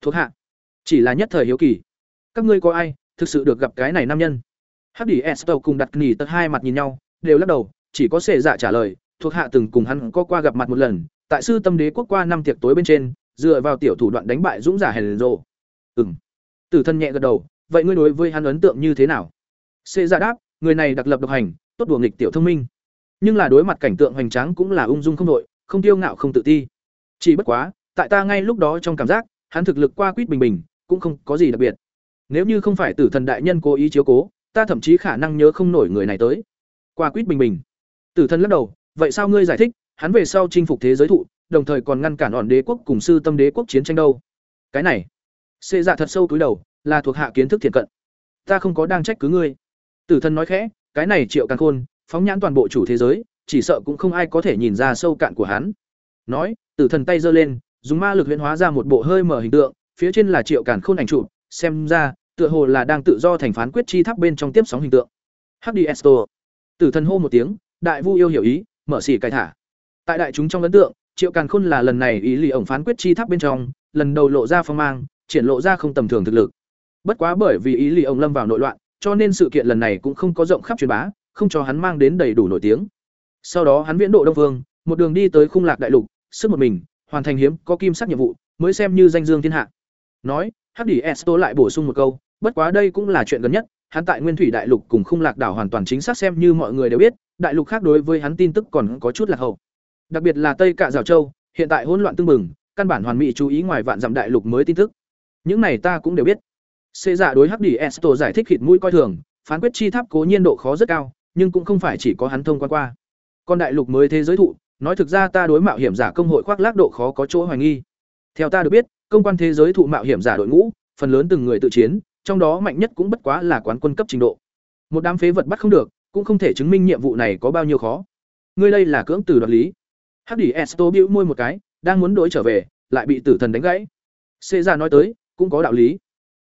thuộc hạ. Chỉ là nhất thời hiếu kỳ. Các ngươi có ai thực sự được gặp cái này nam nhân? Hắc đi estel cùng đặt nghỉ tật hai mặt nhìn nhau, đều lắc đầu, chỉ có sệ dạ trả lời, thuộc hạ từng cùng hắn có qua gặp mặt một lần, tại sư tâm đế quốc qua năm tiệc tối bên trên, dựa vào tiểu thủ đoạn đánh bại dũng giả hèn rộ ừng tử thân nhẹ gật đầu, vậy ngươi đối với hắn ấn tượng như thế nào? Sệ dạ đáp, người này đặc lập độc hành, tốt đùa nghịch tiểu thông minh. Nhưng là đối mặt cảnh tượng hoành tráng cũng là ung dung không đội, không tiêu ngạo không tự ti. Chỉ bất quá, tại ta ngay lúc đó trong cảm giác hắn thực lực qua quýt bình bình, cũng không có gì đặc biệt. Nếu như không phải tử thần đại nhân cố ý chiếu cố, ta thậm chí khả năng nhớ không nổi người này tới. Qua quýt bình bình. Tử thần lắc đầu, vậy sao ngươi giải thích? Hắn về sau chinh phục thế giới thụ, đồng thời còn ngăn cản ỏn đế quốc cùng sư tâm đế quốc chiến tranh đâu. Cái này, xê dạ thật sâu túi đầu, là thuộc hạ kiến thức thiện cận. Ta không có đang trách cứ ngươi. Tử thần nói khẽ, cái này triệu càng khôn, phóng nhãn toàn bộ chủ thế giới, chỉ sợ cũng không ai có thể nhìn ra sâu cạn của hắn. Nói, tử thần tay giơ lên dùng ma lực huyễn hóa ra một bộ hơi mở hình tượng, phía trên là triệu càn khôn ảnh trụ xem ra, tựa hồ là đang tự do thành phán quyết chi tháp bên trong tiếp sóng hình tượng. Hd esto tử thần hô một tiếng, đại vu yêu hiểu ý, mở xỉ cài thả. Tại đại chúng trong ấn tượng, triệu càn khôn là lần này ý lì ổng phán quyết chi tháp bên trong, lần đầu lộ ra phong mang, triển lộ ra không tầm thường thực lực. Bất quá bởi vì ý lì ổng lâm vào nội loạn, cho nên sự kiện lần này cũng không có rộng khắp truyền bá, không cho hắn mang đến đầy đủ nổi tiếng. Sau đó hắn viễn độ đông vương, một đường đi tới khung lạc đại lục, sức một mình hoàn thành hiếm, có kim sắc nhiệm vụ, mới xem như danh dương thiên hạ. Nói hắc đỉ esto lại bổ sung một câu, bất quá đây cũng là chuyện gần nhất, hắn tại nguyên thủy đại lục cùng khung lạc đảo hoàn toàn chính xác xem như mọi người đều biết, đại lục khác đối với hắn tin tức còn có chút lạc hậu. Đặc biệt là tây cạ rào châu, hiện tại hỗn loạn tương bừng, căn bản hoàn mỹ chú ý ngoài vạn dặm đại lục mới tin tức. Những này ta cũng đều biết. Xê giả đối hắc đỉ esto giải thích khịt mũi coi thường, phán quyết chi tháp cố nhiên độ khó rất cao, nhưng cũng không phải chỉ có hắn thông quan qua. Còn đại lục mới thế giới thụ nói thực ra ta đối mạo hiểm giả công hội khoác lác độ khó có chỗ hoài nghi. Theo ta được biết, công quan thế giới thụ mạo hiểm giả đội ngũ, phần lớn từng người tự chiến, trong đó mạnh nhất cũng bất quá là quán quân cấp trình độ. Một đám phế vật bắt không được, cũng không thể chứng minh nhiệm vụ này có bao nhiêu khó. Ngươi đây là cưỡng từ đoạt lý. Hắc đỉ esto bĩu môi một cái, đang muốn đổi trở về, lại bị tử thần đánh gãy. Xê ra nói tới, cũng có đạo lý.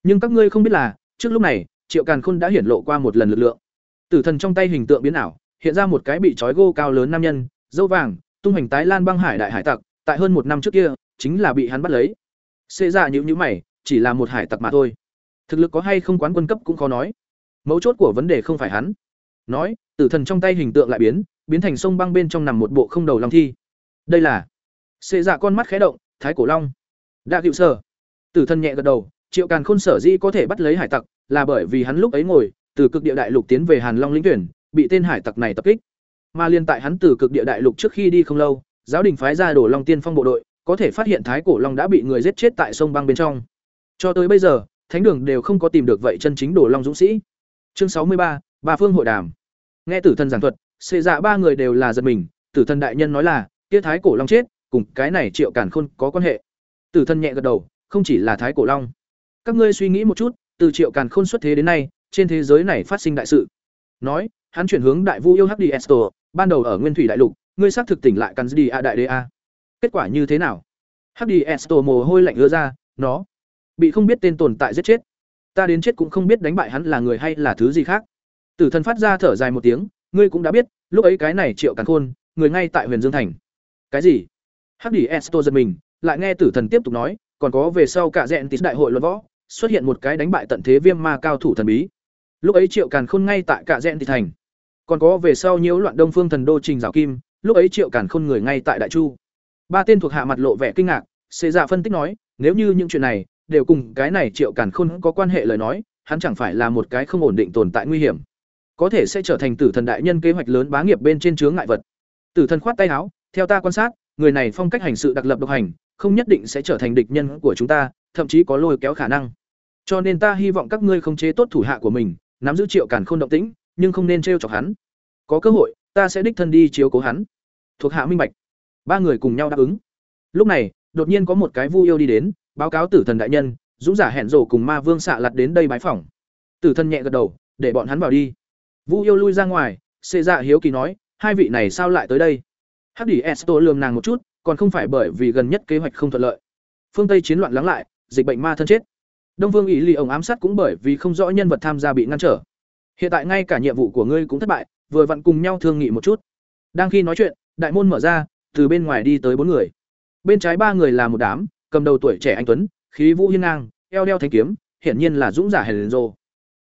Nhưng các ngươi không biết là, trước lúc này, triệu càn khôn đã hiển lộ qua một lần lực lượng. Tử thần trong tay hình tượng biến ảo, hiện ra một cái bị trói gô cao lớn nam nhân dâu vàng, tung hành tái lan băng hải đại hải tặc, tại hơn một năm trước kia, chính là bị hắn bắt lấy. Xê dạ ra nhữ nhữ mày, chỉ là một hải tặc mà thôi. Thực lực có hay không quán quân cấp cũng khó nói. Mấu chốt của vấn đề không phải hắn. Nói, tử thần trong tay hình tượng lại biến biến thành sông băng bên trong nằm một bộ không đầu long thi. Đây là xê dạ con mắt khé động, thái cổ long. Đã cựu sở. Tử thần nhẹ gật đầu, triệu càn khôn sở dĩ có thể bắt lấy hải tặc là bởi vì hắn lúc ấy ngồi từ cực địa đại lục tiến về hàn long lĩnh tuyển, bị tên hải tặc này tập kích mà liên tại hắn từ cực địa đại lục trước khi đi không lâu, giáo đình phái ra đổ long tiên phong bộ đội, có thể phát hiện thái cổ long đã bị người giết chết tại sông băng bên trong. Cho tới bây giờ, thánh đường đều không có tìm được vậy chân chính đổ long dũng sĩ. Chương sáu mươi ba ba phương hội đàm. Nghe tử thần giảng thuật xệ dạ ba người đều là giật mình, tử thần đại nhân nói là, kia thái cổ long chết, cùng cái này triệu cản khôn có quan hệ. Tử thần nhẹ gật đầu, không chỉ là thái cổ long. Các ngươi suy nghĩ một chút, từ triệu càn khôn xuất thế đến nay, trên thế giới này phát sinh đại sự. Nói, hắn chuyển hướng đại vu yêu hd esto ban đầu ở nguyên thủy đại lục, ngươi xác thực tỉnh lại cắn đi a đại đế a. Kết quả như thế nào? Hd esto mồ hôi lạnh ứa ra, nó bị không biết tên tồn tại giết chết. Ta đến chết cũng không biết đánh bại hắn là người hay là thứ gì khác. Tử thần phát ra thở dài một tiếng, ngươi cũng đã biết, lúc ấy cái này triệu càn khôn, người ngay tại huyền dương thành. Cái gì? Hd esto giật mình, lại nghe tử thần tiếp tục nói, còn có về sau cả dẹn tít đại hội luận võ, xuất hiện một cái đánh bại tận thế viêm ma cao thủ thần bí. Lúc ấy triệu càn khôn ngay tại cả dẹn tít thành còn có về sau nhiễu loạn đông phương thần đô trình rào kim, lúc ấy triệu càn khôn người ngay tại đại chu. Ba tên thuộc hạ mặt lộ vẻ kinh ngạc xê dạ phân tích nói, nếu như những chuyện này đều cùng cái này triệu càn khôn có quan hệ lời nói, hắn chẳng phải là một cái không ổn định tồn tại nguy hiểm. Có thể sẽ trở thành tử thần đại nhân kế hoạch lớn bá nghiệp bên trên chướng ngại vật. Tử thần khoát tay áo, theo ta quan sát, người này phong cách hành sự đặc lập độc hành, không nhất định sẽ trở thành địch nhân của chúng ta, thậm chí có lôi kéo khả năng. Cho nên ta hy vọng các ngươi không chế tốt thủ hạ của mình, nắm giữ triệu càn khôn động tĩnh nhưng không nên t chọc hắn. Có cơ hội, ta sẽ đích thân đi chiếu cố hắn. Thuộc hạ minh bạch. Ba người cùng nhau đáp ứng. Lúc này, đột nhiên có một cái vu yêu đi đến, báo cáo tử thần đại nhân, dũng giả hẹn rổ cùng ma vương xạ lặt đến đây bái phỏng. Tử thần nhẹ gật đầu, để bọn hắn vào đi. Vu yêu lui ra ngoài, xê dạ hiếu kỳ nói, hai vị này sao lại tới đây? Hắc đỉ esto lườm nàng một chút, còn không phải bởi vì gần nhất kế hoạch không thuận lợi. Phương tây chiến loạn lắng lại, dịch bệnh ma thân chết. Đông vương ý lý ông ám sát cũng bởi vì không rõ nhân vật tham gia bị ngăn trở hiện tại ngay cả nhiệm vụ của ngươi cũng thất bại vừa vặn cùng nhau thương nghị một chút đang khi nói chuyện đại môn mở ra từ bên ngoài đi tới bốn người bên trái ba người là một đám cầm đầu tuổi trẻ anh tuấn khí vũ hiên ngang, eo đeo thanh kiếm, hiển nhiên là dũng giả Henzo.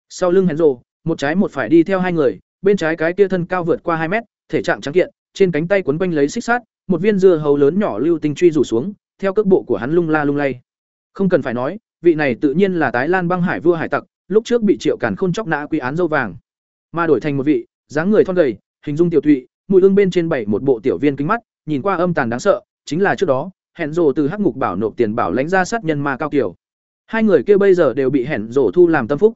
Sau lưng Henzo, một trái một phải đi theo hai người, bên trái cái kia thân cao vượt qua hai mét, thể trạng trắng kiện, trên cánh tay quấn quanh lấy xích sát, một viên dưa hầu lớn nhỏ lưu tinh truy rủ xuống, theo cước bộ của hắn lung la lung lay. Không cần phải nói, vị này tự nhiên là tái lan băng hải vua hải tặc, lúc trước bị Triệu cản Khôn chóc nã quy án dâu vàng, mà đổi thành một vị, dáng người thon gầy, hình dung tiểu thụy, mùi ương bên trên bảy một bộ tiểu viên kính mắt, nhìn qua âm tàn đáng sợ, chính là trước đó, hẹn rồ từ hắc ngục bảo nộp tiền bảo lãnh ra sát nhân ma cao kiều, Hai người kia bây giờ đều bị hẹn rồ thu làm tâm phúc.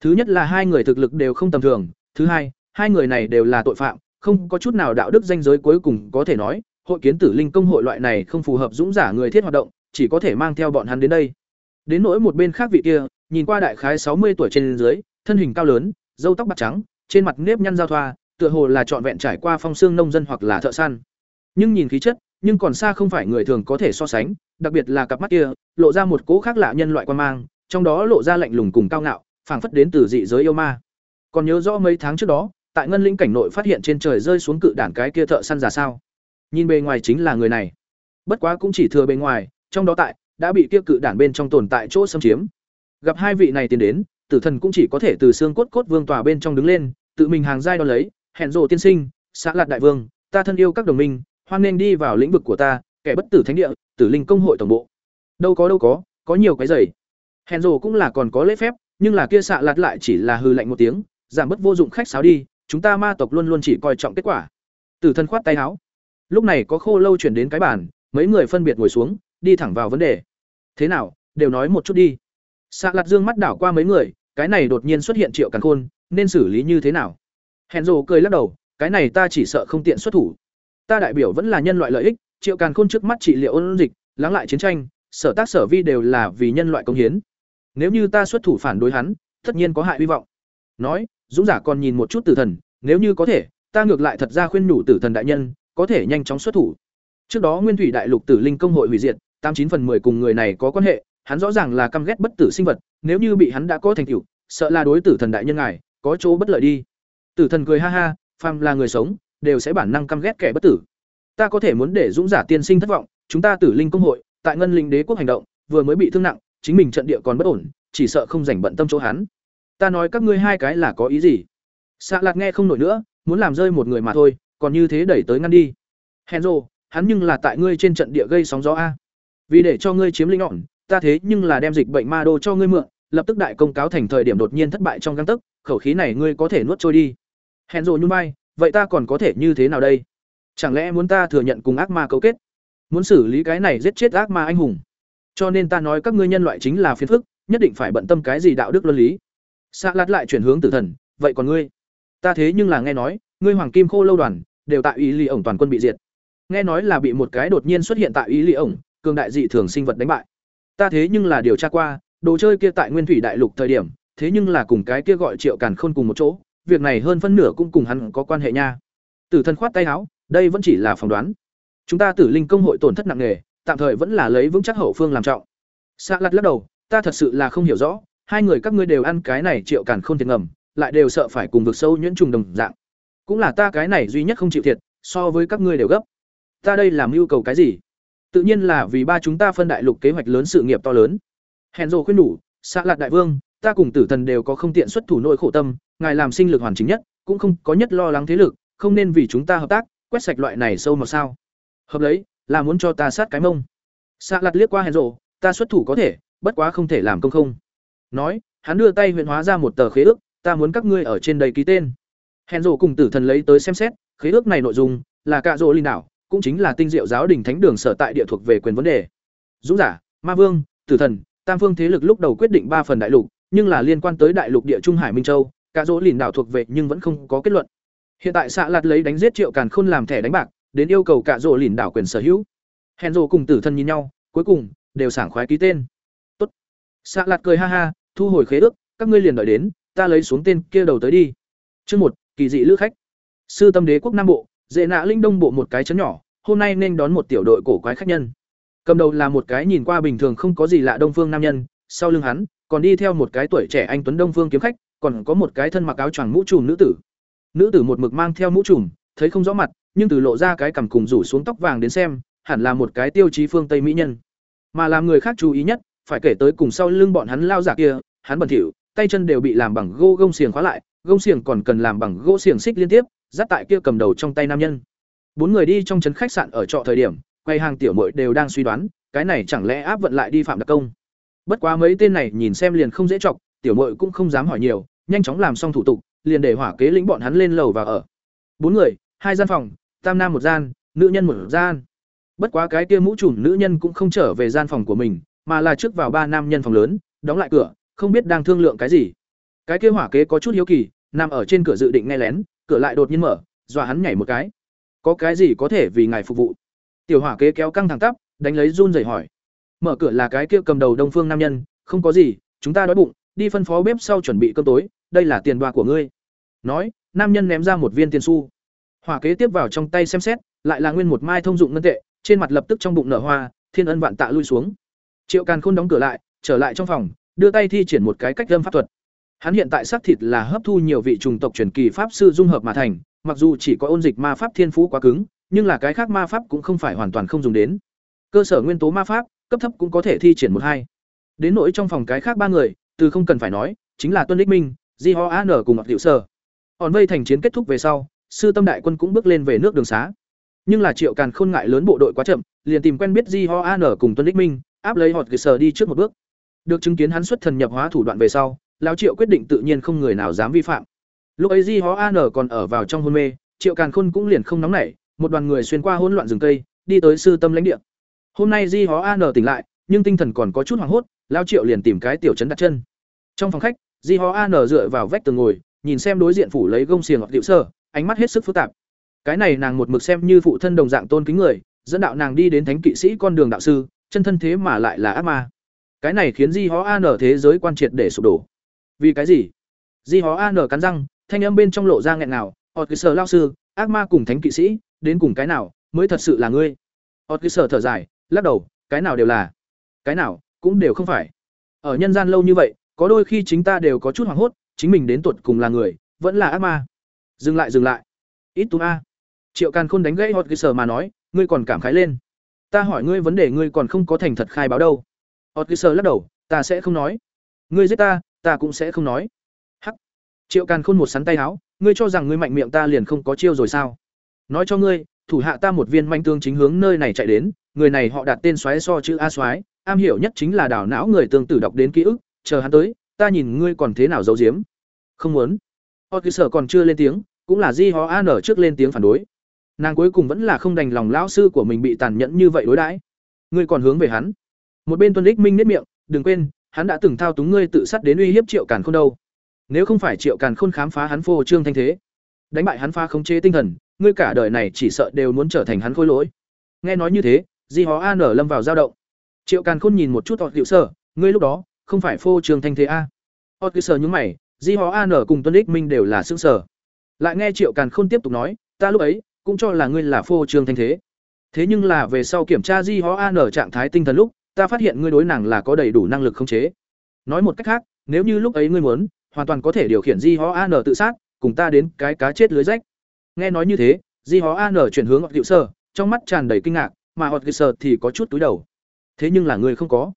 Thứ nhất là hai người thực lực đều không tầm thường, thứ hai, hai người này đều là tội phạm, không có chút nào đạo đức danh giới cuối cùng có thể nói, hội kiến tử linh công hội loại này không phù hợp dũng giả người thiết hoạt động, chỉ có thể mang theo bọn hắn đến đây. Đến nỗi một bên khác vị kia, nhìn qua đại khái sáu mươi tuổi trên dưới, thân hình cao lớn, râu tóc bạc trắng, trên mặt nếp nhăn giao thoa, tựa hồ là trọn vẹn trải qua phong xương nông dân hoặc là thợ săn. Nhưng nhìn khí chất, nhưng còn xa không phải người thường có thể so sánh, đặc biệt là cặp mắt kia, lộ ra một cố khác lạ nhân loại quan mang, trong đó lộ ra lạnh lùng cùng cao ngạo, phảng phất đến từ dị giới yêu ma. Còn nhớ rõ mấy tháng trước đó, tại ngân linh cảnh nội phát hiện trên trời rơi xuống cự đản cái kia thợ săn giả sao? Nhìn bề ngoài chính là người này. Bất quá cũng chỉ thừa bề ngoài, trong đó tại đã bị kia cự đản bên trong tồn tại chỗ xâm chiếm. Gặp hai vị này tiến đến, Tử Thần cũng chỉ có thể từ xương cốt cốt vương tòa bên trong đứng lên, tự mình hàng giai đo lấy, hẹn rồ tiên sinh, xã lạt đại vương, ta thân yêu các đồng minh, hoan nên đi vào lĩnh vực của ta, kẻ bất tử thánh địa, Tử Linh công hội tổng bộ. Đâu có đâu có, có nhiều cái giày. Hẹn rồ cũng là còn có lễ phép, nhưng là kia xạ lạt lại chỉ là hư lạnh một tiếng, giảm bớt vô dụng khách sáo đi, chúng ta ma tộc luôn luôn chỉ coi trọng kết quả. Tử Thần khoát tay áo. Lúc này có khô lâu chuyển đến cái bàn, mấy người phân biệt ngồi xuống, đi thẳng vào vấn đề. Thế nào, đều nói một chút đi. Xạ lạt dương mắt đảo qua mấy người, cái này đột nhiên xuất hiện Triệu Càn Khôn, nên xử lý như thế nào? Hẹn rồ cười lắc đầu, cái này ta chỉ sợ không tiện xuất thủ. Ta đại biểu vẫn là nhân loại lợi ích, Triệu Càn Khôn trước mắt trị liệu ôn dịch, lắng lại chiến tranh, sở tác sở vi đều là vì nhân loại công hiến. Nếu như ta xuất thủ phản đối hắn, tất nhiên có hại hy vọng. Nói, Dũng giả còn nhìn một chút Tử Thần, nếu như có thể, ta ngược lại thật ra khuyên nhủ Tử Thần đại nhân, có thể nhanh chóng xuất thủ. Trước đó Nguyên Thủy Đại Lục Tử Linh công hội hủy diệt, tám chín phần 10 cùng người này có quan hệ, hắn rõ ràng là căm ghét bất tử sinh vật, nếu như bị hắn đã có thành tựu, sợ là đối tử thần đại nhân ngài, có chỗ bất lợi đi. Tử thần cười ha ha, phàm là người sống, đều sẽ bản năng căm ghét kẻ bất tử. Ta có thể muốn để dũng giả tiên sinh thất vọng, chúng ta Tử Linh công hội, tại Ngân Linh Đế quốc hành động, vừa mới bị thương nặng, chính mình trận địa còn bất ổn, chỉ sợ không rảnh bận tâm chỗ hắn. Ta nói các ngươi hai cái là có ý gì? Sạ Lạc nghe không nổi nữa, muốn làm rơi một người mà thôi, còn như thế đẩy tới ngăn đi. Henzo, hắn nhưng là tại ngươi trên trận địa gây sóng gió a. Vì để cho ngươi chiếm linh ổn, ta thế nhưng là đem dịch bệnh ma đô cho ngươi mượn, lập tức đại công cáo thành thời điểm đột nhiên thất bại trong găng tức, khẩu khí này ngươi có thể nuốt trôi đi. hẹn rộ nhung bay vậy ta còn có thể như thế nào đây? Chẳng lẽ muốn ta thừa nhận cùng ác ma cấu kết? Muốn xử lý cái này giết chết ác ma anh hùng? Cho nên ta nói các ngươi nhân loại chính là phiền phức, nhất định phải bận tâm cái gì đạo đức luân lý. Sa lát lại chuyển hướng tử thần, vậy còn ngươi? Ta thế nhưng là nghe nói, ngươi hoàng kim khô lâu đoàn đều tại ý lì ổng toàn quân bị diệt. Nghe nói là bị một cái đột nhiên xuất hiện tại ý lì ổng, cường đại dị thường sinh vật đánh bại. Ta thế nhưng là điều tra qua, đồ chơi kia tại Nguyên Thủy Đại Lục thời điểm, thế nhưng là cùng cái kia gọi Triệu Càn Khôn cùng một chỗ, việc này hơn phân nửa cũng cùng hắn có quan hệ nha. Tử Thần khoát tay áo, đây vẫn chỉ là phỏng đoán. Chúng ta Tử Linh công hội tổn thất nặng nề, tạm thời vẫn là lấy vững chắc hậu phương làm trọng. Sạ lặt lắc đầu, ta thật sự là không hiểu rõ, hai người các ngươi đều ăn cái này Triệu Càn Khôn thiệt ngầm, lại đều sợ phải cùng vực sâu nhuyễn trùng đồng dạng. Cũng là ta cái này duy nhất không chịu thiệt, so với các ngươi đều gấp. Ta đây làm yêu cầu cái gì? Tự nhiên là vì ba chúng ta phân đại lục kế hoạch lớn sự nghiệp to lớn. Hèn rồ khuyên nhủ xạ lạc đại vương, ta cùng tử thần đều có không tiện xuất thủ nội khổ tâm, ngài làm sinh lực hoàn chính nhất, cũng không có nhất lo lắng thế lực, không nên vì chúng ta hợp tác, quét sạch loại này sâu mà sao. Hợp lấy, là muốn cho ta sát cái mông. Xạ lạc liếc qua hèn rồ, ta xuất thủ có thể, bất quá không thể làm công không. Nói, hắn đưa tay huyện hóa ra một tờ khế ước, ta muốn các ngươi ở trên đây ký tên. Hèn rồ cùng tử thần lấy tới xem xét, khế ước này nội dung là cạ rỗ linh đảo cũng chính là tinh diệu giáo đình thánh đường sở tại địa thuộc về quyền vấn đề. Dũng giả, Ma Vương, Tử Thần, Tam Phương thế lực lúc đầu quyết định ba phần đại lục, nhưng là liên quan tới đại lục địa Trung Hải Minh Châu, cả dỗ lìn đảo thuộc về nhưng vẫn không có kết luận. Hiện tại xạ lạt lấy đánh giết Triệu Càn Khôn làm thẻ đánh bạc, đến yêu cầu cả dỗ lìn đảo quyền sở hữu. Hèn rồ cùng Tử Thần nhìn nhau, cuối cùng đều sảng khoái ký tên. Tốt. Xạ lạt cười ha ha, thu hồi khế ước, các ngươi liền đợi đến, ta lấy xuống tên kia đầu tới đi. Chương một, kỳ dị lữ khách. Sư Tâm Đế quốc Nam Bộ, Dễ Nạ Linh Đông Bộ một cái chấn nhỏ, hôm nay nên đón một tiểu đội cổ quái khách nhân. Cầm đầu là một cái nhìn qua bình thường không có gì lạ đông phương nam nhân, sau lưng hắn còn đi theo một cái tuổi trẻ anh tuấn đông phương kiếm khách, còn có một cái thân mặc áo choàng mũ trùm nữ tử. Nữ tử một mực mang theo mũ trùm, thấy không rõ mặt, nhưng từ lộ ra cái cằm cùng rủ xuống tóc vàng đến xem, hẳn là một cái tiêu chí phương Tây mỹ nhân. Mà làm người khác chú ý nhất, phải kể tới cùng sau lưng bọn hắn lao giả kia, hắn bẩn thỉu, tay chân đều bị làm bằng gỗ gông xiềng khóa lại, gông xiềng còn cần làm bằng gỗ xiềng xích liên tiếp, dắt tại kia cầm đầu trong tay nam nhân. Bốn người đi trong trấn khách sạn ở trọ thời điểm, quay hàng tiểu muội đều đang suy đoán, cái này chẳng lẽ áp vận lại đi phạm đặc công. Bất quá mấy tên này nhìn xem liền không dễ chọc, tiểu muội cũng không dám hỏi nhiều, nhanh chóng làm xong thủ tục, liền để hỏa kế lĩnh bọn hắn lên lầu và ở. Bốn người, hai gian phòng, tam nam một gian, nữ nhân một gian. Bất quá cái kia mũ trùm nữ nhân cũng không trở về gian phòng của mình, mà là trước vào ba nam nhân phòng lớn, đóng lại cửa, không biết đang thương lượng cái gì. Cái kia hỏa kế có chút hiếu kỳ, nằm ở trên cửa dự định nghe lén, cửa lại đột nhiên mở, dọa hắn nhảy một cái. Có cái gì có thể vì ngài phục vụ? Tiểu hỏa kế kéo căng thẳng tắp, đánh lấy run rẩy hỏi. Mở cửa là cái kia cầm đầu Đông Phương nam nhân, không có gì, chúng ta đói bụng, đi phân phó bếp sau chuẩn bị cơm tối, đây là tiền đoa của ngươi. Nói, nam nhân ném ra một viên tiền xu. Hỏa kế tiếp vào trong tay xem xét, lại là nguyên một mai thông dụng ngân tệ, trên mặt lập tức trong bụng nở hoa, thiên ân vạn tạ lui xuống. Triệu Càn Khôn đóng cửa lại, trở lại trong phòng, đưa tay thi triển một cái cách lâm pháp thuật. Hắn hiện tại xác thịt là hấp thu nhiều vị trùng tộc truyền kỳ pháp sư dung hợp mà thành, mặc dù chỉ có ôn dịch ma pháp thiên phú quá cứng, nhưng là cái khác ma pháp cũng không phải hoàn toàn không dùng đến. Cơ sở nguyên tố ma pháp, cấp thấp cũng có thể thi triển một hai. Đến nỗi trong phòng cái khác ba người, từ không cần phải nói, chính là Tuân Lịch Minh, Di Ho An cùng Mặc Diệu Sở. Hòn vây thành chiến kết thúc về sau, sư tâm đại quân cũng bước lên về nước đường xá. Nhưng là Triệu Càn khôn ngại lớn bộ đội quá chậm, liền tìm quen biết Di Ho An cùng Tuân Lịch Minh, áp lấy Họt Sở đi trước một bước. Được chứng kiến hắn xuất thần nhập hóa thủ đoạn về sau, lão Triệu quyết định tự nhiên không người nào dám vi phạm. Lúc ấy Di Hó An còn ở vào trong hôn mê, Triệu Càn Khôn cũng liền không nóng nảy, một đoàn người xuyên qua hỗn loạn rừng cây, đi tới sư tâm lãnh địa. Hôm nay Di Hó An tỉnh lại, nhưng tinh thần còn có chút hoảng hốt, lão Triệu liền tìm cái tiểu trấn đặt chân. Trong phòng khách, Di Hó An dựa vào vách tường ngồi, nhìn xem đối diện phủ lấy gông xiềng hoặc điệu sơ, ánh mắt hết sức phức tạp. Cái này nàng một mực xem như phụ thân đồng dạng tôn kính người, dẫn đạo nàng đi đến thánh kỵ sĩ con đường đạo sư, chân thân thế mà lại là ác ma. Cái này khiến Di Hó An thế giới quan triệt để sụp đổ. Vì cái gì? Di Ho An cắn răng, thanh âm bên trong lộ ra nghẹn nào, "Hột cái sở lao sư, ác ma cùng thánh kỵ sĩ, đến cùng cái nào mới thật sự là ngươi?" Hột cái sở thở dài, lắc đầu, "Cái nào đều là, cái nào cũng đều không phải. Ở nhân gian lâu như vậy, có đôi khi chính ta đều có chút hoảng hốt, chính mình đến tuột cùng là người, vẫn là ác ma." Dừng lại dừng lại. Ít tú a. Triệu Càn Khôn đánh gãy Hột cái sở mà nói, "Ngươi còn cảm khái lên. Ta hỏi ngươi vấn đề ngươi còn không có thành thật khai báo đâu." Hột cái sở lắc đầu, "Ta sẽ không nói. Ngươi giết ta, ta cũng sẽ không nói." Hắc. Triệu Càn Khôn một sắn tay áo, ngươi cho rằng ngươi mạnh miệng ta liền không có chiêu rồi sao? Nói cho ngươi, thủ hạ ta một viên manh tương chính hướng nơi này chạy đến, người này họ đặt tên xoáy so chữ A xoáy, am hiểu nhất chính là đảo não người tương tự đọc đến ký ức, chờ hắn tới, ta nhìn ngươi còn thế nào giấu giếm. Không muốn. họ Hot sở còn chưa lên tiếng, cũng là Di họ An ở trước lên tiếng phản đối. Nàng cuối cùng vẫn là không đành lòng lão sư của mình bị tàn nhẫn như vậy đối đãi. Ngươi còn hướng về hắn. Một bên Tuân Lịch Minh nhếch miệng, đừng quên, hắn đã từng thao túng ngươi tự sát đến uy hiếp Triệu Càn Khôn đâu. Nếu không phải Triệu Càn Khôn khám phá hắn phô trương thanh thế, đánh bại hắn phá khống chế tinh thần, ngươi cả đời này chỉ sợ đều muốn trở thành hắn khôi lỗi. Nghe nói như thế, Di Hó An lâm vào dao động. Triệu Càn Khôn nhìn một chút Hot Diệu Sở, ngươi lúc đó không phải phô trương thanh thế a? Hot Diệu Sở nhướng mày, Di Hó An cùng Tuân Ích Minh đều là sững sở. Lại nghe Triệu Càn Khôn tiếp tục nói, ta lúc ấy cũng cho là ngươi là phô trương thanh thế. Thế nhưng là về sau kiểm tra Di Hó An trạng thái tinh thần lúc, ta phát hiện ngươi đối nàng là có đầy đủ năng lực khống chế. Nói một cách khác, nếu như lúc ấy ngươi muốn, hoàn toàn có thể điều khiển Di Hó An tự sát, cùng ta đến cái cá chết lưới rách. Nghe nói như thế, Di Hó An chuyển hướng Hoạt Diệu Sơ, trong mắt tràn đầy kinh ngạc, mà Hoạt Diệu Sơ thì có chút túi đầu. Thế nhưng là ngươi không có.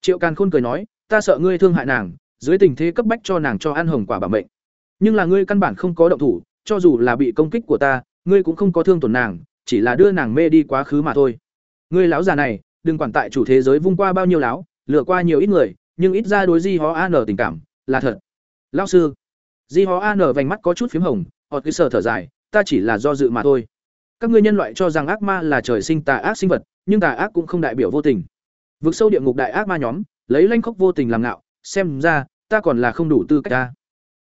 Triệu Càn Khôn cười nói, ta sợ ngươi thương hại nàng, dưới tình thế cấp bách cho nàng cho ăn hồng quả bảo mệnh. Nhưng là ngươi căn bản không có động thủ, cho dù là bị công kích của ta, ngươi cũng không có thương tổn nàng, chỉ là đưa nàng mê đi quá khứ mà thôi. Ngươi lão già này, đừng quản tại chủ thế giới vung qua bao nhiêu láo, lừa qua nhiều ít người, nhưng ít ra đối Di Ho An tình cảm, là thật. Lão sư, Di Ho An vành mắt có chút phím hồng, ọt cái sở thở dài, ta chỉ là do dự mà thôi. Các ngươi nhân loại cho rằng ác ma là trời sinh tà ác sinh vật, nhưng tà ác cũng không đại biểu vô tình. Vực sâu địa ngục đại ác ma nhóm, lấy lanh khóc vô tình làm ngạo, xem ra ta còn là không đủ tư cách ta.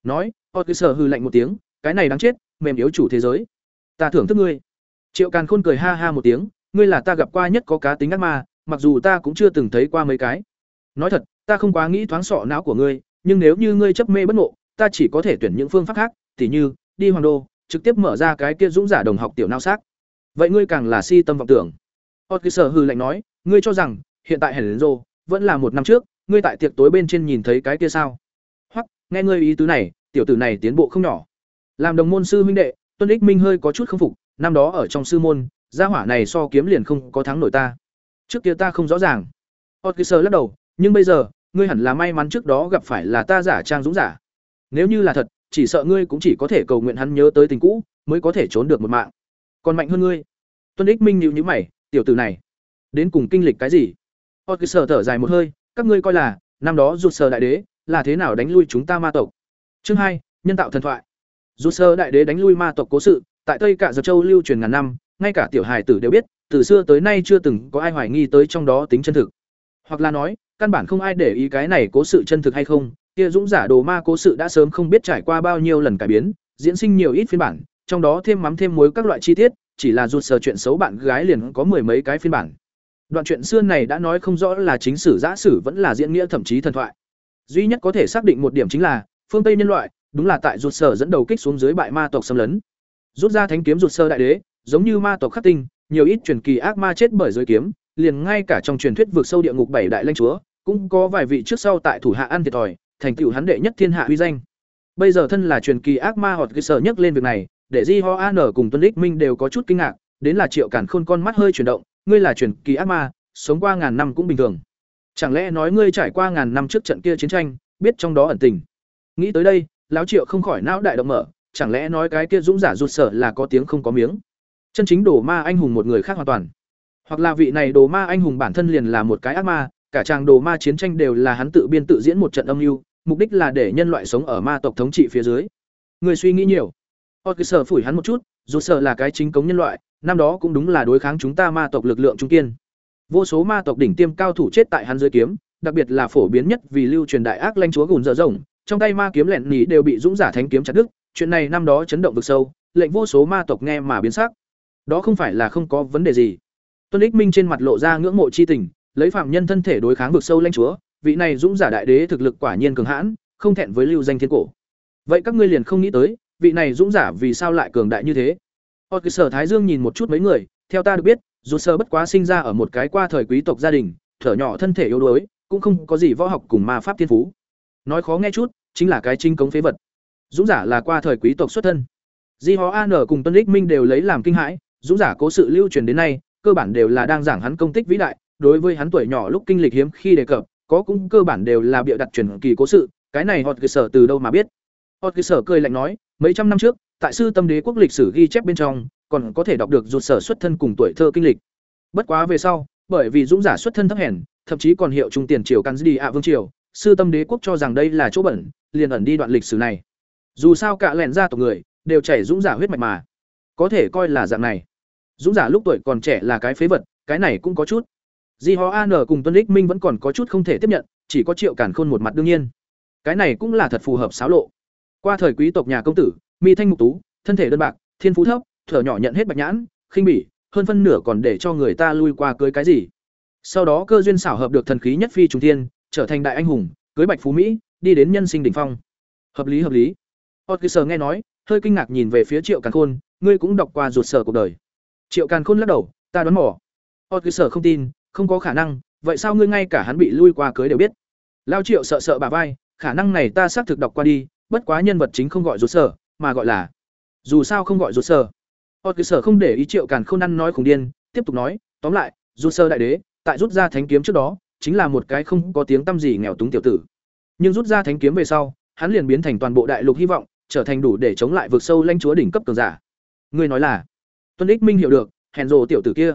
Nói, họ cứ sở hư lạnh một tiếng, cái này đáng chết, mềm yếu chủ thế giới. Ta thưởng thức ngươi. Triệu Càn Khôn cười ha ha một tiếng, ngươi là ta gặp qua nhất có cá tính ác ma, mặc dù ta cũng chưa từng thấy qua mấy cái. Nói thật, ta không quá nghĩ thoáng sọ não của ngươi, nhưng nếu như ngươi chấp mê bất ngộ, ta chỉ có thể tuyển những phương pháp khác, tỉ như đi hoàng đô, trực tiếp mở ra cái kia dũng giả đồng học tiểu nao xác. Vậy ngươi càng là si tâm vọng tưởng. Otkiser hư lạnh nói, ngươi cho rằng hiện tại Henzo vẫn là một năm trước, ngươi tại tiệc tối bên trên nhìn thấy cái kia sao? Hoặc, nghe ngươi ý tứ này, tiểu tử này tiến bộ không nhỏ. Làm đồng môn sư huynh đệ, Tuân Ích Minh hơi có chút không phục, năm đó ở trong sư môn, gia hỏa này so kiếm liền không có thắng nổi ta. Trước kia ta không rõ ràng. Otkiser lắc đầu, nhưng bây giờ ngươi hẳn là may mắn trước đó gặp phải là ta giả trang dũng giả. Nếu như là thật chỉ sợ ngươi cũng chỉ có thể cầu nguyện hắn nhớ tới tình cũ mới có thể trốn được một mạng. Còn mạnh hơn ngươi. Tuân ích minh nhịu nhữ mày tiểu tử này đến cùng kinh lịch cái gì? Hot thở dài một hơi các ngươi coi là năm đó rụt sờ đại đế là thế nào đánh lui chúng ta ma tộc? Chương hai nhân tạo thần thoại. Rụt sờ đại đế đánh lui ma tộc cố sự tại tây cả giật châu lưu truyền ngàn năm ngay cả tiểu hài tử đều biết, từ xưa tới nay chưa từng có ai hoài nghi tới trong đó tính chân thực. Hoặc là nói, căn bản không ai để ý cái này cố sự chân thực hay không, kia dũng giả đồ ma cố sự đã sớm không biết trải qua bao nhiêu lần cải biến, diễn sinh nhiều ít phiên bản, trong đó thêm mắm thêm muối các loại chi tiết, chỉ là rụt sờ chuyện xấu bạn gái liền có mười mấy cái phiên bản. Đoạn chuyện xưa này đã nói không rõ là chính sử giã sử vẫn là diễn nghĩa thậm chí thần thoại. Duy nhất có thể xác định một điểm chính là, phương tây nhân loại, đúng là tại rụt sở dẫn đầu kích xuống dưới bại ma tộc xâm lấn. Rút ra thánh kiếm rụt sơ đại đế giống như ma tộc khắc tinh, nhiều ít truyền kỳ ác ma chết bởi dưới kiếm, liền ngay cả trong truyền thuyết vượt sâu địa ngục bảy đại lãnh chúa, cũng có vài vị trước sau tại thủ hạ ăn thiệt thòi, thành tựu hắn đệ nhất thiên hạ uy danh. Bây giờ thân là truyền kỳ ác ma hoặc cơ sở nhất lên việc này, để di ho an cùng tuân đích minh đều có chút kinh ngạc, đến là triệu cản khôn con mắt hơi chuyển động, ngươi là truyền kỳ ác ma, sống qua ngàn năm cũng bình thường. Chẳng lẽ nói ngươi trải qua ngàn năm trước trận kia chiến tranh, biết trong đó ẩn tình? Nghĩ tới đây, lão triệu không khỏi não đại động mở, chẳng lẽ nói cái kia dũng giả rụt sở là có tiếng không có miếng? Chân chính đồ ma anh hùng một người khác hoàn toàn. Hoặc là vị này đồ ma anh hùng bản thân liền là một cái ác ma, cả chàng đồ ma chiến tranh đều là hắn tự biên tự diễn một trận âm mưu, mục đích là để nhân loại sống ở ma tộc thống trị phía dưới. Người suy nghĩ nhiều. Họ cứ sở phủi hắn một chút, dù sợ là cái chính cống nhân loại, năm đó cũng đúng là đối kháng chúng ta ma tộc lực lượng trung kiên. Vô số ma tộc đỉnh tiêm cao thủ chết tại hắn dưới kiếm, đặc biệt là phổ biến nhất vì lưu truyền đại ác lanh chúa gùn dở rồng, trong tay ma kiếm lẹn nhí đều bị dũng giả thánh kiếm chặt đứt, chuyện này năm đó chấn động vực sâu, lệnh vô số ma tộc nghe mà biến sắc đó không phải là không có vấn đề gì tuân ích minh trên mặt lộ ra ngưỡng mộ chi tình lấy phạm nhân thân thể đối kháng vực sâu lanh chúa vị này dũng giả đại đế thực lực quả nhiên cường hãn không thẹn với lưu danh thiên cổ vậy các ngươi liền không nghĩ tới vị này dũng giả vì sao lại cường đại như thế Hot sở Thái Dương nhìn một chút mấy người, theo ta được biết, dù sơ bất quá sinh ra ở một cái qua thời quý tộc gia đình, thở nhỏ thân thể yếu đuối, cũng không có gì võ học cùng ma pháp thiên phú. Nói khó nghe chút, chính là cái trinh cống phế vật. Dũng giả là qua thời quý tộc xuất thân. Di Hó An cùng tân ích Minh đều lấy làm kinh hãi, dũng giả cố sự lưu truyền đến nay, cơ bản đều là đang giảng hắn công tích vĩ đại, đối với hắn tuổi nhỏ lúc kinh lịch hiếm khi đề cập, có cũng cơ bản đều là bịa đặt truyền kỳ cố sự, cái này họ cơ sở từ đâu mà biết. họ cơ sở cười lạnh nói, mấy trăm năm trước, tại sư tâm đế quốc lịch sử ghi chép bên trong, còn có thể đọc được rụt sở xuất thân cùng tuổi thơ kinh lịch. Bất quá về sau, bởi vì dũng giả xuất thân thấp hèn, thậm chí còn hiệu trung tiền triều Kanji ạ vương triều, sư tâm đế quốc cho rằng đây là chỗ bẩn, liền ẩn đi đoạn lịch sử này. Dù sao cả lẻn ra tộc người đều chảy dũng giả huyết mạch mà, có thể coi là dạng này. Dũng giả lúc tuổi còn trẻ là cái phế vật, cái này cũng có chút. Di Ho An cùng Tuân Lịch Minh vẫn còn có chút không thể tiếp nhận, chỉ có Triệu Cản Khôn một mặt đương nhiên. Cái này cũng là thật phù hợp xáo lộ. Qua thời quý tộc nhà công tử, mỹ thanh mục tú, thân thể đơn bạc, thiên phú thấp, thở nhỏ nhận hết bạch nhãn, khinh bỉ, hơn phân nửa còn để cho người ta lui qua cưới cái gì. Sau đó cơ duyên xảo hợp được thần khí nhất phi trùng thiên, trở thành đại anh hùng, cưới bạch phú mỹ, đi đến nhân sinh đỉnh phong. Hợp lý hợp lý. Otkiser nghe nói, hơi kinh ngạc nhìn về phía Triệu Càn Khôn, ngươi cũng đọc qua ruột sở cuộc đời. Triệu Càn Khôn lắc đầu, ta đoán mò. sở không tin, không có khả năng, vậy sao ngươi ngay cả hắn bị lui qua cưới đều biết? Lao Triệu sợ sợ bà vai, khả năng này ta xác thực đọc qua đi, bất quá nhân vật chính không gọi ruột sở, mà gọi là dù sao không gọi ruột sở họ cơ sở không để ý Triệu Càn Khôn ăn nói khủng điên, tiếp tục nói, tóm lại, dù sơ đại đế, tại rút ra thánh kiếm trước đó, chính là một cái không có tiếng tăm gì nghèo túng tiểu tử. Nhưng rút ra thánh kiếm về sau, hắn liền biến thành toàn bộ đại lục hy vọng, trở thành đủ để chống lại vực sâu lãnh chúa đỉnh cấp cường giả. Ngươi nói là? Tuân Ích Minh hiểu được, hèn rồ tiểu tử kia,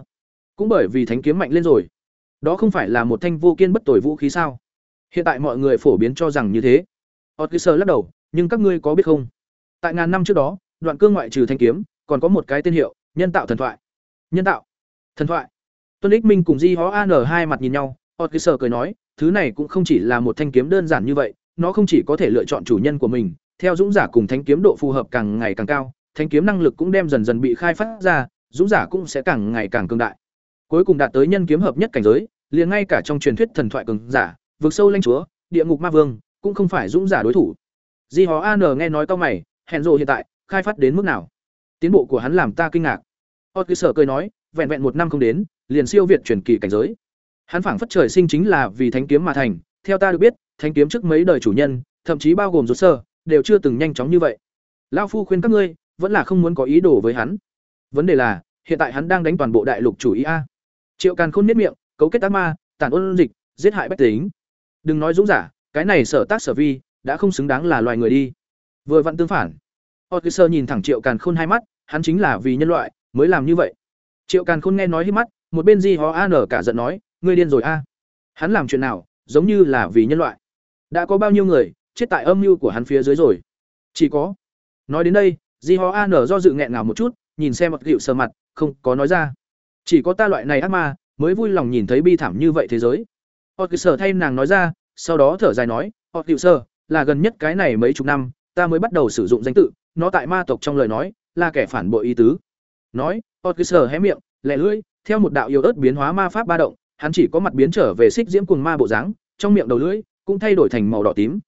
cũng bởi vì thánh kiếm mạnh lên rồi. Đó không phải là một thanh vô kiên bất tồi vũ khí sao? Hiện tại mọi người phổ biến cho rằng như thế. Hot cơ lắc đầu, nhưng các ngươi có biết không? Tại ngàn năm trước đó, đoạn cương ngoại trừ thanh kiếm, còn có một cái tên hiệu nhân tạo thần thoại nhân tạo thần thoại tuân ích minh cùng di hó an hai mặt nhìn nhau hot cơ cười nói thứ này cũng không chỉ là một thanh kiếm đơn giản như vậy nó không chỉ có thể lựa chọn chủ nhân của mình theo dũng giả cùng thánh kiếm độ phù hợp càng ngày càng cao thanh kiếm năng lực cũng đem dần dần bị khai phát ra, dũng giả cũng sẽ càng ngày càng cường đại. Cuối cùng đạt tới nhân kiếm hợp nhất cảnh giới, liền ngay cả trong truyền thuyết thần thoại cường giả vượt sâu lanh chúa, địa ngục ma vương, cũng không phải dũng giả đối thủ. Di hó an nghe nói cao mày, hẹn rộ hiện tại, khai phát đến mức nào? Tiến bộ của hắn làm ta kinh ngạc. Hot cứ sở cười nói, vẹn vẹn một năm không đến, liền siêu việt truyền kỳ cảnh giới. Hắn phảng phất trời sinh chính là vì thánh kiếm mà thành, theo ta được biết thánh kiếm trước mấy đời chủ nhân, thậm chí bao gồm rốt sơ, đều chưa từng nhanh chóng như vậy. Lao phu khuyên các ngươi vẫn là không muốn có ý đồ với hắn vấn đề là hiện tại hắn đang đánh toàn bộ đại lục chủ ý a triệu càn khôn miết miệng cấu kết ác ma tàn ôn dịch giết hại bách tính đừng nói dũng giả cái này sở tác sở vi đã không xứng đáng là loài người đi vừa vặn tương phản Otkiser nhìn thẳng Triệu Càn Khôn hai mắt, hắn chính là vì nhân loại mới làm như vậy. Triệu Càn Khôn nghe nói hít mắt, một bên Di Hó An cả giận nói, ngươi điên rồi a. Hắn làm chuyện nào, giống như là vì nhân loại. Đã có bao nhiêu người chết tại âm mưu của hắn phía dưới rồi? Chỉ có. Nói đến đây, Di Hó An do dự nghẹn ngào một chút, nhìn xem một gịu sờ mặt, không có nói ra. Chỉ có ta loại này ác ma, mới vui lòng nhìn thấy bi thảm như vậy thế giới. Otkiser thay nàng nói ra, sau đó thở dài nói, Otkiser, là gần nhất cái này mấy chục năm, ta mới bắt đầu sử dụng danh tự, nó tại ma tộc trong lời nói là kẻ phản bội ý tứ nói otkiser hé miệng lẹ lưỡi theo một đạo yếu ớt biến hóa ma pháp ba động hắn chỉ có mặt biến trở về xích diễm cuồng ma bộ dáng trong miệng đầu lưỡi cũng thay đổi thành màu đỏ tím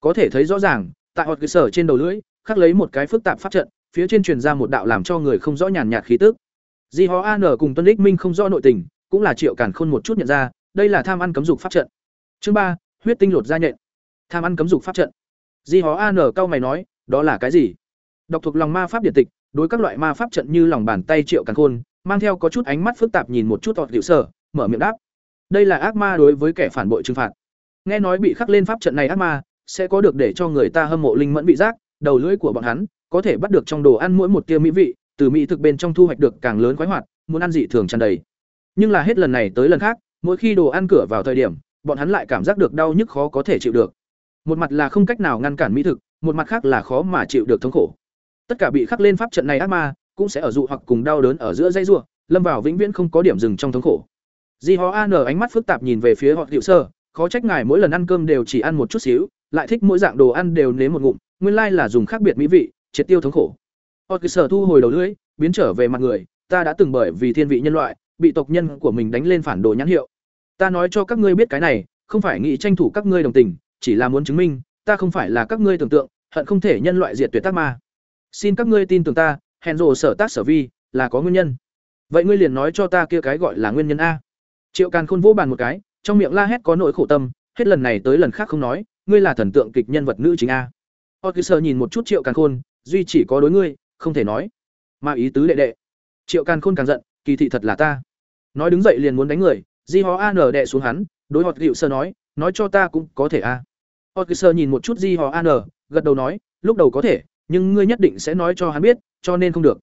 có thể thấy rõ ràng tại otkiser trên đầu lưỡi khắc lấy một cái phức tạp pháp trận phía trên truyền ra một đạo làm cho người không rõ nhàn nhạt khí tức. Di hó an cùng tuân đích minh không rõ nội tình cũng là triệu cản khôn một chút nhận ra đây là tham ăn cấm dục pháp trận. Chương ba huyết tinh lột ra nhện. Tham ăn cấm dục pháp trận. Di hó an cao mày nói đó là cái gì? Đọc thuộc lòng ma pháp điện tịch, đối các loại ma pháp trận như lòng bàn tay Triệu cản Khôn, mang theo có chút ánh mắt phức tạp nhìn một chút Tọt Diệu Sở, mở miệng đáp. Đây là ác ma đối với kẻ phản bội trừng phạt. Nghe nói bị khắc lên pháp trận này ác ma, sẽ có được để cho người ta hâm mộ linh mẫn vị giác, đầu lưỡi của bọn hắn có thể bắt được trong đồ ăn mỗi một tia mỹ vị, từ mỹ thực bên trong thu hoạch được càng lớn khoái hoạt, muốn ăn dị thường tràn đầy. Nhưng là hết lần này tới lần khác, mỗi khi đồ ăn cửa vào thời điểm, bọn hắn lại cảm giác được đau nhức khó có thể chịu được. Một mặt là không cách nào ngăn cản mỹ thực, một mặt khác là khó mà chịu được thống khổ tất cả bị khắc lên pháp trận này ác ma cũng sẽ ở dụ hoặc cùng đau đớn ở giữa dây rùa lâm vào vĩnh viễn không có điểm dừng trong thống khổ di ho an ánh mắt phức tạp nhìn về phía họ hiệu sơ khó trách ngài mỗi lần ăn cơm đều chỉ ăn một chút xíu lại thích mỗi dạng đồ ăn đều nếm một ngụm nguyên lai là dùng khác biệt mỹ vị, triệt tiêu thống khổ. Họ sở thu hồi đầu lưỡi, biến trở về mặt người, ta đã từng bởi vì thiên vị nhân loại, bị tộc nhân của mình đánh lên phản đồ nhãn hiệu. Ta nói cho các ngươi biết cái này, không phải nghĩ tranh thủ các ngươi đồng tình, chỉ là muốn chứng minh, ta không phải là các ngươi tưởng tượng, hận không thể nhân loại diệt tuyệt tác ma. Xin các ngươi tin tưởng ta hèn rồ sở tác sở vi, là có nguyên nhân. Vậy ngươi liền nói cho ta kia cái gọi là nguyên nhân a. Triệu càn khôn vỗ bàn một cái, trong miệng la hét có nỗi khổ tâm, hết lần này tới lần khác không nói, ngươi là thần tượng kịch nhân vật nữ chính a. Orkiser nhìn một chút triệu càn khôn, duy chỉ có đối ngươi, không thể nói. Mà ý tứ đệ đệ. Triệu càn khôn càng giận, kỳ thị thật là ta. Nói đứng dậy liền muốn đánh người, di họ an đệ xuống hắn, đối họ cựu sơ nói nói cho ta cũng có thể a. Orkiser nhìn một chút di họ an gật đầu nói, lúc đầu có thể, nhưng ngươi nhất định sẽ nói cho hắn biết, cho nên không được.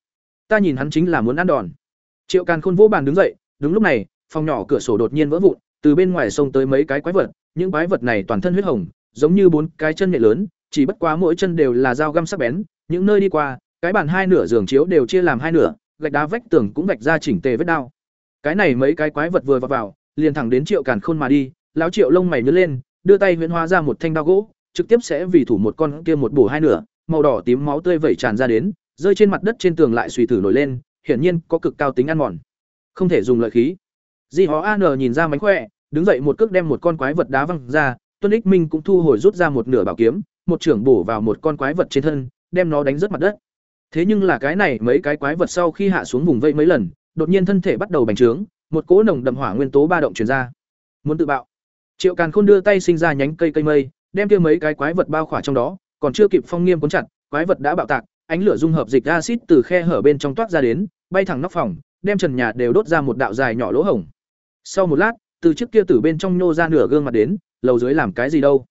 Ta nhìn hắn chính là muốn ăn đòn. Triệu càn khôn vỗ bàn đứng dậy, đúng lúc này, phòng nhỏ cửa sổ đột nhiên vỡ vụn, từ bên ngoài sông tới mấy cái quái vật, những quái vật này toàn thân huyết hồng, giống như bốn cái chân nhẹ lớn chỉ bất quá mỗi chân đều là dao găm sắc bén những nơi đi qua cái bàn hai nửa giường chiếu đều chia làm hai nửa gạch đá vách tường cũng vạch ra chỉnh tề vết đao cái này mấy cái quái vật vừa vào, vào liền thẳng đến triệu càn khôn mà đi lão triệu lông mày nhớ lên đưa tay huyễn hóa ra một thanh đao gỗ trực tiếp sẽ vì thủ một con kia một bổ hai nửa màu đỏ tím máu tươi vẩy tràn ra đến, rơi trên mặt đất trên tường lại suy thử nổi lên, hiển nhiên có cực cao tính ăn mòn. Không thể dùng lợi khí. Di Hó An nhìn ra mánh khỏe, đứng dậy một cước đem một con quái vật đá văng ra, Tuân Ích Minh cũng thu hồi rút ra một nửa bảo kiếm, một trưởng bổ vào một con quái vật trên thân, đem nó đánh rớt mặt đất. Thế nhưng là cái này mấy cái quái vật sau khi hạ xuống vùng vây mấy lần, đột nhiên thân thể bắt đầu bành trướng, một cỗ nồng đậm hỏa nguyên tố ba động truyền ra. Muốn tự bạo. Triệu Càn Khôn đưa tay sinh ra nhánh cây cây mây, đem kia mấy cái quái vật bao khỏa trong đó, còn chưa kịp phong nghiêm cuốn chặt, quái vật đã bạo tạc, ánh lửa dung hợp dịch axit từ khe hở bên trong toát ra đến, bay thẳng nóc phòng, đem trần nhà đều đốt ra một đạo dài nhỏ lỗ hổng. Sau một lát, từ chiếc kia từ bên trong nô ra nửa gương mặt đến, lầu dưới làm cái gì đâu?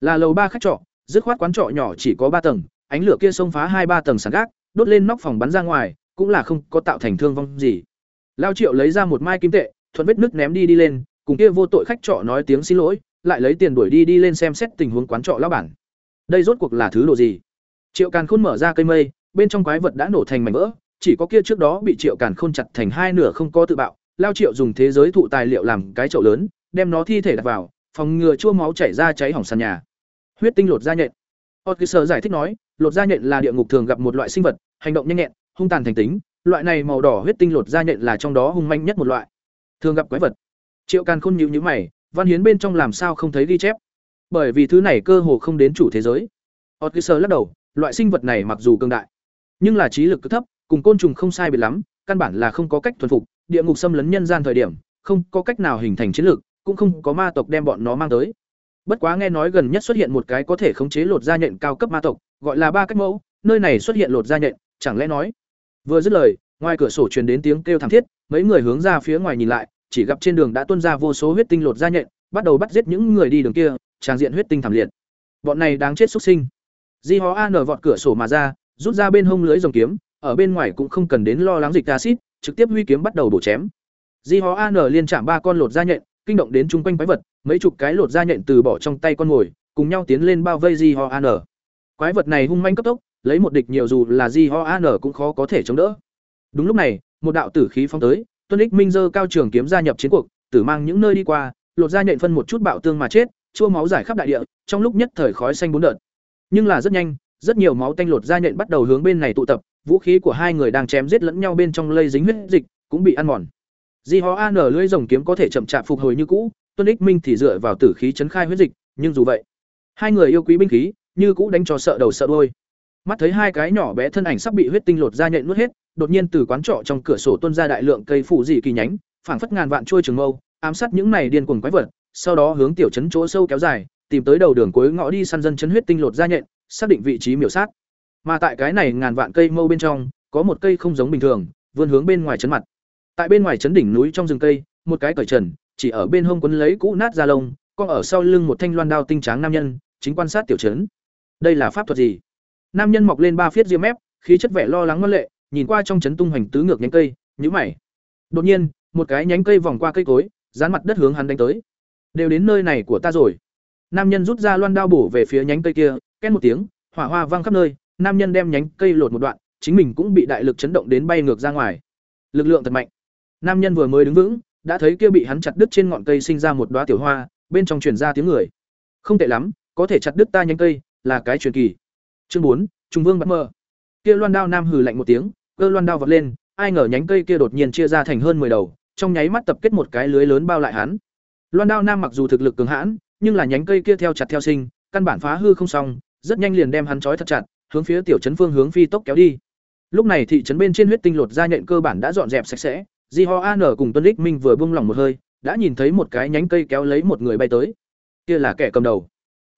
Là lầu ba khách trọ, dứt khoát quán trọ nhỏ chỉ có ba tầng, ánh lửa kia xông phá hai ba tầng sàn gác, đốt lên nóc phòng bắn ra ngoài, cũng là không có tạo thành thương vong gì. Lao Triệu lấy ra một mai kim tệ, thuận vết nước ném đi đi lên, cùng kia vô tội khách trọ nói tiếng xin lỗi, lại lấy tiền đuổi đi đi lên xem xét tình huống quán trọ lão bản. Đây rốt cuộc là thứ đồ gì? Triệu càn khôn mở ra cây mây bên trong quái vật đã nổ thành mảnh vỡ chỉ có kia trước đó bị triệu càn khôn chặt thành hai nửa không có tự bạo. Lao triệu dùng thế giới thụ tài liệu làm cái chậu lớn đem nó thi thể đặt vào phòng ngừa chua máu chảy ra cháy hỏng sàn nhà huyết tinh lột da nhện Otkiser giải thích nói, lột da nhện là địa ngục thường gặp một loại sinh vật, hành động nhanh nhẹn, hung tàn thành tính, loại này màu đỏ huyết tinh lột da nhện là trong đó hung manh nhất một loại. Thường gặp quái vật. Triệu Càn Khôn nhịu nhữ mày, văn hiến bên trong làm sao không thấy ghi chép? bởi vì thứ này cơ hồ không đến chủ thế giới. Otkiser lắc đầu, loại sinh vật này mặc dù cường đại, nhưng là trí lực cứ thấp, cùng côn trùng không sai biệt lắm, căn bản là không có cách thuần phục, địa ngục xâm lấn nhân gian thời điểm, không có cách nào hình thành chiến lược, cũng không có ma tộc đem bọn nó mang tới. Bất quá nghe nói gần nhất xuất hiện một cái có thể khống chế lột da nhện cao cấp ma tộc, gọi là ba cách mẫu, nơi này xuất hiện lột da nhện, chẳng lẽ nói. Vừa dứt lời, ngoài cửa sổ truyền đến tiếng kêu thảm thiết, mấy người hướng ra phía ngoài nhìn lại, chỉ gặp trên đường đã tuôn ra vô số huyết tinh lột da nhện, bắt đầu bắt giết những người đi đường kia, tràng diện huyết tinh thảm liệt. Bọn này đáng chết xuất sinh. Di Hó An vọt cửa sổ mà ra, rút ra bên hông lưới rồng kiếm, ở bên ngoài cũng không cần đến lo lắng dịch acid, trực tiếp huy kiếm bắt đầu bổ chém. Di Hó An liên chạm ba con lột da nhện, kinh động đến chung quanh quái vật, mấy chục cái lột da nhện từ bỏ trong tay con ngồi, cùng nhau tiến lên bao vây Di Ho An. Quái vật này hung manh cấp tốc, lấy một địch nhiều dù là Di Ho An cũng khó có thể chống đỡ. Đúng lúc này, một đạo tử khí phóng tới, Tuân Ích Minh giơ cao trường kiếm gia nhập chiến cuộc, tử mang những nơi đi qua, lột da nhện phân một chút bạo tương mà chết, chua máu giải khắp đại địa, trong lúc nhất thời khói xanh bốn đợt. Nhưng là rất nhanh, rất nhiều máu tanh lột da nhện bắt đầu hướng bên này tụ tập, vũ khí của hai người đang chém giết lẫn nhau bên trong lây dính huyết dịch, cũng bị ăn mòn. Di Ho An lưỡi rồng kiếm có thể chậm chạp phục hồi như cũ, Tuân Ích Minh thì dựa vào tử khí chấn khai huyết dịch, nhưng dù vậy, hai người yêu quý binh khí, như cũ đánh cho sợ đầu sợ đuôi. Mắt thấy hai cái nhỏ bé thân ảnh sắp bị huyết tinh lột ra nhện nuốt hết, đột nhiên từ quán trọ trong cửa sổ tuân ra đại lượng cây phủ dị kỳ nhánh, phảng phất ngàn vạn chuôi trường mâu, ám sát những này điên cuồng quái vật, sau đó hướng tiểu trấn chỗ sâu kéo dài, tìm tới đầu đường cuối ngõ đi săn dân chấn huyết tinh lột ra nhện, xác định vị trí miểu sát. Mà tại cái này ngàn vạn cây mâu bên trong, có một cây không giống bình thường, vươn hướng bên ngoài chấn mặt. Tại bên ngoài chấn đỉnh núi trong rừng cây, một cái cởi trần, chỉ ở bên hông quấn lấy cũ nát da lông, con ở sau lưng một thanh loan đao tinh tráng nam nhân, chính quan sát tiểu trấn. Đây là pháp thuật gì? Nam nhân mọc lên ba phiết diêm mép, khí chất vẻ lo lắng ngoan lệ, nhìn qua trong trấn tung hoành tứ ngược nhánh cây, như mày. Đột nhiên, một cái nhánh cây vòng qua cây cối, dán mặt đất hướng hắn đánh tới. Đều đến nơi này của ta rồi. Nam nhân rút ra loan đao bổ về phía nhánh cây kia, két một tiếng, hỏa hoa vang khắp nơi, nam nhân đem nhánh cây lột một đoạn, chính mình cũng bị đại lực chấn động đến bay ngược ra ngoài. Lực lượng thật mạnh. Nam nhân vừa mới đứng vững, đã thấy kia bị hắn chặt đứt trên ngọn cây sinh ra một đóa tiểu hoa, bên trong truyền ra tiếng người. Không tệ lắm, có thể chặt đứt ta nhánh cây, là cái truyền kỳ. Chương bốn, Trung Vương bắt mơ. Kia loan đao nam hừ lạnh một tiếng, cơ loan đao vọt lên, ai ngờ nhánh cây kia đột nhiên chia ra thành hơn 10 đầu, trong nháy mắt tập kết một cái lưới lớn bao lại hắn. Loan đao nam mặc dù thực lực cường hãn, nhưng là nhánh cây kia theo chặt theo sinh, căn bản phá hư không xong, rất nhanh liền đem hắn trói thật chặt, hướng phía tiểu trấn phương hướng phi tốc kéo đi. Lúc này thị trấn bên trên huyết tinh lột ra nhện cơ bản đã dọn dẹp sạch sẽ, Di Ho An cùng Tuân Lịch Minh vừa buông lỏng một hơi, đã nhìn thấy một cái nhánh cây kéo lấy một người bay tới. Kia là kẻ cầm đầu.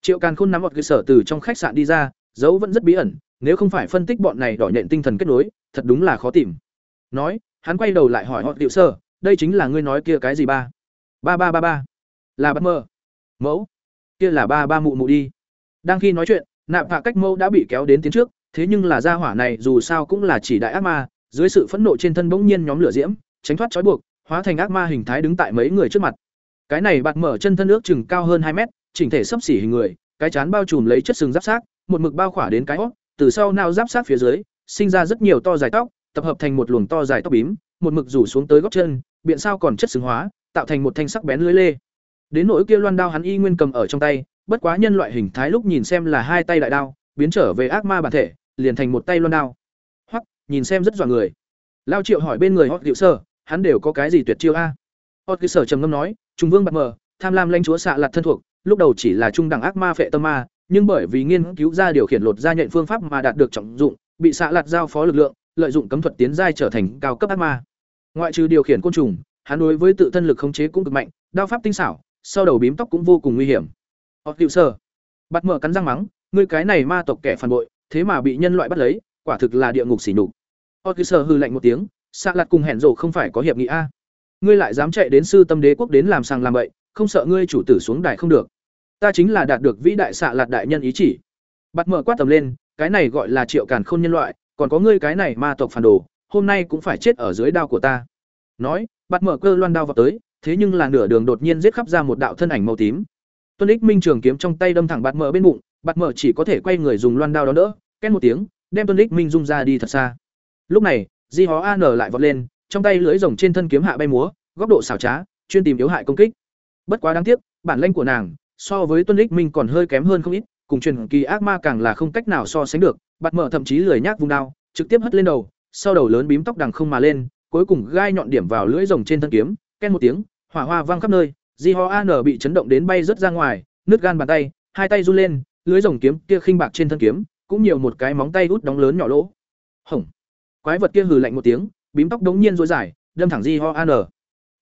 Triệu Càn Khôn nắm một cơ sở từ trong khách sạn đi ra, dấu vẫn rất bí ẩn, nếu không phải phân tích bọn này đỏ nhện tinh thần kết nối, thật đúng là khó tìm. Nói, hắn quay đầu lại hỏi họ Diệu Sơ, đây chính là ngươi nói kia cái gì ba? Ba ba ba ba. Là bất mơ. Mẫu. Kia là ba ba mụ mụ đi. Đang khi nói chuyện, nạp hạ cách Mẫu đã bị kéo đến tiến trước, thế nhưng là gia hỏa này dù sao cũng là chỉ đại ác ma, dưới sự phẫn nộ trên thân bỗng nhiên nhóm lửa diễm, tránh thoát trói buộc, hóa thành ác ma hình thái đứng tại mấy người trước mặt. Cái này bạt mở chân thân ước chừng cao hơn hai mét, chỉnh thể sấp xỉ hình người, cái chán bao trùm lấy chất sừng giáp xác, một mực bao khỏa đến cái hót, từ sau nao giáp sát phía dưới, sinh ra rất nhiều to dài tóc, tập hợp thành một luồng to dài tóc bím, một mực rủ xuống tới gót chân, biện sao còn chất xứng hóa, tạo thành một thanh sắc bén lưỡi lê. Đến nỗi kia loan đao hắn y nguyên cầm ở trong tay, bất quá nhân loại hình thái lúc nhìn xem là hai tay đại đao, biến trở về ác ma bản thể, liền thành một tay loan đao. Hoặc, nhìn xem rất dọa người. Lao Triệu hỏi bên người họ Diệu Sơ, hắn đều có cái gì tuyệt chiêu a? Hot Diệu sở trầm ngâm nói, Trung Vương bạc mờ, tham lam lãnh chúa xạ lạt thân thuộc, lúc đầu chỉ là trung đẳng ác ma phệ tâm ma, nhưng bởi vì nghiên cứu ra điều khiển lột ra nhện phương pháp mà đạt được trọng dụng, bị xạ lạt giao phó lực lượng, lợi dụng cấm thuật tiến giai trở thành cao cấp ác ma. Ngoại trừ điều khiển côn trùng, hắn đối với tự thân lực khống chế cũng cực mạnh, đao pháp tinh xảo, sau đầu bím tóc cũng vô cùng nguy hiểm. Hot Diệu Sơ, bắt mở cắn răng mắng, ngươi cái này ma tộc kẻ phản bội, thế mà bị nhân loại bắt lấy, quả thực là địa ngục xỉ nhục. Otkiser hư lạnh một tiếng, xạ lạt cùng hẹn rộ không phải có hiệp nghị a. Ngươi lại dám chạy đến sư tâm đế quốc đến làm sang làm bậy, không sợ ngươi chủ tử xuống đài không được. Ta chính là đạt được vĩ đại xạ lạt đại nhân ý chỉ. Bắt mở quát tầm lên, cái này gọi là triệu càn khôn nhân loại, còn có ngươi cái này ma tộc phản đồ, hôm nay cũng phải chết ở dưới đao của ta. Nói, bắt mở cơ loan đao vào tới, thế nhưng là nửa đường đột nhiên giết khắp ra một đạo thân ảnh màu tím. Tuân Ích Minh trường kiếm trong tay đâm thẳng bạt mở bên bụng, bạt mở chỉ có thể quay người dùng loan đao đó đỡ, két một tiếng, đem Tuân Ích Minh rung ra đi thật xa. Lúc này, Di Hó An lại vọt lên, trong tay lưỡi rồng trên thân kiếm hạ bay múa, góc độ xảo trá, chuyên tìm yếu hại công kích. Bất quá đáng tiếc, bản lĩnh của nàng so với Tuân Ích Minh còn hơi kém hơn không ít, cùng truyền kỳ ác ma càng là không cách nào so sánh được, bạt mở thậm chí lười nhác vùng đao, trực tiếp hất lên đầu, sau đầu lớn bím tóc đằng không mà lên, cuối cùng gai nhọn điểm vào lưỡi rồng trên thân kiếm, ken một tiếng, hỏa hoa vang khắp nơi, Di Ho An bị chấn động đến bay rất ra ngoài, nứt gan bàn tay, hai tay run lên, lưới rồng kiếm kia khinh bạc trên thân kiếm, cũng nhiều một cái móng tay út đóng lớn nhỏ lỗ. Hổng. Quái vật kia hừ lạnh một tiếng, bím tóc đống nhiên rối dài, đâm thẳng Di Ho An.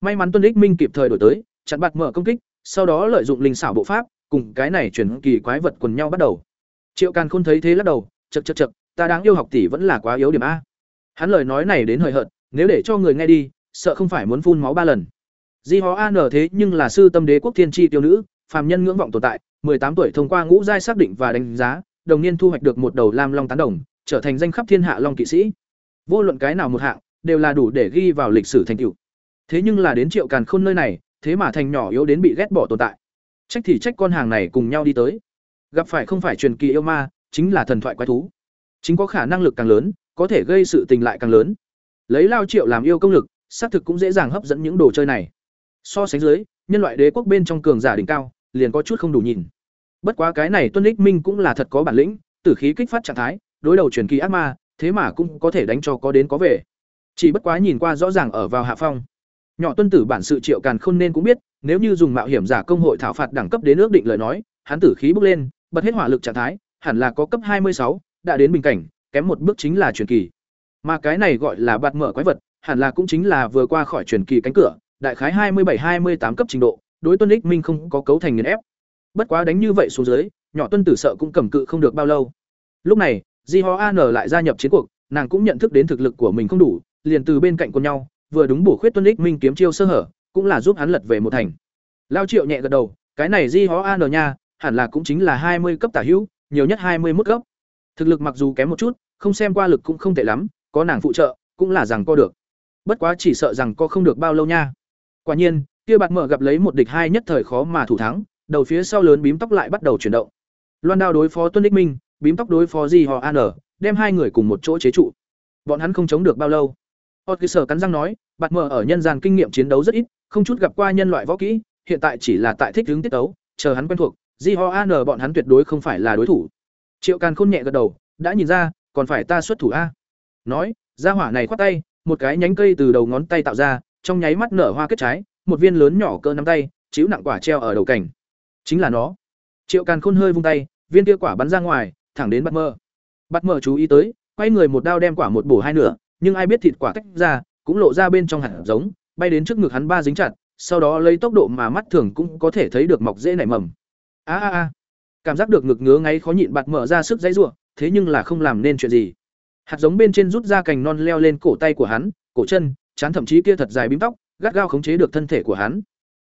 May mắn Tuân Lịch Minh kịp thời đổi tới, chặn bạt mở công kích, sau đó lợi dụng linh xảo bộ pháp, cùng cái này chuyển kỳ quái vật quần nhau bắt đầu. Triệu Càn Khôn thấy thế lắc đầu, chậc chậc chậc, ta đáng yêu học tỷ vẫn là quá yếu điểm a. Hắn lời nói này đến hời hợt, nếu để cho người nghe đi, sợ không phải muốn phun máu ba lần. Di Hó An thế nhưng là sư tâm đế quốc thiên tri tiêu nữ, phàm nhân ngưỡng vọng tồn tại, 18 tuổi thông qua ngũ giai xác định và đánh giá, đồng niên thu hoạch được một đầu lam long tán đồng, trở thành danh khắp thiên hạ long kỵ sĩ. Vô luận cái nào một hạng, đều là đủ để ghi vào lịch sử thành tựu. Thế nhưng là đến Triệu Càn Khôn nơi này, thế mà thành nhỏ yếu đến bị ghét bỏ tồn tại. Trách thì trách con hàng này cùng nhau đi tới. Gặp phải không phải truyền kỳ yêu ma, chính là thần thoại quái thú. Chính có khả năng lực càng lớn, có thể gây sự tình lại càng lớn. Lấy lao Triệu làm yêu công lực, xác thực cũng dễ dàng hấp dẫn những đồ chơi này. So sánh dưới, nhân loại đế quốc bên trong cường giả đỉnh cao, liền có chút không đủ nhìn. Bất quá cái này Tuân Lịch Minh cũng là thật có bản lĩnh, tử khí kích phát trạng thái, đối đầu truyền kỳ ác ma, thế mà cũng có thể đánh cho có đến có về. Chỉ bất quá nhìn qua rõ ràng ở vào hạ phong. Nhỏ tuân tử bản sự Triệu Càn Khôn nên cũng biết, nếu như dùng mạo hiểm giả công hội thảo phạt đẳng cấp đến ước định lời nói, hắn tử khí bốc lên, bật hết hỏa lực trạng thái, hẳn là có cấp hai mươi sáu, đã đến bình cảnh, kém một bước chính là truyền kỳ. Mà cái này gọi là bạt mở quái vật, hẳn là cũng chính là vừa qua khỏi truyền kỳ cánh cửa, đại khái hai mươi bảy hai mươi tám cấp trình độ, đối Tuân Ích Minh không có cấu thành nghiền ép. Bất quá đánh như vậy xuống dưới, nhỏ Tuân Tử sợ cũng cầm cự không được bao lâu. Lúc này, Di Ho An lại gia nhập chiến cuộc, nàng cũng nhận thức đến thực lực của mình không đủ, liền từ bên cạnh con nhau, vừa đúng bổ khuyết Tuân Ích Minh kiếm chiêu sơ hở, cũng là giúp hắn lật về một thành. Lao Triệu nhẹ gật đầu, cái này Di Ho An nha, hẳn là cũng chính là hai mươi cấp tả hữu, nhiều nhất hai mươi mức cấp. Thực lực mặc dù kém một chút, không xem qua lực cũng không tệ lắm, có nàng phụ trợ, cũng là rằng co được. Bất quá chỉ sợ rằng co không được bao lâu nha. Quả nhiên, kia bạt mở gặp lấy một địch hai nhất thời khó mà thủ thắng, đầu phía sau lớn bím tóc lại bắt đầu chuyển động. Loan đao đối phó Tuân Ích Minh, bím tóc đối phó gì Họ An, đem hai người cùng một chỗ chế trụ. Bọn hắn không chống được bao lâu. Otkiser cắn răng nói, bạt mở ở nhân gian kinh nghiệm chiến đấu rất ít, không chút gặp qua nhân loại võ kỹ, hiện tại chỉ là tại thích hướng tiết đấu, chờ hắn quen thuộc, Di Ho An bọn hắn tuyệt đối không phải là đối thủ. Triệu Càn Khôn nhẹ gật đầu, đã nhìn ra, còn phải ta xuất thủ a. Nói, ra hỏa này khoát tay, một cái nhánh cây từ đầu ngón tay tạo ra, trong nháy mắt nở hoa kết trái, một viên lớn nhỏ cỡ nắm tay, chiếu nặng quả treo ở đầu cảnh. Chính là nó. Triệu Càn Khôn hơi vung tay, viên kia quả bắn ra ngoài, thẳng đến bắt Mơ. bắt Mơ chú ý tới, quay người một đao đem quả một bổ hai nửa, nhưng ai biết thịt quả tách ra, cũng lộ ra bên trong hạt giống, bay đến trước ngực hắn ba dính chặt, sau đó lấy tốc độ mà mắt thường cũng có thể thấy được mọc dễ nảy mầm. A a a. Cảm giác được ngực ngứa ngáy khó nhịn Bạt Mơ ra sức dãy rủa, thế nhưng là không làm nên chuyện gì. Hạt giống bên trên rút ra cành non leo lên cổ tay của hắn, cổ chân, chán thậm chí kia thật dài bím tóc, gắt gao khống chế được thân thể của hắn.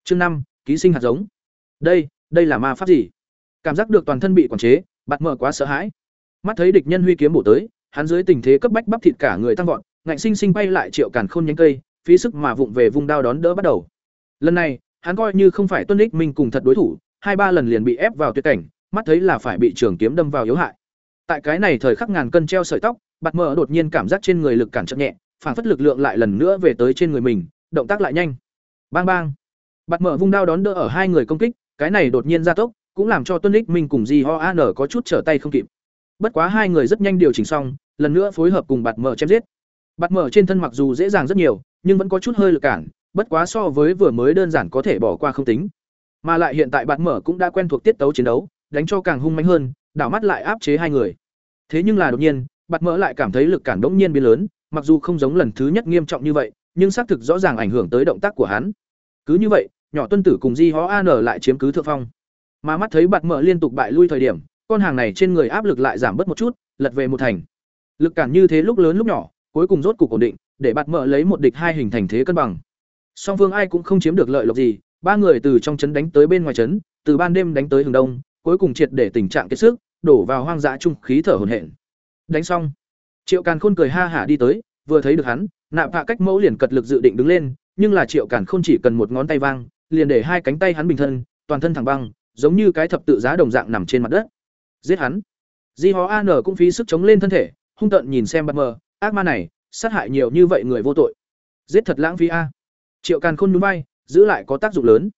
Chương năm, ký sinh hạt giống. Đây, đây là ma pháp gì? Cảm giác được toàn thân bị quản chế, bạt mở quá sợ hãi. Mắt thấy địch nhân huy kiếm bổ tới, hắn dưới tình thế cấp bách bắp thịt cả người tăng vọt, ngạnh sinh sinh bay lại triệu càn khôn nhánh cây, phí sức mà vụng về vung đao đón đỡ bắt đầu. Lần này, hắn coi như không phải tuân đích mình cùng thật đối thủ, hai ba lần liền bị ép vào tuyệt cảnh, mắt thấy là phải bị trường kiếm đâm vào yếu hại. Tại cái này thời khắc ngàn cân treo sợi tóc, bạt mở đột nhiên cảm giác trên người lực cản chậm nhẹ, phản phất lực lượng lại lần nữa về tới trên người mình, động tác lại nhanh. Bang bang. Bạt mở vung đao đón đỡ ở hai người công kích, cái này đột nhiên gia tốc, cũng làm cho Tuân Lịch Minh cùng Di Ho An có chút trở tay không kịp. Bất quá hai người rất nhanh điều chỉnh xong, lần nữa phối hợp cùng bạt mở chém giết. Bạt mở trên thân mặc dù dễ dàng rất nhiều, nhưng vẫn có chút hơi lực cản, bất quá so với vừa mới đơn giản có thể bỏ qua không tính. Mà lại hiện tại bạt mở cũng đã quen thuộc tiết tấu chiến đấu, đánh cho càng hung mãnh hơn, đảo mắt lại áp chế hai người. Thế nhưng là đột nhiên, bạt mở lại cảm thấy lực cản bỗng nhiên biến lớn, mặc dù không giống lần thứ nhất nghiêm trọng như vậy, nhưng xác thực rõ ràng ảnh hưởng tới động tác của hắn. Cứ như vậy, nhỏ tuân tử cùng Di Hó An lại chiếm cứ thượng phong. Mà mắt thấy bạt mở liên tục bại lui thời điểm, con hàng này trên người áp lực lại giảm bớt một chút, lật về một thành. Lực cản như thế lúc lớn lúc nhỏ, cuối cùng rốt cục ổn định, để bạt mở lấy một địch hai hình thành thế cân bằng. Song phương ai cũng không chiếm được lợi lộc gì, ba người từ trong trấn đánh tới bên ngoài trấn, từ ban đêm đánh tới hướng đông, cuối cùng triệt để tình trạng kiệt sức, đổ vào hoang dã trung khí thở hổn hển. Đánh xong, Triệu Càn Khôn cười ha hả đi tới, vừa thấy được hắn, nạp hạ cách mẫu liền cật lực dự định đứng lên, nhưng là Triệu Càn Khôn chỉ cần một ngón tay vang, liền để hai cánh tay hắn bình thân, toàn thân thẳng băng, giống như cái thập tự giá đồng dạng nằm trên mặt đất. Giết hắn. Di Hó An cũng phí sức chống lên thân thể, hung tợn nhìn xem Bạt Mờ, ác ma này, sát hại nhiều như vậy người vô tội. Giết thật lãng phí a. Triệu Càn Khôn nhún vai, giữ lại có tác dụng lớn.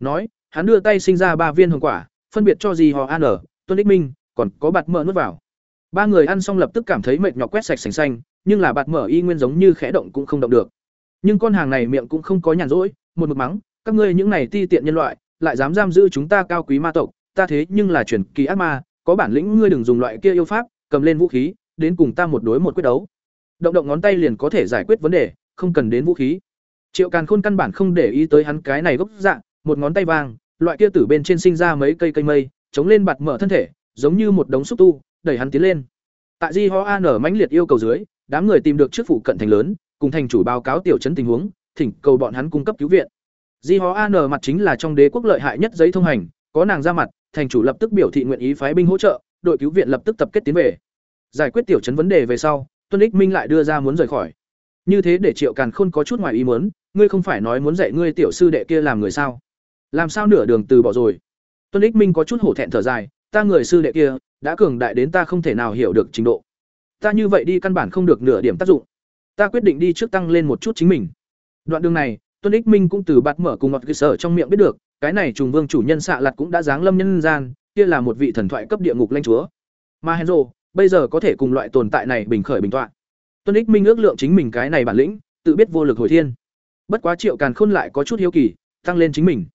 Nói, hắn đưa tay sinh ra ba viên hồng quả, phân biệt cho Di Hó An, Tuân Ích Minh, còn có Bạt Mờ nuốt vào. Ba người ăn xong lập tức cảm thấy mệt nhọc quét sạch sành xanh, nhưng là Bạt Mờ y nguyên giống như khẽ động cũng không động được. Nhưng con hàng này miệng cũng không có nhàn rỗi, một mực mắng, các ngươi những này ti tiện nhân loại, lại dám giam giữ chúng ta cao quý ma tộc, ta thế nhưng là truyền kỳ ác ma, có bản lĩnh ngươi đừng dùng loại kia yêu pháp, cầm lên vũ khí, đến cùng ta một đối một quyết đấu. Động động ngón tay liền có thể giải quyết vấn đề, không cần đến vũ khí. Triệu Càn Khôn căn bản không để ý tới hắn cái này gốc dạng, một ngón tay vàng, loại kia tử bên trên sinh ra mấy cây cây mây, chống lên bạt mở thân thể, giống như một đống xúc tu, đẩy hắn tiến lên. Tại Di Ho An ở mãnh liệt yêu cầu dưới, đám người tìm được trước phụ cận thành lớn, cùng thành chủ báo cáo tiểu trấn tình huống, thỉnh cầu bọn hắn cung cấp cứu viện di hó an mặt chính là trong đế quốc lợi hại nhất giấy thông hành, có nàng ra mặt, thành chủ lập tức biểu thị nguyện ý phái binh hỗ trợ, đội cứu viện lập tức tập kết tiến về. Giải quyết tiểu trấn vấn đề về sau, tuân Lịch minh lại đưa ra muốn rời khỏi. Như thế để triệu càn khôn có chút ngoài ý muốn, ngươi không phải nói muốn dạy ngươi tiểu sư đệ kia làm người sao? Làm sao nửa đường từ bỏ rồi? Tuân Lịch minh có chút hổ thẹn thở dài, ta người sư đệ kia, đã cường đại đến ta không thể nào hiểu được trình độ. Ta như vậy đi căn bản không được nửa điểm tác dụng. Ta quyết định đi trước tăng lên một chút chính mình. Đoạn đường này tuân ích minh cũng từ bạt mở cùng ngọt cơ sở trong miệng biết được, cái này trùng vương chủ nhân xạ lặt cũng đã giáng lâm nhân gian, kia là một vị thần thoại cấp địa ngục lanh chúa. Mà henzo bây giờ có thể cùng loại tồn tại này bình khởi bình tọa. Tuân ích minh ước lượng chính mình cái này bản lĩnh, tự biết vô lực hồi thiên. Bất quá triệu càn khôn lại có chút hiếu kỳ, tăng lên chính mình.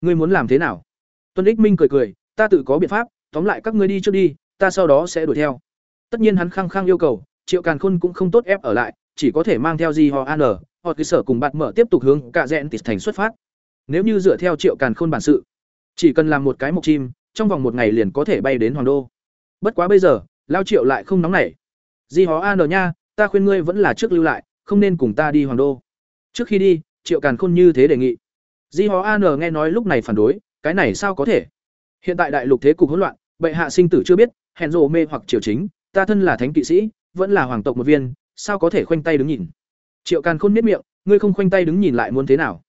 Ngươi muốn làm thế nào? Tuân ích minh cười cười, ta tự có biện pháp, tóm lại các ngươi đi trước đi, ta sau đó sẽ đuổi theo. Tất nhiên hắn khăng khăng yêu cầu, triệu càn khôn cũng không tốt ép ở lại, chỉ có thể mang theo gì họ an họ cơ sở cùng bạn mở tiếp tục hướng cả rẽn tịt thành xuất phát. Nếu như dựa theo triệu càn khôn bản sự, chỉ cần làm một cái mộc chim, trong vòng một ngày liền có thể bay đến hoàng đô. Bất quá bây giờ, lao triệu lại không nóng nảy. Di hó an nha, ta khuyên ngươi vẫn là trước lưu lại, không nên cùng ta đi hoàng đô. Trước khi đi, triệu càn khôn như thế đề nghị. Di hó an nghe nói lúc này phản đối, cái này sao có thể? Hiện tại đại lục thế cục hỗn loạn, bệ hạ sinh tử chưa biết hẹn rộ mê hoặc triều chính, ta thân là thánh kỵ sĩ, vẫn là hoàng tộc một viên, sao có thể khoanh tay đứng nhìn? Triệu càn khôn miết miệng, ngươi không khoanh tay đứng nhìn lại muốn thế nào?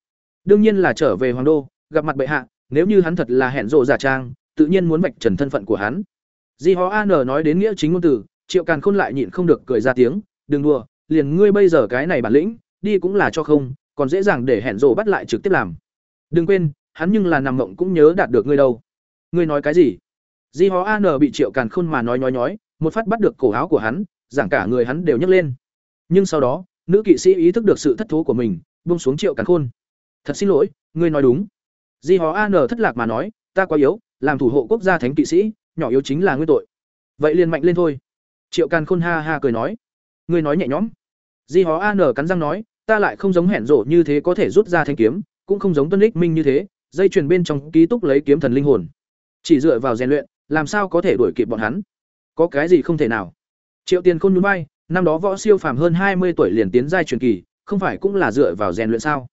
Đương nhiên là trở về hoàng đô, gặp mặt bệ hạ, nếu như hắn thật là hẹn rộ giả trang, tự nhiên muốn vạch trần thân phận của hắn. Di hó an nói đến nghĩa chính ngôn từ, triệu càn khôn lại nhịn không được cười ra tiếng, đừng đùa, liền ngươi bây giờ cái này bản lĩnh, đi cũng là cho không, còn dễ dàng để hẹn rộ bắt lại trực tiếp làm. Đừng quên, hắn nhưng là nằm mộng cũng nhớ đạt được ngươi đâu. Ngươi nói cái gì? Di hó an bị triệu càn khôn mà nói nhói nhói, một phát bắt được cổ áo của hắn, giảng cả người hắn đều nhấc lên. Nhưng sau đó nữ kỵ sĩ ý thức được sự thất thố của mình, buông xuống triệu càn khôn. Thật xin lỗi, ngươi nói đúng. Di hó an thất lạc mà nói, ta quá yếu, làm thủ hộ quốc gia thánh kỵ sĩ, nhỏ yếu chính là nguyên tội. Vậy liền mạnh lên thôi. Triệu càn khôn ha ha cười nói, ngươi nói nhẹ nhõm. Di hó an cắn răng nói, ta lại không giống hẹn rổ như thế có thể rút ra thanh kiếm, cũng không giống tuân ích minh như thế, dây chuyền bên trong ký túc lấy kiếm thần linh hồn. Chỉ dựa vào rèn luyện, làm sao có thể đuổi kịp bọn hắn? Có cái gì không thể nào? Triệu tiền khôn núi bay năm đó võ siêu phàm hơn hai mươi tuổi liền tiến giai truyền kỳ, không phải cũng là dựa vào rèn luyện sao?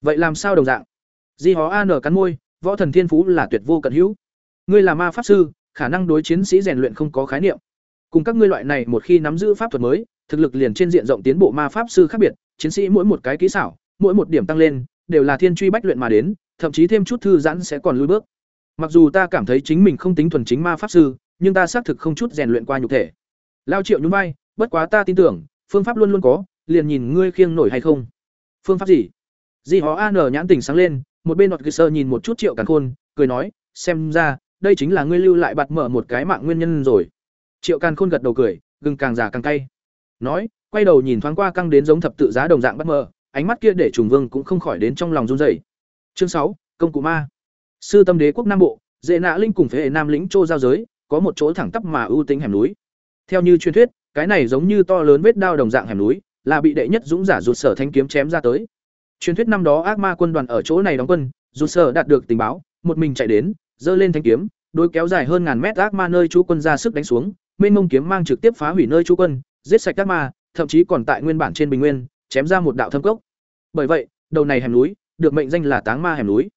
Vậy làm sao đồng dạng? Di hó an cắn môi, võ thần thiên phú là tuyệt vô cận hữu. Ngươi là ma pháp sư, khả năng đối chiến sĩ rèn luyện không có khái niệm. Cùng các ngươi loại này một khi nắm giữ pháp thuật mới, thực lực liền trên diện rộng tiến bộ ma pháp sư khác biệt, chiến sĩ mỗi một cái kỹ xảo, mỗi một điểm tăng lên, đều là thiên truy bách luyện mà đến, thậm chí thêm chút thư giãn sẽ còn lui bước. Mặc dù ta cảm thấy chính mình không tính thuần chính ma pháp sư, nhưng ta xác thực không chút rèn luyện qua nhục thể. Lao triệu nhún vai bất quá ta tin tưởng, phương pháp luôn luôn có, liền nhìn ngươi khiêng nổi hay không. Phương pháp gì? Di hó an nhãn tình sáng lên, một bên đọt cơ sơ nhìn một chút triệu càn khôn, cười nói, xem ra, đây chính là ngươi lưu lại bạt mở một cái mạng nguyên nhân rồi. Triệu càn khôn gật đầu cười, gừng càng già càng cay. Nói, quay đầu nhìn thoáng qua căng đến giống thập tự giá đồng dạng bắt mờ ánh mắt kia để trùng vương cũng không khỏi đến trong lòng run rẩy. Chương sáu, công cụ ma. Sư tâm đế quốc nam bộ, dễ nã linh cùng phế nam lĩnh châu giao giới, có một chỗ thẳng tắp mà ưu tính hẻm núi. Theo như truyền thuyết cái này giống như to lớn vết đao đồng dạng hẻm núi, là bị đệ nhất dũng giả rụt sở thanh kiếm chém ra tới. Truyền thuyết năm đó ác ma quân đoàn ở chỗ này đóng quân rụt sở đạt được tình báo, một mình chạy đến, giơ lên thanh kiếm, đôi kéo dài hơn ngàn mét ác ma nơi chú quân ra sức đánh xuống, mênh mông kiếm mang trực tiếp phá hủy nơi chú quân, giết sạch ác ma, thậm chí còn tại nguyên bản trên bình nguyên, chém ra một đạo thâm cốc. Bởi vậy, đầu này hẻm núi, được mệnh danh là táng ma hẻm núi.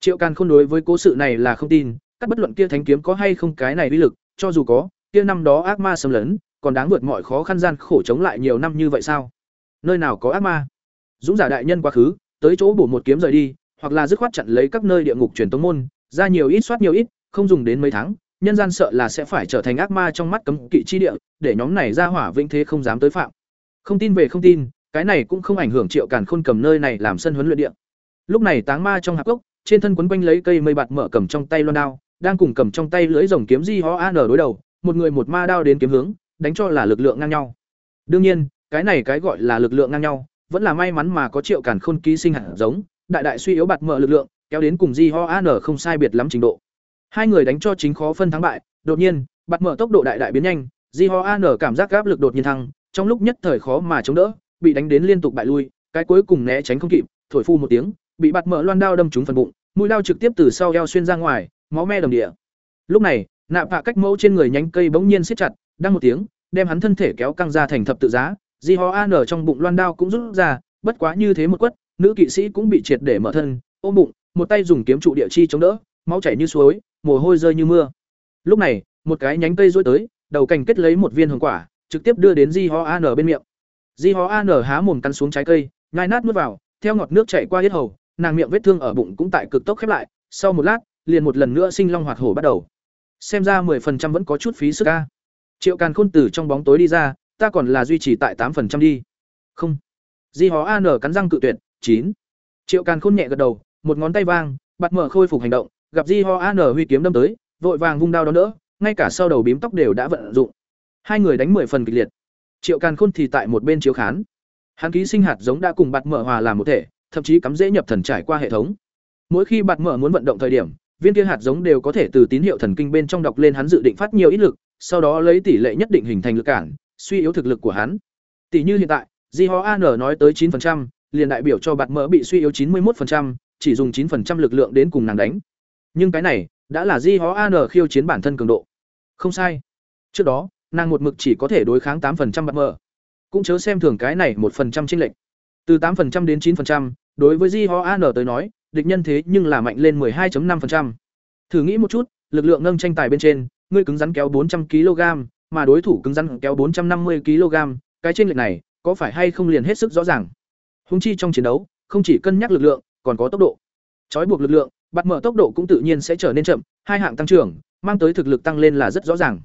Triệu càn khôn đối với cố sự này là không tin các bất luận kia thánh kiếm có hay không cái này uy lực, cho dù có, kia năm đó ác ma xâm lấn còn đáng vượt mọi khó khăn gian khổ chống lại nhiều năm như vậy sao? Nơi nào có ác ma? Dũng giả đại nhân quá khứ, tới chỗ bổ một kiếm rời đi, hoặc là dứt khoát chặn lấy các nơi địa ngục truyền tống môn, ra nhiều ít soát nhiều ít, không dùng đến mấy tháng, nhân gian sợ là sẽ phải trở thành ác ma trong mắt cấm kỵ chi địa, để nhóm này ra hỏa vĩnh thế không dám tới phạm. Không tin về không tin, cái này cũng không ảnh hưởng triệu càn khôn cầm nơi này làm sân huấn luyện địa. Lúc này táng ma trong hạp gốc trên thân quấn quanh lấy cây mây bạt mở cầm trong tay loan đao, đang cùng cầm trong tay lưỡi rồng kiếm di ho an đối đầu, một người một ma đao đến kiếm hướng đánh cho là lực lượng ngang nhau. Đương nhiên, cái này cái gọi là lực lượng ngang nhau, vẫn là may mắn mà có triệu càn khôn ký sinh hạt giống, đại đại suy yếu bạt mở lực lượng, kéo đến cùng di ho an không sai biệt lắm trình độ. Hai người đánh cho chính khó phân thắng bại, đột nhiên, bạt mở tốc độ đại đại biến nhanh di ho an cảm giác áp lực đột nhiên thăng, trong lúc nhất thời khó mà chống đỡ, bị đánh đến liên tục bại lui, cái cuối cùng né tránh không kịp, thổi phu một tiếng, bị bạt mở loan đao đâm trúng phần bụng, mũi đao trực tiếp từ sau eo xuyên ra ngoài, máu me đầm địa. Lúc này, nạp hạ cách mẫu trên người nhánh cây bỗng nhiên siết chặt đang một tiếng, đem hắn thân thể kéo căng ra thành thập tự giá, di ho an ở trong bụng loan đao cũng rút ra, bất quá như thế một quất, nữ kỵ sĩ cũng bị triệt để mở thân, ôm bụng, một tay dùng kiếm trụ địa chi chống đỡ, máu chảy như suối, mồ hôi rơi như mưa. Lúc này, một cái nhánh cây rối tới, đầu cành kết lấy một viên hồng quả, trực tiếp đưa đến di ho an bên miệng. Di ho an há mồm cắn xuống trái cây, nhai nát nuốt vào, theo ngọt nước chảy qua hết hầu, nàng miệng vết thương ở bụng cũng tại cực tốc khép lại, sau một lát, liền một lần nữa sinh long hoạt hổ bắt đầu. Xem ra 10% vẫn có chút phí sức a triệu càn khôn từ trong bóng tối đi ra, ta còn là duy trì tại tám phần trăm đi. Không. Di hó an cắn răng cự tuyệt, chín. Triệu càn khôn nhẹ gật đầu, một ngón tay vang bạt mở khôi phục hành động, gặp di ho an huy kiếm đâm tới, vội vàng vung đao đó nữa ngay cả sau đầu bím tóc đều đã vận dụng. Hai người đánh mười phần kịch liệt. Triệu càn khôn thì tại một bên chiếu khán. Hắn ký sinh hạt giống đã cùng bạt mở hòa làm một thể, thậm chí cắm dễ nhập thần trải qua hệ thống. Mỗi khi bạt mở muốn vận động thời điểm, viên kia hạt giống đều có thể từ tín hiệu thần kinh bên trong đọc lên hắn dự định phát nhiều ít lực sau đó lấy tỷ lệ nhất định hình thành lực cản suy yếu thực lực của hắn tỷ như hiện tại di ho an nói tới 9%, liền đại biểu cho bạt mỡ bị suy yếu 91%, chỉ dùng 9% lực lượng đến cùng nàng đánh. Nhưng cái này đã là Di Hó An khiêu chiến bản thân cường độ. Không sai. Trước đó, nàng một mực chỉ có thể đối kháng 8% bạt mỡ. Cũng chớ xem thường cái này 1% chênh lệch. Từ 8% đến 9%, đối với Di Hó An tới nói, địch nhân thế nhưng là mạnh lên 12.5%. Thử nghĩ một chút, lực lượng nâng tranh tài bên trên, ngươi cứng rắn kéo 400 kg, mà đối thủ cứng rắn kéo 450 kg, cái chênh lệch này có phải hay không liền hết sức rõ ràng. Hung chi trong chiến đấu, không chỉ cân nhắc lực lượng, còn có tốc độ. Chói buộc lực lượng, bắt mở tốc độ cũng tự nhiên sẽ trở nên chậm, hai hạng tăng trưởng, mang tới thực lực tăng lên là rất rõ ràng.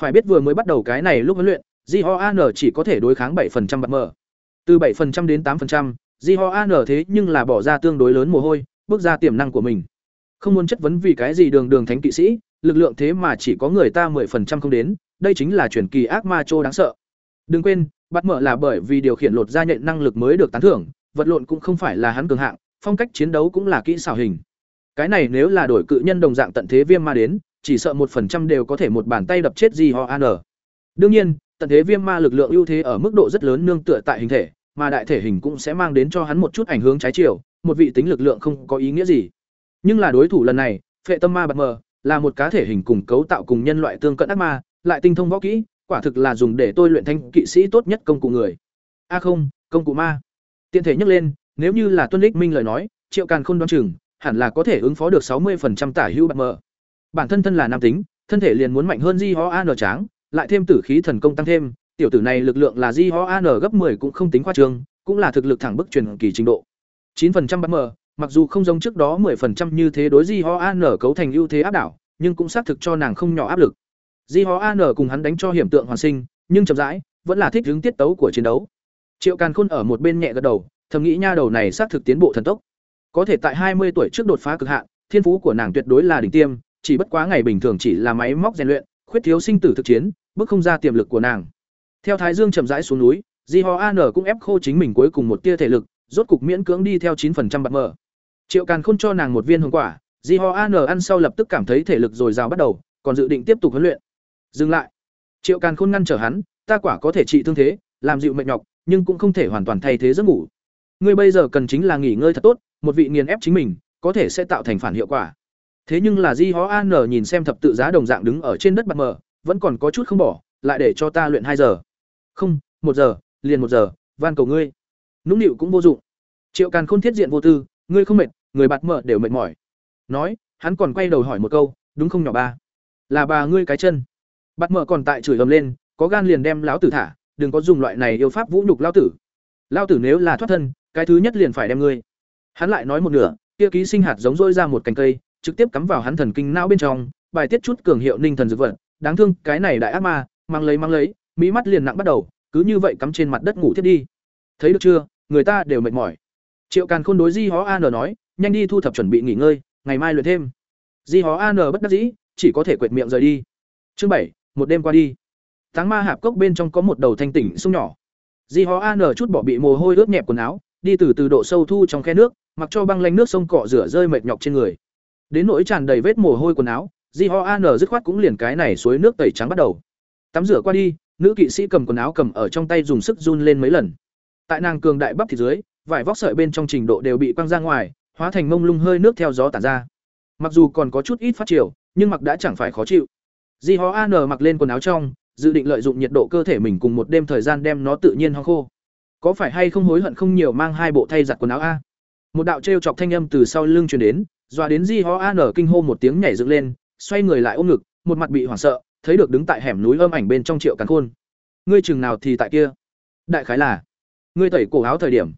Phải biết vừa mới bắt đầu cái này lúc huấn luyện, JOAN chỉ có thể đối kháng 7% bắt mở. Từ 7% đến 8%, JOAN thế nhưng là bỏ ra tương đối lớn mồ hôi, bước ra tiềm năng của mình. Không muốn chất vấn vì cái gì đường đường thánh kỵ sĩ, lực lượng thế mà chỉ có người ta 10% không đến, đây chính là truyền kỳ ác ma trô đáng sợ. Đừng quên, bắt mở là bởi vì điều khiển lột ra nhện năng lực mới được tán thưởng, vật lộn cũng không phải là hắn cường hạng, phong cách chiến đấu cũng là kỹ xảo hình. Cái này nếu là đổi cự nhân đồng dạng tận thế viêm ma đến, chỉ sợ một phần trăm đều có thể một bàn tay đập chết gì ho an. Đương nhiên, tận thế viêm ma lực lượng ưu thế ở mức độ rất lớn nương tựa tại hình thể, mà đại thể hình cũng sẽ mang đến cho hắn một chút ảnh hưởng trái chiều, một vị tính lực lượng không có ý nghĩa gì. Nhưng là đối thủ lần này, Phệ Tâm Ma bật mờ, là một cá thể hình cùng cấu tạo cùng nhân loại tương cận ác ma, lại tinh thông võ kỹ, quả thực là dùng để tôi luyện thanh kỵ sĩ tốt nhất công cụ người. A không, công cụ ma. Tiện thể nhắc lên, nếu như là tuân lịch minh lời nói triệu càn khôn đoán chừng hẳn là có thể ứng phó được sáu 60% tả hữu bạc mờ bản thân thân là nam tính thân thể liền muốn mạnh hơn di ho an tráng lại thêm tử khí thần công tăng thêm tiểu tử này lực lượng là di ho an gấp 10 cũng không tính khoa trương cũng là thực lực thẳng bức truyền kỳ trình độ 9% bạc mờ mặc dù không giống trước đó 10% như thế đối di ho an cấu thành ưu thế áp đảo nhưng cũng xác thực cho nàng không nhỏ áp lực di ho an cùng hắn đánh cho hiểm tượng hoàn sinh nhưng chậm rãi vẫn là thích ứng tiết tấu của chiến đấu triệu càn khôn ở một bên nhẹ gật đầu thầm nghĩ nha đầu này xác thực tiến bộ thần tốc. Có thể tại hai mươi tuổi trước đột phá cực hạn, thiên phú của nàng tuyệt đối là đỉnh tiêm, chỉ bất quá ngày bình thường chỉ là máy móc rèn luyện, khuyết thiếu sinh tử thực chiến, bước không ra tiềm lực của nàng. Theo Thái Dương chậm rãi xuống núi, Di Ho An cũng ép khô chính mình cuối cùng một tia thể lực, rốt cục miễn cưỡng đi theo 9% bạc mở. Triệu Càn Khôn cho nàng một viên hồng quả, Di Ho An ăn sau lập tức cảm thấy thể lực dồi dào bắt đầu, còn dự định tiếp tục huấn luyện. Dừng lại. Triệu Càn Khôn ngăn trở hắn, ta quả có thể trị thương thế, làm dịu mệt nhọc, nhưng cũng không thể hoàn toàn thay thế giấc ngủ. Ngươi bây giờ cần chính là nghỉ ngơi thật tốt, một vị nghiền ép chính mình, có thể sẽ tạo thành phản hiệu quả. Thế nhưng là Di ho An nhìn xem thập tự giá đồng dạng đứng ở trên đất bạc mờ, vẫn còn có chút không bỏ, lại để cho ta luyện hai giờ. Không, một giờ, liền một giờ, van cầu ngươi. Nũng nịu cũng vô dụng. Triệu Càn Khôn thiết diện vô tư, ngươi không mệt, người bạt mờ đều mệt mỏi. Nói, hắn còn quay đầu hỏi một câu, đúng không nhỏ ba? Là bà ngươi cái chân. bạt mờ còn tại chửi ầm lên, có gan liền đem lão tử thả, đừng có dùng loại này yêu pháp vũ nhục lão tử. Lão tử nếu là thoát thân, cái thứ nhất liền phải đem ngươi hắn lại nói một nửa kia ký sinh hạt giống rỗi ra một cành cây trực tiếp cắm vào hắn thần kinh não bên trong bài tiết chút cường hiệu ninh thần dược vật đáng thương cái này đại ác ma mang lấy mang lấy mỹ mắt liền nặng bắt đầu cứ như vậy cắm trên mặt đất ngủ thiết đi thấy được chưa người ta đều mệt mỏi triệu càn khôn đối di hó an nói nhanh đi thu thập chuẩn bị nghỉ ngơi, ngày mai luyện thêm. Di hó an bất đắc dĩ, chỉ có thể quệt miệng rời đi. Chương bảy, một đêm qua đi. Táng ma hạp cốc bên trong có một đầu thanh tỉnh sông nhỏ. Di hó an chút bỏ bị mồ hôi ướt nhẹp quần áo, đi từ từ độ sâu thu trong khe nước, mặc cho băng lanh nước sông cọ rửa rơi mệt nhọc trên người. Đến nỗi tràn đầy vết mồ hôi quần áo, di ho an dứt khoát cũng liền cái này suối nước tẩy trắng bắt đầu. Tắm rửa qua đi, nữ kỵ sĩ cầm quần áo cầm ở trong tay dùng sức run lên mấy lần. Tại nàng cường đại bắp thịt dưới, vải vóc sợi bên trong trình độ đều bị quăng ra ngoài hóa thành mông lung hơi nước theo gió tản ra. Mặc dù còn có chút ít phát triển, nhưng mặc đã chẳng phải khó chịu. Di hó an mặc lên quần áo trong dự định lợi dụng nhiệt độ cơ thể mình cùng một đêm thời gian đem nó tự nhiên ho khô. Có phải hay không hối hận không nhiều mang hai bộ thay giặt quần áo a? Một đạo trêu chọc thanh âm từ sau lưng truyền đến dọa đến di ho an kinh hô một tiếng nhảy dựng lên xoay người lại ôm ngực một mặt bị hoảng sợ thấy được đứng tại hẻm núi âm ảnh bên trong triệu càn khôn. Ngươi chừng nào thì tại kia? Đại khái là ngươi tẩy cổ áo thời điểm.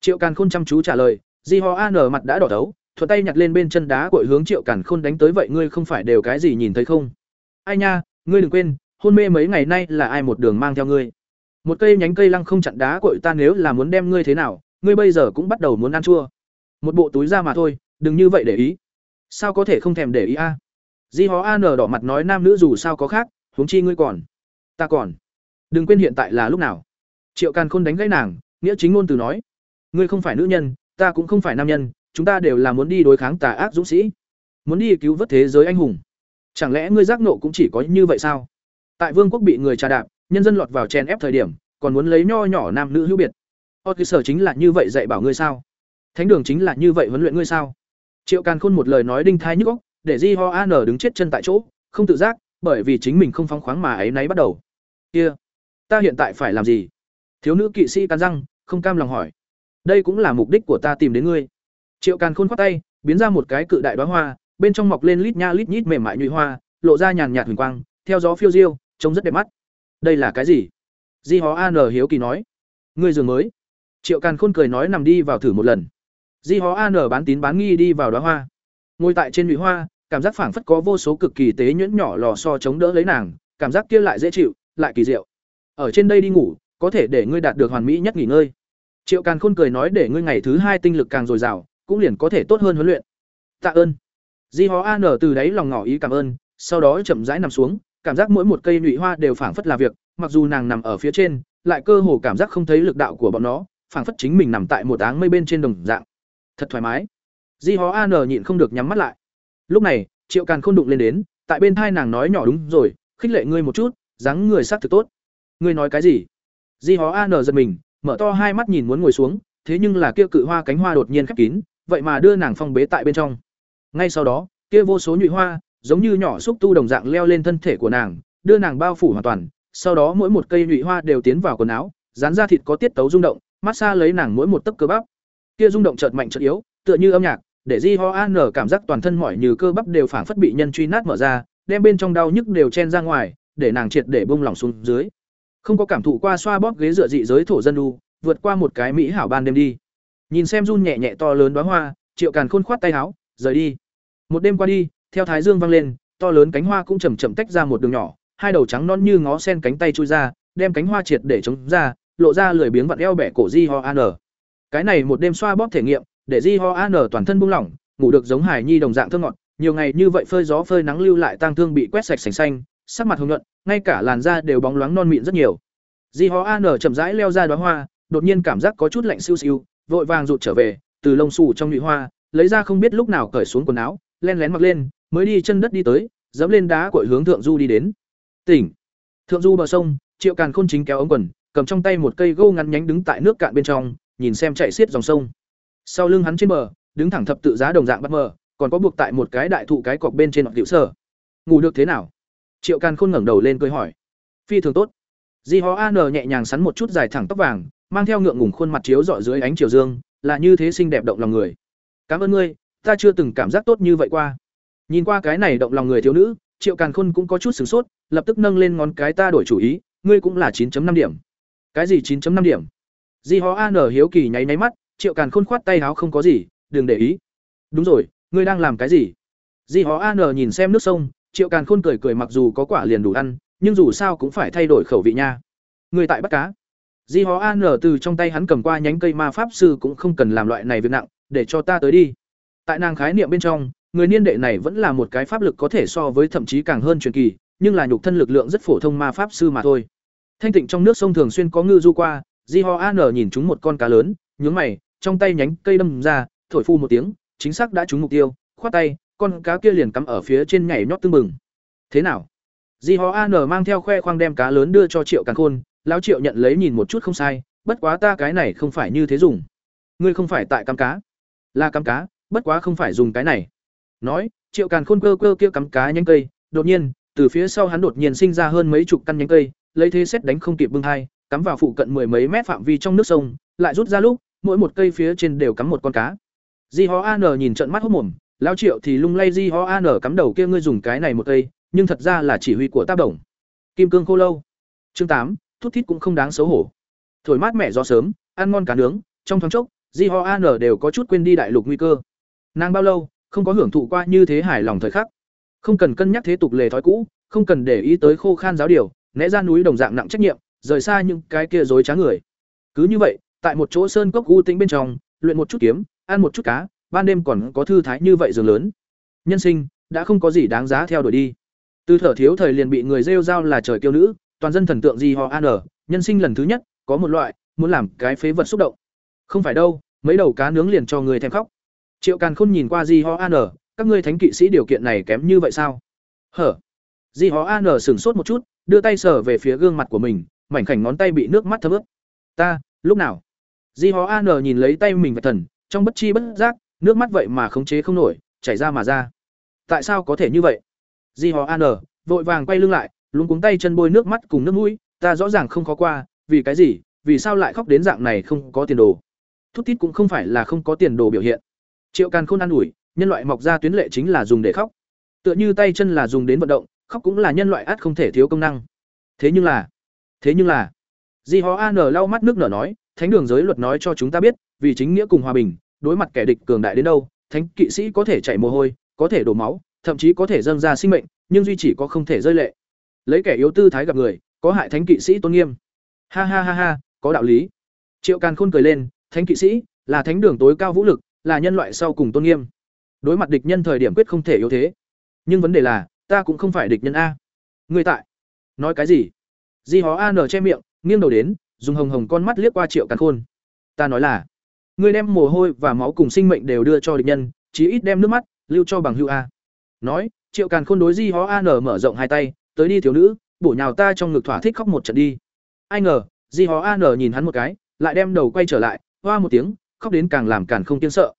Triệu càn khôn chăm chú trả lời di ho an mặt đã đỏ thấu, thuận tay nhặt lên bên chân đá cội hướng triệu càn khôn đánh tới vậy ngươi không phải đều cái gì nhìn thấy không? Ai nha, ngươi đừng quên, hôn mê mấy ngày nay là ai một đường mang theo ngươi? Một cây nhánh cây lăng không chặn đá cội ta nếu là muốn đem ngươi thế nào, ngươi bây giờ cũng bắt đầu muốn ăn chua. Một bộ túi ra mà thôi, đừng như vậy để ý. Sao có thể không thèm để ý a? Di hó an đỏ mặt nói nam nữ dù sao có khác, huống chi ngươi còn. Ta còn. Đừng quên hiện tại là lúc nào. Triệu càn khôn đánh gãy nàng, nghĩa chính ngôn từ nói. Ngươi không phải nữ nhân ta cũng không phải nam nhân, chúng ta đều là muốn đi đối kháng tà ác dũng sĩ. Muốn đi cứu vớt thế giới anh hùng. Chẳng lẽ ngươi giác nộ cũng chỉ có như vậy sao? Tại vương quốc bị người trà đạp, nhân dân lọt vào chèn ép thời điểm, còn muốn lấy nho nhỏ nam nữ hữu biệt. Hot sở chính là như vậy dạy bảo ngươi sao? Thánh đường chính là như vậy huấn luyện ngươi sao? Triệu càn khôn một lời nói đinh thai nhức óc, để di ho an đứng chết chân tại chỗ, không tự giác, bởi vì chính mình không phóng khoáng mà ấy náy bắt đầu. Kia, ta hiện tại phải làm gì? Thiếu nữ kỵ sĩ cắn răng, không cam lòng hỏi đây cũng là mục đích của ta tìm đến ngươi. Triệu càn khôn khoác tay, biến ra một cái cự đại đoá hoa, bên trong mọc lên lít nha lít nhít mềm mại nhụy hoa, lộ ra nhàn nhạt huỳnh quang, theo gió phiêu diêu, trông rất đẹp mắt. Đây là cái gì? Di hó an hiếu kỳ nói. Ngươi giường mới. Triệu càn khôn cười nói nằm đi vào thử một lần. Di hó an bán tín bán nghi đi vào đoá hoa. Ngồi tại trên nhụy hoa, cảm giác phảng phất có vô số cực kỳ tế nhuyễn nhỏ lò so chống đỡ lấy nàng, cảm giác kia lại dễ chịu, lại kỳ diệu. Ở trên đây đi ngủ, có thể để ngươi đạt được hoàn mỹ nhất nghỉ ngơi triệu càn khôn cười nói để ngươi ngày thứ hai tinh lực càng dồi dào, cũng liền có thể tốt hơn huấn luyện. Tạ ơn. Di hó an từ đáy lòng ngỏ ý cảm ơn, sau đó chậm rãi nằm xuống, cảm giác mỗi một cây nhụy hoa đều phảng phất là việc, mặc dù nàng nằm ở phía trên, lại cơ hồ cảm giác không thấy lực đạo của bọn nó, phảng phất chính mình nằm tại một áng mây bên trên đồng dạng. Thật thoải mái. Di hó an nhịn không được nhắm mắt lại. Lúc này, triệu càn khôn đụng lên đến, tại bên thai nàng nói nhỏ đúng rồi, khích lệ ngươi một chút, dáng người sắc thực tốt. Ngươi nói cái gì? Di hó an giật mình mở to hai mắt nhìn muốn ngồi xuống, thế nhưng là kia cự hoa cánh hoa đột nhiên khép kín, vậy mà đưa nàng phong bế tại bên trong. Ngay sau đó, kia vô số nhụy hoa, giống như nhỏ xúc tu đồng dạng leo lên thân thể của nàng, đưa nàng bao phủ hoàn toàn, sau đó mỗi một cây nhụy hoa đều tiến vào quần áo dán ra thịt có tiết tấu rung động, mát xa lấy nàng mỗi một tấc cơ bắp. Kia rung động chợt mạnh chợt yếu, tựa như âm nhạc, để di ho an cảm giác toàn thân mỏi như cơ bắp đều phảng phất bị nhân truy nát mở ra, đem bên trong đau nhức đều chen ra ngoài, để nàng triệt để bông lỏng xuống dưới không có cảm thụ qua xoa bóp ghế dựa dị giới thổ dân đu, vượt qua một cái mỹ hảo ban đêm đi. Nhìn xem run nhẹ nhẹ to lớn đóa hoa, triệu càn khôn khoát tay áo, rời đi. Một đêm qua đi, theo thái dương vang lên, to lớn cánh hoa cũng chầm chậm tách ra một đường nhỏ, hai đầu trắng non như ngó sen cánh tay chui ra, đem cánh hoa triệt để chống ra, lộ ra lười biếng vặn eo bẻ cổ di ho an cái này một đêm xoa bóp thể nghiệm, để di ho an toàn thân buông lỏng, ngủ được giống hải nhi đồng dạng thơ ngọt, nhiều ngày như vậy phơi gió phơi nắng lưu lại tang thương bị quét sạch sành xanh sắc mặt hồng nhuận, ngay cả làn da đều bóng loáng non mịn rất nhiều. Di Hó an chậm rãi leo ra đóa hoa, đột nhiên cảm giác có chút lạnh siêu siêu, vội vàng rụt trở về, từ lông xù trong nhụy hoa, lấy ra không biết lúc nào cởi xuống quần áo, len lén mặc lên, mới đi chân đất đi tới, dẫm lên đá cội hướng thượng du đi đến. Tỉnh. Thượng du bờ sông, triệu càn khôn chính kéo ống quần, cầm trong tay một cây gô ngắn nhánh đứng tại nước cạn bên trong, nhìn xem chảy xiết dòng sông. Sau lưng hắn trên bờ, đứng thẳng thập tự giá đồng dạng bắt mờ, còn có buộc tại một cái đại thụ cái cọc bên trên ngọn tiểu sở ngủ được thế nào? Triệu càn khôn ngẩng đầu lên cười hỏi. Phi thường tốt. Di hó an nhẹ nhàng sắn một chút dài thẳng tóc vàng, mang theo ngượng ngùng khuôn mặt chiếu rọi dưới ánh chiều dương, là như thế xinh đẹp động lòng người. Cảm ơn ngươi, ta chưa từng cảm giác tốt như vậy qua. Nhìn qua cái này động lòng người thiếu nữ, triệu càn khôn cũng có chút sửng sốt, lập tức nâng lên ngón cái ta đổi chủ ý, ngươi cũng là 9 năm điểm. Cái gì 9 năm điểm? Di hó an hiếu kỳ nháy nháy mắt, triệu càn khôn khoát tay áo không có gì, đừng để ý. Đúng rồi, ngươi đang làm cái gì? Di hó an nhìn xem nước sông triệu càn khôn cười cười mặc dù có quả liền đủ ăn, nhưng dù sao cũng phải thay đổi khẩu vị nha. Người tại bắt cá. Di hó an từ trong tay hắn cầm qua nhánh cây ma pháp sư cũng không cần làm loại này việc nặng, để cho ta tới đi. Tại nàng khái niệm bên trong, người niên đệ này vẫn là một cái pháp lực có thể so với thậm chí càng hơn truyền kỳ, nhưng là nhục thân lực lượng rất phổ thông ma pháp sư mà thôi. Thanh tịnh trong nước sông thường xuyên có ngư du qua, di ho an nhìn chúng một con cá lớn, nhướng mày, trong tay nhánh cây đâm ra, thổi phu một tiếng, chính xác đã trúng mục tiêu, khoát tay con cá kia liền cắm ở phía trên nhảy nhót tương mừng. thế nào? Di Hó an mang theo khoe khoang đem cá lớn đưa cho triệu càn khôn lão triệu nhận lấy nhìn một chút không sai bất quá ta cái này không phải như thế dùng. Ngươi không phải tại cắm cá. Là cắm cá bất quá không phải dùng cái này. Nói triệu càn khôn cơ cơ kia cắm cá nhánh cây đột nhiên từ phía sau hắn đột nhiên sinh ra hơn mấy chục căn nhánh cây lấy thế xét đánh không kịp bưng hai cắm vào phụ cận mười mấy mét phạm vi trong nước sông lại rút ra lúc mỗi một cây phía trên đều cắm một con cá. Di Hó An nhìn trận mắt hốt mồm, lão Triệu thì lung lay Di Ho An cắm đầu kia ngươi dùng cái này một cây, nhưng thật ra là chỉ huy của ta đồng. Kim cương khô lâu. Chương tám, thút thít cũng không đáng xấu hổ. Thổi mát mẻ gió sớm, ăn ngon cá nướng, trong thoáng chốc, Di Ho An đều có chút quên đi đại lục nguy cơ. Nàng bao lâu không có hưởng thụ qua như thế hài lòng thời khắc. Không cần cân nhắc thế tục lề thói cũ, không cần để ý tới khô khan giáo điều, né ra núi đồng dạng nặng trách nhiệm, rời xa những cái kia dối trá người. Cứ như vậy, tại một chỗ sơn cốc u tĩnh bên trong, luyện một chút kiếm, ăn một chút cá, ban đêm còn có thư thái như vậy giường lớn. Nhân sinh đã không có gì đáng giá theo đuổi đi. Từ thở thiếu thời liền bị người rêu giao là trời kiêu nữ, toàn dân thần tượng gì họ an ở, nhân sinh lần thứ nhất, có một loại muốn làm cái phế vật xúc động. Không phải đâu, mấy đầu cá nướng liền cho người thèm khóc. Triệu Càn Khôn nhìn qua Di Ho An, các ngươi thánh kỵ sĩ điều kiện này kém như vậy sao? Hở. Di Ho An sửng sốt một chút, đưa tay sờ về phía gương mặt của mình, mảnh khảnh ngón tay bị nước mắt thấm ướt. Ta, lúc nào? Di Ho An nhìn lấy tay mình và thần, trong bất chi bất giác, nước mắt vậy mà khống chế không nổi, chảy ra mà ra. Tại sao có thể như vậy? Di họ An vội vàng quay lưng lại, lúng cuống tay chân bôi nước mắt cùng nước mũi, ta rõ ràng không có qua, vì cái gì? Vì sao lại khóc đến dạng này không có tiền đồ? Thút thít cũng không phải là không có tiền đồ biểu hiện. Triệu Càn Khôn ăn ủi, nhân loại mọc ra tuyến lệ chính là dùng để khóc. Tựa như tay chân là dùng đến vận động, khóc cũng là nhân loại át không thể thiếu công năng. Thế nhưng là, thế nhưng là, Di họ An lau mắt nước nở nói, thánh đường giới luật nói cho chúng ta biết, vì chính nghĩa cùng hòa bình, đối mặt kẻ địch cường đại đến đâu, thánh kỵ sĩ có thể chảy mồ hôi, có thể đổ máu, thậm chí có thể dâng ra sinh mệnh, nhưng duy chỉ có không thể rơi lệ. Lấy kẻ yếu tư thái gặp người, có hại thánh kỵ sĩ tôn nghiêm. Ha ha ha ha, có đạo lý. Triệu Càn Khôn cười lên, thánh kỵ sĩ là thánh đường tối cao vũ lực, là nhân loại sau cùng tôn nghiêm. Đối mặt địch nhân thời điểm quyết không thể yếu thế. Nhưng vấn đề là, ta cũng không phải địch nhân a. Người tại? Nói cái gì? Di Hó An che miệng, nghiêng đầu đến, dùng hồng hồng con mắt liếc qua Triệu Càn Khôn. Ta nói là, ngươi đem mồ hôi và máu cùng sinh mệnh đều đưa cho địch nhân, chí ít đem nước mắt lưu cho bằng hữu a. Nói, Triệu Càn Khôn đối Di Hó An mở rộng hai tay, tới đi thiếu nữ, bổ nhào ta trong ngực thỏa thích khóc một trận đi. Ai ngờ, Di Hó An nhìn hắn một cái, lại đem đầu quay trở lại, hoa một tiếng, khóc đến càng làm càng không kiên sợ.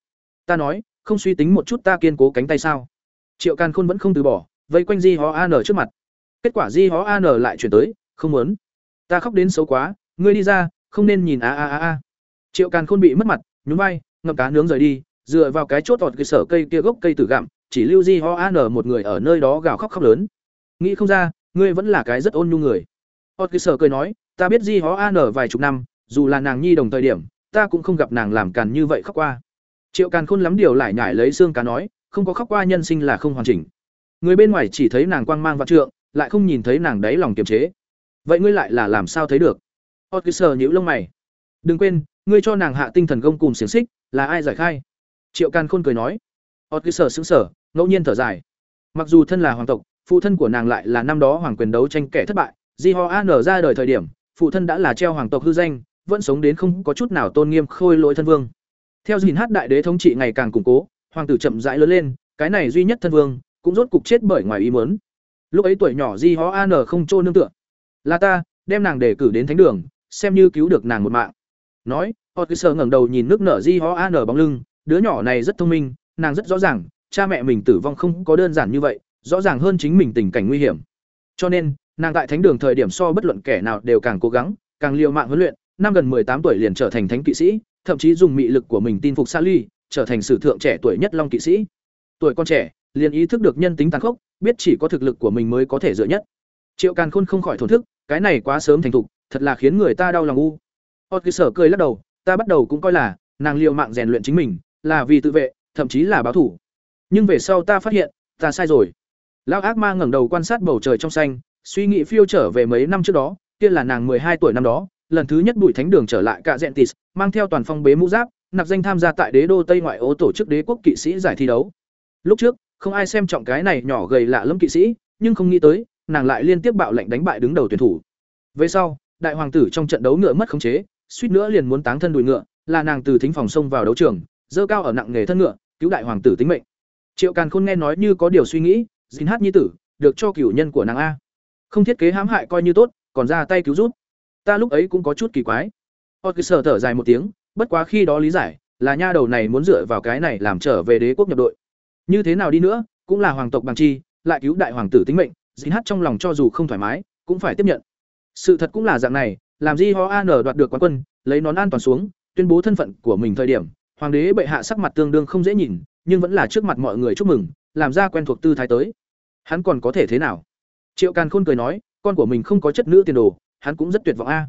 Ta nói, không suy tính một chút ta kiên cố cánh tay sao? Triệu Càn Khôn vẫn không từ bỏ, vây quanh Di Hó An trước mặt. Kết quả Di Hó An lại chuyển tới, không muốn. Ta khóc đến xấu quá, ngươi đi ra, không nên nhìn a a a a. Triệu Càn Khôn bị mất mặt, nhún vai, ngậm cá nướng rời đi, dựa vào cái chốt tọt cái sở cây kia gốc cây tử gặm, chỉ lưu Di Ho An một người ở nơi đó gào khóc khóc lớn. Nghĩ không ra, ngươi vẫn là cái rất ôn nhu người. tọt cái sở cười nói, ta biết Di Ho An vài chục năm, dù là nàng nhi đồng thời điểm, ta cũng không gặp nàng làm càn như vậy khóc qua. Triệu Càn Khôn lắm điều lại nhải lấy xương cá nói, không có khóc qua nhân sinh là không hoàn chỉnh. Người bên ngoài chỉ thấy nàng quang mang vạn trượng, lại không nhìn thấy nàng đáy lòng kiềm chế. Vậy ngươi lại là làm sao thấy được? Otkiser nhíu lông mày. Đừng quên, ngươi cho nàng hạ tinh thần công cùng xiềng xích, là ai giải khai? Triệu Càn Khôn cười nói. ọt cơ sở xứng sở ngẫu nhiên thở dài. Mặc dù thân là hoàng tộc, phụ thân của nàng lại là năm đó hoàng quyền đấu tranh kẻ thất bại, Di Ho An ra đời thời điểm, phụ thân đã là treo hoàng tộc hư danh, vẫn sống đến không có chút nào tôn nghiêm khôi lỗi thân vương. Theo gìn hát đại đế thống trị ngày càng củng cố, hoàng tử chậm rãi lớn lên, cái này duy nhất thân vương, cũng rốt cục chết bởi ngoài ý muốn. Lúc ấy tuổi nhỏ Di Ho An không trôn nương tựa. Là ta, đem nàng để cử đến thánh đường, xem như cứu được nàng một mạng. Nói, Otkiser ngẩng đầu nhìn nước nở Di Ho An bóng lưng, đứa nhỏ này rất thông minh, nàng rất rõ ràng, cha mẹ mình tử vong không có đơn giản như vậy, rõ ràng hơn chính mình tình cảnh nguy hiểm. Cho nên, nàng tại thánh đường thời điểm so bất luận kẻ nào đều càng cố gắng, càng liều mạng huấn luyện, năm gần tám tuổi liền trở thành thánh kỵ sĩ, thậm chí dùng mị lực của mình tin phục Sally, trở thành sử thượng trẻ tuổi nhất long kỵ sĩ. Tuổi con trẻ, liền ý thức được nhân tính tàn khốc, biết chỉ có thực lực của mình mới có thể dựa nhất. Triệu Càn Khôn không khỏi thổn thức, cái này quá sớm thành thục, thật là khiến người ta đau lòng u. Otkiser cười lắc đầu, ta bắt đầu cũng coi là nàng liều mạng rèn luyện chính mình, là vì tự vệ, thậm chí là báo thủ. Nhưng về sau ta phát hiện, ta sai rồi. Lão ác ma ngẩng đầu quan sát bầu trời trong xanh, suy nghĩ phiêu trở về mấy năm trước đó, kia là nàng hai tuổi năm đó, lần thứ nhất bụi thánh đường trở lại cả Gentis, mang theo toàn phong bế mũ giáp, nạp danh tham gia tại đế đô Tây ngoại ô tổ chức đế quốc kỵ sĩ giải thi đấu. Lúc trước, không ai xem trọng cái này nhỏ gầy lạ lẫm kỵ sĩ, nhưng không nghĩ tới, nàng lại liên tiếp bạo lệnh đánh bại đứng đầu tuyển thủ. Về sau, đại hoàng tử trong trận đấu ngựa mất khống chế, suýt nữa liền muốn táng thân đùi ngựa, là nàng từ thính phòng xông vào đấu trường, dơ cao ở nặng nghề thân ngựa, cứu đại hoàng tử tính mệnh. Triệu Càn Khôn nghe nói như có điều suy nghĩ, dính hát nhi tử, được cho cửu nhân của nàng a. Không thiết kế hãm hại coi như tốt, còn ra tay cứu giúp. Ta lúc ấy cũng có chút kỳ quái. Otkiser thở dài một tiếng, bất quá khi đó lý giải, là nha đầu này muốn dựa vào cái này làm trở về đế quốc nhập đội. Như thế nào đi nữa, cũng là hoàng tộc bằng chi, lại cứu đại hoàng tử tính mệnh, Dính hát trong lòng cho dù không thoải mái, cũng phải tiếp nhận. Sự thật cũng là dạng này, làm Di Ho An đoạt được quán quân, lấy nón an toàn xuống, tuyên bố thân phận của mình thời điểm, hoàng đế bệ hạ sắc mặt tương đương không dễ nhìn nhưng vẫn là trước mặt mọi người chúc mừng làm ra quen thuộc tư thái tới. Hắn còn có thể thế nào? Triệu càn khôn cười nói con của mình không có chất nữ tiền đồ hắn cũng rất tuyệt vọng a.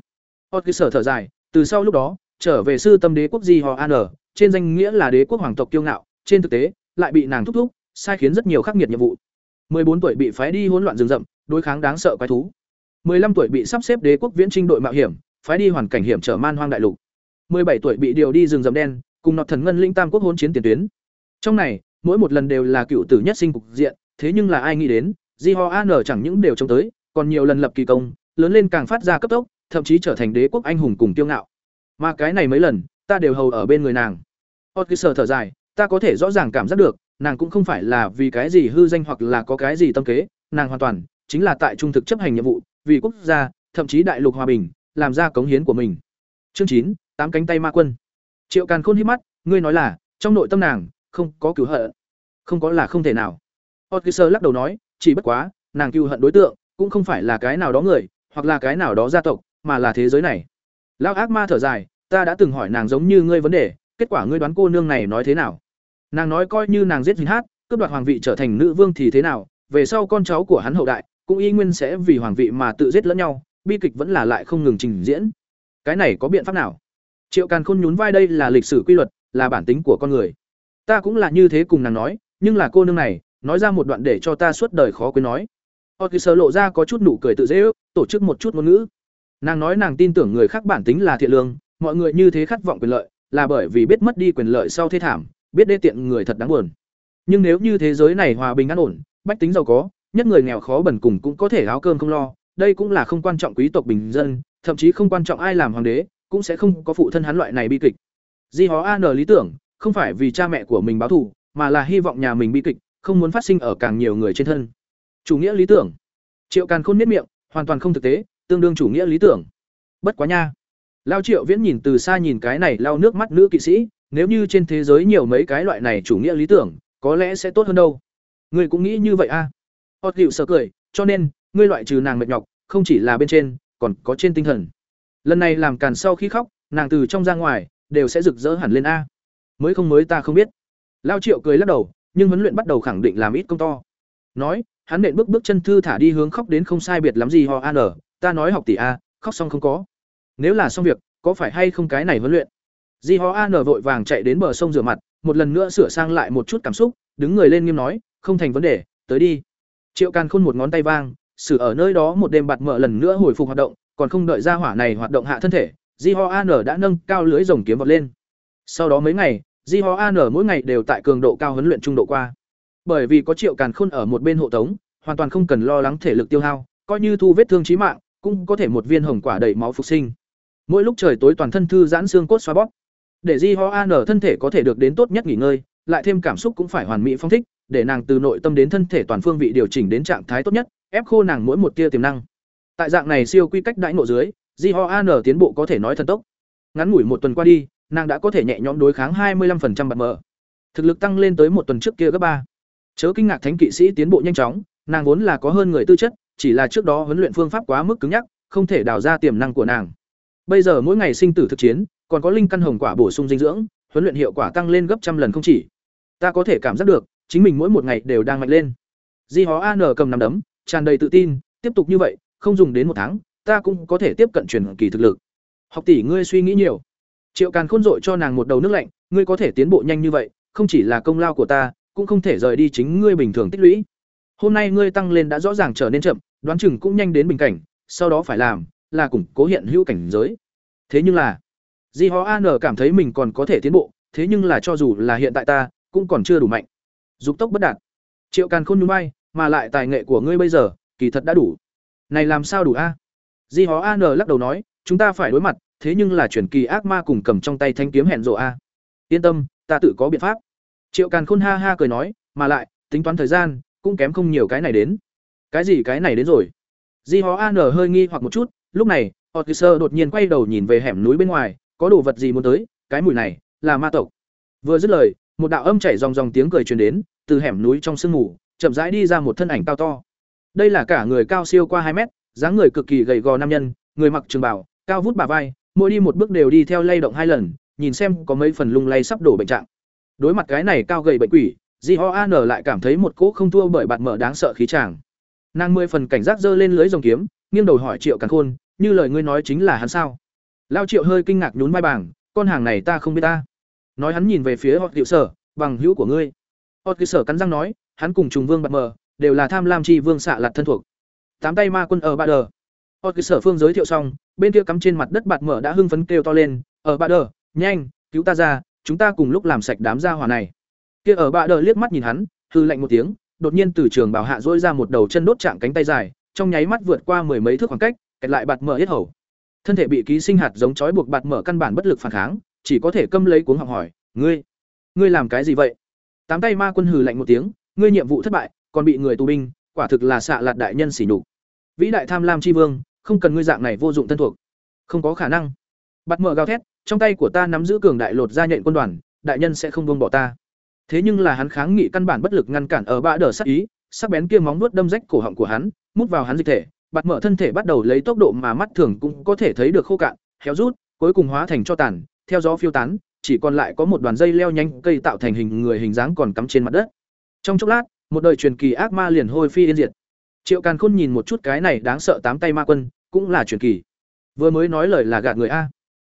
Hot cơ sở thở dài từ sau lúc đó trở về sư tâm đế quốc di ho an trên danh nghĩa là đế quốc hoàng tộc kiêu ngạo trên thực tế lại bị nàng thúc thúc sai khiến rất nhiều khắc nghiệt nhiệm vụ. 14 tuổi bị phái đi hỗn loạn rừng rậm đối kháng đáng sợ quái thú. 15 tuổi bị sắp xếp đế quốc viễn trinh đội mạo hiểm, phái đi hoàn cảnh hiểm trở man hoang đại lục. 17 tuổi bị điều đi rừng rậm đen, cùng nọt thần ngân linh tam quốc hỗn chiến tiền tuyến. Trong này, mỗi một lần đều là cựu tử nhất sinh cục diện, thế nhưng là ai nghĩ đến di ho an chẳng những đều trông tới, còn nhiều lần lập kỳ công, lớn lên càng phát ra cấp tốc, thậm chí trở thành đế quốc anh hùng cùng tiêu ngạo. Mà cái này mấy lần, ta đều hầu ở bên người nàng. Hot sờ thở dài, ta có thể rõ ràng cảm giác được, nàng cũng không phải là vì cái gì hư danh hoặc là có cái gì tâm kế, nàng hoàn toàn chính là tại trung thực chấp hành nhiệm vụ vì quốc gia, thậm chí đại lục hòa bình, làm ra cống hiến của mình. Chương chín, tám cánh tay ma quân. Triệu càn khôn híp mắt, ngươi nói là, trong nội tâm nàng, không có cứu hận. Không có là không thể nào. Otkiser lắc đầu nói, chỉ bất quá, nàng cứu hận đối tượng, cũng không phải là cái nào đó người, hoặc là cái nào đó gia tộc, mà là thế giới này. Lão ác ma thở dài, ta đã từng hỏi nàng giống như ngươi vấn đề, kết quả ngươi đoán cô nương này nói thế nào? Nàng nói coi như nàng giết Hình hát, cướp đoạt hoàng vị trở thành nữ vương thì thế nào? Về sau con cháu của hắn hậu đại cũng y nguyên sẽ vì hoàng vị mà tự giết lẫn nhau, bi kịch vẫn là lại không ngừng trình diễn. Cái này có biện pháp nào? Triệu càn khôn nhún vai đây là lịch sử quy luật, là bản tính của con người. Ta cũng là như thế cùng nàng nói, nhưng là cô nương này, nói ra một đoạn để cho ta suốt đời khó quên nói. Họ sơ lộ ra có chút nụ cười tự dễ ước, tổ chức một chút ngôn ngữ. Nàng nói nàng tin tưởng người khác bản tính là thiện lương, mọi người như thế khát vọng quyền lợi, là bởi vì biết mất đi quyền lợi sau thế thảm, biết đê tiện người thật đáng buồn. Nhưng nếu như thế giới này hòa bình an ổn, bách tính giàu có nhất người nghèo khó bẩn cùng cũng có thể áo cơm không lo, đây cũng là không quan trọng quý tộc bình dân, thậm chí không quan trọng ai làm hoàng đế, cũng sẽ không có phụ thân hắn loại này bi kịch. Di hó an lý tưởng, không phải vì cha mẹ của mình báo thù, mà là hy vọng nhà mình bi kịch, không muốn phát sinh ở càng nhiều người trên thân. Chủ nghĩa lý tưởng. Triệu càn khôn miết miệng, hoàn toàn không thực tế, tương đương chủ nghĩa lý tưởng. Bất quá nha. Lao triệu viễn nhìn từ xa nhìn cái này lao nước mắt nữ kỵ sĩ, nếu như trên thế giới nhiều mấy cái loại này chủ nghĩa lý tưởng, có lẽ sẽ tốt hơn đâu. Ngươi cũng nghĩ như vậy a. à? Hot Dịu sợ cười, cho nên, ngươi loại trừ nàng mệt nhọc, không chỉ là bên trên, còn có trên tinh thần. Lần này làm càn sau khi khóc, nàng từ trong ra ngoài, đều sẽ rực rỡ hẳn lên a. Mới không mới ta không biết. Lao triệu cười lắc đầu, nhưng huấn luyện bắt đầu khẳng định làm ít công to. Nói, hắn nện bước bước chân thư thả đi hướng khóc đến không sai biệt lắm gì ho an ta nói học tỷ a, khóc xong không có. Nếu là xong việc, có phải hay không cái này huấn luyện? Di ho an vội vàng chạy đến bờ sông rửa mặt, một lần nữa sửa sang lại một chút cảm xúc, đứng người lên nghiêm nói, không thành vấn đề, tới đi triệu càn khôn một ngón tay vang, xử ở nơi đó một đêm bạt mở lần nữa hồi phục hoạt động, còn không đợi ra hỏa này hoạt động hạ thân thể, di ho an đã nâng cao lưới rồng kiếm vọt lên. Sau đó mấy ngày, di ho an mỗi ngày đều tại cường độ cao huấn luyện trung độ qua. Bởi vì có triệu càn khôn ở một bên hộ tống, hoàn toàn không cần lo lắng thể lực tiêu hao, coi như thu vết thương chí mạng, cũng có thể một viên hồng quả đầy máu phục sinh. Mỗi lúc trời tối toàn thân thư giãn xương cốt xoa bóp. Để di ho an thân thể có thể được đến tốt nhất nghỉ ngơi, lại thêm cảm xúc cũng phải hoàn mỹ phong thích để nàng từ nội tâm đến thân thể toàn phương vị điều chỉnh đến trạng thái tốt nhất, ép khô nàng mỗi một tia tiềm năng. Tại dạng này siêu quy cách đãi ngộ dưới di an tiến bộ có thể nói thần tốc. Ngắn ngủi một tuần qua đi, nàng đã có thể nhẹ nhõm đối kháng 25% bật mở thực lực tăng lên tới một tuần trước kia gấp ba. Chớ kinh ngạc thánh kỵ sĩ tiến bộ nhanh chóng, nàng vốn là có hơn người tư chất, chỉ là trước đó huấn luyện phương pháp quá mức cứng nhắc, không thể đào ra tiềm năng của nàng. Bây giờ mỗi ngày sinh tử thực chiến, còn có linh căn hồng quả bổ sung dinh dưỡng, huấn luyện hiệu quả tăng lên gấp trăm lần không chỉ. Ta có thể cảm giác được chính mình mỗi một ngày đều đang mạnh lên. Di hó an cầm nắm đấm, tràn đầy tự tin, tiếp tục như vậy, không dùng đến một tháng, ta cũng có thể tiếp cận truyền kỳ thực lực. Học tỷ ngươi suy nghĩ nhiều. Triệu càn khôn dội cho nàng một đầu nước lạnh, ngươi có thể tiến bộ nhanh như vậy, không chỉ là công lao của ta, cũng không thể rời đi chính ngươi bình thường tích lũy. Hôm nay ngươi tăng lên đã rõ ràng trở nên chậm, đoán chừng cũng nhanh đến bình cảnh, sau đó phải làm là củng cố hiện hữu cảnh giới. Thế nhưng là, di hó an cảm thấy mình còn có thể tiến bộ, thế nhưng là cho dù là hiện tại ta, cũng còn chưa đủ mạnh dục tốc bất đạt. Triệu càn khôn nhún bay mà lại tài nghệ của ngươi bây giờ, kỳ thật đã đủ. Này làm sao đủ a? Di hó an lắc đầu nói, chúng ta phải đối mặt, thế nhưng là chuyển kỳ ác ma cùng cầm trong tay thanh kiếm hẹn rộ a. Yên tâm, ta tự có biện pháp. Triệu càn khôn ha ha cười nói, mà lại, tính toán thời gian, cũng kém không nhiều cái này đến. Cái gì cái này đến rồi? Di hó an hơi nghi hoặc một chút, lúc này Otkiser đột nhiên quay đầu nhìn về hẻm núi bên ngoài, có đồ vật gì muốn tới? Cái mùi này, là ma tộc. Vừa dứt lời một đạo âm chảy dòng dòng tiếng cười truyền đến, từ hẻm núi trong sương mù, chậm rãi đi ra một thân ảnh cao to. Đây là cả người cao siêu qua hai mét, dáng người cực kỳ gầy gò nam nhân, người mặc trường bảo cao vút bà vai, mỗi đi một bước đều đi theo lay động hai lần, nhìn xem có mấy phần lung lay sắp đổ bệnh trạng. Đối mặt cái này cao gầy bệnh quỷ di ho an lại cảm thấy một cỗ không thua bởi bạt mở đáng sợ khí tràng. Nàng mười phần cảnh giác giơ lên lưới rồng kiếm, nghiêng đầu hỏi triệu càn khôn, như lời ngươi nói chính là hắn sao? Lao triệu hơi kinh ngạc nhún vai bảng, con hàng này ta không biết ta nói hắn nhìn về phía họ tiểu sở bằng hữu của ngươi. Họ tiểu sở cắn răng nói, hắn cùng trùng vương bạt mờ, đều là tham lam chi vương xạ lạt thân thuộc. Tám tay ma quân ở ba đờ. Họ tiểu sở phương giới thiệu xong, bên kia cắm trên mặt đất bạt mở đã hưng phấn kêu to lên, ở ba đờ, nhanh, cứu ta ra, chúng ta cùng lúc làm sạch đám gia hỏa này. Kia ở bạ đờ liếc mắt nhìn hắn, hư lạnh một tiếng, đột nhiên từ trường bảo hạ dỗi ra một đầu chân đốt chạm cánh tay dài, trong nháy mắt vượt qua mười mấy thước khoảng cách, kẹt lại bạt mở hết hầu. Thân thể bị ký sinh hạt giống chói buộc bạt mở căn bản bất lực phản kháng chỉ có thể câm lấy cuống học hỏi, ngươi ngươi làm cái gì vậy? Tám tay ma quân hừ lạnh một tiếng, ngươi nhiệm vụ thất bại, còn bị người tù binh, quả thực là xạ lạt đại nhân xỉ nhục. Vĩ đại tham lam tri vương, không cần ngươi dạng này vô dụng thân thuộc. Không có khả năng. Bắt mở gào thét, trong tay của ta nắm giữ cường đại lột ra nhện quân đoàn, đại nhân sẽ không buông bỏ ta. Thế nhưng là hắn kháng nghị căn bản bất lực ngăn cản ở bã đờ sắc ý, sắc bén kia móng nuốt đâm rách cổ họng của hắn, mút vào hắn dịch thể, bạt mở thân thể bắt đầu lấy tốc độ mà mắt thường cũng có thể thấy được khô cạn, héo rút, cuối cùng hóa thành cho tàn theo gió phiêu tán, chỉ còn lại có một đoàn dây leo nhanh cây tạo thành hình người hình dáng còn cắm trên mặt đất. Trong chốc lát, một đời truyền kỳ ác ma liền hôi phi yên diệt. Triệu càn khôn nhìn một chút cái này đáng sợ tám tay ma quân, cũng là truyền kỳ. Vừa mới nói lời là gạt người a.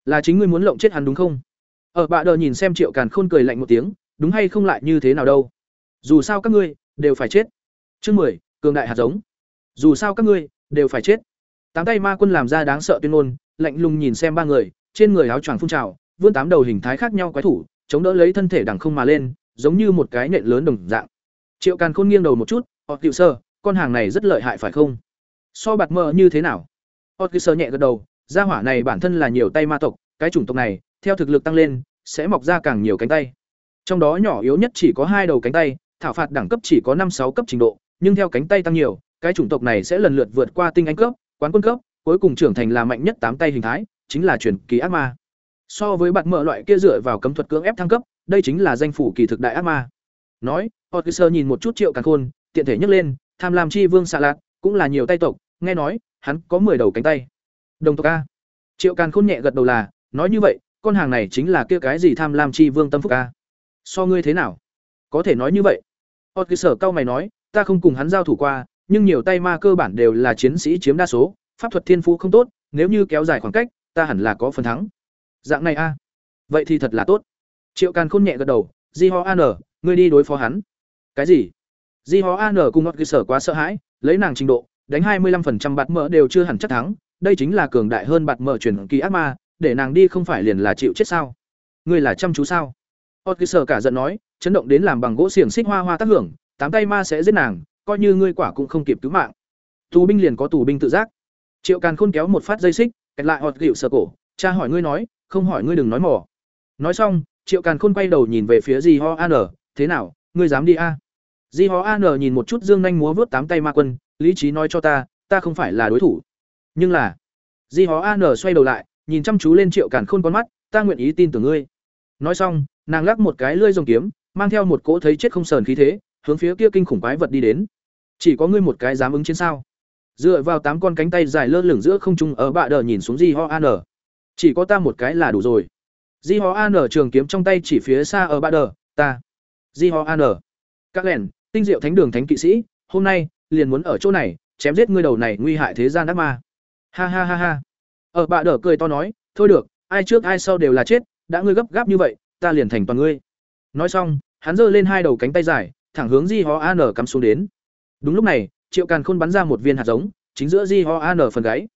Là chính ngươi muốn lộng chết hắn đúng không? Ở bạ đờ nhìn xem triệu càn khôn cười lạnh một tiếng, đúng hay không lại như thế nào đâu? Dù sao các ngươi đều phải chết. Chương mười, cường đại hạt giống. Dù sao các ngươi đều phải chết. Tám tay ma quân làm ra đáng sợ tuyên ngôn, lạnh lùng nhìn xem ba người, trên người áo choàng phun trào vươn tám đầu hình thái khác nhau quái thủ, chống đỡ lấy thân thể đằng không mà lên, giống như một cái nện lớn đồng dạng. Triệu càn khôn nghiêng đầu một chút họ cựu sơ, con hàng này rất lợi hại phải không? So bạt mơ như thế nào? Họ cựu sơ nhẹ gật đầu, gia hỏa này bản thân là nhiều tay ma tộc, cái chủng tộc này, theo thực lực tăng lên, sẽ mọc ra càng nhiều cánh tay. Trong đó nhỏ yếu nhất chỉ có hai đầu cánh tay, thảo phạt đẳng cấp chỉ có năm sáu cấp trình độ, nhưng theo cánh tay tăng nhiều, cái chủng tộc này sẽ lần lượt vượt qua tinh anh cấp, quán quân cấp, cuối cùng trưởng thành là mạnh nhất tám tay hình thái, chính là truyền kỳ ác ma so với bạn mở loại kia dựa vào cấm thuật cưỡng ép thăng cấp, đây chính là danh phủ kỳ thực đại ác ma. Nói Otkiser nhìn một chút triệu càng khôn, tiện thể nhấc lên, tham lam chi vương xạ lạc cũng là nhiều tay tộc, nghe nói, hắn có mười đầu cánh tay. Đồng tộc a. Triệu càng khôn nhẹ gật đầu là, nói như vậy, con hàng này chính là kia cái gì tham lam chi vương tâm phúc a. So ngươi thế nào? Có thể nói như vậy. Hot cao mày nói, ta không cùng hắn giao thủ qua, nhưng nhiều tay ma cơ bản đều là chiến sĩ chiếm đa số, pháp thuật thiên phú không tốt, nếu như kéo dài khoảng cách, ta hẳn là có phần thắng dạng này a. Vậy thì thật là tốt. Triệu càn khôn nhẹ gật đầu di ho an ngươi đi đối phó hắn. Cái gì? Di ho an cùng ngọt cơ sở quá sợ hãi, lấy nàng trình độ, đánh hai mươi 25% bạt mỡ đều chưa hẳn chắc thắng, đây chính là cường đại hơn bạt mỡ truyền kỳ ác ma, để nàng đi không phải liền là chịu chết sao? Ngươi là chăm chú sao? Ngọt cơ sở cả giận nói, chấn động đến làm bằng gỗ xiềng xích hoa hoa tác hưởng, tám tay ma sẽ giết nàng, coi như ngươi quả cũng không kịp cứu mạng. Tù binh liền có tù binh tự giác. Triệu càn khôn kéo một phát dây xích, kẹt lại họt gịu sở cổ cha hỏi ngươi nói, không hỏi ngươi đừng nói mỏ nói xong, triệu càn khôn quay đầu nhìn về phía di ho an. Thế nào, ngươi dám đi a? Di ho an nhìn một chút dương nhanh múa vớt tám tay ma quân, lý trí nói cho ta ta không phải là đối thủ. Nhưng là, di ho an xoay đầu lại, nhìn chăm chú lên triệu càn khôn con mắt, ta nguyện ý tin tưởng ngươi. Nói xong, nàng lắc một cái lưỡi rồng kiếm, mang theo một cỗ thấy chết không sờn khí thế, hướng phía kia kinh khủng quái vật đi đến. Chỉ có ngươi một cái dám ứng chiến sao? Dựa vào tám con cánh tay dài lơ lửng giữa không trung, ở bạ đờ nhìn xuống di ho an chỉ có ta một cái là đủ rồi. Di ho an trường kiếm trong tay chỉ phía xa ở bạ đờ, ta. Di ho an các lẻn, tinh diệu thánh đường thánh kỵ sĩ, hôm nay, liền muốn ở chỗ này, chém giết ngươi đầu này nguy hại thế gian ác ma. Ha ha ha ha. Ở bạ đờ cười to nói, thôi được, ai trước ai sau đều là chết, đã ngươi gấp gáp như vậy, ta liền thành toàn ngươi. Nói xong, hắn giơ lên hai đầu cánh tay dài, thẳng hướng di ho an cắm xuống đến. Đúng lúc này, triệu càn khôn bắn ra một viên hạt giống, chính giữa di ho an phần gáy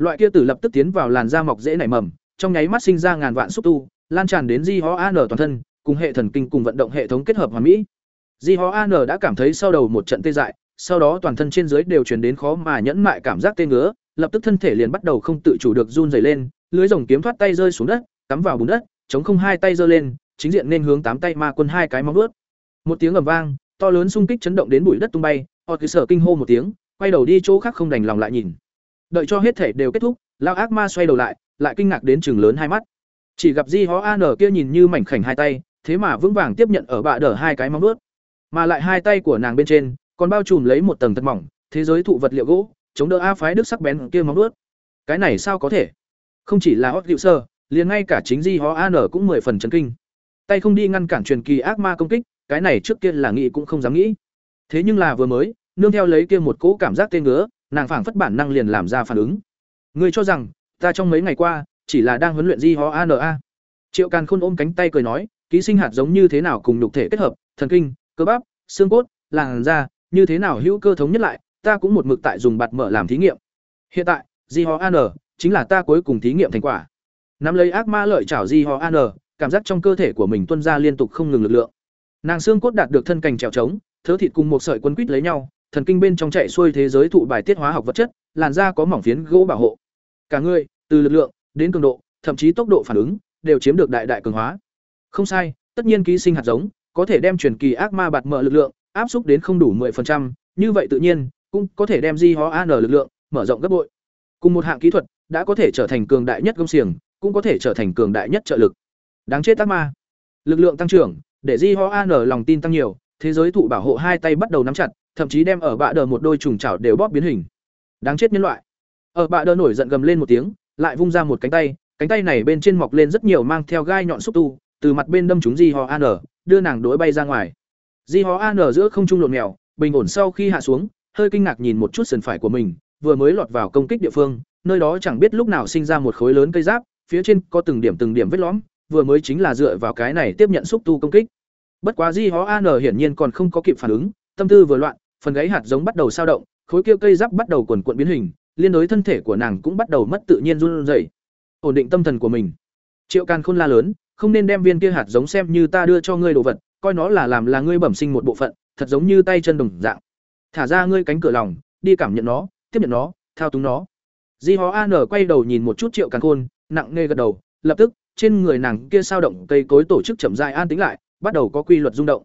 loại kia tử lập tức tiến vào làn da mọc dễ nảy mầm trong nháy mắt sinh ra ngàn vạn xúc tu lan tràn đến di ho an toàn thân cùng hệ thần kinh cùng vận động hệ thống kết hợp hoàn mỹ di ho an đã cảm thấy sau đầu một trận tê dại sau đó toàn thân trên dưới đều truyền đến khó mà nhẫn mại cảm giác tê ngứa lập tức thân thể liền bắt đầu không tự chủ được run rẩy lên lưới rồng kiếm thoát tay rơi xuống đất cắm vào bùn đất chống không hai tay giơ lên chính diện nên hướng tám tay ma quân hai cái móng ướt Một tiếng ầm vang, to lớn xung kích chấn động đến bụi đất tung bay, họ cứ sở kinh hô một tiếng, quay đầu đi chỗ khác không đành lòng lại nhìn. Đợi cho hết thể đều kết thúc, lão ác ma xoay đầu lại, lại kinh ngạc đến chừng lớn hai mắt. Chỉ gặp Di Hó An kia nhìn như mảnh khảnh hai tay, thế mà vững vàng tiếp nhận ở bạ đỡ hai cái móng ướt Mà lại hai tay của nàng bên trên, còn bao trùm lấy một tầng thật mỏng, thế giới thụ vật liệu gỗ, chống đỡ a phái đức sắc bén kia móng ướt Cái này sao có thể? Không chỉ là Hot Sơ, liền ngay cả chính di ho an cũng mười phần chấn kinh tay không đi ngăn cản truyền kỳ ác ma công kích cái này trước kia là nghĩ cũng không dám nghĩ thế nhưng là vừa mới nương theo lấy kia một cỗ cảm giác tên ngứa nàng phảng phất bản năng liền làm ra phản ứng. Ngươi cho rằng, ta trong mấy ngày qua, chỉ là đang huấn luyện di ho ana triệu càn khôn ôm cánh tay cười nói, ký sinh hạt giống như thế nào cùng nhục thể kết hợp, thần kinh, cơ bắp, xương cốt, làn da, như thế nào hữu cơ thống nhất lại, ta cũng một mực tại dùng bạt mở làm thí nghiệm. Hiện tại di ho an chính là ta cuối cùng thí nghiệm thành quả. Nắm lấy ác ma lợi chảo di ho an cảm giác trong cơ thể của mình tuân ra liên tục không ngừng lực lượng. Nàng xương cốt đạt được thân cành trèo trống, thớ thịt cùng một sợi quân quýt lấy nhau thần kinh bên trong chạy xuôi thế giới thụ bài tiết hóa học vật chất làn da có mỏng phiến gỗ bảo hộ. Cả người từ lực lượng đến cường độ thậm chí tốc độ phản ứng đều chiếm được đại đại cường hóa. Không sai tất nhiên ký sinh hạt giống có thể đem truyền kỳ ác ma bạt mở lực lượng áp xúc đến không đủ 10%, như vậy tự nhiên cũng có thể đem di hóa an lực lượng mở rộng gấp bội. Cùng một hạng kỹ thuật đã có thể trở thành cường đại nhất công xiềng cũng có thể trở thành cường đại nhất trợ lực. Đáng chết ác ma. Lực lượng tăng trưởng để di ho an lòng tin tăng nhiều thế giới thụ bảo hộ hai tay bắt đầu nắm chặt thậm chí đem ở bạ đờ một đôi trùng chảo đều bóp biến hình. Đáng chết nhân loại. Ở bạ đờ nổi giận gầm lên một tiếng, lại vung ra một cánh tay cánh tay này bên trên mọc lên rất nhiều mang theo gai nhọn xúc tu, từ mặt bên đâm chúng di hò an đưa nàng đối bay ra ngoài. Di hò an giữa không trung lộn mèo, bình ổn sau khi hạ xuống, hơi kinh ngạc nhìn một chút sườn phải của mình, vừa mới lọt vào công kích địa phương, nơi đó chẳng biết lúc nào sinh ra một khối lớn cây giáp, phía trên có từng điểm từng điểm vết lõm, vừa mới chính là dựa vào cái này tiếp nhận xúc tu công kích. Bất quá di hó an hiển nhiên còn không có kịp phản ứng tâm tư vừa loạn, phần gáy hạt giống bắt đầu sao động, khối kia cây giáp bắt đầu quần cuộn biến hình, liên đối thân thể của nàng cũng bắt đầu mất tự nhiên run rẩy. Ổn định tâm thần của mình. Triệu càn khôn la lớn, không nên đem viên kia hạt giống xem như ta đưa cho ngươi đồ vật, coi nó là làm là ngươi bẩm sinh một bộ phận, thật giống như tay chân đồng dạng. Thả ra ngươi cánh cửa lòng, đi cảm nhận nó, tiếp nhận nó, thao túng nó. Di hó an quay đầu nhìn một chút triệu càn khôn, nặng nề gật đầu, lập tức, trên người nàng kia sao động cây cối tổ chức chậm dại an tính lại, bắt đầu có quy luật rung động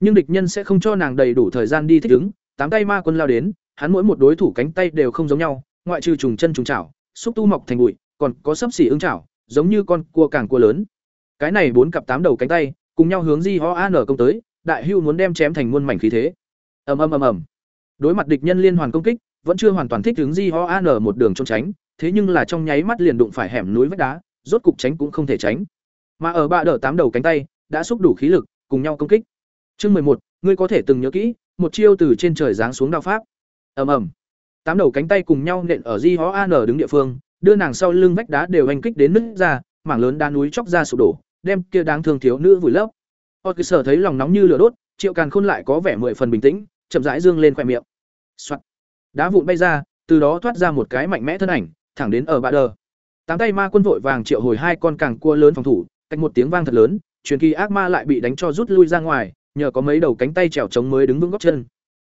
nhưng địch nhân sẽ không cho nàng đầy đủ thời gian đi thích ứng, tám tay ma quân lao đến, hắn mỗi một đối thủ cánh tay đều không giống nhau, ngoại trừ trùng chân trùng chảo, xúc tu mọc thành bụi, còn có sấp xỉ ứng chảo, giống như con cua càng cua lớn. Cái này bốn cặp tám đầu cánh tay, cùng nhau hướng di ho an công tới, đại hưu muốn đem chém thành muôn mảnh khí thế. Ầm ầm ầm ầm. Đối mặt địch nhân liên hoàn công kích, vẫn chưa hoàn toàn thích ứng di ho an một đường trốn tránh, thế nhưng là trong nháy mắt liền đụng phải hẻm núi vách đá, rốt cục tránh cũng không thể tránh. Mà ở ba đỡ tám đầu cánh tay, đã xúc đủ khí lực, cùng nhau công kích chương mười một, ngươi có thể từng nhớ kỹ, một chiêu từ trên trời giáng xuống đạo pháp. Ầm ầm. Tám đầu cánh tay cùng nhau nện ở di ho an đứng địa phương, đưa nàng sau lưng vách đá đều hành kích đến nứt ra, mảng lớn đá núi chóc ra sụp đổ, đem kia đáng thương thiếu nữ vùi lấp. Hot sở thấy lòng nóng như lửa đốt, triệu càn khôn lại có vẻ mười phần bình tĩnh, chậm rãi dương lên khóe miệng. Soạt. đá vụn bay ra, từ đó thoát ra một cái mạnh mẽ thân ảnh, thẳng đến ở bạ đờ. Tám tay ma quân vội vàng triệu hồi hai con càng cua lớn phòng thủ, cách một tiếng vang thật lớn, truyền kỳ ác ma lại bị đánh cho rút lui ra ngoài nhờ có mấy đầu cánh tay trèo trống mới đứng vững góc chân.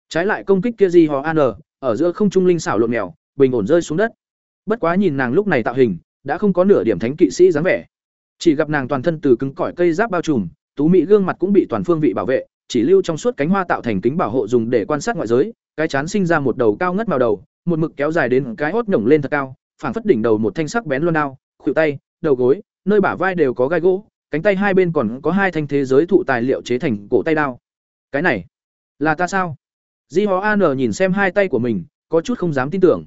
Trái lại công kích kia gì hò an ở giữa không trung linh xảo lộn mèo bình ổn rơi xuống đất. Bất quá nhìn nàng lúc này tạo hình, đã không có nửa điểm thánh kỵ sĩ dáng vẻ. Chỉ gặp nàng toàn thân từ cứng cỏi cây giáp bao trùm, tú mỹ gương mặt cũng bị toàn phương vị bảo vệ, chỉ lưu trong suốt cánh hoa tạo thành kính bảo hộ dùng để quan sát ngoại giới, cái chán sinh ra một đầu cao ngất màu đầu, một mực kéo dài đến cái hốt nhổng lên thật cao, phảng phất đỉnh đầu một thanh sắc bén loan đao, khuỷu tay, đầu gối, nơi bả vai đều có gai gỗ cánh tay hai bên còn có hai thanh thế giới thụ tài liệu chế thành cổ tay đao. Cái này, là ta sao? Di hó an nhìn xem hai tay của mình, có chút không dám tin tưởng.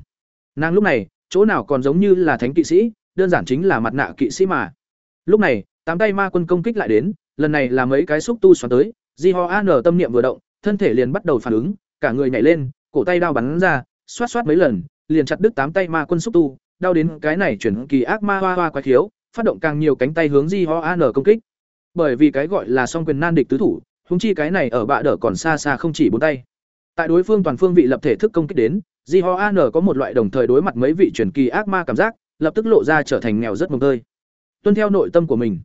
Nàng lúc này, chỗ nào còn giống như là thánh kỵ sĩ, đơn giản chính là mặt nạ kỵ sĩ mà. Lúc này, tám tay ma quân công kích lại đến, lần này là mấy cái xúc tu xoắn tới, di ho an tâm niệm vừa động, thân thể liền bắt đầu phản ứng, cả người nhảy lên, cổ tay đao bắn ra, xoát xoát mấy lần, liền chặt đứt tám tay ma quân xúc tu đau đến cái này chuyển kỳ ác ma hoa hoa quái thiếu phát động càng nhiều cánh tay hướng di ho an công kích. Bởi vì cái gọi là song quyền nan địch tứ thủ húng chi cái này ở bạ đỡ còn xa xa không chỉ bốn tay. Tại đối phương toàn phương vị lập thể thức công kích đến di ho an có một loại đồng thời đối mặt mấy vị truyền kỳ ác ma cảm giác, lập tức lộ ra trở thành nghèo rất mồng tơi. Tuân theo nội tâm của mình,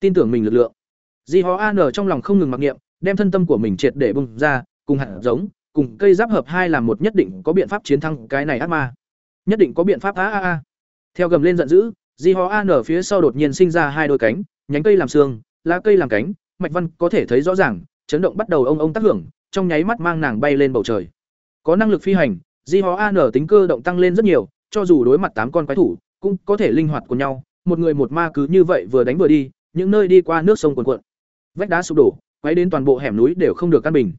tin tưởng mình lực lượng. Di ho an trong lòng không ngừng mặc niệm, đem thân tâm của mình triệt để bung ra, cùng hạt giống, cùng cây giáp hợp hai làm một nhất định có biện pháp chiến thắng cái này ác ma. Nhất định có biện pháp, a a a. Theo gầm lên giận dữ di ho an ở phía sau đột nhiên sinh ra hai đôi cánh, nhánh cây làm xương, lá cây làm cánh, mạch văn có thể thấy rõ ràng, chấn động bắt đầu ông ông tác hưởng, trong nháy mắt mang nàng bay lên bầu trời. Có năng lực phi hành, di ho an tính cơ động tăng lên rất nhiều, cho dù đối mặt tám con quái thủ, cũng có thể linh hoạt của nhau, một người một ma cứ như vậy vừa đánh vừa đi, những nơi đi qua nước sông cuồn cuộn. Vách đá sụp đổ quấy đến toàn bộ hẻm núi đều không được căn bình.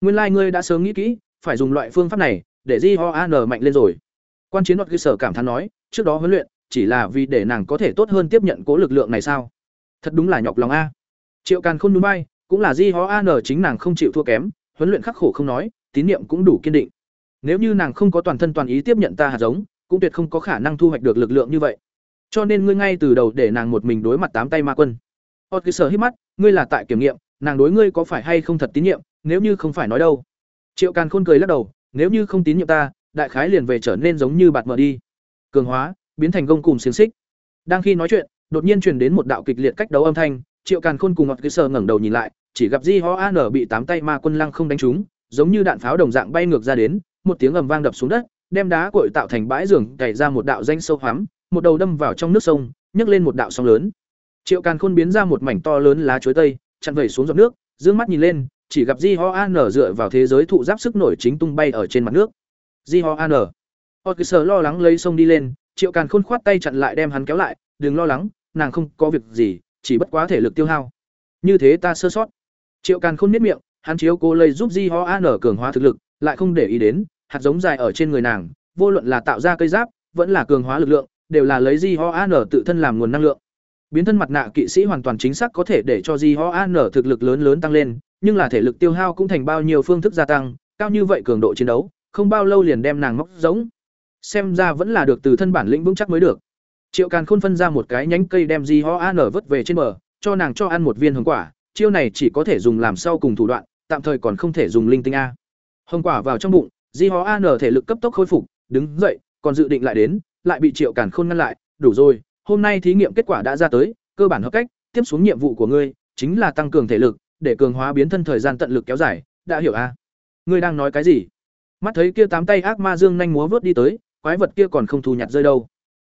Nguyên lai ngươi đã sớm nghĩ kỹ, phải dùng loại phương pháp này, để di ho an mạnh lên rồi. Quan chiến đột cơ sở cảm thán nói, trước đó huấn luyện chỉ là vì để nàng có thể tốt hơn tiếp nhận cố lực lượng này sao? Thật đúng là nhọc lòng a. Triệu càn khôn núi bay cũng là di hó an chính nàng không chịu thua kém, huấn luyện khắc khổ không nói, tín niệm cũng đủ kiên định. Nếu như nàng không có toàn thân toàn ý tiếp nhận ta hạt giống, cũng tuyệt không có khả năng thu hoạch được lực lượng như vậy. Cho nên ngươi ngay từ đầu để nàng một mình đối mặt tám tay ma quân. Hot cứ sở hít mắt, ngươi là tại kiểm nghiệm, nàng đối ngươi có phải hay không thật tín nhiệm, nếu như không phải nói đâu. Triệu càn khôn cười lắc đầu, nếu như không tín nhiệm ta, đại khái liền về trở nên giống như bạt mờ đi. Cường hóa biến thành gông cùng xiềng xích. Đang khi nói chuyện, đột nhiên truyền đến một đạo kịch liệt cách đấu âm thanh, triệu càn khôn cùng ngọt cứ sờ ngẩng đầu nhìn lại, chỉ gặp di ho an bị tám tay ma quân lăng không đánh trúng, giống như đạn pháo đồng dạng bay ngược ra đến, một tiếng ầm vang đập xuống đất, đem đá cội tạo thành bãi giường, cày ra một đạo danh sâu hoắm, một đầu đâm vào trong nước sông, nhấc lên một đạo sóng lớn. Triệu càn khôn biến ra một mảnh to lớn lá chuối tây, chặn vẩy xuống giọt nước, dương mắt nhìn lên, chỉ gặp di ho an dựa vào thế giới thụ giáp sức nổi chính tung bay ở trên mặt nước. Di ho an họ cứ lo lắng lấy sông đi lên triệu càn khôn khoát tay chặn lại đem hắn kéo lại, đừng lo lắng, nàng không có việc gì, chỉ bất quá thể lực tiêu hao. Như thế ta sơ sót. Triệu càn khôn miết miệng, hắn chiếu cố lây giúp di ho an cường hóa thực lực, lại không để ý đến, hạt giống dài ở trên người nàng, vô luận là tạo ra cây giáp, vẫn là cường hóa lực lượng, đều là lấy di ho an tự thân làm nguồn năng lượng. Biến thân mặt nạ kỵ sĩ hoàn toàn chính xác có thể để cho di ho an thực lực lớn lớn tăng lên, nhưng là thể lực tiêu hao cũng thành bao nhiêu phương thức gia tăng, cao như vậy cường độ chiến đấu, không bao lâu liền đem nàng móc giống xem ra vẫn là được từ thân bản lĩnh vững chắc mới được. Triệu càn khôn phân ra một cái nhánh cây đem di ho an vứt về trên bờ, cho nàng cho ăn một viên hồng quả. Chiêu này chỉ có thể dùng làm sau cùng thủ đoạn, tạm thời còn không thể dùng linh tinh a. Hồng quả vào trong bụng, di ho an thể lực cấp tốc khôi phục, đứng dậy, còn dự định lại đến, lại bị triệu càn khôn ngăn lại. Đủ rồi, hôm nay thí nghiệm kết quả đã ra tới, cơ bản hợp cách, tiếp xuống nhiệm vụ của ngươi chính là tăng cường thể lực, để cường hóa biến thân thời gian tận lực kéo dài. Đã hiểu a? Ngươi đang nói cái gì? Mắt thấy kia tám tay ác ma dương nhanh múa vớt đi tới quái vật kia còn không thu nhặt rơi đâu.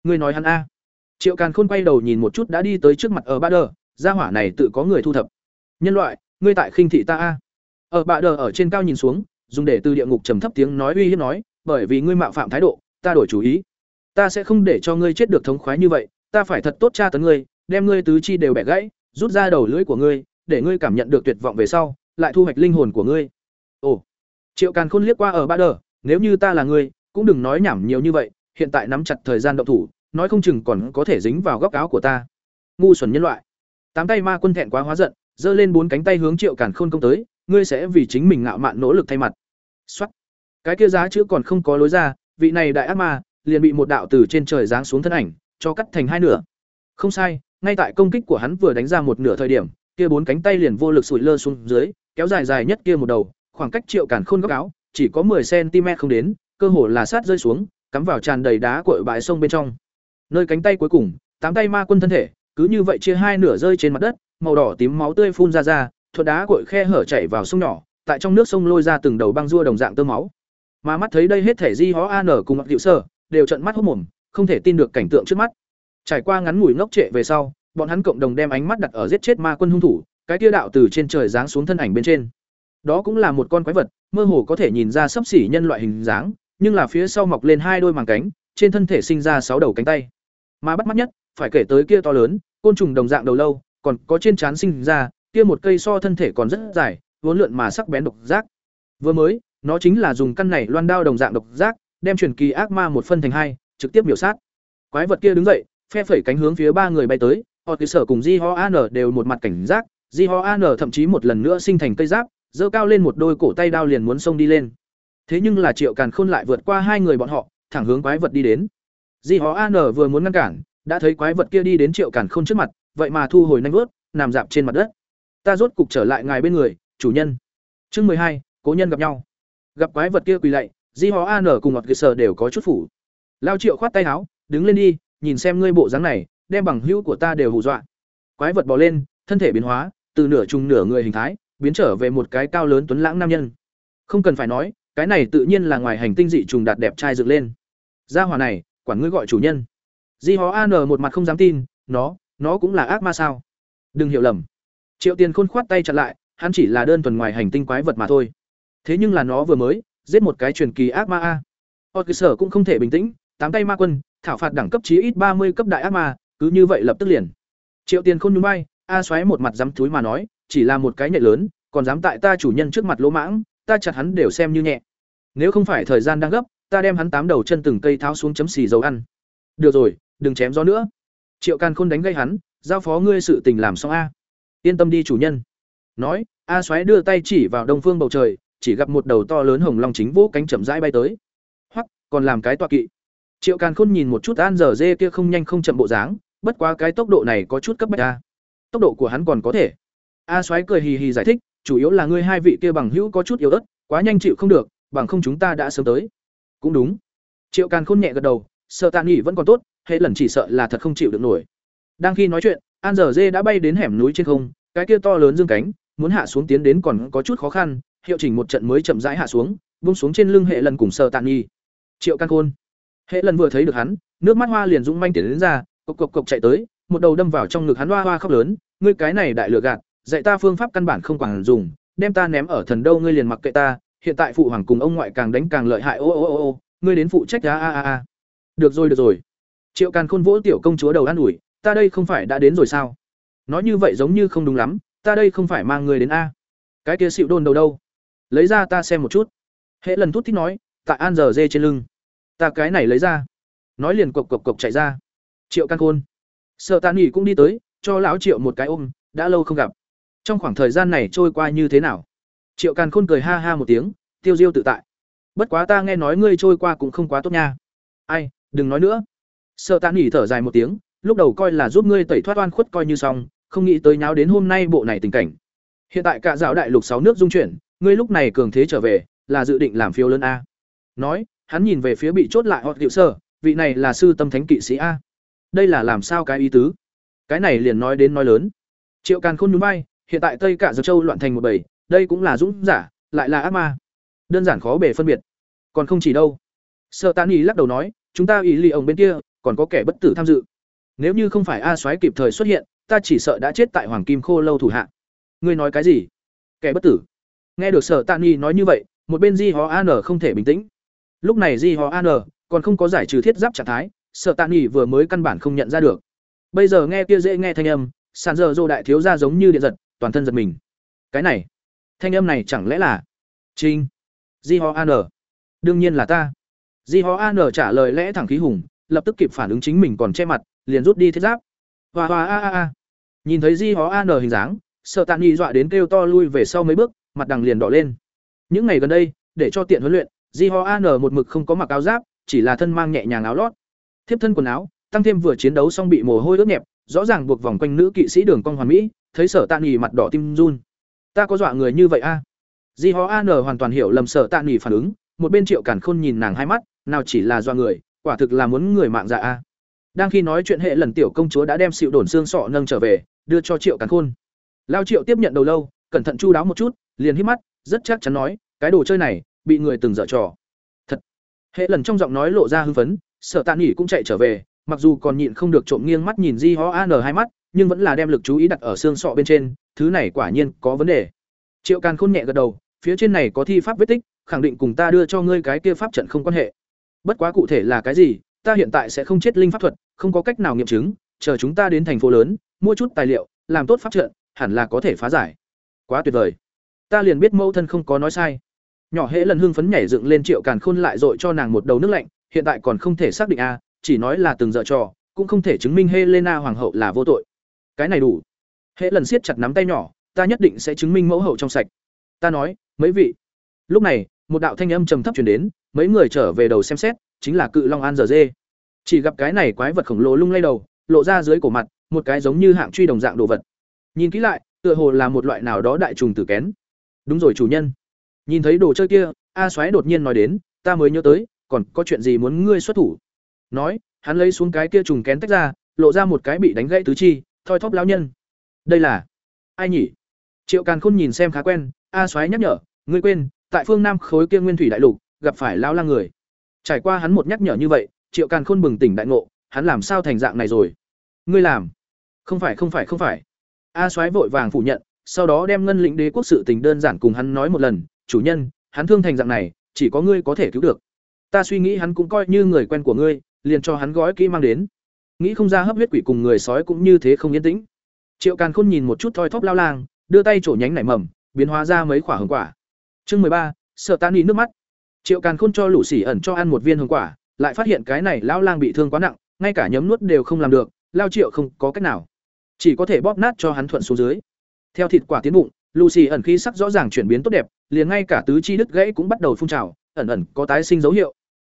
Ngươi nói hắn a. Triệu càn khôn quay đầu nhìn một chút đã đi tới trước mặt ở ba đờ, gia hỏa này tự có người thu thập. Nhân loại, ngươi tại khinh thị ta a. Ở bạ đờ ở trên cao nhìn xuống, dùng để từ địa ngục trầm thấp tiếng nói uy hiếp nói, bởi vì ngươi mạo phạm thái độ, ta đổi chủ ý. Ta sẽ không để cho ngươi chết được thống khoái như vậy, ta phải thật tốt tra tấn ngươi, đem ngươi tứ chi đều bẻ gãy, rút ra đầu lưỡi của ngươi, để ngươi cảm nhận được tuyệt vọng về sau, lại thu hoạch linh hồn của ngươi. Ồ. Triệu càn khôn liếc qua ở ba đờ, nếu như ta là ngươi cũng đừng nói nhảm nhiều như vậy, hiện tại nắm chặt thời gian động thủ, nói không chừng còn có thể dính vào góc áo của ta. Ngu xuẩn nhân loại. Tám tay ma quân thẹn quá hóa giận, giơ lên bốn cánh tay hướng triệu càn khôn công tới, ngươi sẽ vì chính mình ngạo mạn nỗ lực thay mặt. Xuất cái kia giá chữ còn không có lối ra, vị này đại ác ma, liền bị một đạo từ trên trời giáng xuống thân ảnh, cho cắt thành hai nửa. Không sai, ngay tại công kích của hắn vừa đánh ra một nửa thời điểm, kia bốn cánh tay liền vô lực sủi lơ xuống dưới, kéo dài dài nhất kia một đầu, khoảng cách triệu càn khôn góc áo, chỉ có 10 cm không đến cơ hồ là sát rơi xuống, cắm vào tràn đầy đá cuội bãi sông bên trong. Nơi cánh tay cuối cùng, tám tay ma quân thân thể, cứ như vậy chia hai nửa rơi trên mặt đất, màu đỏ tím máu tươi phun ra ra thuận đá cuội khe hở chảy vào sông nhỏ, tại trong nước sông lôi ra từng đầu băng rua đồng dạng tơ máu. Mà mắt thấy đây hết thể di hó an cùng mặc diệu sơ, đều trợn mắt hốc mồm, không thể tin được cảnh tượng trước mắt. Trải qua ngắn ngủi ngốc trệ về sau, bọn hắn cộng đồng đem ánh mắt đặt ở giết chết ma quân hung thủ, cái kia đạo từ trên trời giáng xuống thân ảnh bên trên. Đó cũng là một con quái vật, mơ hồ có thể nhìn ra sấp xỉ nhân loại hình dáng nhưng là phía sau mọc lên hai đôi màng cánh, trên thân thể sinh ra sáu đầu cánh tay. Mà bắt mắt nhất, phải kể tới kia to lớn, côn trùng đồng dạng đầu lâu, còn có trên trán sinh ra, kia một cây so thân thể còn rất dài, vốn lượn mà sắc bén độc giác. Vừa mới, nó chính là dùng căn này loan đao đồng dạng độc giác, đem truyền kỳ ác ma một phân thành hai, trực tiếp biểu sát. Quái vật kia đứng dậy, phe phẩy cánh hướng phía ba người bay tới, họ tứ sở cùng Ji ho an đều một mặt cảnh giác Ji ho an thậm chí một lần nữa sinh thành cây giáp, giơ cao lên một đôi cổ tay đao liền muốn xông đi lên thế nhưng là triệu càn khôn lại vượt qua hai người bọn họ, thẳng hướng quái vật đi đến. Di họ an vừa muốn ngăn cản, đã thấy quái vật kia đi đến triệu càn khôn trước mặt, vậy mà thu hồi nanh vớt, nằm dạp trên mặt đất. Ta rốt cục trở lại ngài bên người, chủ nhân. Chương mười hai, cố nhân gặp nhau. Gặp quái vật kia quỳ lạy di họ an cùng ngọt cơ sở đều có chút phủ. Lao triệu khoát tay áo, đứng lên đi, nhìn xem ngươi bộ dáng này, đem bằng hữu của ta đều hù dọa. Quái vật bò lên, thân thể biến hóa, từ nửa trùng nửa người hình thái, biến trở về một cái cao lớn tuấn lãng nam nhân. Không cần phải nói cái này tự nhiên là ngoài hành tinh dị trùng đạt đẹp trai dựng lên. Gia hỏa này, quản ngươi gọi chủ nhân. Di hó an một mặt không dám tin, nó nó cũng là ác ma sao? Đừng hiểu lầm. Triệu tiền khôn khoát tay chặt lại, hắn chỉ là đơn thuần ngoài hành tinh quái vật mà thôi. Thế nhưng là nó vừa mới, giết một cái truyền kỳ ác ma a. Họ cơ sở cũng không thể bình tĩnh, tám tay ma quân, thảo phạt đẳng cấp chí ít ba mươi cấp đại ác ma, cứ như vậy lập tức liền. Triệu tiền khôn núi bay a xoáy một mặt dám thúi mà nói, chỉ là một cái nhạy lớn, còn dám tại ta chủ nhân trước mặt lỗ mãng, ta chặt hắn đều xem như nhẹ nếu không phải thời gian đang gấp, ta đem hắn tám đầu chân từng cây tháo xuống chấm xì dầu ăn. Được rồi, đừng chém gió nữa. Triệu càn khôn đánh gây hắn, giao phó ngươi sự tình làm xong a. Yên tâm đi chủ nhân. Nói, a xoáy đưa tay chỉ vào đông phương bầu trời, chỉ gặp một đầu to lớn hồng long chính vỗ cánh chậm rãi bay tới. Hoặc còn làm cái tọa kỵ. Triệu càn khôn nhìn một chút an giờ dê kia không nhanh không chậm bộ dáng, bất quá cái tốc độ này có chút cấp bách a. Tốc độ của hắn còn có thể. A xoáy cười hì hì giải thích, chủ yếu là ngươi hai vị kia bằng hữu có chút yếu ớt, quá nhanh chịu không được bằng không chúng ta đã sớm tới. Cũng đúng. Triệu càn khôn nhẹ gật đầu, sợ tạ nghỉ vẫn còn tốt, hệ lần chỉ sợ là thật không chịu được nổi. Đang khi nói chuyện, an giờ dê đã bay đến hẻm núi trên không, cái kia to lớn dương cánh, muốn hạ xuống tiến đến còn có chút khó khăn, hiệu chỉnh một trận mới chậm rãi hạ xuống bung xuống trên lưng hệ lần cùng sợ tạ nghỉ triệu can khôn. Hệ lần vừa thấy được hắn, nước mắt hoa liền rung manh tiến đến ra, cộc cộc cộc chạy tới, một đầu đâm vào trong ngực hắn hoa hoa khóc lớn, ngươi cái này đại lừa gạt, dạy ta phương pháp căn bản không quản dùng, đem ta ném ở thần đâu ngươi liền mặc kệ ta hiện tại phụ hoàng cùng ông ngoại càng đánh càng lợi hại, ô ô ô ô, ngươi đến phụ trách, a a a a. Được rồi được rồi. Triệu càn khôn vỗ tiểu công chúa đầu an ủi, ta đây không phải đã đến rồi sao? Nói như vậy giống như không đúng lắm, ta đây không phải mang người đến a. Cái kia xịu đồn đầu đâu? Lấy ra ta xem một chút. Hễ lần thút thích nói tại an giờ dê trên lưng. Ta cái này lấy ra. Nói liền cộc cộc cộc chạy ra. Triệu căn khôn. Sợ tàn nghỉ cũng đi tới, cho lão triệu một cái ôm, đã lâu không gặp. Trong khoảng thời gian này trôi qua như thế nào? Triệu càn khôn cười ha ha một tiếng, tiêu diêu tự tại. Bất quá ta nghe nói ngươi trôi qua cũng không quá tốt nha. Ai, đừng nói nữa. Sợ ta nghỉ thở dài một tiếng, lúc đầu coi là giúp ngươi tẩy thoát oan khuất coi như xong, không nghĩ tới nháo đến hôm nay bộ này tình cảnh. Hiện tại cả dạo đại lục sáu nước dung chuyển, ngươi lúc này cường thế trở về, là dự định làm phiếu lớn a. Nói, hắn nhìn về phía bị chốt lại họ liệu sơ, vị này là sư tâm thánh kỵ sĩ a. Đây là làm sao cái ý tứ? Cái này liền nói đến nói lớn. Triệu càn khôn núi bay hiện tại tây cả dược châu loạn thành một bầy đây cũng là dũng giả, lại là ác ma. Đơn giản khó bề phân biệt. Còn không chỉ đâu. Sợ tàn ý lắc đầu nói, chúng ta ý lì ông bên kia, còn có kẻ bất tử tham dự. Nếu như không phải a soái kịp thời xuất hiện, ta chỉ sợ đã chết tại hoàng kim khô lâu thủ hạ. Ngươi nói cái gì? Kẻ bất tử. Nghe được sở tạ ni nói như vậy, một bên di họ an không thể bình tĩnh. Lúc này di họ an còn không có giải trừ thiết giáp trạng thái sở tạ ni vừa mới căn bản không nhận ra được. Bây giờ nghe kia dễ nghe thanh âm, sàn giờ dô đại thiếu ra giống như điện giật, toàn thân giật mình. Cái này thanh âm này chẳng lẽ là trinh di ho an đương nhiên là ta. Di ho an trả lời lẽ thẳng khí hùng, lập tức kịp phản ứng chính mình còn che mặt, liền rút đi thiết giáp. Hoa hoa a a a. Nhìn thấy di ho an hình dáng, sợ tàn nghi dọa đến kêu to lui về sau mấy bước, mặt đằng liền đỏ lên. Những ngày gần đây, để cho tiện huấn luyện di ho an một mực không có mặc áo giáp, chỉ là thân mang nhẹ nhàng áo lót. Thiếp thân quần áo, tăng thêm vừa chiến đấu xong bị mồ hôi ướt nhẹp, rõ ràng buộc vòng quanh nữ kỵ sĩ đường cong hoàn mỹ, thấy sở tạ nghỉ mặt đỏ tim run ta có dọa người như vậy a? Di ho an hoàn toàn hiểu lầm sở tạ nghỉ phản ứng, một bên triệu cản khôn nhìn nàng hai mắt, nào chỉ là dọa người, quả thực là muốn người mạng dạ a. Đang khi nói chuyện hệ lần tiểu công chúa đã đem xịu đồn xương sọ nâng trở về, đưa cho triệu cản khôn. Lao triệu tiếp nhận đầu lâu, cẩn thận chu đáo một chút, liền hít mắt, rất chắc chắn nói, cái đồ chơi này, bị người từng dở trò. Thật. Hệ lần trong giọng nói lộ ra hưng phấn, sở tạ nghỉ cũng chạy trở về, mặc dù còn nhịn không được trộm nghiêng mắt nhìn di ho an hai mắt, nhưng vẫn là đem lực chú ý đặt ở xương sọ bên trên thứ này quả nhiên có vấn đề. Triệu càn khôn nhẹ gật đầu, phía trên này có thi pháp vết tích, khẳng định cùng ta đưa cho ngươi cái kia pháp trận không quan hệ. Bất quá cụ thể là cái gì, ta hiện tại sẽ không chết linh pháp thuật, không có cách nào nghiệm chứng, chờ chúng ta đến thành phố lớn, mua chút tài liệu, làm tốt pháp trận, hẳn là có thể phá giải. Quá tuyệt vời. Ta liền biết mẫu thân không có nói sai. Nhỏ hễ lần hưng phấn nhảy dựng lên triệu càn khôn lại dội cho nàng một đầu nước lạnh, hiện tại còn không thể xác định a, chỉ nói là từng dở trò, cũng không thể chứng minh helena hoàng hậu là vô tội. Cái này đủ hễ lần siết chặt nắm tay nhỏ, ta nhất định sẽ chứng minh mẫu hậu trong sạch. Ta nói, mấy vị? Lúc này, một đạo thanh âm trầm thấp chuyển đến, mấy người trở về đầu xem xét, chính là cự long an giờ dê. Chỉ gặp cái này quái vật khổng lồ lung lay đầu, lộ ra dưới cổ mặt, một cái giống như hạng truy đồng dạng đồ vật. Nhìn kỹ lại, tựa hồ là một loại nào đó đại trùng tử kén. Đúng rồi chủ nhân. Nhìn thấy đồ chơi kia, a xoáy đột nhiên nói đến, ta mới nhớ tới, còn có chuyện gì muốn ngươi xuất thủ? Nói, hắn lấy xuống cái kia trùng kén tách ra, lộ ra một cái bị đánh gãy tứ chi, thoi thóp lão nhân đây là ai nhỉ? Triệu càn khôn nhìn xem khá quen, a xoáy nhắc nhở, ngươi quên, tại phương nam khối kia nguyên thủy đại lục, gặp phải lao la người. Trải qua hắn một nhắc nhở như vậy, triệu càn khôn bừng tỉnh đại ngộ, hắn làm sao thành dạng này rồi? Ngươi làm? Không phải không phải không phải. A soái vội vàng phủ nhận, sau đó đem ngân lĩnh đế quốc sự tình đơn giản cùng hắn nói một lần, chủ nhân, hắn thương thành dạng này, chỉ có ngươi có thể cứu được. Ta suy nghĩ hắn cũng coi như người quen của ngươi, liền cho hắn gói kỹ mang đến. Nghĩ không ra hấp huyết quỷ cùng người sói cũng như thế không yên tĩnh triệu càn khôn nhìn một chút thoi thóp lao lang, đưa tay chỗ nhánh nảy mầm, biến hóa ra mấy quả hồng quả. Chương mười ba, sợ tan đi nước mắt. Triệu càn khôn cho lũ xỉ ẩn cho ăn một viên hồng quả, lại phát hiện cái này lão lang bị thương quá nặng, ngay cả nhấm nuốt đều không làm được, lao triệu không có cách nào. Chỉ có thể bóp nát cho hắn thuận xuống dưới. Theo thịt quả tiến bụng lucy ẩn khí sắc rõ ràng chuyển biến tốt đẹp, liền ngay cả tứ chi đứt gãy cũng bắt đầu phun trào, ẩn ẩn có tái sinh dấu hiệu.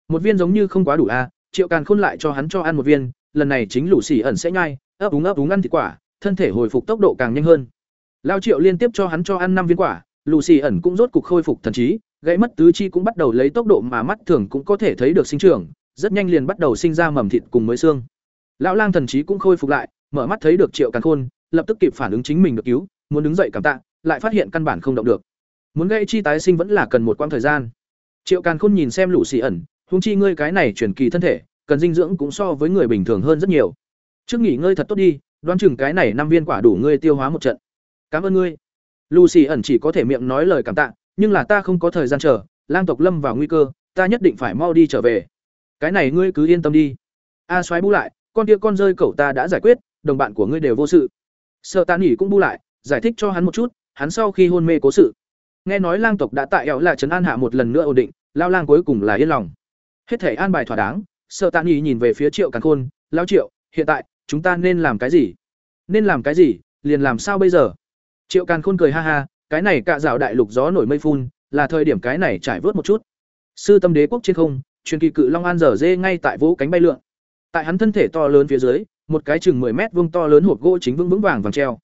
Một viên giống như không quá đủ a, triệu càn khôn lại cho hắn cho ăn một viên, lần này chính lucy ẩn sẽ nhai, ấp úng ấp úng ăn thịt quả thân thể hồi phục tốc độ càng nhanh hơn. Lao triệu liên tiếp cho hắn cho ăn năm viên quả, lucy ẩn cũng rốt cục khôi phục thần trí, gãy mất tứ chi cũng bắt đầu lấy tốc độ mà mắt thường cũng có thể thấy được sinh trưởng, rất nhanh liền bắt đầu sinh ra mầm thịt cùng mới xương. Lão lang thần trí cũng khôi phục lại, mở mắt thấy được triệu càn khôn, lập tức kịp phản ứng chính mình được cứu, muốn đứng dậy cảm tạ, lại phát hiện căn bản không động được. Muốn gây chi tái sinh vẫn là cần một quãng thời gian. Triệu càn khôn nhìn xem lũ xì ẩn húng chi ngươi cái này chuyển kỳ thân thể, cần dinh dưỡng cũng so với người bình thường hơn rất nhiều. Trước nghỉ ngơi thật tốt đi đoán chừng cái này năm viên quả đủ ngươi tiêu hóa một trận. Cảm ơn ngươi. Lucy ẩn chỉ có thể miệng nói lời cảm tạ, nhưng là ta không có thời gian chờ, lang tộc lâm vào nguy cơ, ta nhất định phải mau đi trở về. Cái này ngươi cứ yên tâm đi. A xoáy bu lại, con kia con rơi cậu ta đã giải quyết, đồng bạn của ngươi đều vô sự. Sợ tạ nghỉ cũng bu lại, giải thích cho hắn một chút, hắn sau khi hôn mê cố sự. Nghe nói lang tộc đã tại eo là trấn an hạ một lần nữa ổn định, lao lang cuối cùng là yên lòng. Hết thể an bài thỏa đáng, sợ tạ nghỉ nhìn về phía triệu càn khôn, lao triệu, hiện tại chúng ta nên làm cái gì? Nên làm cái gì? Liền làm sao bây giờ? Triệu càn khôn cười ha ha, cái này cạ dạo đại lục gió nổi mây phun, là thời điểm cái này trải vớt một chút. Sư tâm đế quốc trên không, truyền kỳ cự long an dở dê ngay tại vỗ cánh bay lượn. Tại hắn thân thể to lớn phía dưới, một cái chừng 10 mét vuông to lớn hộp gỗ chính vững vững vàng vàng treo.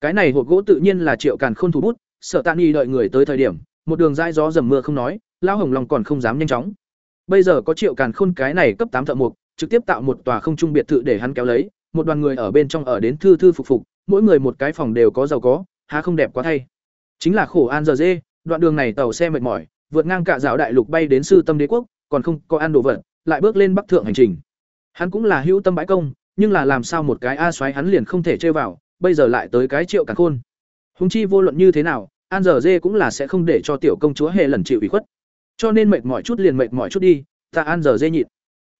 Cái này hộp gỗ tự nhiên là triệu càn khôn thủ bút, sợ tạ nghi đợi người tới thời điểm, một đường dai gió dầm mưa không nói lao hồng long còn không dám nhanh chóng. Bây giờ có triệu càn khôn cái này cấp tám thợ mục trực tiếp tạo một tòa không trung biệt thự để hắn kéo lấy một đoàn người ở bên trong ở đến thư thư phục phục, mỗi người một cái phòng đều có giàu có, há không đẹp quá thay. Chính là khổ an giờ dê, đoạn đường này tàu xe mệt mỏi, vượt ngang cả dạo đại lục bay đến sư tâm đế quốc, còn không có ăn đồ vật, lại bước lên bắc thượng hành trình. Hắn cũng là hữu tâm bãi công, nhưng là làm sao một cái a xoáy hắn liền không thể chơi vào, bây giờ lại tới cái triệu cả khôn. Hùng chi vô luận như thế nào, an giờ dê cũng là sẽ không để cho tiểu công chúa hề lần chịu ủy khuất. Cho nên mệt mỏi chút liền mệt mỏi chút đi, ta an giờ dê nhịn.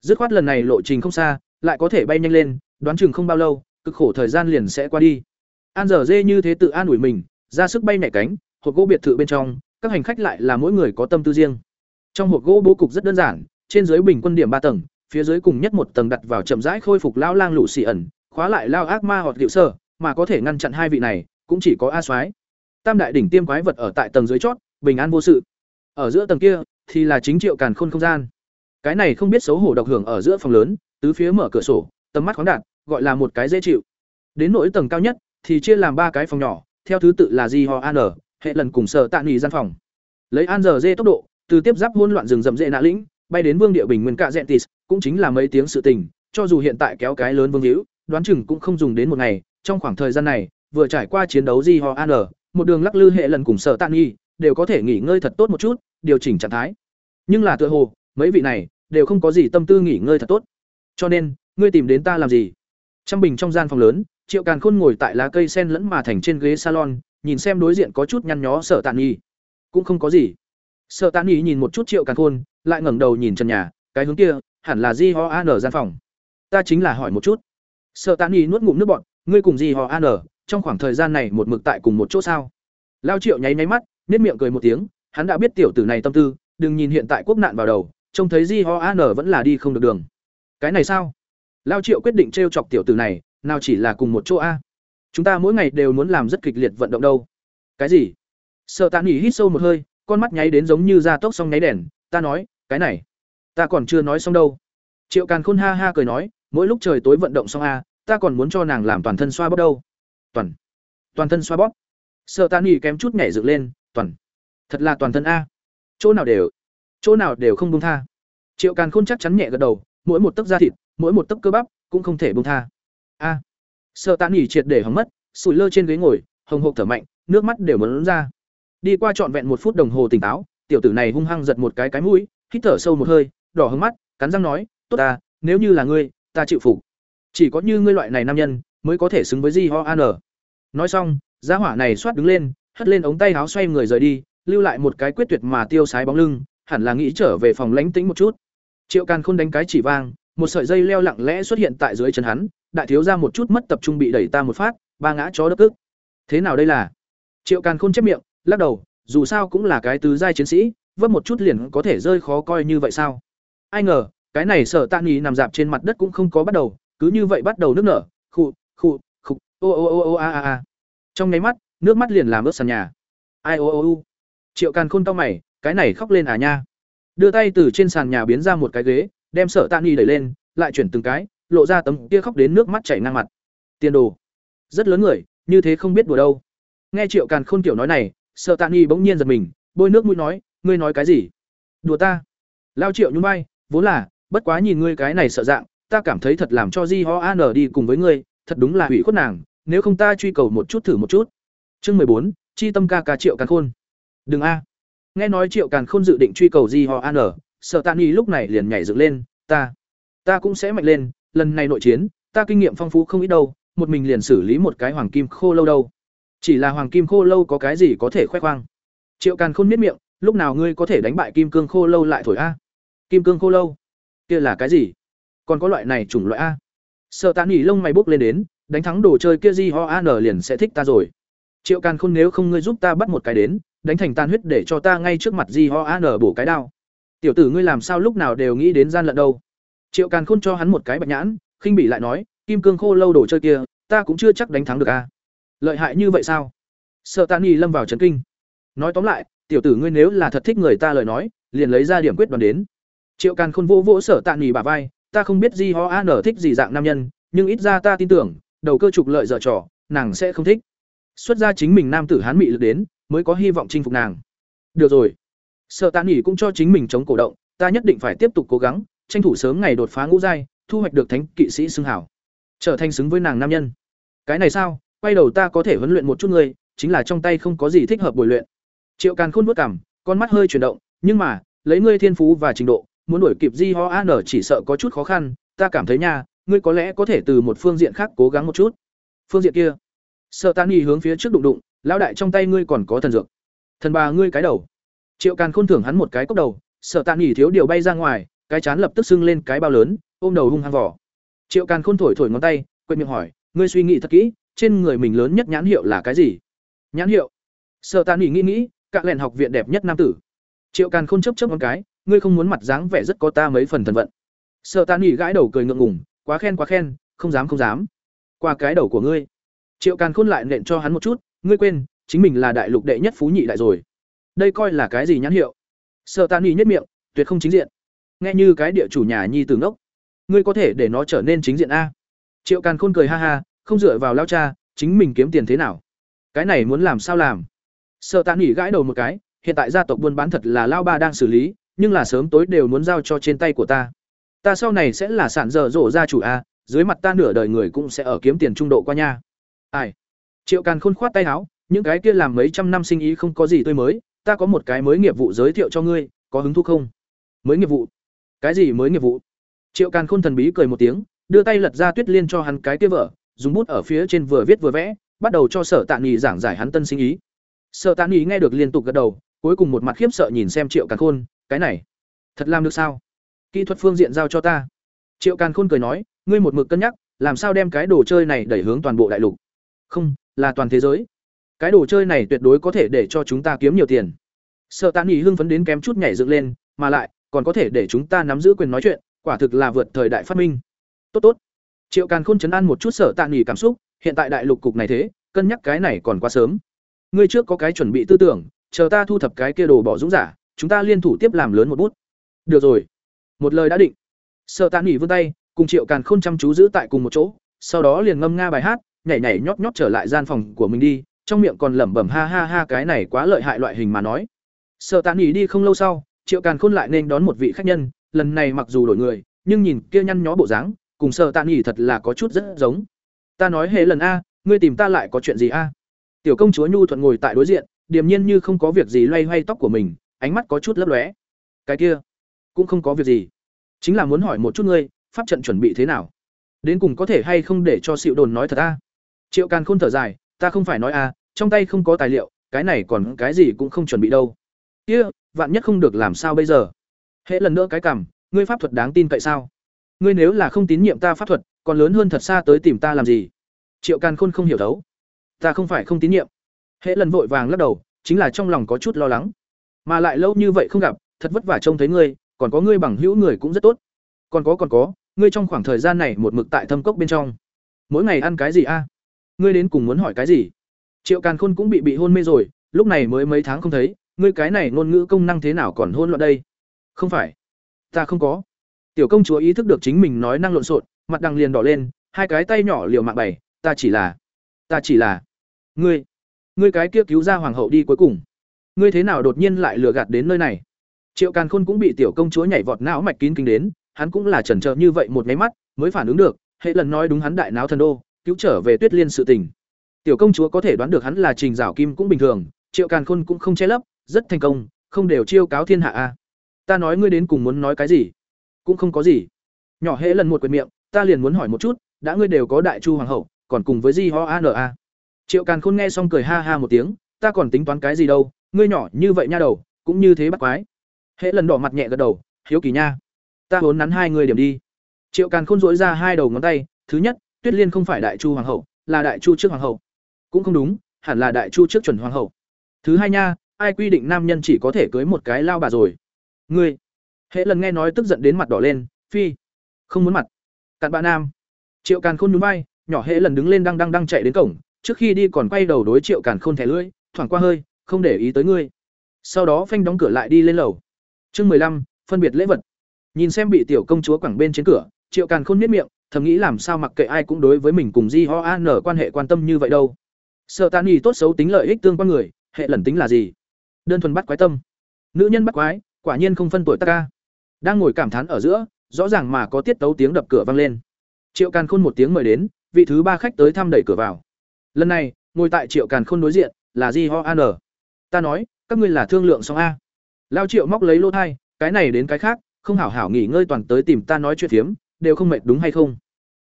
Dứt khoát lần này lộ trình không xa, lại có thể bay nhanh lên đoán chừng không bao lâu, cực khổ thời gian liền sẽ qua đi. An giờ dê như thế tự an ủi mình, ra sức bay nhảy cánh, hộp gỗ biệt thự bên trong, các hành khách lại là mỗi người có tâm tư riêng. Trong hộp gỗ bố cục rất đơn giản, trên dưới bình quân điểm ba tầng, phía dưới cùng nhất một tầng đặt vào chậm rãi khôi phục lão lang lũ xì ẩn, khóa lại lao ác ma hoặc liệu sơ, mà có thể ngăn chặn hai vị này, cũng chỉ có a soái. Tam đại đỉnh tiêm quái vật ở tại tầng dưới chót, bình an vô sự. Ở giữa tầng kia, thì là chính triệu càn khôn không gian. Cái này không biết xấu hổ độc hưởng ở giữa phòng lớn, tứ phía mở cửa sổ, tầm mắt khoáng đạt gọi là một cái dễ chịu. Đến nỗi tầng cao nhất, thì chia làm ba cái phòng nhỏ, theo thứ tự là di ho an hệ lần cùng sở tạn nghỉ gian phòng. Lấy an giờ dê tốc độ, từ tiếp giáp hỗn loạn rừng rậm dễ nạ lĩnh, bay đến vương địa bình nguyên cạ tis cũng chính là mấy tiếng sự tình, cho dù hiện tại kéo cái lớn vương hữu, đoán chừng cũng không dùng đến một ngày, trong khoảng thời gian này, vừa trải qua chiến đấu di ho an một đường lắc lư hệ lần cùng sở tạn nghi đều có thể nghỉ ngơi thật tốt một chút, điều chỉnh trạng thái. Nhưng là tựa hồ, mấy vị này, đều không có gì tâm tư nghỉ ngơi thật tốt. Cho nên, ngươi tìm đến ta làm gì? Trăm bình trong gian phòng lớn triệu càn khôn ngồi tại lá cây sen lẫn mà thành trên ghế salon nhìn xem đối diện có chút nhăn nhó sợ Tạn nghi cũng không có gì. Sợ Tạn nghi nhìn một chút triệu càn khôn lại ngẩng đầu nhìn trần nhà cái hướng kia hẳn là di ho an gian phòng. Ta chính là hỏi một chút. Sợ Tạn nghi nuốt ngụm nước bọt, ngươi cùng di ho an trong khoảng thời gian này một mực tại cùng một chỗ sao? Lao triệu nháy nháy mắt nhếch miệng cười một tiếng hắn đã biết tiểu tử này tâm tư đừng nhìn hiện tại quốc nạn vào đầu trông thấy di ho an vẫn là đi không được đường. Cái này sao? Lao triệu quyết định t chọc tiểu tử này, nào chỉ là cùng một chỗ a. Chúng ta mỗi ngày đều muốn làm rất kịch liệt vận động đâu. Cái gì? Sợ tạ nghỉ hít sâu một hơi, con mắt nháy đến giống như da tốc xong nháy đèn, ta nói, cái này, ta còn chưa nói xong đâu. Triệu càn khôn ha ha cười nói, mỗi lúc trời tối vận động xong a, ta còn muốn cho nàng làm toàn thân xoa bóp đâu. Toàn toàn thân xoa bóp? Sợ tạ nghỉ kém chút nhảy dựng lên, toàn, thật là toàn thân a. Chỗ nào đều, chỗ nào đều không buông tha. Triệu càn khôn chắc chắn nhẹ gật đầu, mỗi một tấc da thịt mỗi một tấc cơ bắp cũng không thể buông tha. A. Sợ tàn nghỉ triệt để hóng mất, sủi lơ trên ghế ngồi, hồng hộp thở mạnh, nước mắt đều muốn ra. Đi qua trọn vẹn một phút đồng hồ tỉnh táo, tiểu tử này hung hăng giật một cái cái mũi, hít thở sâu một hơi, đỏ hứng mắt, cắn răng nói, tốt ta, nếu như là ngươi, ta chịu phục. Chỉ có như ngươi loại này nam nhân, mới có thể xứng với di ho an. Nói xong giá hỏa này xoát đứng lên, hất lên ống tay áo xoay người rời đi, lưu lại một cái quyết tuyệt mà tiêu sái bóng lưng, hẳn là nghĩ trở về phòng lánh tĩnh một chút. Triệu càn khôn đánh cái chỉ vang một sợi dây leo lặng lẽ xuất hiện tại dưới chân hắn, đại thiếu ra một chút mất tập trung bị đẩy ta một phát, ba ngã chó đất ức thế nào đây là? Triệu càn khôn chép miệng, lắc đầu, dù sao cũng là cái tứ giai chiến sĩ, vấp một chút liền có thể rơi khó coi như vậy sao? Ai ngờ, cái này sở tạ nghỉ nằm dạp trên mặt đất cũng không có bắt đầu, cứ như vậy bắt đầu nước nở, khụ khụ khụ ô ô ô ô, a a a. Trong nháy mắt, nước mắt liền làm ướt sàn nhà. Ai, ô ô ô. Triệu càn khôn to mày, cái này khóc lên à nha. Đưa tay từ trên sàn nhà biến ra một cái ghế đem sở tạ ni đẩy lên, lại chuyển từng cái, lộ ra tấm kia khóc đến nước mắt chảy ngang mặt. Tiền đồ. Rất lớn người, như thế không biết đùa đâu. Nghe triệu càn khôn kiểu nói này sợ tạ nghi bỗng nhiên giật mình, bôi nước mũi nói, ngươi nói cái gì? Đùa ta. Lao triệu nhún vai, vốn là, bất quá nhìn ngươi cái này sợ dạng, ta cảm thấy thật làm cho di ho an đi cùng với ngươi, thật đúng là hủy khuất nàng, nếu không ta truy cầu một chút thử một chút. Chương mười bốn, chi tâm ca ca triệu càn khôn. Đừng a. Nghe nói triệu càn khôn dự định truy cầu di ho an sợ tạ nghi lúc này liền nhảy dựng lên, ta ta cũng sẽ mạnh lên, lần này nội chiến, ta kinh nghiệm phong phú không ít đâu, một mình liền xử lý một cái hoàng kim khô lâu đâu. Chỉ là hoàng kim khô lâu có cái gì có thể khoe khoang? Triệu càn khôn miết miệng, lúc nào ngươi có thể đánh bại kim cương khô lâu lại thổi a? Kim cương khô lâu, kia là cái gì? Còn có loại này chủng loại a? Sợ tạ nghỉ lông mày bốc lên đến, đánh thắng đồ chơi kia di ho an liền sẽ thích ta rồi. Triệu càn khôn nếu không ngươi giúp ta bắt một cái đến, đánh thành tan huyết để cho ta ngay trước mặt di ho an bổ cái đao tiểu tử ngươi làm sao lúc nào đều nghĩ đến gian lận đâu? Triệu càn khôn cho hắn một cái bạch nhãn, khinh Bỉ lại nói, kim cương khô lâu đồ chơi kia, ta cũng chưa chắc đánh thắng được a. Lợi hại như vậy sao? Sợ tạ nghi lâm vào trấn kinh. Nói tóm lại, tiểu tử ngươi nếu là thật thích người ta lời nói, liền lấy ra điểm quyết đoán đến. Triệu càn khôn vỗ vỗ sở tạ nghỉ bà vai, ta không biết gì ho Nở thích gì dạng nam nhân, nhưng ít ra ta tin tưởng, đầu cơ trục lợi dở trò, nàng sẽ không thích. Xuất ra chính mình nam tử hán mị lực đến, mới có hy vọng chinh phục nàng. Được rồi sợ tạ nghỉ cũng cho chính mình chống cổ động, ta nhất định phải tiếp tục cố gắng, tranh thủ sớm ngày đột phá ngũ giai, thu hoạch được thánh kỵ sĩ xưng hảo. Trở thành xứng với nàng nam nhân. Cái này sao? Quay đầu ta có thể huấn luyện một chút ngươi, chính là trong tay không có gì thích hợp bồi luyện. Triệu càn khôn vuốt cảm con mắt hơi chuyển động, nhưng mà, lấy ngươi thiên phú và trình độ, muốn đuổi kịp di ho an chỉ sợ có chút khó khăn, ta cảm thấy nha, ngươi có lẽ có thể từ một phương diện khác cố gắng một chút. Phương diện kia. Sợ tan nghi hướng phía trước đụng đụng, lão đại trong tay ngươi còn có thần dược. Thần bà ngươi cái đầu triệu càn khôn thưởng hắn một cái cốc đầu, sợ tạ nghỉ thiếu điều bay ra ngoài, cái chán lập tức sưng lên cái bao lớn, ôm đầu hung hăng vỏ triệu càn khôn thổi thổi ngón tay quên miệng hỏi, ngươi suy nghĩ thật kỹ, trên người mình lớn nhất nhãn hiệu là cái gì? Nhãn hiệu? Sợ tàn nghỉ nghĩ nghĩ, cạ lẹn học viện đẹp nhất nam tử. Triệu càn khôn chấp chấp ngón cái, ngươi không muốn mặt dáng vẻ rất có ta mấy phần thần vận sợ tàn nghỉ gãi đầu cười ngượng ngùng, quá khen quá khen, không dám không dám. Qua cái đầu của ngươi. Triệu càn khôn lại nện cho hắn một chút, ngươi quên, chính mình là đại lục đệ nhất phú nhị đại rồi đây coi là cái gì nhãn hiệu? Sợ tàn nghỉ nhất miệng, tuyệt không chính diện. Nghe như cái địa chủ nhà nhi từ ngốc. Ngươi có thể để nó trở nên chính diện a? Triệu càn khôn cười ha ha, không dựa vào lao cha, chính mình kiếm tiền thế nào? Cái này muốn làm sao làm? Sợ tàn nghỉ gãi đầu một cái, hiện tại gia tộc buôn bán thật là lao ba đang xử lý, nhưng là sớm tối đều muốn giao cho trên tay của ta. Ta sau này sẽ là sản dở dỗ gia chủ a, dưới mặt ta nửa đời người cũng sẽ ở kiếm tiền trung độ qua nha. Ai? Triệu càn khôn khoát tay áo, những cái kia làm mấy trăm năm sinh ý không có gì tươi mới ta có một cái mới nghiệp vụ giới thiệu cho ngươi, có hứng thú không? Mới nghiệp vụ? Cái gì mới nghiệp vụ? Triệu càn khôn thần bí cười một tiếng, đưa tay lật ra tuyết liên cho hắn cái kia vợ dùng bút ở phía trên vừa viết vừa vẽ, bắt đầu cho sở tạ nghỉ giảng giải hắn tân sinh ý. Sở tạ nghỉ nghe được liên tục gật đầu, cuối cùng một mặt khiếp sợ nhìn xem triệu càn khôn, cái này, thật làm được sao? Kỹ thuật phương diện giao cho ta. Triệu càn khôn cười nói, ngươi một mực cân nhắc, làm sao đem cái đồ chơi này đẩy hướng toàn bộ đại lục? Không, là toàn thế giới cái đồ chơi này tuyệt đối có thể để cho chúng ta kiếm nhiều tiền. Sợ tạ nghỉ hưng phấn đến kém chút nhảy dựng lên, mà lại, còn có thể để chúng ta nắm giữ quyền nói chuyện, quả thực là vượt thời đại phát minh. Tốt tốt. Triệu càn khôn chấn an một chút sở tạ nghỉ cảm xúc, hiện tại đại lục cục này thế, cân nhắc cái này còn quá sớm. Ngươi trước có cái chuẩn bị tư tưởng, chờ ta thu thập cái kia đồ bỏ dũng giả, chúng ta liên thủ tiếp làm lớn một bút. Được rồi. Một lời đã định. Sợ tạ nghỉ vươn tay, cùng triệu càn khôn chăm chú giữ tại cùng một chỗ, sau đó liền ngâm nga bài hát, nhảy nhảy nhót nhót trở lại gian phòng của mình đi trong miệng còn lẩm bẩm ha ha ha cái này quá lợi hại loại hình mà nói. Sở tạ nghỉ đi không lâu sau, triệu càn khôn lại nên đón một vị khách nhân, lần này mặc dù đổi người, nhưng nhìn kia nhăn nhó bộ dáng, cùng sợ tạ nghỉ thật là có chút rất giống. Ta nói hệ lần a, ngươi tìm ta lại có chuyện gì a? Tiểu công chúa nhu thuận ngồi tại đối diện, điềm nhiên như không có việc gì loay hoay tóc của mình, ánh mắt có chút lấp lóe. Cái kia, cũng không có việc gì. Chính là muốn hỏi một chút ngươi, pháp trận chuẩn bị thế nào? Đến cùng có thể hay không để cho xịu đồn nói thật a? Triệu càn khôn thở dài ta không phải nói a trong tay không có tài liệu cái này còn cái gì cũng không chuẩn bị đâu. Kia、yeah, vạn nhất không được làm sao bây giờ? Hễ lần nữa cái cảm ngươi pháp thuật đáng tin cậy sao? Ngươi nếu là không tín nhiệm ta pháp thuật còn lớn hơn thật xa tới tìm ta làm gì? Triệu càn khôn không hiểu thấu. Ta không phải không tín nhiệm. Hễ lần vội vàng lắc đầu chính là trong lòng có chút lo lắng. Mà lại lâu như vậy không gặp thật vất vả trông thấy ngươi còn có ngươi bằng hữu người cũng rất tốt. Còn có còn có ngươi trong khoảng thời gian này một mực tại thâm cốc bên trong. Mỗi ngày ăn cái gì a? Ngươi đến cùng muốn hỏi cái gì? Triệu càn khôn cũng bị bị hôn mê rồi, lúc này mới mấy tháng không thấy, ngươi cái này ngôn ngữ công năng thế nào còn hôn loạn đây? Không phải. Ta không có. Tiểu công chúa ý thức được chính mình nói năng lộn xộn, mặt đằng liền đỏ lên, hai cái tay nhỏ liều mạng bày, ta chỉ là, ta chỉ là, ngươi ngươi cái kia cứu ra hoàng hậu đi cuối cùng. Ngươi thế nào đột nhiên lại lừa gạt đến nơi này? Triệu càn khôn cũng bị tiểu công chúa nhảy vọt não mạch kín kinh đến, hắn cũng là chần chờ như vậy một nháy mắt, mới phản ứng được, hệ lần nói đúng hắn đại náo thần đô cứu trở về tuyết liên sự tình. Tiểu công chúa có thể đoán được hắn là trình Giảo kim cũng bình thường, triệu càn khôn cũng không che lấp, rất thành công, không đều chiêu cáo thiên hạ a. Ta nói ngươi đến cùng muốn nói cái gì? Cũng không có gì. Nhỏ hễ lần một quyệt miệng, ta liền muốn hỏi một chút, đã ngươi đều có đại chu hoàng hậu, còn cùng với di ho a n a? Triệu càn khôn nghe xong cười ha ha một tiếng, ta còn tính toán cái gì đâu, ngươi nhỏ như vậy nha đầu, cũng như thế bắt quái. Hễ lần đỏ mặt nhẹ gật đầu, hiếu kỳ nha. Ta vốn nắn hai người điểm đi. Triệu càn khôn dỗi ra hai đầu ngón tay, thứ nhất tuyết liên không phải đại chu hoàng hậu là đại chu trước hoàng hậu. Cũng không đúng hẳn là đại chu trước chuẩn hoàng hậu. Thứ hai nha ai quy định nam nhân chỉ có thể cưới một cái lao bà rồi? Ngươi. Hễ lần nghe nói tức giận đến mặt đỏ lên phi. Không muốn mặt. Cặn bạn nam. Triệu càn khôn nhún vai, nhỏ hễ lần đứng lên đang đang đang chạy đến cổng trước khi đi còn quay đầu đối triệu càn khôn thẻ lưỡi thoảng qua hơi không để ý tới ngươi. Sau đó phanh đóng cửa lại đi lên lầu. Chương mười lăm phân biệt lễ vật. Nhìn xem bị tiểu công chúa quẳng bên trên cửa triệu càn khôn miết miệng thầm nghĩ làm sao mặc kệ ai cũng đối với mình cùng di ho an quan hệ quan tâm như vậy đâu. Sợ tàn y tốt xấu tính lợi ích tương quan người, hệ lần tính là gì? Đơn thuần bắt quái tâm. Nữ nhân bắt quái, quả nhiên không phân tuổi ta ca. Đang ngồi cảm thán ở giữa, rõ ràng mà có tiết tấu tiếng đập cửa vang lên. Triệu càn khôn một tiếng mời đến, vị thứ ba khách tới thăm đẩy cửa vào. Lần này, ngồi tại triệu càn khôn đối diện, là di ho an ta nói, các ngươi là thương lượng xong a. Lao triệu móc lấy lô thai, cái này đến cái khác, không hảo hảo nghỉ ngơi toàn tới tìm ta nói chuyện phiếm đều không mệt đúng hay không?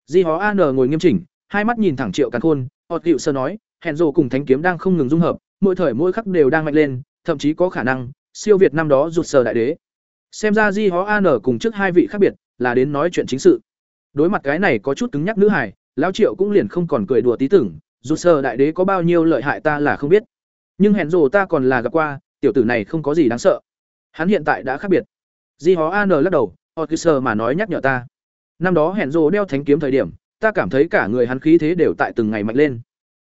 Di hó an ngồi nghiêm chỉnh, hai mắt nhìn thẳng triệu càn khôn ọt cựu sơ nói, hẹn rồ cùng thánh kiếm đang không ngừng dung hợp, mỗi thời mỗi khắc đều đang mạnh lên, thậm chí có khả năng, siêu việt năm đó rụt sờ đại đế. Xem ra di hó an cùng trước hai vị khác biệt, là đến nói chuyện chính sự. Đối mặt cái này có chút cứng nhắc nữ hải lão triệu cũng liền không còn cười đùa tí tưởng, rụt sờ đại đế có bao nhiêu lợi hại ta là không biết. Nhưng hẹn rồ ta còn là gặp qua, tiểu tử này không có gì đáng sợ. Hắn hiện tại đã khác biệt. Di hó an lắc đầu Otkiser mà nói nhắc nhở ta năm đó hẹn rồ đeo thánh kiếm thời điểm, ta cảm thấy cả người hắn khí thế đều tại từng ngày mạnh lên.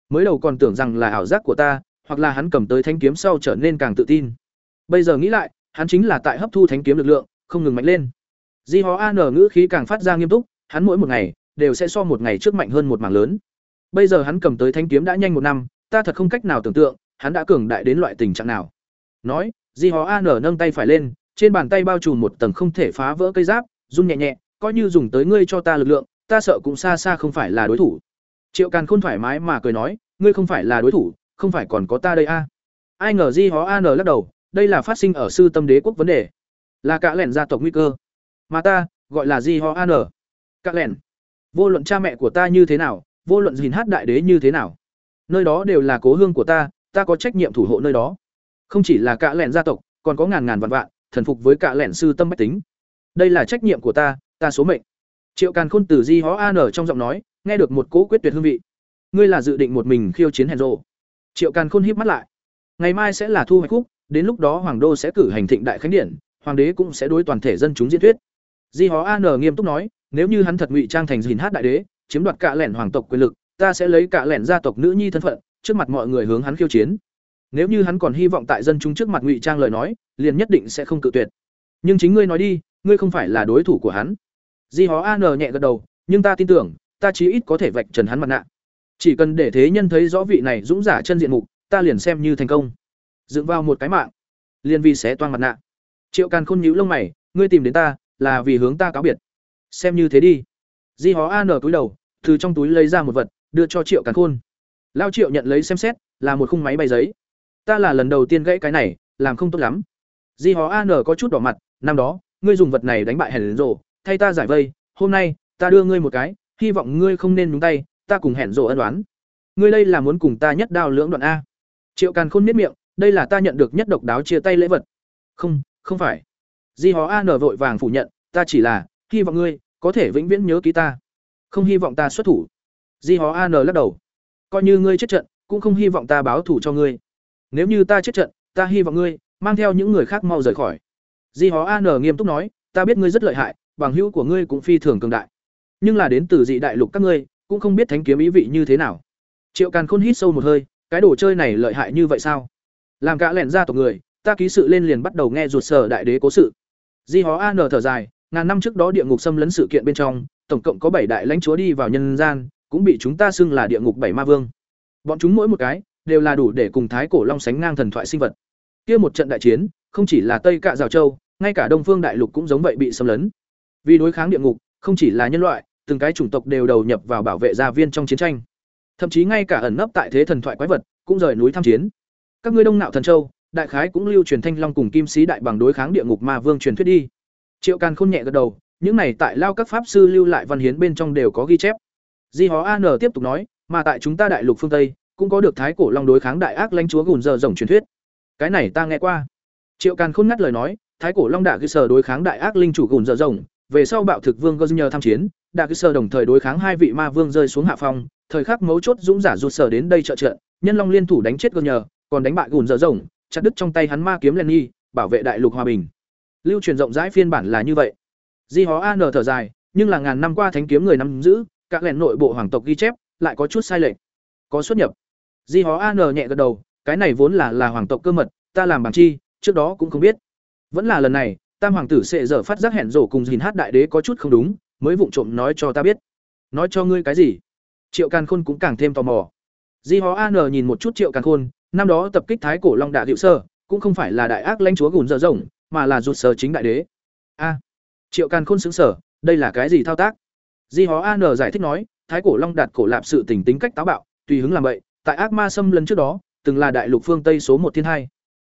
Mới đầu còn tưởng rằng là ảo giác của ta, hoặc là hắn cầm tới thánh kiếm sau trở nên càng tự tin. Bây giờ nghĩ lại, hắn chính là tại hấp thu thánh kiếm lực lượng, không ngừng mạnh lên. Di hó an ngữ khí càng phát ra nghiêm túc, hắn mỗi một ngày, đều sẽ so một ngày trước mạnh hơn một mảng lớn. Bây giờ hắn cầm tới thánh kiếm đã nhanh một năm, ta thật không cách nào tưởng tượng, hắn đã cường đại đến loại tình trạng nào. Nói, di hó an nâng tay phải lên, trên bàn tay bao trùm một tầng không thể phá vỡ cây giáp, run nhẹ nhẹ coi như dùng tới ngươi cho ta lực lượng, ta sợ cũng xa xa không phải là đối thủ. Triệu càn khôn thoải mái mà cười nói, ngươi không phải là đối thủ, không phải còn có ta đây a? Ai ngờ di hó an lắc đầu, đây là phát sinh ở sư tâm đế quốc vấn đề. Là cả lẻn gia tộc nguy cơ. Mà ta, gọi là di ho an cả lẻn. Vô luận cha mẹ của ta như thế nào, vô luận gìn hát đại đế như thế nào, nơi đó đều là cố hương của ta ta có trách nhiệm thủ hộ nơi đó. Không chỉ là cả lẻn gia tộc, còn có ngàn ngàn vạn vạn, thần phục với cả lẻn sư tâm bách tính. Đây là trách nhiệm của ta ta số mệnh. Triệu càn khôn từ di hó an ở trong giọng nói, nghe được một cỗ quyết tuyệt hương vị. Ngươi là dự định một mình khiêu chiến hèn rộ triệu càn khôn híp mắt lại. Ngày mai sẽ là thu hoạch khúc, đến lúc đó hoàng đô sẽ cử hành thịnh đại khánh điển, hoàng đế cũng sẽ đối toàn thể dân chúng diễn thuyết. Di hó an nghiêm túc nói, nếu như hắn thật ngụy trang thành dìn hát đại đế, chiếm đoạt cả lẻn hoàng tộc quyền lực, ta sẽ lấy cả lẻn gia tộc nữ nhi thân phận, trước mặt mọi người hướng hắn khiêu chiến. Nếu như hắn còn hy vọng tại dân chúng trước mặt ngụy trang lời nói, liền nhất định sẽ không cự tuyệt. Nhưng chính ngươi nói đi, ngươi không phải là đối thủ của hắn di hó an nhẹ gật đầu nhưng ta tin tưởng ta chí ít có thể vạch trần hắn mặt nạ. Chỉ cần để thế nhân thấy rõ vị này dũng giả chân diện mục ta liền xem như thành công. Dựng vào một cái mạng liền vì xé toan mặt nạ. Triệu càn khôn nhíu lông mày ngươi tìm đến ta là vì hướng ta cáo biệt. Xem như thế đi. Di hó an túi đầu từ trong túi lấy ra một vật đưa cho triệu càn khôn. Lao triệu nhận lấy xem xét là một khung máy bay giấy. Ta là lần đầu tiên gãy cái này làm không tốt lắm. Di hó an có chút đỏ mặt năm đó ngươi dùng vật này đánh bại hèn Rồ, thay ta giải vây, hôm nay, ta đưa ngươi một cái, hy vọng ngươi không nên nhúng tay, ta cùng hẹn rộ ân đoán ngươi đây là muốn cùng ta nhất đao lưỡng đoạn a. Triệu càn khôn miết miệng, đây là ta nhận được nhất độc đáo chia tay lễ vật. Không không phải. Di hó an vội vàng phủ nhận, ta chỉ là, hy vọng ngươi, có thể vĩnh viễn nhớ ký ta. Không hy vọng ta xuất thủ. Di hó an lắc đầu. Coi như ngươi chết trận, cũng không hy vọng ta báo thủ cho ngươi. Nếu như ta chết trận, ta hy vọng ngươi, mang theo những người khác mau rời khỏi. Di hó an nghiêm túc nói, ta biết ngươi rất lợi hại bằng hữu của ngươi cũng phi thường cường đại. Nhưng là đến từ dị đại lục các ngươi, cũng không biết thánh kiếm ý vị như thế nào. Triệu càn khôn hít sâu một hơi, cái đồ chơi này lợi hại như vậy sao? Làm cả lẻn ra tộc người, ta ký sự lên liền bắt đầu nghe ruột sở đại đế cố sự. Di hó an thở dài, ngàn năm trước đó địa ngục xâm lấn sự kiện bên trong, tổng cộng có bảy đại lãnh chúa đi vào nhân gian, cũng bị chúng ta xưng là địa ngục bảy ma vương. Bọn chúng mỗi một cái, đều là đủ để cùng thái cổ long sánh ngang thần thoại sinh vật. Kia một trận đại chiến, không chỉ là tây cạ rào châu, ngay cả đông phương đại lục cũng giống vậy bị xâm lấn vì đối kháng địa ngục, không chỉ là nhân loại, từng cái chủng tộc đều đầu nhập vào bảo vệ gia viên trong chiến tranh. Thậm chí ngay cả ẩn nấp tại thế thần thoại quái vật cũng rời núi tham chiến. Các ngươi đông nạo thần châu, đại khái cũng lưu truyền thanh long cùng kim sĩ đại bằng đối kháng địa ngục ma vương truyền thuyết đi. Triệu càn khôn nhẹ gật đầu, những này tại lao các pháp sư lưu lại văn hiến bên trong đều có ghi chép. Di hó an tiếp tục nói, mà tại chúng ta đại lục phương tây, cũng có được thái cổ long đối kháng đại ác lãnh chúa gùn giờ rồng truyền thuyết. Cái này ta nghe qua. Triệu càn khôn ngắt lời nói, thái cổ long đạ cơ sở đối kháng đại ác linh chủ gùn giờ rồng về sau bạo thực vương gơ nhờ tham chiến đã cứ sở đồng thời đối kháng hai vị ma vương rơi xuống hạ phong, thời khắc mấu chốt dũng giả rụt sở đến đây trợ trận, nhân long liên thủ đánh chết gơ nhờ còn đánh bại gùn dở rồng, chặt đứt trong tay hắn ma kiếm len bảo vệ đại lục hòa bình. Lưu truyền rộng rãi phiên bản là như vậy. Di hó an thở dài, nhưng là ngàn năm qua thánh kiếm người nắm giữ, các lẻn nội bộ hoàng tộc ghi chép, lại có chút sai lệch, có xuất nhập. Di hó an nhẹ gật đầu, cái này vốn là là hoàng tộc cơ mật, ta làm bằng chi, trước đó cũng không biết. Vẫn là lần này tam hoàng tử sệ dở phát giác hẹn rổ cùng dìn hát đại đế có chút không đúng, mới vụng trộm nói cho ta biết. Nói cho ngươi cái gì? Triệu càn khôn cũng càng thêm tò mò. Di hó an nhìn một chút triệu càn khôn, năm đó tập kích thái cổ long đạ hiệu sơ, cũng không phải là đại ác lãnh chúa gùn dở rộng, mà là rụt sở chính đại đế. A. Triệu càn khôn xứng sở đây là cái gì thao tác? Di hó an giải thích nói, thái cổ long đạt cổ lạp sự tỉnh tính cách táo bạo, tùy hứng làm vậy tại ác ma xâm lấn trước đó, từng là đại lục phương tây số một thiên hai.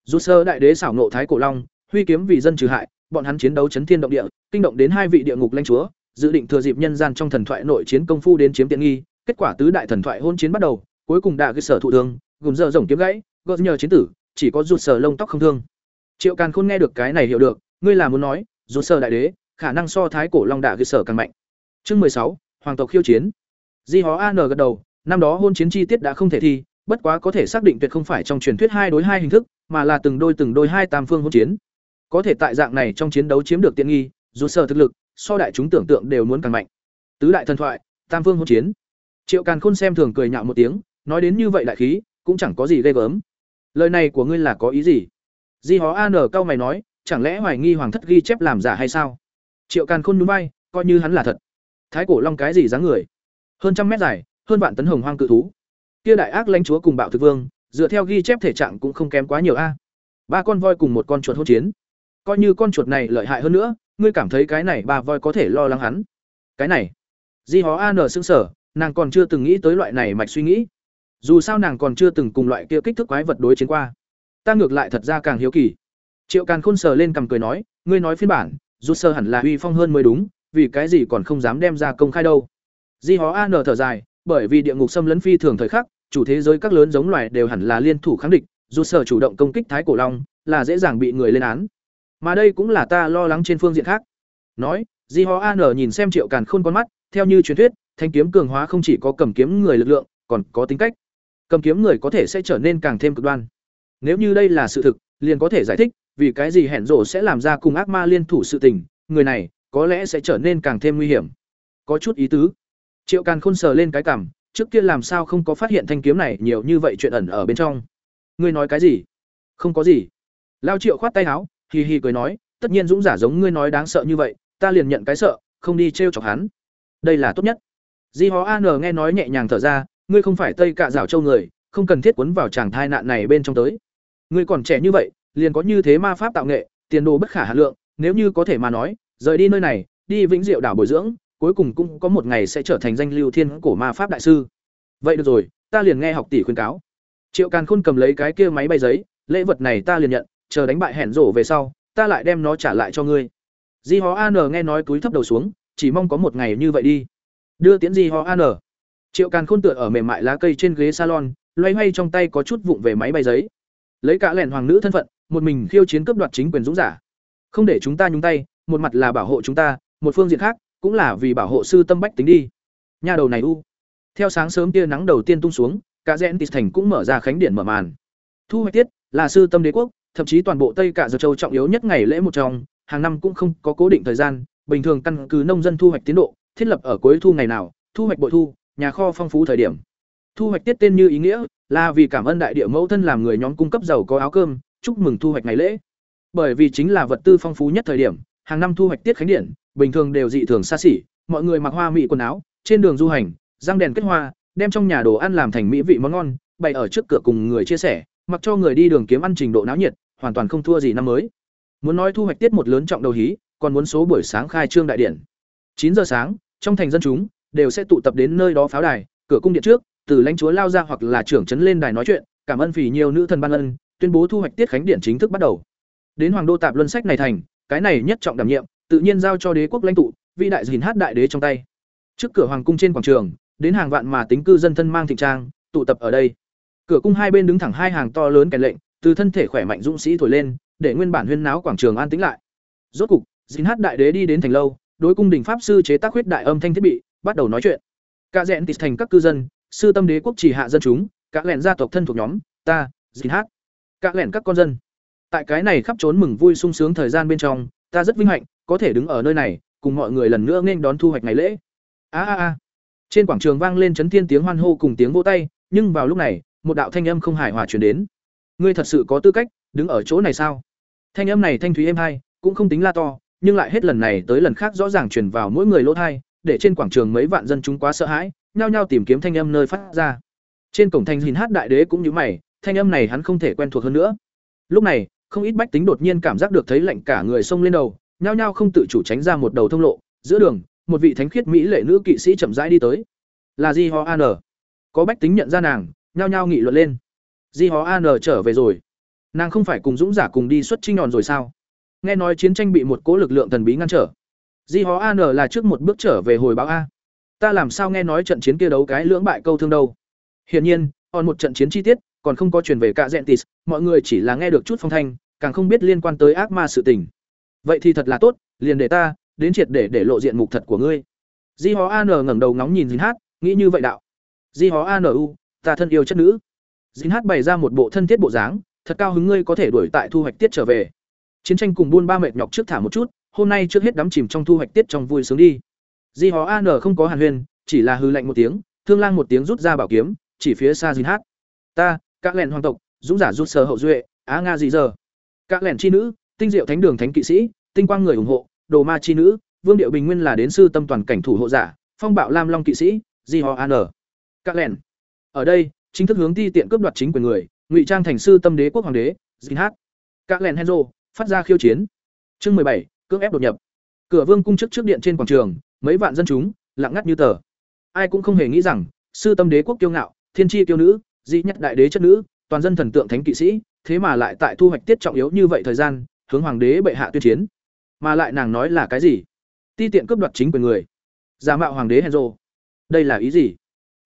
Rụt sơ đại đế xảo nộ thái cổ long huy kiếm vì dân trừ hại, bọn hắn chiến đấu chấn thiên động địa, kinh động đến hai vị địa ngục lãnh chúa, dự định thừa dịp nhân gian trong thần thoại nội chiến công phu đến chiếm tiện nghi. Kết quả tứ đại thần thoại hôn chiến bắt đầu, cuối cùng đạ cơ sở thụ thương, gồm giờ rồng kiếm gãy, gợt nhờ chiến tử, chỉ có rụt sở lông tóc không thương. Triệu càn khôn nghe được cái này hiểu được, ngươi là muốn nói rụt sở đại đế, khả năng so thái cổ long đạ cơ sở càng mạnh. Chương mười sáu, hoàng tộc khiêu chiến. Di hó an gật đầu, năm đó hôn chiến chi tiết đã không thể thi, bất quá có thể xác định tuyệt không phải trong truyền thuyết hai đối hai hình thức, mà là từng đôi từng đôi hai tam phương hôn chiến có thể tại dạng này trong chiến đấu chiếm được tiện nghi, dù sở thực lực, so đại chúng tưởng tượng đều muốn càng mạnh. Tứ đại thần thoại, tam phương hỗn chiến. Triệu càn khôn xem thường cười nhạo một tiếng, nói đến như vậy đại khí, cũng chẳng có gì ghê gớm. Lời này của ngươi là có ý gì? Di hó an cao mày nói, chẳng lẽ hoài nghi hoàng thất ghi chép làm giả hay sao? Triệu càn khôn núi bay coi như hắn là thật. Thái cổ long cái gì dáng người? Hơn trăm mét dài, hơn vạn tấn hồng hoang cự thú. Kia đại ác lãnh chúa cùng bạo thực vương, dựa theo ghi chép thể trạng cũng không kém quá nhiều a. Ba con voi cùng một con chuột hỗn chiến coi như con chuột này lợi hại hơn nữa, ngươi cảm thấy cái này bà voi có thể lo lắng hắn. Cái này, di hó an xương sở nàng còn chưa từng nghĩ tới loại này mạch suy nghĩ. Dù sao nàng còn chưa từng cùng loại kia kích thước quái vật đối chiến qua. Ta ngược lại thật ra càng hiếu kỳ. Triệu càn khôn sờ lên cằm cười nói, ngươi nói phiên bản dù sơ hẳn là uy phong hơn mới đúng, vì cái gì còn không dám đem ra công khai đâu. Di hó an thở dài, bởi vì địa ngục xâm lấn phi thường thời khắc, chủ thế giới các lớn giống loài đều hẳn là liên thủ kháng địch dù sở chủ động công kích thái cổ long, là dễ dàng bị người lên án mà đây cũng là ta lo lắng trên phương diện khác. Nói, di ho an nhìn xem triệu càn khôn con mắt, theo như truyền thuyết, thanh kiếm cường hóa không chỉ có cầm kiếm người lực lượng, còn có tính cách. Cầm kiếm người có thể sẽ trở nên càng thêm cực đoan. Nếu như đây là sự thực, liền có thể giải thích, vì cái gì hẹn rổ sẽ làm ra cùng ác ma liên thủ sự tình, người này, có lẽ sẽ trở nên càng thêm nguy hiểm. Có chút ý tứ. Triệu càn khôn sờ lên cái cảm trước kia làm sao không có phát hiện thanh kiếm này nhiều như vậy chuyện ẩn ở bên trong. Ngươi nói cái gì? Không có gì. Lao triệu khoát tay áo hì hì cười nói, tất nhiên dũng giả giống ngươi nói đáng sợ như vậy, ta liền nhận cái sợ, không đi t r e o chọc hắn. Đây là tốt nhất. Di hó an nghe nói nhẹ nhàng thở ra, ngươi không phải tây cạ rảo châu người, không cần thiết quấn vào chàng thai nạn này bên trong tới. Ngươi còn trẻ như vậy, liền có như thế ma pháp tạo nghệ, tiền đồ bất khả hà lượng, nếu như có thể mà nói, rời đi nơi này, đi vĩnh diệu đảo bồi dưỡng, cuối cùng cũng có một ngày sẽ trở thành danh lưu thiên cổ ma pháp đại sư. Vậy được rồi, ta liền nghe học tỷ khuyên cáo. Triệu càn khôn cầm lấy cái kia máy bay giấy, lễ vật này ta liền nhận chờ đánh bại hẹn rổ về sau, ta lại đem nó trả lại cho ngươi. Di hó an nghe nói túi thấp đầu xuống, chỉ mong có một ngày như vậy đi. Đưa tiễn di hó an triệu càn khôn tựa ở mềm mại lá cây trên ghế salon, loay hoay trong tay có chút vụng về máy bay giấy. Lấy cả lẻn hoàng nữ thân phận, một mình khiêu chiến cướp đoạt chính quyền dũng giả. Không để chúng ta nhúng tay, một mặt là bảo hộ chúng ta, một phương diện khác cũng là vì bảo hộ sư tâm bách tính đi. Nhà đầu này u. Theo sáng sớm tia nắng đầu tiên tung xuống, cả rẽn tịt thành cũng mở ra khánh điển mở màn. Thu hoạch tiết là sư tâm đế quốc thậm chí toàn bộ tây cả giờ châu trọng yếu nhất ngày lễ một trong hàng năm cũng không có cố định thời gian bình thường căn cứ nông dân thu hoạch tiến độ, thiết lập ở cuối thu ngày nào, thu hoạch bội thu, nhà kho phong phú thời điểm. Thu hoạch tiết tên như ý nghĩa, là vì cảm ơn đại địa mẫu thân làm người nhóm cung cấp giàu có áo cơm, chúc mừng thu hoạch ngày lễ. Bởi vì chính là vật tư phong phú nhất thời điểm, hàng năm thu hoạch tiết khánh điển, bình thường đều dị thường xa xỉ, mọi người mặc hoa mỹ quần áo, trên đường du hành, răng đèn kết hoa, đem trong nhà đồ ăn làm thành mỹ vị món ngon, bày ở trước cửa cùng người chia sẻ, mặc cho người đi đường kiếm ăn trình độ náo nhiệt, hoàn toàn không thua gì năm mới. Muốn nói thu hoạch tiết một lớn trọng đầu hí, còn muốn số buổi sáng khai trương đại điện. chín giờ sáng, trong thành dân chúng đều sẽ tụ tập đến nơi đó pháo đài, cửa cung điện trước, từ lãnh chúa lao ra hoặc là trưởng trấn lên đài nói chuyện, cảm ơn vì nhiều nữ thần ban ân, tuyên bố thu hoạch tiết khánh điện chính thức bắt đầu. Đến hoàng đô tạp luân sách này thành, cái này nhất trọng đảm nhiệm, tự nhiên giao cho đế quốc lãnh tụ, vị đại dìn hát đại đế trong tay. Trước cửa hoàng cung trên quảng trường, đến hàng vạn mà tính cư dân thân mang thịnh trang, tụ tập ở đây. Cửa cung hai bên đứng thẳng hai hàng to lớn kèn lệnh, từ thân thể khỏe mạnh dũng sĩ thổi lên, để nguyên bản huyên náo quảng trường an tĩnh lại. Rốt cục, dính Hát đại đế đi đến thành lâu, đối cung đình pháp sư chế tác huyết đại âm thanh thiết bị, bắt đầu nói chuyện. Cả rèn tịt thành các cư dân, sư tâm đế quốc chỉ hạ dân chúng, cả lẻn gia tộc thân thuộc nhóm, ta, dính Hát, cả lẻn các con dân. Tại cái này khắp trốn mừng vui sung sướng thời gian bên trong, ta rất vinh hạnh có thể đứng ở nơi này, cùng mọi người lần nữa nên đón thu hoạch ngày lễ. A a a. Trên quảng trường vang lên chấn thiên tiếng hoan hô cùng tiếng vỗ tay, nhưng vào lúc này, một đạo thanh âm không hài hòa truyền đến. Ngươi thật sự có tư cách đứng ở chỗ này sao? Thanh âm này thanh thúy êm hai, cũng không tính la to, nhưng lại hết lần này tới lần khác rõ ràng truyền vào mỗi người lỗ tai, để trên quảng trường mấy vạn dân chúng quá sợ hãi, nhao nhao tìm kiếm thanh âm nơi phát ra. Trên cổng thành hình Hát đại đế cũng như mày, thanh âm này hắn không thể quen thuộc hơn nữa. Lúc này, không ít bách tính đột nhiên cảm giác được thấy lạnh cả người xông lên đầu, nhao nhao không tự chủ tránh ra một đầu thông lộ, giữa đường, một vị thánh khiết mỹ lệ nữ kỵ sĩ chậm rãi đi tới. Là Di Ho An. Có bách tính nhận ra nàng, nhao nhao nghị luận lên. Di Ho An trở về rồi. Nàng không phải cùng dũng giả cùng đi xuất chinh nhòn rồi sao? Nghe nói chiến tranh bị một cố lực lượng thần bí ngăn trở. Di Ho An là trước một bước trở về hồi báo a. Ta làm sao nghe nói trận chiến kia đấu cái lưỡng bại câu thương đâu? Hiển nhiên, còn một trận chiến chi tiết, còn không có truyền về cả tis mọi người chỉ là nghe được chút phong thanh, càng không biết liên quan tới ác ma sự tình. Vậy thì thật là tốt, liền để ta đến triệt để để lộ diện mục thật của ngươi. Di Hó An ngẩng đầu ngóng nhìn dính Hát, nghĩ như vậy đạo. Di Hó An u, ta thân yêu chất nữ. dính Hát bày ra một bộ thân thiết bộ dáng, thật cao hứng ngươi có thể đuổi tại thu hoạch tiết trở về. Chiến tranh cùng buôn ba mệt nhọc trước thả một chút, hôm nay trước hết đắm chìm trong thu hoạch tiết trong vui sướng đi. Di Hó An không có hàn huyền, chỉ là hư lạnh một tiếng, thương lang một tiếng rút ra bảo kiếm, chỉ phía xa dính Hát. Ta, các lẹn hoàng tộc, dũng giả rút sờ hậu duệ, á nga gì giờ? Các lẹn chi nữ, tinh diệu thánh đường thánh kỵ sĩ, tinh quang người ủng hộ, đồ ma chi nữ, vương điệu bình nguyên là đến sư tâm toàn cảnh thủ hộ giả, phong bạo lam long kỵ sĩ, di ho an. Các lẹn. Ở đây, chính thức hướng ti tiện cướp đoạt chính quyền người, ngụy trang thành sư tâm đế quốc hoàng đế, dinh Hát. Các len Henzo, phát ra khiêu chiến. Chương mười bảy, cưỡng ép đột nhập. Cửa vương cung trước trước điện trên quảng trường, mấy vạn dân chúng, lặng ngắt như tờ. Ai cũng không hề nghĩ rằng, sư tâm đế quốc kiêu ngạo, thiên chi kiêu nữ, dị nhất đại đế chất nữ, toàn dân thần tượng thánh kỵ sĩ, thế mà lại tại thu hoạch tiết trọng yếu như vậy thời gian, hướng hoàng đế bệ hạ tuyên chiến. Mà lại nàng nói là cái gì? Ti tiện cướp đoạt chính quyền người. Giả mạo hoàng đế Henzo. Đây là ý gì?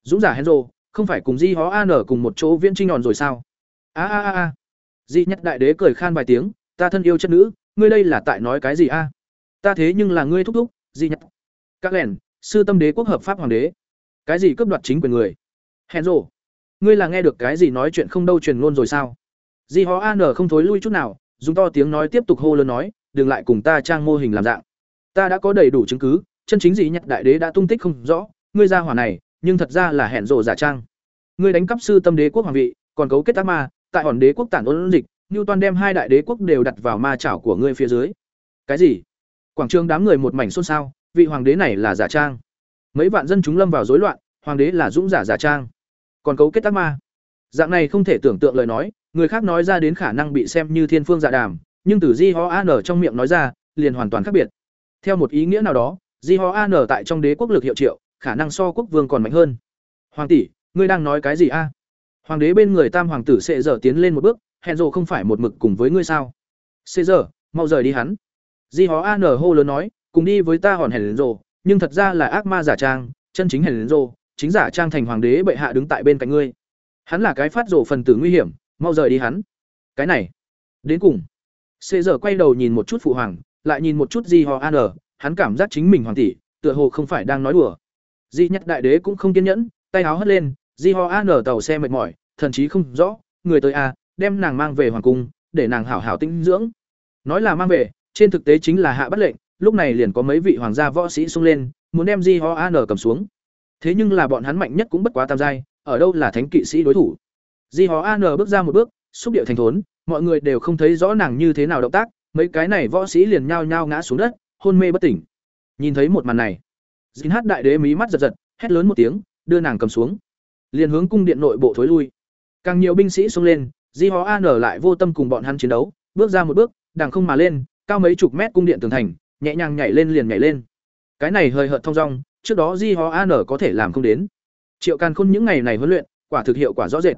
Dũng giả Henzo, không phải cùng Di Hó An ở cùng một chỗ viễn trinh nhòn rồi sao? A a a a. Di nhất đại đế cười khan vài tiếng, ta thân yêu chất nữ, ngươi đây là tại nói cái gì a? Ta thế nhưng là ngươi thúc thúc, Di nhất. Các lẻn, sư tâm đế quốc hợp pháp hoàng đế. Cái gì cướp đoạt chính quyền người? Henzo, ngươi là nghe được cái gì nói chuyện không đâu truyền luôn rồi sao? Di Hó An không thối lui chút nào, dùng to tiếng nói tiếp tục hô lớn nói, đừng lại cùng ta trang mô hình làm dạng. Ta đã có đầy đủ chứng cứ, chân chính gì nhật đại đế đã tung tích không rõ, ngươi ra hỏa này, nhưng thật ra là hẹn rộ giả trang. người đánh cắp sư tâm đế quốc hoàng vị, còn cấu kết ác ma, tại hòn đế quốc tản ôn dịch, toàn đem hai đại đế quốc đều đặt vào ma chảo của ngươi phía dưới. Cái gì? Quảng trường đám người một mảnh xôn xao, vị hoàng đế này là giả trang. Mấy vạn dân chúng lâm vào rối loạn, hoàng đế là dũng giả giả trang, còn cấu kết ác ma. Dạng này không thể tưởng tượng lời nói, người khác nói ra đến khả năng bị xem như thiên phương dạ đàm, nhưng từ Di Ho An trong miệng nói ra, liền hoàn toàn khác biệt. Theo một ý nghĩa nào đó, Di Ho An tại trong đế quốc lực hiệu triệu, khả năng so quốc vương còn mạnh hơn. Hoàng tỷ, ngươi đang nói cái gì a? Hoàng đế bên người Tam hoàng tử sẽ giờ tiến lên một bước, hẹn rồ không phải một mực cùng với ngươi sao? sệ giờ, mau rời đi hắn. Di hó An hô lớn nói, cùng đi với ta hòn hẹn rồ, nhưng thật ra là ác ma giả trang, chân chính hẹn rồ, chính giả trang thành hoàng đế bệ hạ đứng tại bên cạnh ngươi. Hắn là cái phát rồ phần tử nguy hiểm, mau rời đi hắn. Cái này, đến cùng sệ giờ quay đầu nhìn một chút phụ hoàng, lại nhìn một chút Di hó An, hắn cảm giác chính mình hoàng tỷ, tựa hồ không phải đang nói đùa. Di Nhất đại đế cũng không kiên nhẫn, tay áo hất lên, Di Ho An tàu xe mệt mỏi, thần chí không rõ, người tới a, à, đem nàng mang về hoàng cung, để nàng hảo hảo tinh dưỡng. Nói là mang về, trên thực tế chính là hạ bắt lệnh, lúc này liền có mấy vị hoàng gia võ sĩ xông lên, muốn đem Di Ho An cầm xuống. Thế nhưng là bọn hắn mạnh nhất cũng bất quá tam giai, ở đâu là thánh kỵ sĩ đối thủ. Di Ho An bước ra một bước, xúc điệu thành thốn, mọi người đều không thấy rõ nàng như thế nào động tác, mấy cái này võ sĩ liền nhao nhao ngã xuống đất, hôn mê bất tỉnh. Nhìn thấy một màn này, Jin Hát đại đế mí mắt giật giật, hét lớn một tiếng, đưa nàng cầm xuống. Liền hướng cung điện nội bộ thối lui. Càng nhiều binh sĩ xông lên, Di Ho An lại vô tâm cùng bọn hắn chiến đấu, bước ra một bước, đằng không mà lên, cao mấy chục mét cung điện tường thành, nhẹ nhàng nhảy lên liền nhảy lên. Cái này hơi hợt thông dong, trước đó Di Ho An có thể làm không đến. Triệu Càn Khôn những ngày này huấn luyện, quả thực hiệu quả rõ rệt.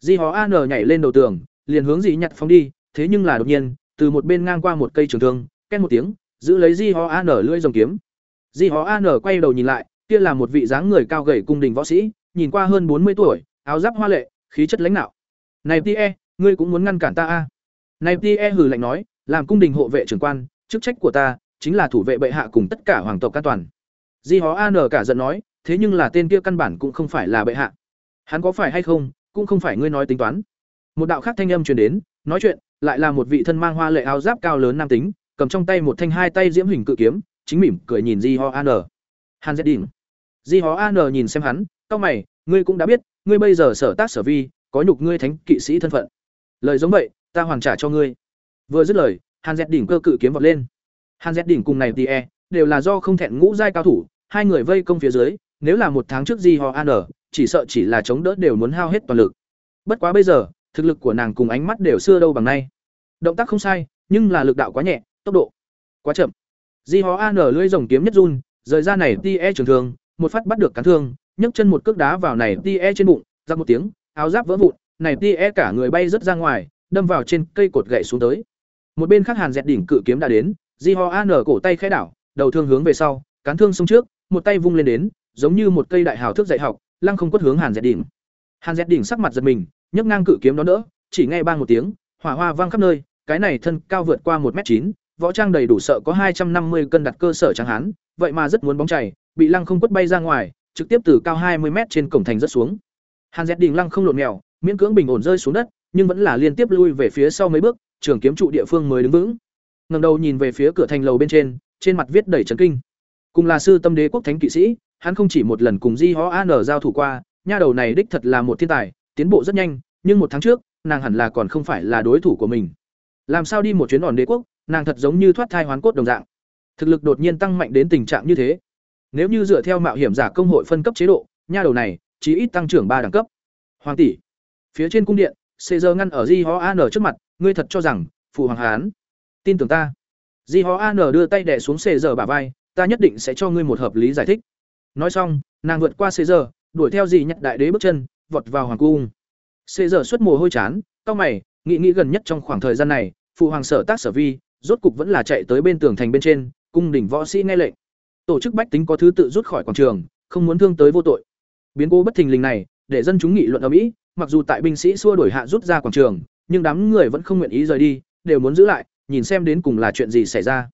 Di Ho An nhảy lên đầu tường, liền hướng dị Nhặt phóng đi, thế nhưng là đột nhiên, từ một bên ngang qua một cây trường thương, két một tiếng, giữ lấy Di Ho An lưỡi rồng kiếm. Di Ho An quay đầu nhìn lại, kia là một vị dáng người cao gầy cung đình võ sĩ, nhìn qua hơn bốn mươi tuổi, áo giáp hoa lệ, khí chất lãnh nạo. "Này Tie, ngươi cũng muốn ngăn cản ta a?" À? Này Tie hừ lạnh nói, "Làm cung đình hộ vệ trưởng quan, chức trách của ta chính là thủ vệ bệ hạ cùng tất cả hoàng tộc an toàn." Di Hó An cả giận nói, "Thế nhưng là tên kia căn bản cũng không phải là bệ hạ. Hắn có phải hay không, cũng không phải ngươi nói tính toán." Một đạo khác thanh âm truyền đến, nói chuyện, lại là một vị thân mang hoa lệ áo giáp cao lớn nam tính, cầm trong tay một thanh hai tay diễm hình cự kiếm, chính mỉm cười nhìn Di Ho An. han zedin Di Ho An nhìn xem hắn, "Cao mày, ngươi cũng đã biết, ngươi bây giờ sở tác sở vi, có nhục ngươi thánh kỵ sĩ thân phận. Lời giống vậy, ta hoàn trả cho ngươi." Vừa dứt lời, Hàn Dệt Đỉnh cơ cự kiếm vọt lên. Hàn Dệt Đỉnh cùng này Tie, đều là do không thẹn ngũ giai cao thủ, hai người vây công phía dưới, nếu là một tháng trước Di Ho An, chỉ sợ chỉ là chống đỡ đều muốn hao hết toàn lực. Bất quá bây giờ, thực lực của nàng cùng ánh mắt đều xưa đâu bằng nay. Động tác không sai, nhưng là lực đạo quá nhẹ, tốc độ quá chậm. Di Hó An lưỡi rồng kiếm nhất run, rời ra này TE trường thương, một phát bắt được cán thương, nhấc chân một cước đá vào này TE trên bụng, ra một tiếng, áo giáp vỡ vụn, này TE cả người bay rất ra ngoài, đâm vào trên cây cột gậy xuống tới. Một bên khác Hàn Dẹt đỉnh cự kiếm đã đến, Di Hó An cổ tay khẽ đảo, đầu thương hướng về sau, cán thương xông trước, một tay vung lên đến, giống như một cây đại hào thước dạy học, lăng không quất hướng Hàn Dẹt đỉnh. Hàn Dẹt đỉnh sắc mặt giật mình, nhấc ngang cự kiếm đó đỡ, chỉ nghe bang một tiếng, hỏa hoa vang khắp nơi, cái này thân cao vượt qua một m chín, võ trang đầy đủ sợ có hai trăm năm mươi cân đặt cơ sở trắng hán, vậy mà rất muốn bóng chảy, bị lăng không quất bay ra ngoài, trực tiếp từ cao hai mươi m trên cổng thành rất xuống. Hàn Dẹt đỉnh lăng không lộn mèo, miễn cưỡng bình ổn rơi xuống đất, nhưng vẫn là liên tiếp lui về phía sau mấy bước, trường kiếm trụ địa phương mới đứng vững. Ngẩng đầu nhìn về phía cửa thành lầu bên trên, trên mặt viết đầy chấn kinh. Cùng là sư tâm đế quốc thánh kỵ sĩ, hắn không chỉ một lần cùng Di Hoa An giao thủ qua, nha đầu này đích thật là một thiên tài, tiến bộ rất nhanh, nhưng một tháng trước, nàng hẳn là còn không phải là đối thủ của mình. Làm sao đi một chuyến ổn đế quốc, nàng thật giống như thoát thai hoán cốt đồng dạng. Thực lực đột nhiên tăng mạnh đến tình trạng như thế. Nếu như dựa theo mạo hiểm giả công hội phân cấp chế độ, nha đầu này chỉ ít tăng trưởng ba đẳng cấp. Hoàng tỷ, phía trên cung điện, Caesar ngăn ở Di Ho An trước mặt, ngươi thật cho rằng phụ hoàng hán? Tin tưởng ta. Di Ho An đưa tay đẻ xuống Caesar bả vai, ta nhất định sẽ cho ngươi một hợp lý giải thích. Nói xong, nàng vượt qua Caesar, đuổi theo dì nhận đại đế bước chân, vọt vào hoàng cung. Caesar xuất mồ hôi chán, tóc mày, nghị nghĩ gần nhất trong khoảng thời gian này, phụ hoàng sở tác sở vi, rốt cục vẫn là chạy tới bên tường thành bên trên, cung đỉnh võ sĩ nghe lệnh. Tổ chức bách tính có thứ tự rút khỏi quảng trường, không muốn thương tới vô tội. Biến cố bất thình lình này, để dân chúng nghị luận ở Mỹ, mặc dù tại binh sĩ xua đuổi hạ rút ra quảng trường, nhưng đám người vẫn không nguyện ý rời đi, đều muốn giữ lại, nhìn xem đến cùng là chuyện gì xảy ra.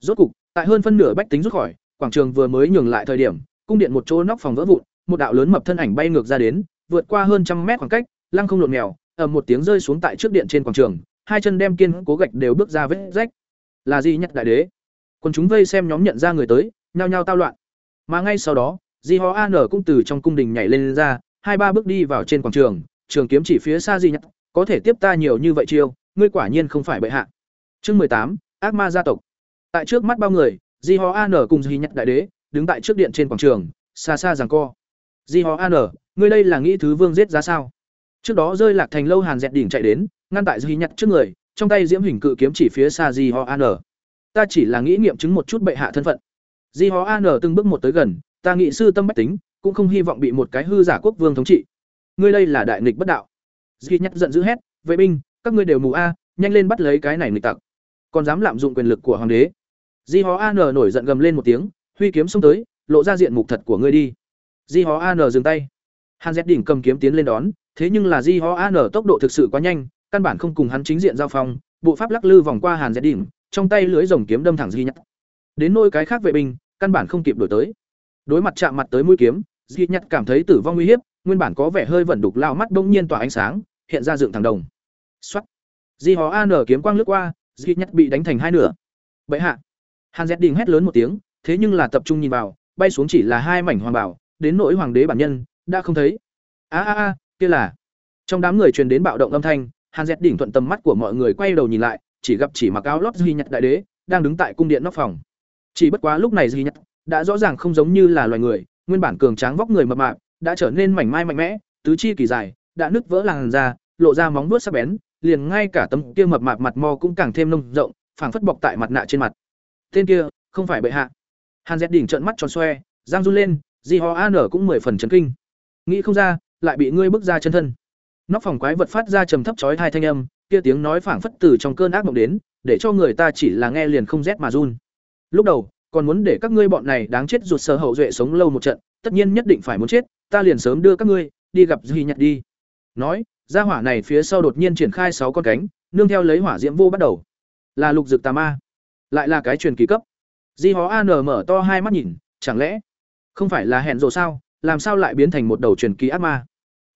Rốt cục, tại hơn phân nửa bách tính rút khỏi, quảng trường vừa mới nhường lại thời điểm, cung điện một chỗ nóc phòng vỡ vụn, một đạo lớn mập thân ảnh bay ngược ra đến, vượt qua hơn trăm mét khoảng cách, lăng không lộn mèo, ầm một tiếng rơi xuống tại trước điện trên quảng trường, hai chân đem kiên cố gạch đều bước ra vết rách. Là gì nhắc đại đế? còn chúng vây xem nhóm nhận ra người tới, nhao nhao tao loạn. Mà ngay sau đó, Di Ho An cũng từ trong cung đình nhảy lên, lên ra, hai ba bước đi vào trên quảng trường, trường kiếm chỉ phía xa Di nhắc, có thể tiếp ta nhiều như vậy chiêu, ngươi quả nhiên không phải bệ hạ. Chương mười tám, ác ma gia tộc. Tại trước mắt bao người, Di Ho An cùng Di nhắc đại đế, đứng tại trước điện trên quảng trường, xa xa giằng co. Di Ho An, ngươi đây là nghĩ thứ vương giết giá sao? Trước đó rơi lạc thành lâu Hàn Dẹt đỉnh chạy đến, ngăn tại Di Nhặt trước người, trong tay diễm hình cự kiếm chỉ phía xa Di Ho An. Ta chỉ là nghĩ nghiệm chứng một chút bệ hạ thân phận. Di Ho An từng bước một tới gần, ta nghị sư tâm bách tính, cũng không hy vọng bị một cái hư giả quốc vương thống trị. Ngươi đây là đại nghịch bất đạo. Di Nhặt giận dữ hét, vệ binh, các ngươi đều mù a, nhanh lên bắt lấy cái này nghịch tặc. Còn dám lạm dụng quyền lực của hoàng đế. Di Ho An nổi giận gầm lên một tiếng, huy kiếm xông tới, lộ ra diện mục thật của ngươi đi. Di Ho An dừng tay. Hàn Dẹt đỉnh cầm kiếm tiến lên đón, thế nhưng là Di Ho An tốc độ thực sự quá nhanh, căn bản không cùng hắn chính diện giao phong, bộ pháp lắc lư vòng qua Hàn Dẹt đỉnh, trong tay lưới rồng kiếm đâm thẳng Di Nhắc. Đến nôi cái khác vệ binh, căn bản không kịp đổi tới. Đối mặt chạm mặt tới mũi kiếm, Di Nhắc cảm thấy tử vong nguy hiểm, nguyên bản có vẻ hơi vẩn đục lao mắt bỗng nhiên tỏa ánh sáng, hiện ra dựng thẳng đồng. Soát. Di Hó An kiếm quang lướt qua, Di Nhắc bị đánh thành hai nửa. Bệ hạ. hàn dẹt đình hét lớn một tiếng thế nhưng là tập trung nhìn vào bay xuống chỉ là hai mảnh hoàng bảo đến nỗi hoàng đế bản nhân đã không thấy a a a kia là trong đám người truyền đến bạo động âm thanh hàn dẹt đỉnh thuận tầm mắt của mọi người quay đầu nhìn lại, chỉ gặp chỉ mặc áo lót duy nhật đại đế đang đứng tại cung điện nóc phòng. Chỉ bất quá lúc này duy nhật đã rõ ràng không giống như là loài người, nguyên bản cường tráng vóc người mập mạp, đã trở nên mảnh mai mạnh mẽ, tứ chi kỳ dài, đã nứt vỡ làn da, lộ ra móng vuốt sắc bén, liền ngay cả tấm kia mập mạp mặt mo cũng càng thêm nông rộng, phảng phất bọc tại mặt nạ trên mặt. Tên kia không phải bệ hạ. Hàn dẹt đỉnh trợn mắt tròn xoe, giang run lên, di ho an cũng mười phần chấn kinh. Nghĩ không ra, lại bị ngươi bước ra chân thân nóc phòng quái vật phát ra trầm thấp chói thai thanh âm, kia tiếng nói phảng phất từ trong cơn ác mộng đến, để cho người ta chỉ là nghe liền không rét mà run. Lúc đầu, còn muốn để các ngươi bọn này đáng chết ruột sờ hậu duệ sống lâu một trận, tất nhiên nhất định phải muốn chết, ta liền sớm đưa các ngươi, đi gặp duy nhật đi. Nói ra hỏa này phía sau đột nhiên triển khai sáu con cánh, nương theo lấy hỏa diễm vô bắt đầu. Là lục dực tà ma. Lại là cái truyền kỳ cấp. Di hó an mở to hai mắt nhìn, chẳng lẽ không phải là hẹn rồ sao, làm sao lại biến thành một đầu truyền kỳ ác ma?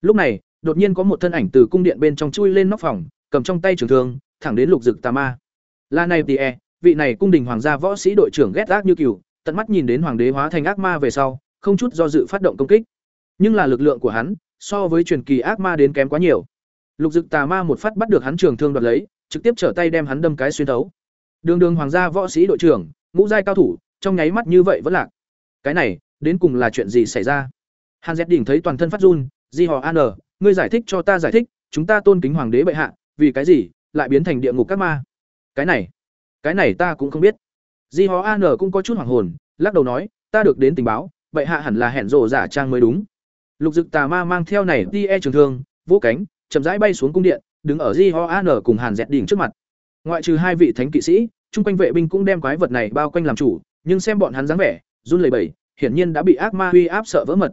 Lúc này đột nhiên có một thân ảnh từ cung điện bên trong chui lên nóc phòng, cầm trong tay trường thương, thẳng đến lục dực tà ma. La này tỉ e vị này cung đình hoàng gia võ sĩ đội trưởng ghét ác như cừu, tận mắt nhìn đến hoàng đế hóa thành ác ma về sau, không chút do dự phát động công kích. Nhưng là lực lượng của hắn, so với truyền kỳ ác ma đến kém quá nhiều. Lục dực tà ma một phát bắt được hắn trường thương đoạt lấy, trực tiếp trở tay đem hắn đâm cái xuyên thấu. Đường đường hoàng gia võ sĩ đội trưởng, ngũ giai cao thủ, trong nháy mắt như vậy vẫn lạc. Cái này, đến cùng là chuyện gì xảy ra? Hàn dẹt đỉnh thấy toàn thân phát run, di họ an ngươi giải thích cho ta giải thích, chúng ta tôn kính hoàng đế bệ hạ, vì cái gì lại biến thành địa ngục các ma? Cái này cái này ta cũng không biết. Di hó an cũng có chút hoảng hồn, lắc đầu nói, ta được đến tình báo, bệ hạ hẳn là hẹn rồ giả trang mới đúng. Lục dực tà ma mang theo này đi e trường thương vỗ cánh, chậm rãi bay xuống cung điện, đứng ở di ho an cùng hàn dẹt đỉnh trước mặt. Ngoại trừ hai vị thánh kỵ sĩ, chung quanh vệ binh cũng đem quái vật này bao quanh làm chủ, nhưng xem bọn hắn dáng vẻ, run lẩy bẩy, hiển nhiên đã bị ác ma uy áp sợ vỡ mật.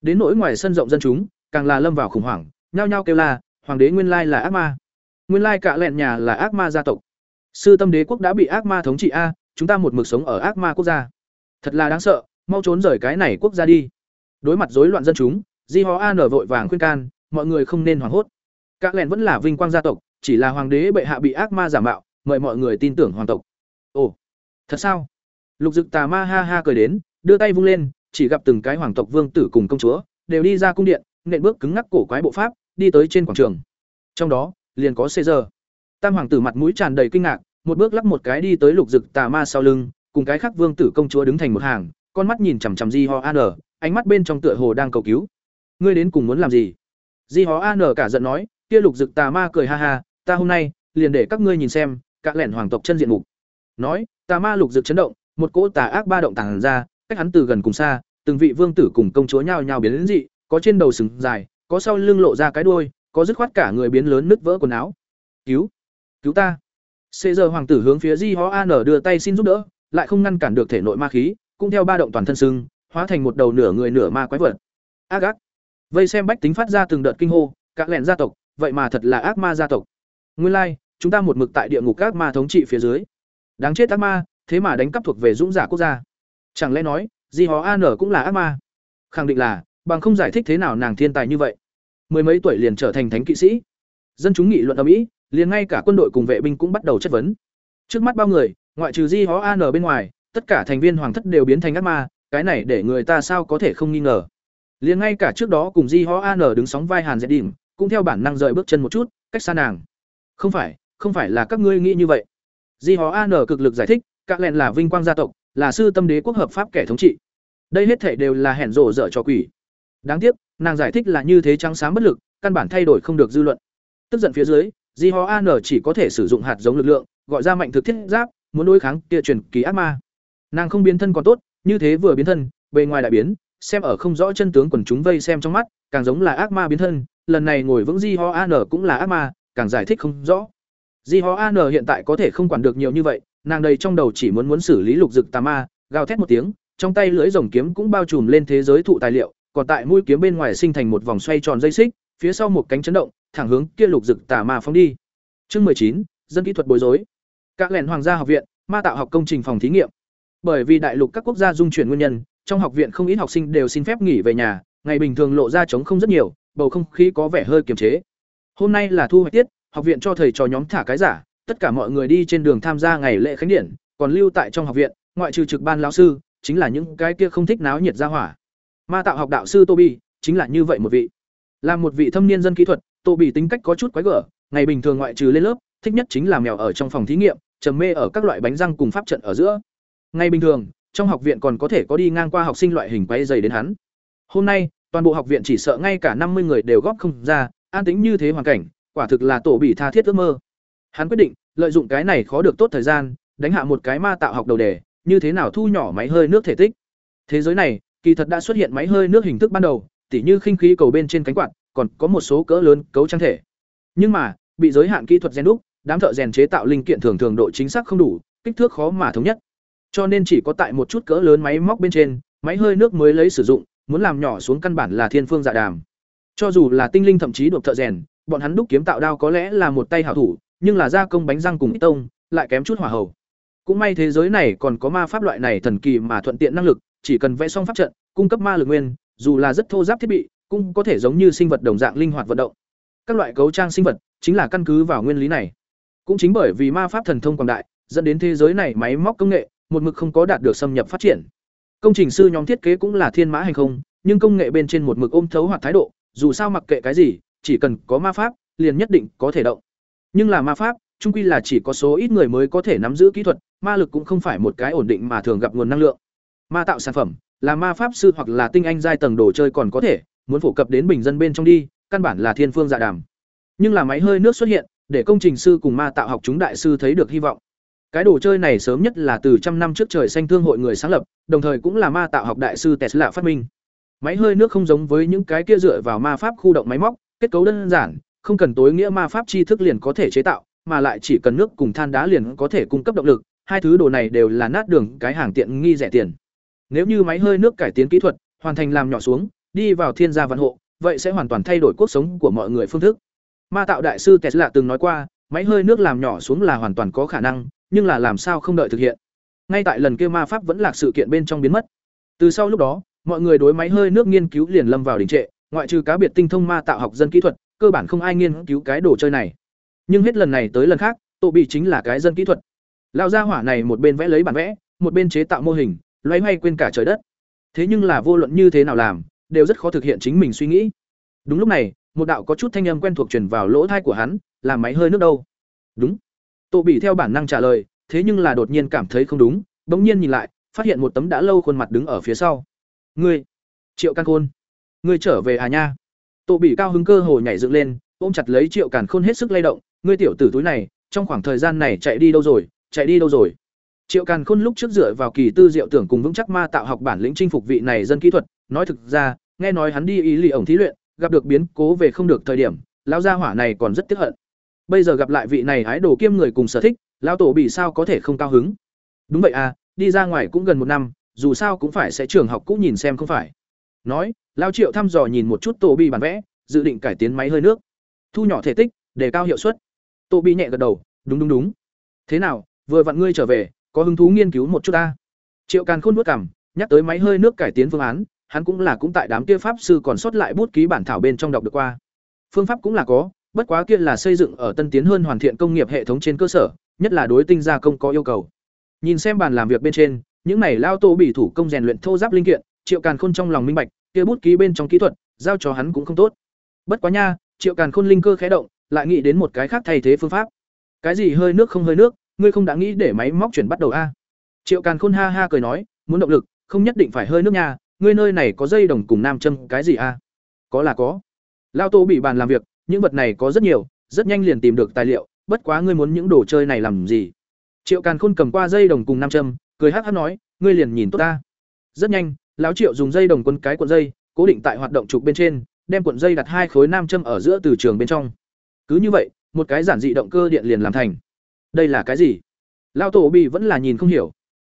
Đến nỗi ngoài sân rộng dân chúng càng là lâm vào khủng hoảng, nhao nhao kêu la, hoàng đế nguyên lai là ác ma. Nguyên lai cả lẹn nhà là ác ma gia tộc. Sư tâm đế quốc đã bị ác ma thống trị a, chúng ta một mực sống ở ác ma quốc gia. Thật là đáng sợ, mau trốn rời cái này quốc gia đi. Đối mặt rối loạn dân chúng, di hó an vội vàng khuyên can, mọi người không nên hoảng hốt. Các lẹn vẫn là vinh quang gia tộc, chỉ là hoàng đế bệ hạ bị ác ma giả mạo, mời mọi người tin tưởng hoàng tộc. Ồ, thật sao? Lục dực tà ma ha ha cười đến, đưa tay vung lên, chỉ gặp từng cái hoàng tộc vương tử cùng công chúa, đều đi ra cung điện nện bước cứng ngắc cổ quái bộ pháp, đi tới trên quảng trường. Trong đó, liền có Caesar. Tam hoàng tử mặt mũi tràn đầy kinh ngạc, một bước lắc một cái đi tới lục dực tà ma sau lưng, cùng cái khác vương tử công chúa đứng thành một hàng, con mắt nhìn chằm chằm di ho an ánh mắt bên trong tựa hồ đang cầu cứu. Ngươi đến cùng muốn làm gì? Di ho an cả giận nói, kia lục dực tà ma cười ha ha, ta hôm nay, liền để các ngươi nhìn xem, cả lẻn hoàng tộc chân diện mục. Nói, tà ma lục dực chấn động, một cỗ tà ác ba động tàng ra, cách hắn từ gần cùng xa, từng vị vương tử cùng công chúa nhao nhao biến đến dị có trên đầu sừng dài, có sau lưng lộ ra cái đuôi, có dứt khoát cả người biến lớn nứt vỡ quần áo. Cứu cứu ta. Xê giờ hoàng tử hướng phía di ho an đưa tay xin giúp đỡ, lại không ngăn cản được thể nội ma khí, cũng theo ba động toàn thân sưng, hóa thành một đầu nửa người nửa ma quái vật. Ác ác. Vây xem bách tính phát ra từng đợt kinh hô các lẹn gia tộc, vậy mà thật là ác ma gia tộc. Nguyên lai, chúng ta một mực tại địa ngục các ma thống trị phía dưới. Đáng chết ác ma, thế mà đánh cắp thuộc về dũng giả quốc gia. Chẳng lẽ nói, di hó an cũng là ác ma? Khẳng định là bằng không giải thích thế nào nàng thiên tài như vậy. Mười mấy tuổi liền trở thành thánh kỵ sĩ. Dân chúng nghị luận ở mỹ liền ngay cả quân đội cùng vệ binh cũng bắt đầu chất vấn. Trước mắt bao người, ngoại trừ di hó an bên ngoài, tất cả thành viên hoàng thất đều biến thành ác ma, cái này để người ta sao có thể không nghi ngờ. Liền ngay cả trước đó cùng di ho an đứng sóng vai hàn dẹp đỉm cũng theo bản năng rời bước chân một chút, cách xa nàng. Không phải không phải là các ngươi nghĩ như vậy. Di ho an cực lực giải thích, các lẹn là vinh quang gia tộc, là sư tâm đế quốc hợp pháp kẻ thống trị. Đây hết thể đều là hẹn rổ dở cho quỷ đáng tiếc, nàng giải thích là như thế trắng sáng bất lực, căn bản thay đổi không được dư luận. Tức giận phía dưới, di ho an chỉ có thể sử dụng hạt giống lực lượng, gọi ra mạnh thực thiết giáp, muốn đối kháng kia truyền kỳ ác ma. Nàng không biến thân còn tốt, như thế vừa biến thân, bề ngoài đại biến, xem ở không rõ chân tướng quần chúng vây xem trong mắt, càng giống là ác ma biến thân, lần này ngồi vững di ho an cũng là ác ma, càng giải thích không rõ. Di ho an hiện tại có thể không quản được nhiều như vậy, nàng đầy trong đầu chỉ muốn muốn xử lý lục dực tà ma, gào thét một tiếng, trong tay lưỡi rồng kiếm cũng bao trùm lên thế giới thụ tài liệu còn tại mũi kiếm bên ngoài sinh thành một vòng xoay tròn dây xích, phía sau một cánh chấn động, thẳng hướng kia lục dực tà ma phóng đi. Chương mười chín, dân kỹ thuật bối rối. Các lẻn hoàng gia học viện, ma tạo học công trình phòng thí nghiệm. Bởi vì đại lục các quốc gia dung chuyển nguyên nhân, trong học viện không ít học sinh đều xin phép nghỉ về nhà, ngày bình thường lộ ra trống không rất nhiều, bầu không khí có vẻ hơi kiềm chế. Hôm nay là thu hoạch tiết, học viện cho thầy trò nhóm thả cái giả, tất cả mọi người đi trên đường tham gia ngày lễ khánh điển, còn lưu tại trong học viện, ngoại trừ trực ban lão sư, chính là những cái kia không thích náo nhiệt ra hỏa ma tạo học đạo sư toby chính là như vậy một vị. Là một vị thâm niên dân kỹ thuật, toby tính cách có chút quái gở, ngày bình thường ngoại trừ lên lớp, thích nhất chính là mèo ở trong phòng thí nghiệm, trầm mê ở các loại bánh răng cùng pháp trận ở giữa. Ngày bình thường, trong học viện còn có thể có đi ngang qua học sinh loại hình quay dày đến hắn. Hôm nay, toàn bộ học viện chỉ sợ ngay cả năm mươi người đều góp không ra, an tĩnh như thế hoàn cảnh, quả thực là tổ bị tha thiết ước mơ. Hắn quyết định, lợi dụng cái này khó được tốt thời gian, đánh hạ một cái ma tạo học đầu đề, như thế nào thu nhỏ máy hơi nước thể tích. Thế giới này kỳ thật đã xuất hiện máy hơi nước hình thức ban đầu, tỉ như khinh khí cầu bên trên cánh quạt, còn có một số cỡ lớn cấu trang thể. Nhưng mà, bị giới hạn kỹ thuật gen đúc, đám thợ rèn chế tạo linh kiện thường thường độ chính xác không đủ, kích thước khó mà thống nhất. Cho nên chỉ có tại một chút cỡ lớn máy móc bên trên, máy hơi nước mới lấy sử dụng, muốn làm nhỏ xuống căn bản là thiên phương dạ đàm. Cho dù là tinh linh thậm chí đột thợ rèn, bọn hắn đúc kiếm tạo đao có lẽ là một tay hảo thủ, nhưng là gia công bánh răng cùng ít tông, lại kém chút hỏa hầu. Cũng may thế giới này còn có ma pháp loại này thần kỳ mà thuận tiện năng lực chỉ cần vẽ xong pháp trận, cung cấp ma lực nguyên, dù là rất thô giáp thiết bị, cũng có thể giống như sinh vật đồng dạng linh hoạt vận động. Các loại cấu trang sinh vật chính là căn cứ vào nguyên lý này. Cũng chính bởi vì ma pháp thần thông quảng đại, dẫn đến thế giới này máy móc công nghệ một mực không có đạt được xâm nhập phát triển. Công trình sư nhóm thiết kế cũng là thiên mã hành không, nhưng công nghệ bên trên một mực ôm thấu hoạt thái độ, dù sao mặc kệ cái gì, chỉ cần có ma pháp, liền nhất định có thể động. Nhưng là ma pháp, chung quy là chỉ có số ít người mới có thể nắm giữ kỹ thuật, ma lực cũng không phải một cái ổn định mà thường gặp nguồn năng lượng ma tạo sản phẩm, là ma pháp sư hoặc là tinh anh giai tầng đồ chơi còn có thể, muốn phổ cập đến bình dân bên trong đi, căn bản là thiên phương dạ đàm. Nhưng là máy hơi nước xuất hiện, để công trình sư cùng ma tạo học chúng đại sư thấy được hy vọng. Cái đồ chơi này sớm nhất là từ trăm năm trước trời xanh thương hội người sáng lập, đồng thời cũng là ma tạo học đại sư tesla phát minh. Máy hơi nước không giống với những cái kia dựa vào ma pháp khu động máy móc, kết cấu đơn giản, không cần tối nghĩa ma pháp tri thức liền có thể chế tạo, mà lại chỉ cần nước cùng than đá liền có thể cung cấp động lực, hai thứ đồ này đều là nát đường, cái hàng tiện nghi rẻ tiền nếu như máy hơi nước cải tiến kỹ thuật, hoàn thành làm nhỏ xuống, đi vào thiên gia văn hộ, vậy sẽ hoàn toàn thay đổi cuộc sống của mọi người phương thức. Ma tạo đại sư tesla từng nói qua, máy hơi nước làm nhỏ xuống là hoàn toàn có khả năng, nhưng là làm sao không đợi thực hiện. Ngay tại lần kia ma pháp vẫn là sự kiện bên trong biến mất. Từ sau lúc đó, mọi người đối máy hơi nước nghiên cứu liền lâm vào đình trệ, ngoại trừ cá biệt tinh thông ma tạo học dân kỹ thuật, cơ bản không ai nghiên cứu cái đồ chơi này. Nhưng hết lần này tới lần khác tổ bị chính là cái dân kỹ thuật. Lão gia hỏa này một bên vẽ lấy bản vẽ, một bên chế tạo mô hình loay hoay quên cả trời đất. Thế nhưng là vô luận như thế nào làm, đều rất khó thực hiện chính mình suy nghĩ. Đúng lúc này, một đạo có chút thanh âm quen thuộc truyền vào lỗ thai của hắn, là máy hơi nước đâu? Đúng. Tô bị theo bản năng trả lời, thế nhưng là đột nhiên cảm thấy không đúng, bỗng nhiên nhìn lại, phát hiện một tấm đã lâu khuôn mặt đứng ở phía sau. Ngươi, triệu căn khôn. Ngươi trở về à nha? Tô bị cao hứng cơ hồ nhảy dựng lên, ôm chặt lấy triệu càn khôn hết sức lay động, ngươi tiểu tử túi này, trong khoảng thời gian này chạy đi đâu rồi, chạy đi đâu rồi? Triệu càn khôn lúc trước dựa vào kỳ tư diệu tưởng cùng vững chắc ma tạo học bản lĩnh chinh phục vị này dân kỹ thuật, nói thực ra, nghe nói hắn đi ý lì ổng thí luyện, gặp được biến cố về không được thời điểm, lão gia hỏa này còn rất tiếc hận. Bây giờ gặp lại vị này ái đồ kiêm người cùng sở thích, lão tổ bị sao có thể không cao hứng? Đúng vậy à đi ra ngoài cũng gần một năm, dù sao cũng phải sẽ trường học cũng nhìn xem không phải. Nói, lão triệu thăm dò nhìn một chút tổ bị bản vẽ, dự định cải tiến máy hơi nước. Thu nhỏ thể tích để cao hiệu suất. Tổ bị nhẹ gật đầu, đúng đúng đúng. Thế nào, vừa vặn ngươi trở về có hứng thú nghiên cứu một chút ta. Triệu càn khôn nuốt cảm nhắc tới máy hơi nước cải tiến phương án, hắn cũng là cũng tại đám kia pháp sư còn sót lại bút ký bản thảo bên trong đọc được qua. Phương pháp cũng là có, bất quá kia là xây dựng ở tân tiến hơn hoàn thiện công nghiệp hệ thống trên cơ sở, nhất là đối tinh gia công có yêu cầu. Nhìn xem bàn làm việc bên trên, những này lao tô bị thủ công rèn luyện thô giáp linh kiện, triệu càn khôn trong lòng minh bạch, kia bút ký bên trong kỹ thuật, giao cho hắn cũng không tốt. Bất quá nha, triệu càn khôn linh cơ khẽ động, lại nghĩ đến một cái khác thay thế phương pháp. Cái gì hơi nước không hơi nước ngươi không đã nghĩ để máy móc chuyển bắt đầu a? Triệu càn khôn ha ha cười nói, muốn động lực, không nhất định phải hơi nước nha, ngươi nơi này có dây đồng cùng nam châm cái gì a? Có là có. Lao tô bị bàn làm việc, những vật này có rất nhiều, rất nhanh liền tìm được tài liệu, bất quá ngươi muốn những đồ chơi này làm gì? Triệu càn khôn cầm qua dây đồng cùng nam châm, cười hắc hắc nói, ngươi liền nhìn tốt ta. Rất nhanh, lão triệu dùng dây đồng quân cái cuộn dây, cố định tại hoạt động trục bên trên, đem cuộn dây đặt hai khối nam châm ở giữa từ trường bên trong. Cứ như vậy, một cái giản dị động cơ điện liền làm thành đây là cái gì? Lao tổ bị vẫn là nhìn không hiểu.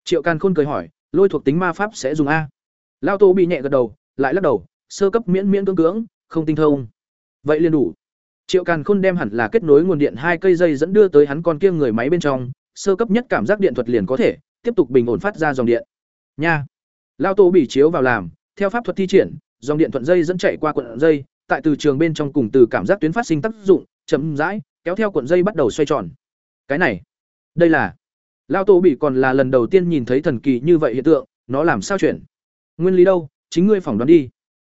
Triệu càn khôn cười hỏi, lôi thuộc tính ma pháp sẽ dùng a. Lao tổ bị nhẹ gật đầu, lại lắc đầu, sơ cấp miễn miễn cưỡng cưỡng, không tinh thông. Vậy liền đủ. Triệu càn khôn đem hẳn là kết nối nguồn điện hai cây dây dẫn đưa tới hắn con kia người máy bên trong, sơ cấp nhất cảm giác điện thuật liền có thể, tiếp tục bình ổn phát ra dòng điện. Nha. Lao tổ bị chiếu vào làm, theo pháp thuật thi triển, dòng điện thuận dây dẫn chạy qua cuộn dây, tại từ trường bên trong cùng từ cảm giác tuyến phát sinh tác dụng chấm dãi kéo theo cuộn dây bắt đầu xoay tròn cái này, đây là, lao tổ bị còn là lần đầu tiên nhìn thấy thần kỳ như vậy hiện tượng, nó làm sao chuyển? Nguyên lý đâu? Chính ngươi phỏng đoán đi.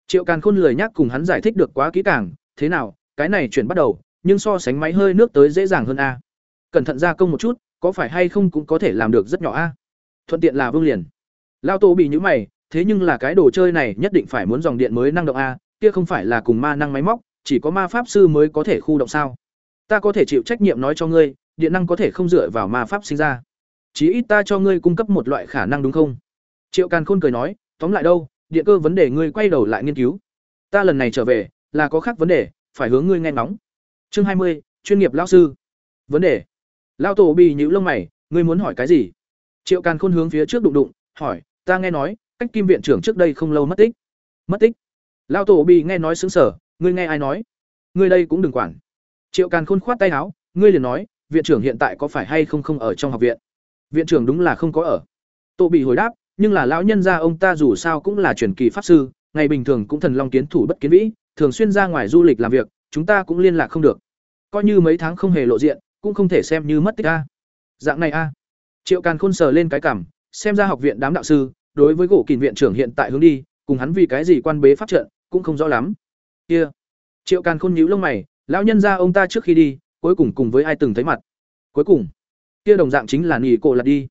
Triệu càn khôn lười nhắc cùng hắn giải thích được quá kỹ càng, thế nào, cái này chuyển bắt đầu, nhưng so sánh máy hơi nước tới dễ dàng hơn a. Cẩn thận gia công một chút, có phải hay không cũng có thể làm được rất nhỏ a. Thuận tiện là vương liền. Lao tổ bị nhữ mày, thế nhưng là cái đồ chơi này nhất định phải muốn dòng điện mới năng động a, kia không phải là cùng ma năng máy móc, chỉ có ma pháp sư mới có thể khu động sao? Ta có thể chịu trách nhiệm nói cho ngươi điện năng có thể không dựa vào ma pháp sinh ra. Chí ít ta cho ngươi cung cấp một loại khả năng đúng không? Triệu càn khôn cười nói, tóm lại đâu, điện cơ vấn đề ngươi quay đầu lại nghiên cứu. Ta lần này trở về, là có khác vấn đề, phải hướng ngươi nghe ngóng. Chương hai mươi, chuyên nghiệp lao sư. Vấn đề. Lao tổ bị nhữ lông mày, ngươi muốn hỏi cái gì? Triệu càn khôn hướng phía trước đụng đụng, hỏi, ta nghe nói, cách kim viện trưởng trước đây không lâu mất tích. Mất tích? Lao tổ bị nghe nói xứng sở ngươi nghe ai nói? Ngươi đây cũng đừng quản. Triệu càn khôn khoát tay áo, ngươi liền nói viện trưởng hiện tại có phải hay không không ở trong học viện? Viện trưởng đúng là không có ở. Tô bị hồi đáp, nhưng là lão nhân gia ông ta dù sao cũng là truyền kỳ pháp sư, ngày bình thường cũng thần long kiến thủ bất kiến vĩ, thường xuyên ra ngoài du lịch làm việc, chúng ta cũng liên lạc không được. Coi như mấy tháng không hề lộ diện, cũng không thể xem như mất tích a. Dạng này a. Triệu càn khôn sờ lên cái cảm, xem ra học viện đám đạo sư, đối với gỗ kìm viện trưởng hiện tại hướng đi, cùng hắn vì cái gì quan bế pháp trận, cũng không rõ lắm. Kia. Triệu càn khôn nhíu lông mày, lão nhân gia ông ta trước khi đi cuối cùng cùng với ai từng thấy mặt. Cuối cùng, kia đồng dạng chính là nỉ cổ lặt đi.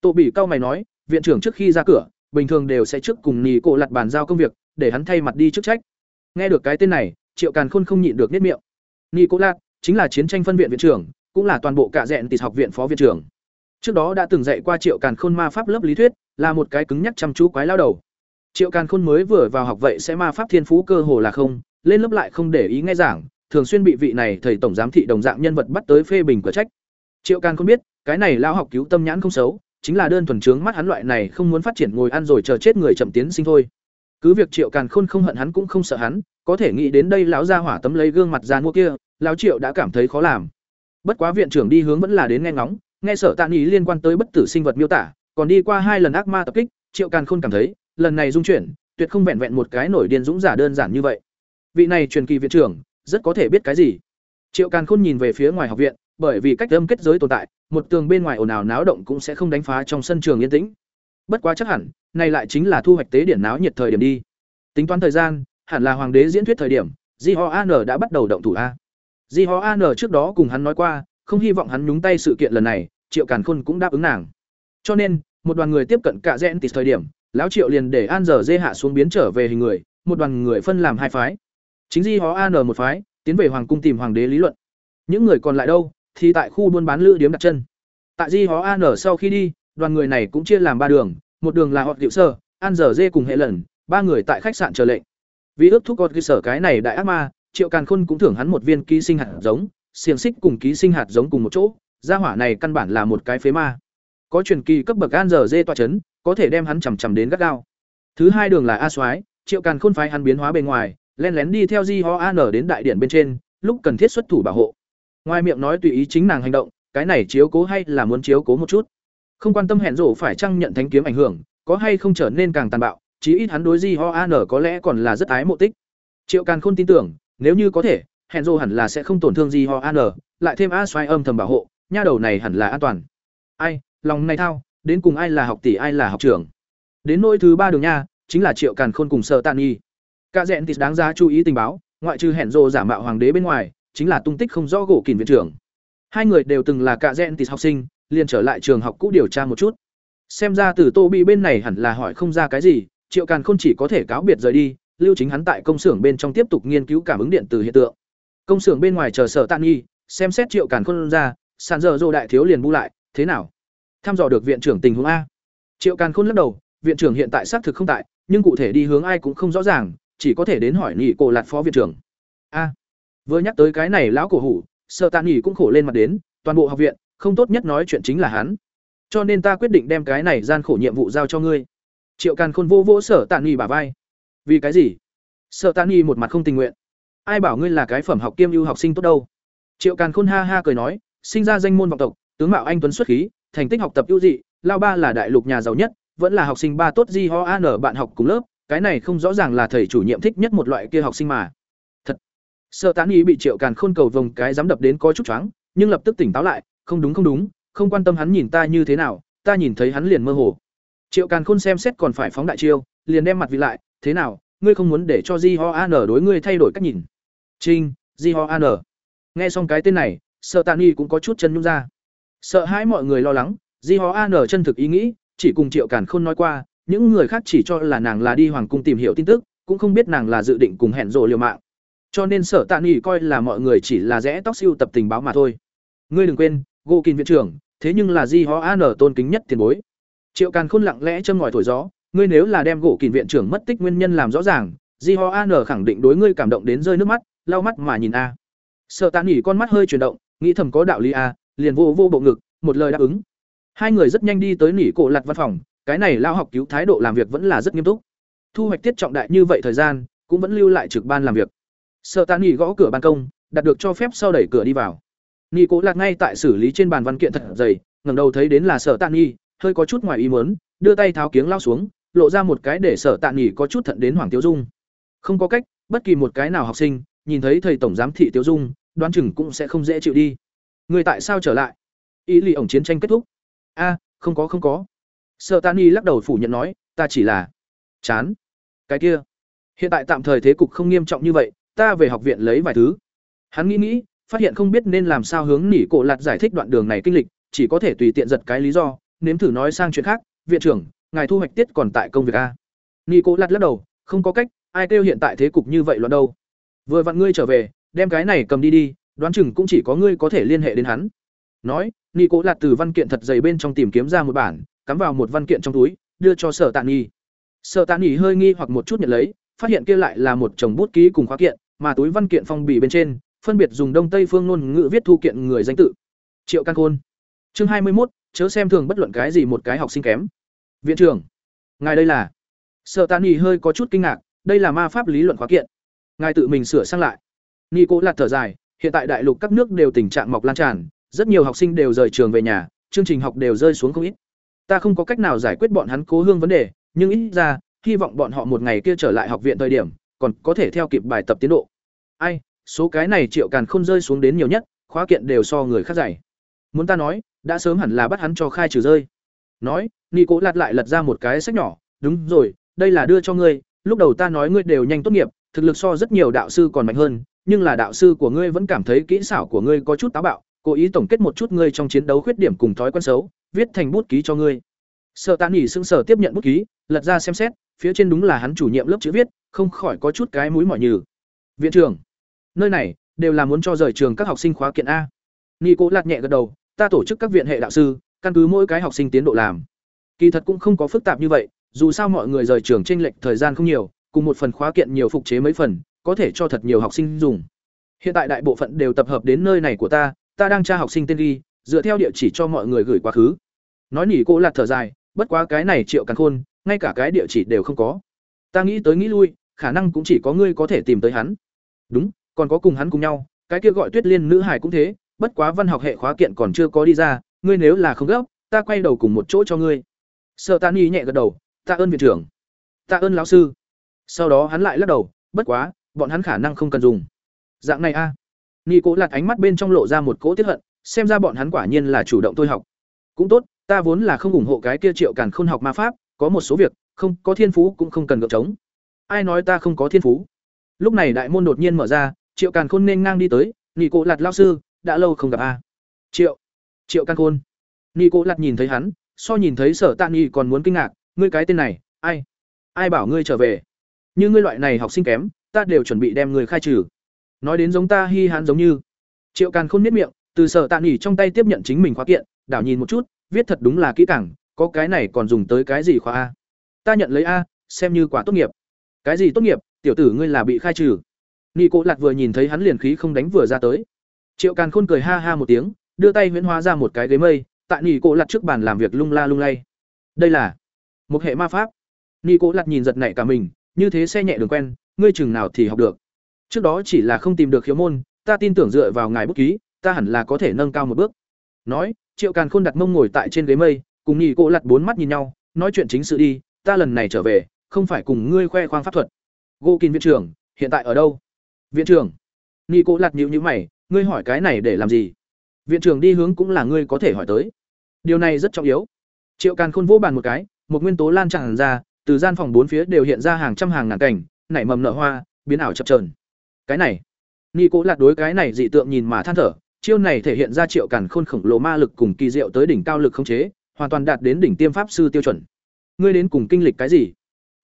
Tổ bị cao mày nói, viện trưởng trước khi ra cửa, bình thường đều sẽ trước cùng nỉ cổ lặt bàn giao công việc, để hắn thay mặt đi chức trách. Nghe được cái tên này, triệu càn khôn không nhịn được nết miệng. Nỉ cổ lặt chính là chiến tranh phân viện viện trưởng, cũng là toàn bộ cả dẹn tịt học viện phó viện trưởng. Trước đó đã từng dạy qua triệu càn khôn ma pháp lớp lý thuyết, là một cái cứng nhắc chăm chú quái lao đầu. Triệu càn khôn mới vừa vào học vậy sẽ ma pháp thiên phú cơ hồ là không, lên lớp lại không để ý nghe giảng thường xuyên bị vị này thầy tổng giám thị đồng dạng nhân vật bắt tới phê bình cửa trách. Triệu càn không biết, cái này lao học cứu tâm nhãn không xấu, chính là đơn thuần trướng mắt hắn loại này không muốn phát triển ngồi ăn rồi chờ chết người chậm tiến sinh thôi. Cứ việc triệu càn khôn không hận hắn cũng không sợ hắn, có thể nghĩ đến đây lão ra hỏa tấm lấy gương mặt ra mua kia, lão triệu đã cảm thấy khó làm. Bất quá viện trưởng đi hướng vẫn là đến nghe ngóng, nghe sở tạ ý liên quan tới bất tử sinh vật miêu tả, còn đi qua hai lần ác ma tập kích, triệu càn khôn cảm thấy, lần này dung chuyển, tuyệt không vẹn vẹn một cái nổi điên dũng giả đơn giản như vậy. Vị này truyền kỳ viện trưởng rất có thể biết cái gì. Triệu càn khôn nhìn về phía ngoài học viện, bởi vì cách âm kết giới tồn tại, một tường bên ngoài ồn ào náo động cũng sẽ không đánh phá trong sân trường yên tĩnh. Bất quá chắc hẳn, này lại chính là thu hoạch tế điển náo nhiệt thời điểm đi. Tính toán thời gian, hẳn là hoàng đế diễn thuyết thời điểm di ho an đã bắt đầu động thủ a. Di ho an trước đó cùng hắn nói qua, không hy vọng hắn nhúng tay sự kiện lần này, triệu càn khôn cũng đáp ứng nàng. Cho nên, một đoàn người tiếp cận cả rẽn tịt thời điểm, lão triệu liền để an giờ dê hạ xuống biến trở về hình người, một đoàn người phân làm hai phái chính di ho an một phái, tiến về hoàng cung tìm hoàng đế lý luận. Những người còn lại đâu, thì tại khu buôn bán lữ điếm đặt chân. Tại di ho an sau khi đi, đoàn người này cũng chia làm ba đường, một đường là họ điệu sơ an giờ dê cùng hệ lần ba người tại khách sạn chờ lệnh. Vì ước thúc gọt cơ sở cái này đại ác ma, triệu càn khôn cũng thưởng hắn một viên ký sinh hạt giống, xiềng xích cùng ký sinh hạt giống cùng một chỗ, gia hỏa này căn bản là một cái phế ma. Có truyền kỳ cấp bậc an giờ dê toa chấn, có thể đem hắn chầm chầm đến gắt gao. Thứ hai đường là a soái, triệu càn khôn phái hắn biến hóa bề ngoài len lén đi theo di ho an đến đại điện bên trên, lúc cần thiết xuất thủ bảo hộ. Ngoài miệng nói tùy ý chính nàng hành động, cái này chiếu cố hay là muốn chiếu cố một chút. Không quan tâm hẹn rổ phải chăng nhận thánh kiếm ảnh hưởng, có hay không trở nên càng tàn bạo, chí ít hắn đối di ho an có lẽ còn là rất ái mộ tích. Triệu càn khôn tin tưởng, nếu như có thể, hẹn rổ hẳn là sẽ không tổn thương di ho an lại thêm a xoay âm thầm bảo hộ, nha đầu này hẳn là an toàn. Ai, lòng này thao, đến cùng ai là học tỷ, ai là học trưởng? Đến nỗi thứ ba đường nha, chính là triệu càn khôn cùng sợ tàn nghi cả Dẹn thì đáng giá chú ý tình báo, ngoại trừ hẹn rồ giả mạo hoàng đế bên ngoài, chính là tung tích không rõ gỗ kìn viện trưởng. Hai người đều từng là cả Dẹn thì học sinh, liền trở lại trường học cũ điều tra một chút. Xem ra từ tô bị bên này hẳn là hỏi không ra cái gì, triệu càn không chỉ có thể cáo biệt rời đi, lưu chính hắn tại công xưởng bên trong tiếp tục nghiên cứu cảm ứng điện từ hiện tượng. Công xưởng bên ngoài chờ sở tàn nghi, xem xét triệu càn khôn ra, sàn giờ dô đại thiếu liền bu lại, thế nào? Tham dò được viện trưởng tình huống a. Triệu càn khôn lắc đầu, viện trưởng hiện tại xác thực không tại, nhưng cụ thể đi hướng ai cũng không rõ ràng chỉ có thể đến hỏi nhị cổ lạt phó viện trưởng. A, vừa nhắc tới cái này lão cổ hủ, sợ tạ nghỉ cũng khổ lên mặt đến, toàn bộ học viện, không tốt nhất nói chuyện chính là hắn. Cho nên ta quyết định đem cái này gian khổ nhiệm vụ giao cho ngươi. Triệu càn khôn vô vỗ sở tạ nghỉ bả vai. Vì cái gì? Sợ tạ nghỉ một mặt không tình nguyện. Ai bảo ngươi là cái phẩm học kiêm ưu học sinh tốt đâu? Triệu càn khôn ha ha cười nói, sinh ra danh môn vọng tộc, tướng mạo anh tuấn xuất khí, thành tích học tập ưu dị, lao ba là đại lục nhà giàu nhất, vẫn là học sinh ba tốt di ho an bạn học cùng lớp cái này không rõ ràng là thầy chủ nhiệm thích nhất một loại kia học sinh mà. Thật. Sợ tán ý bị triệu càn khôn cầu vồng cái dám đập đến có chút choáng, nhưng lập tức tỉnh táo lại, không đúng không đúng, không quan tâm hắn nhìn ta như thế nào, ta nhìn thấy hắn liền mơ hồ. Triệu càn khôn xem xét còn phải phóng đại chiêu, liền đem mặt vị lại, thế nào, ngươi không muốn để cho di ho an đối ngươi thay đổi cách nhìn? Trinh, di ho an nghe xong cái tên này, sợ tàn y cũng có chút chân nhung ra. Sợ hãi mọi người lo lắng, di ho an chân thực ý nghĩ, chỉ cùng triệu càn khôn nói qua những người khác chỉ cho là nàng là đi hoàng cung tìm hiểu tin tức, cũng không biết nàng là dự định cùng hẹn rộ liều mạng. Cho nên sở tạ nghỉ coi là mọi người chỉ là rẽ tóc siêu tập tình báo mà thôi. Ngươi đừng quên, gô kín viện trưởng, thế nhưng là di họ an tôn kính nhất tiền bối. Triệu càn khôn lặng lẽ châm ngòi thổi gió, ngươi nếu là đem gỗ kín viện trưởng mất tích nguyên nhân làm rõ ràng, di ho an khẳng định đối ngươi cảm động đến rơi nước mắt, lau mắt mà nhìn a. Sở tạ nghỉ con mắt hơi chuyển động, nghĩ thầm có đạo lý a, liền vô vô bộ ngực, một lời đáp ứng. Hai người rất nhanh đi tới nỉ cổ lặt văn phòng cái này lao học cứu thái độ làm việc vẫn là rất nghiêm túc. Thu hoạch tiết trọng đại như vậy thời gian, cũng vẫn lưu lại trực ban làm việc. Sợ tàn nghỉ gõ cửa ban công đạt được cho phép sau đẩy cửa đi vào. Nghỉ cố lạc ngay tại xử lý trên bàn văn kiện thật dày, ngẩng đầu thấy đến là sở tàn nghỉ hơi có chút ngoài ý mớn đưa tay tháo kiếng lao xuống, lộ ra một cái để sở tàn nghỉ có chút thận đến hoàng tiêu dung. Không có cách, bất kỳ một cái nào học sinh, nhìn thấy thầy tổng giám thị tiêu dung, đoán chừng cũng sẽ không dễ chịu đi. Người tại sao trở lại? Ý lì ổng chiến tranh kết thúc. A, không có không có sợ tạ nghỉ lắc đầu phủ nhận nói, ta chỉ là chán. Cái kia, hiện tại tạm thời thế cục không nghiêm trọng như vậy, ta về học viện lấy vài thứ. Hắn nghĩ nghĩ, phát hiện không biết nên làm sao hướng nỉ cổ lạt giải thích đoạn đường này kinh lịch, chỉ có thể tùy tiện giật cái lý do, nếm thử nói sang chuyện khác, viện trưởng, ngài thu hoạch tiết còn tại công việc a? Nỉ cổ lạt lắc đầu, không có cách, ai kêu hiện tại thế cục như vậy loạn đâu. Vừa vặn ngươi trở về, đem cái này cầm đi đi, đoán chừng cũng chỉ có ngươi có thể liên hệ đến hắn. Nói, nỉ cổ lạt từ văn kiện thật dày bên trong tìm kiếm ra một bản cắm vào một văn kiện trong túi, đưa cho sở tạ nghi sở tạ nghi hơi nghi hoặc một chút nhận lấy, phát hiện kia lại là một chồng bút ký cùng khóa kiện, mà túi văn kiện phong bì bên trên, phân biệt dùng đông tây phương ngôn ngữ viết thu kiện người danh tự. Triệu căn khôn. Chương hai mươi một chớ xem thường bất luận cái gì một cái học sinh kém. Viện trưởng. Ngài đây là? Sợ tạ nghỉ hơi có chút kinh ngạc, đây là ma pháp lý luận khóa kiện. Ngài tự mình sửa sang lại. Nghi cố lạt thở dài, hiện tại đại lục các nước đều tình trạng mọc lan tràn, rất nhiều học sinh đều rời trường về nhà, chương trình học đều rơi xuống không ít ta không có cách nào giải quyết bọn hắn cố hương vấn đề, nhưng ít ra, hy vọng bọn họ một ngày kia trở lại học viện thời điểm, còn có thể theo kịp bài tập tiến độ. Ai, số cái này triệu càn không rơi xuống đến nhiều nhất, khóa kiện đều so người khác dày muốn ta nói, đã sớm hẳn là bắt hắn cho khai trừ rơi. Nói nghi cố lạt lại lật ra một cái sách nhỏ, đúng rồi, đây là đưa cho ngươi, lúc đầu ta nói ngươi đều nhanh tốt nghiệp, thực lực so rất nhiều đạo sư còn mạnh hơn, nhưng là đạo sư của ngươi vẫn cảm thấy kỹ xảo của ngươi có chút táo bạo cố ý tổng kết một chút ngươi trong chiến đấu khuyết điểm cùng thói quen xấu, viết thành bút ký cho ngươi. Sợ tạ nghỉ sững sờ tiếp nhận bút ký, lật ra xem xét, phía trên đúng là hắn chủ nhiệm lớp chữ viết, không khỏi có chút cái mũi mỏi nhừ. Viện trưởng, nơi này đều là muốn cho rời trường các học sinh khóa kiện a. Nghi cố lạt nhẹ gật đầu, ta tổ chức các viện hệ đạo sư, căn cứ mỗi cái học sinh tiến độ làm. Kỳ thật cũng không có phức tạp như vậy, dù sao mọi người rời trường tranh lệch thời gian không nhiều, cùng một phần khóa kiện nhiều phục chế mấy phần, có thể cho thật nhiều học sinh dùng. Hiện tại đại bộ phận đều tập hợp đến nơi này của ta ta đang tra học sinh tên ghi, dựa theo địa chỉ cho mọi người gửi quá khứ. Nói nỉ cô lạt thở dài, bất quá cái này triệu càng khôn, ngay cả cái địa chỉ đều không có. Ta nghĩ tới nghĩ lui, khả năng cũng chỉ có ngươi có thể tìm tới hắn. Đúng, còn có cùng hắn cùng nhau, cái kia gọi tuyết liên nữ hải cũng thế, bất quá văn học hệ khóa kiện còn chưa có đi ra, ngươi nếu là không gấp, ta quay đầu cùng một chỗ cho ngươi. Sợ ta ni nhẹ gật đầu ta ơn viện trưởng. Ta ơn lão sư. Sau đó hắn lại lắc đầu, bất quá, bọn hắn khả năng không cần dùng. Dạng này a. à. Nghị cố lạt ánh mắt bên trong lộ ra một cỗ tiếc hận, xem ra bọn hắn quả nhiên là chủ động tôi học. Cũng tốt, ta vốn là không ủng hộ cái kia triệu càn khôn học ma pháp, có một số việc, không, có thiên phú cũng không cần gượng chống ai nói ta không có thiên phú? Lúc này đại môn đột nhiên mở ra, triệu càn khôn nên ngang đi tới nghị Cố lạt lão sư, đã lâu không gặp a. Triệu triệu càn khôn. Nghị Cố lạt nhìn thấy hắn, so nhìn thấy sở tạ nghị còn muốn kinh ngạc, ngươi cái tên này, ai? Ai bảo ngươi trở về? Như ngươi loại này học sinh kém, ta đều chuẩn bị đem ngươi khai trừ nói đến giống ta hi hán giống như. Triệu càn khôn miết miệng, từ sở tạ nghỉ trong tay tiếp nhận chính mình khóa kiện, đảo nhìn một chút, viết thật đúng là kỹ càng, có cái này còn dùng tới cái gì khóa a? Ta nhận lấy a, xem như quả tốt nghiệp. Cái gì tốt nghiệp, tiểu tử ngươi là bị khai trừ. Nghị cộ lạc vừa nhìn thấy hắn liền khí không đánh vừa ra tới. Triệu càn khôn cười ha ha một tiếng, đưa tay huyễn hóa ra một cái ghế mây, tại nghị cộ lạc trước bàn làm việc lung la lung lay. Đây là một hệ ma pháp. Nghị cộ lạc nhìn giật nảy cả mình, như thế xe nhẹ đường quen, ngươi chừng nào thì học được trước đó chỉ là không tìm được khiếu môn ta tin tưởng dựa vào ngài bút ký ta hẳn là có thể nâng cao một bước. Nói triệu càn khôn đặt mông ngồi tại trên ghế mây cùng nghi cố lạc bốn mắt nhìn nhau nói chuyện chính sự đi ta lần này trở về không phải cùng ngươi khoe khoang pháp thuật. Gô kín viện trưởng hiện tại ở đâu? Viện trưởng. Nghi cố lạt nhịu nhữ mày ngươi hỏi cái này để làm gì? Viện trưởng đi hướng cũng là ngươi có thể hỏi tới. Điều này rất trọng yếu. Triệu Càn Khôn vỗ bàn một cái, một nguyên tố lan tràn ra, từ gian phòng bốn phía đều hiện ra hàng trăm hàng ngàn cảnh, nảy mầm nở hoa, biến ảo chập chờn. Cái này, Nghi Cố Lạc đối cái này dị tượng nhìn mà than thở, chiêu này thể hiện ra Triệu Càn Khôn khổng lồ ma lực cùng kỳ diệu tới đỉnh cao lực khống chế, hoàn toàn đạt đến đỉnh tiêm pháp sư tiêu chuẩn. Ngươi đến cùng kinh lịch cái gì?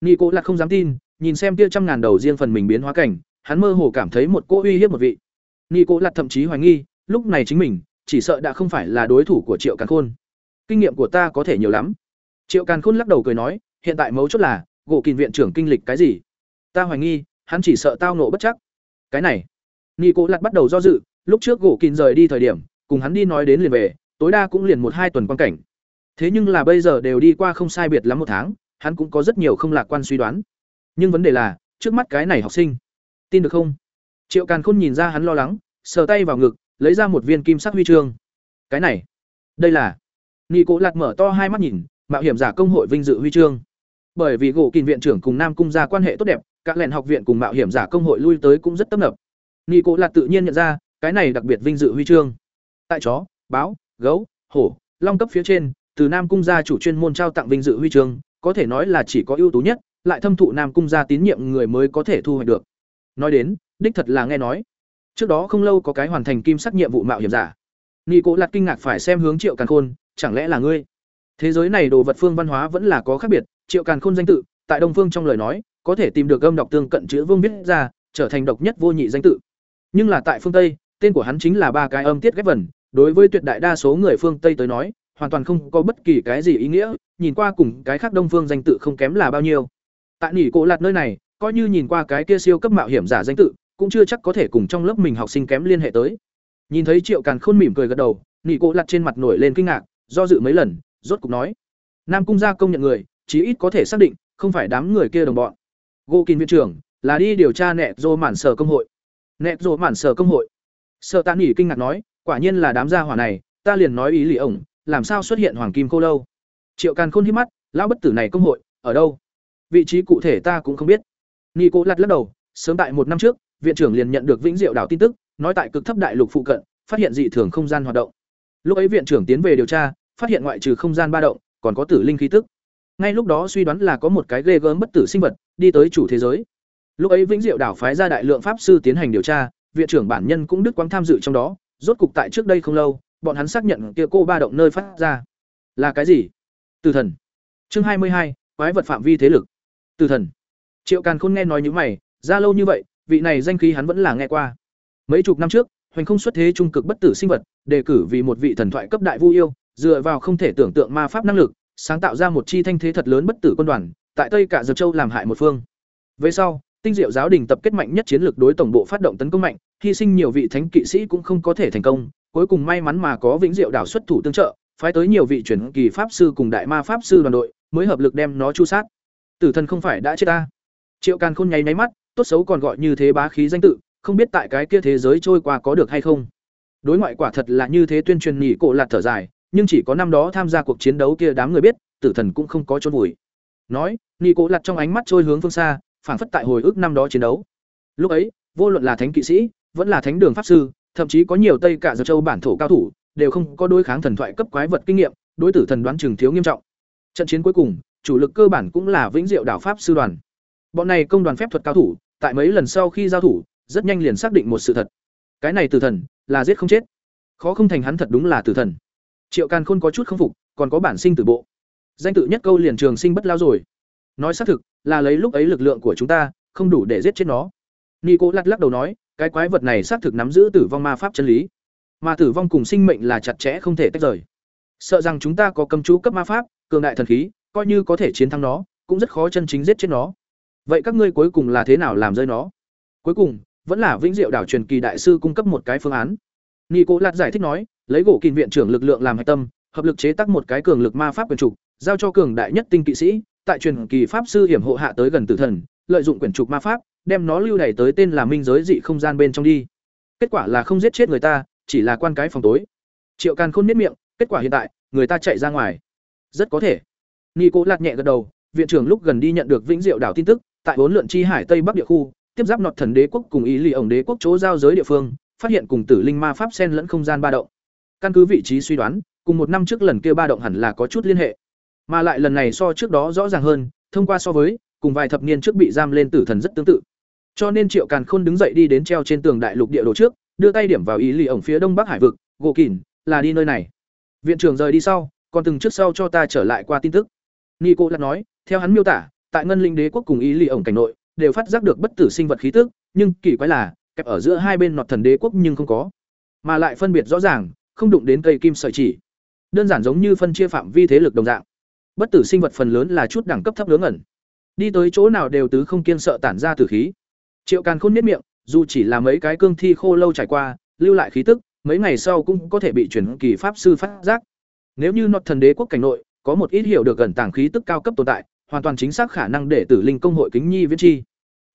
Nghi Cố Lạc không dám tin, nhìn xem tia trăm ngàn đầu riêng phần mình biến hóa cảnh, hắn mơ hồ cảm thấy một cô uy hiếp một vị. Nghi Cố Lạc thậm chí hoài nghi, lúc này chính mình chỉ sợ đã không phải là đối thủ của Triệu Càn Khôn. Kinh nghiệm của ta có thể nhiều lắm. Triệu Càn Khôn lắc đầu cười nói, hiện tại mấu chốt là, gỗ kình viện trưởng kinh lịch cái gì? Ta hoài nghi, hắn chỉ sợ tao nộ bất chắc. Cái này, Nghi Cố lặt bắt đầu do dự, lúc trước gỗ kình rời đi thời điểm, cùng hắn đi nói đến liền về, tối đa cũng liền một hai tuần quan cảnh. Thế nhưng là bây giờ đều đi qua không sai biệt lắm một tháng, hắn cũng có rất nhiều không lạc quan suy đoán. Nhưng vấn đề là, trước mắt cái này học sinh, tin được không? Triệu Càn Khôn nhìn ra hắn lo lắng, sờ tay vào ngực, lấy ra một viên kim sắc huy chương. Cái này, đây là Nghi Cố lặt mở to hai mắt nhìn, mạo hiểm giả công hội vinh dự huy chương. Bởi vì gỗ kình viện trưởng cùng Nam cung gia quan hệ tốt đẹp, các lẻn học viện cùng mạo hiểm giả công hội lui tới cũng rất tấp nập. Nghi Cố là tự nhiên nhận ra, cái này đặc biệt vinh dự huy chương. Tại chó, báo, gấu, hổ, long cấp phía trên, từ Nam cung gia chủ chuyên môn trao tặng vinh dự huy chương, có thể nói là chỉ có ưu tú nhất, lại thâm thụ Nam cung gia tín nhiệm người mới có thể thu hoạch được. Nói đến, đích thật là nghe nói. Trước đó không lâu có cái hoàn thành kim sắc nhiệm vụ mạo hiểm giả. Nghi Cố lạt kinh ngạc phải xem hướng Triệu Càn Khôn, chẳng lẽ là ngươi? Thế giới này đồ vật phương văn hóa vẫn là có khác biệt, Triệu Càn Khôn danh tự, tại Đông Phương trong lời nói, có thể tìm được âm đọc tương cận chữ vương viết ra, trở thành độc nhất vô nhị danh tự. Nhưng là tại phương Tây, tên của hắn chính là ba cái âm tiết ghép vần, đối với tuyệt đại đa số người phương Tây tới nói, hoàn toàn không có bất kỳ cái gì ý nghĩa, nhìn qua cùng cái khác Đông Phương danh tự không kém là bao nhiêu. Tại nỉ cổ lạt nơi này, coi như nhìn qua cái kia siêu cấp mạo hiểm giả danh tự, cũng chưa chắc có thể cùng trong lớp mình học sinh kém liên hệ tới. Nhìn thấy Triệu Càn Khôn mỉm cười gật đầu, nỉ cổ lạt trên mặt nổi lên kinh ngạc, do dự mấy lần, rốt cục nói: "Nam cung gia công nhận người, chí ít có thể xác định, không phải đám người kia đồng bọn. Gô kín viện trưởng là đi điều tra nẹt rô mản sở công hội. Nẹt rô mản sở công hội. Sở tàn Nghị kinh ngạc nói, quả nhiên là đám gia hỏa này, ta liền nói ý lì ổng, làm sao xuất hiện hoàng kim cô lâu? Triệu Càn Khôn hít mắt, lão bất tử này công hội ở đâu? Vị trí cụ thể ta cũng không biết. Nico lật lắc đầu, sớm tại một năm trước, viện trưởng liền nhận được Vĩnh Diệu đảo tin tức, nói tại cực thấp đại lục phụ cận, phát hiện dị thường không gian hoạt động. Lúc ấy viện trưởng tiến về điều tra, phát hiện ngoại trừ không gian ba động, còn có tử linh khí tức. Ngay lúc đó suy đoán là có một cái ghê gớm bất tử sinh vật đi tới chủ thế giới. Lúc ấy Vĩnh Diệu đảo phái ra đại lượng pháp sư tiến hành điều tra, viện trưởng bản nhân cũng đức quang tham dự trong đó, rốt cục tại trước đây không lâu, bọn hắn xác nhận kia cô ba động nơi phát ra. Là cái gì? từ thần. Chương hai mươi hai, quái vật phạm vi thế lực. từ thần. Triệu Càn Khôn nghe nói như mày, ra lâu như vậy, vị này danh khí hắn vẫn là nghe qua. Mấy chục năm trước, hoành không xuất thế trung cực bất tử sinh vật, đề cử vì một vị thần thoại cấp đại vu yêu, dựa vào không thể tưởng tượng ma pháp năng lực, sáng tạo ra một chi thanh thế thật lớn bất tử quân đoàn, tại Tây Cả Dược Châu làm hại một phương. Về sau, Tinh Diệu giáo đình tập kết mạnh nhất chiến lược đối tổng bộ phát động tấn công mạnh, hy sinh nhiều vị thánh kỵ sĩ cũng không có thể thành công, cuối cùng may mắn mà có Vĩnh Diệu đảo xuất thủ tương trợ, phái tới nhiều vị chuyển kỳ pháp sư cùng đại ma pháp sư đoàn đội, mới hợp lực đem nó chu sát. Tử thần không phải đã chết ta. Triệu Càn Khôn nháy nháy mắt, tốt xấu còn gọi như thế bá khí danh tự, không biết tại cái kia thế giới trôi qua có được hay không. Đối ngoại quả thật là như thế tuyên truyền nhỉ cổ lạt thở dài, nhưng chỉ có năm đó tham gia cuộc chiến đấu kia đám người biết, tử thần cũng không có chôn vùi. Nói, nhị cố lạt trong ánh mắt trôi hướng phương xa, phảng phất tại hồi ức năm đó chiến đấu. Lúc ấy, vô luận là thánh kỵ sĩ, vẫn là thánh đường pháp sư, thậm chí có nhiều tây cả giờ châu bản thổ cao thủ, đều không có đối kháng thần thoại cấp quái vật kinh nghiệm, đối tử thần đoán chừng thiếu nghiêm trọng. Trận chiến cuối cùng, chủ lực cơ bản cũng là Vĩnh Diệu đảo pháp sư đoàn. Bọn này công đoàn phép thuật cao thủ, tại mấy lần sau khi giao thủ, rất nhanh liền xác định một sự thật. Cái này tử thần là giết không chết. Khó không thành hắn thật đúng là tử thần. Triệu Càn Khôn có chút không phục, còn có bản sinh tử bộ. Danh tự nhất câu liền trường sinh bất lao rồi. Nói xác thực, là lấy lúc ấy lực lượng của chúng ta, không đủ để giết chết nó. Nico lắc lắc đầu nói, cái quái vật này xác thực nắm giữ tử vong ma pháp chân lý. Mà tử vong cùng sinh mệnh là chặt chẽ không thể tách rời. Sợ rằng chúng ta có cầm chú cấp ma pháp, cường đại thần khí, coi như có thể chiến thắng nó, cũng rất khó chân chính giết chết nó vậy các ngươi cuối cùng là thế nào làm rơi nó cuối cùng vẫn là vĩnh diệu đảo truyền kỳ đại sư cung cấp một cái phương án nghi cố lạt giải thích nói lấy gỗ kìm viện trưởng lực lượng làm hạch tâm, hợp lực chế tác một cái cường lực ma pháp quyền trục, giao cho cường đại nhất tinh kỵ sĩ, tại truyền kỳ pháp sư hiểm hộ hạ tới gần tử thần, lợi dụng quyển trục ma pháp, đem nó lưu đày tới tên là minh giới dị không gian bên trong đi. Kết quả là không giết chết người ta, chỉ là quan cái phòng tối. Triệu càn khôn miết miệng, kết quả hiện tại, người ta chạy ra ngoài. Rất có thể. Nghi cố lạt nhẹ gật đầu, viện trưởng lúc gần đi nhận được vĩnh diệu đảo tin tức, tại bốn lượn chi hải tây bắc địa khu, tiếp giáp nọt thần đế quốc cùng ý lì ổng đế quốc chỗ giao giới địa phương, phát hiện cùng tử linh ma pháp sen lẫn không gian ba động căn cứ vị trí suy đoán cùng một năm trước lần kia ba động hẳn là có chút liên hệ. Mà lại lần này so trước đó rõ ràng hơn, thông qua so với, cùng vài thập niên trước bị giam lên tử thần rất tương tự. Cho nên Triệu Càn Khôn đứng dậy đi đến treo trên tường đại lục địa đồ trước, đưa tay điểm vào ý lì ổng phía đông bắc hải vực, gỗ kỳn là đi nơi này. Viện trưởng rời đi sau, còn từng trước sau cho ta trở lại qua tin tức. Nico đã nói, theo hắn miêu tả, tại ngân linh đế quốc cùng ý lì ổng cảnh nội, đều phát giác được bất tử sinh vật khí tức, nhưng kỳ quái là, kẹp ở giữa hai bên nọt thần đế quốc nhưng không có, mà lại phân biệt rõ ràng, không đụng đến cây kim sợi chỉ. Đơn giản giống như phân chia phạm vi thế lực đồng dạng. Bất tử sinh vật phần lớn là chút đẳng cấp thấp ngớ ngẩn. Đi tới chỗ nào đều tứ không kiên sợ tản ra tử khí. Triệu Càn Khôn niết miệng, dù chỉ là mấy cái cương thi khô lâu trải qua, lưu lại khí tức, mấy ngày sau cũng có thể bị chuyển kỳ pháp sư phát giác. Nếu như nọt thần đế quốc cảnh nội có một ít hiểu được gần tảng khí tức cao cấp tồn tại, hoàn toàn chính xác khả năng để Tử Linh công hội kính nhi viễn chi.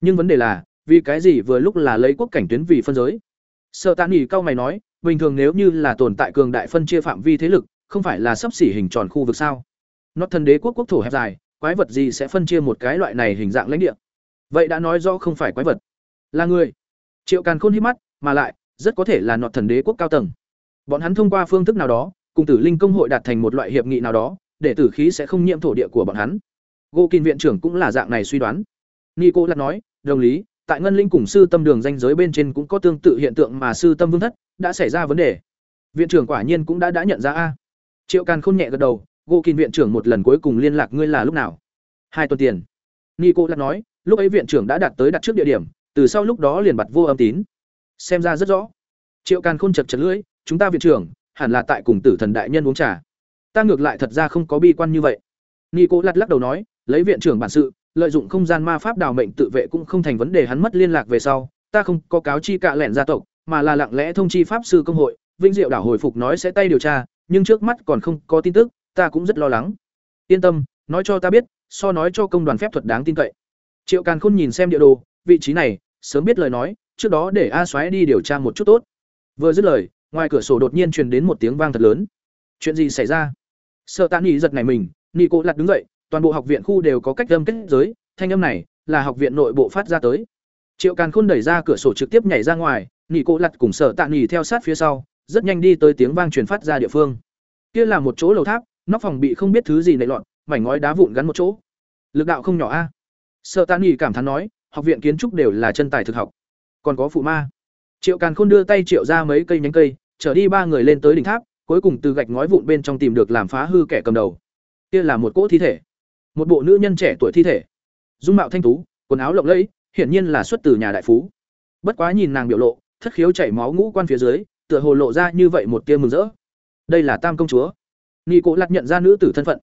Nhưng vấn đề là, vì cái gì vừa lúc là lấy quốc cảnh tuyến vì phân giới? Sợ tàn nghỉ cao mày nói, bình thường nếu như là tồn tại cường đại phân chia phạm vi thế lực, không phải là sắp xỉ hình tròn khu vực sao? Nọt thần đế quốc quốc thổ hẹp dài, quái vật gì sẽ phân chia một cái loại này hình dạng lãnh địa? Vậy đã nói rõ không phải quái vật, là người. Triệu Càn Khôn hít mắt, mà lại rất có thể là nọt thần đế quốc cao tầng. Bọn hắn thông qua phương thức nào đó, cùng Tử Linh công hội đạt thành một loại hiệp nghị nào đó, để tử khí sẽ không nhiễm thổ địa của bọn hắn. Gô Kim viện trưởng cũng là dạng này suy đoán. Nico lật nói, đồng lý, tại Ngân Linh cùng sư tâm đường danh giới bên trên cũng có tương tự hiện tượng mà sư tâm vương thất đã xảy ra vấn đề. Viện trưởng quả nhiên cũng đã đã nhận ra a. Triệu Càn không nhẹ gật đầu, gỗ kìn viện trưởng một lần cuối cùng liên lạc ngươi là lúc nào? Hai tuần tiền. Nico đã nói, lúc ấy viện trưởng đã đạt tới đặt trước địa điểm, từ sau lúc đó liền bật vô âm tín. Xem ra rất rõ. Triệu Càn Khôn chật chật lưỡi, chúng ta viện trưởng hẳn là tại cùng Tử Thần đại nhân uống trà. Ta ngược lại thật ra không có bi quan như vậy. Nico lắc lắc đầu nói, lấy viện trưởng bản sự, lợi dụng không gian ma pháp đào mệnh tự vệ cũng không thành vấn đề hắn mất liên lạc về sau, ta không có cáo chi cạ lẻn gia tộc, mà là lặng lẽ thông chi pháp sư công hội, Vinh Diệu đảo hồi phục nói sẽ tay điều tra, nhưng trước mắt còn không có tin tức, ta cũng rất lo lắng. Yên tâm, nói cho ta biết, so nói cho công đoàn phép thuật đáng tin cậy. Triệu Càn Khôn nhìn xem địa đồ, vị trí này, sớm biết lời nói, trước đó để A Soái đi điều tra một chút tốt. Vừa dứt lời, ngoài cửa sổ đột nhiên truyền đến một tiếng vang thật lớn. Chuyện gì xảy ra? Sợ Tạ Nghị giật này mình, Nico lật đứng dậy, toàn bộ học viện khu đều có cách âm kết giới, thanh âm này là học viện nội bộ phát ra tới. Triệu Càn Khôn đẩy ra cửa sổ trực tiếp nhảy ra ngoài, Nico lật cùng Sở Tạ nghỉ theo sát phía sau, rất nhanh đi tới tiếng vang truyền phát ra địa phương. Kia là một chỗ lầu tháp, nóc phòng bị không biết thứ gì nảy loạn, mảnh ngói đá vụn gắn một chỗ. Lực đạo không nhỏ a. sợ Tạ nghỉ cảm thán nói, học viện kiến trúc đều là chân tài thực học. Còn có phụ ma. Triệu Càn Khôn đưa tay triệu ra mấy cây nhánh cây, trở đi ba người lên tới đỉnh tháp, cuối cùng từ gạch ngói vụn bên trong tìm được làm phá hư kẻ cầm đầu. Kia là một cỗ thi thể, một bộ nữ nhân trẻ tuổi thi thể, dung mạo thanh tú, quần áo lộng lẫy, hiển nhiên là xuất từ nhà đại phú. Bất quá nhìn nàng biểu lộ, thất khiếu chảy máu ngũ quan phía dưới, tựa hồ lộ ra như vậy một tia mừng rỡ. Đây là Tam công chúa. nghị cổ Lạc nhận ra nữ tử thân phận.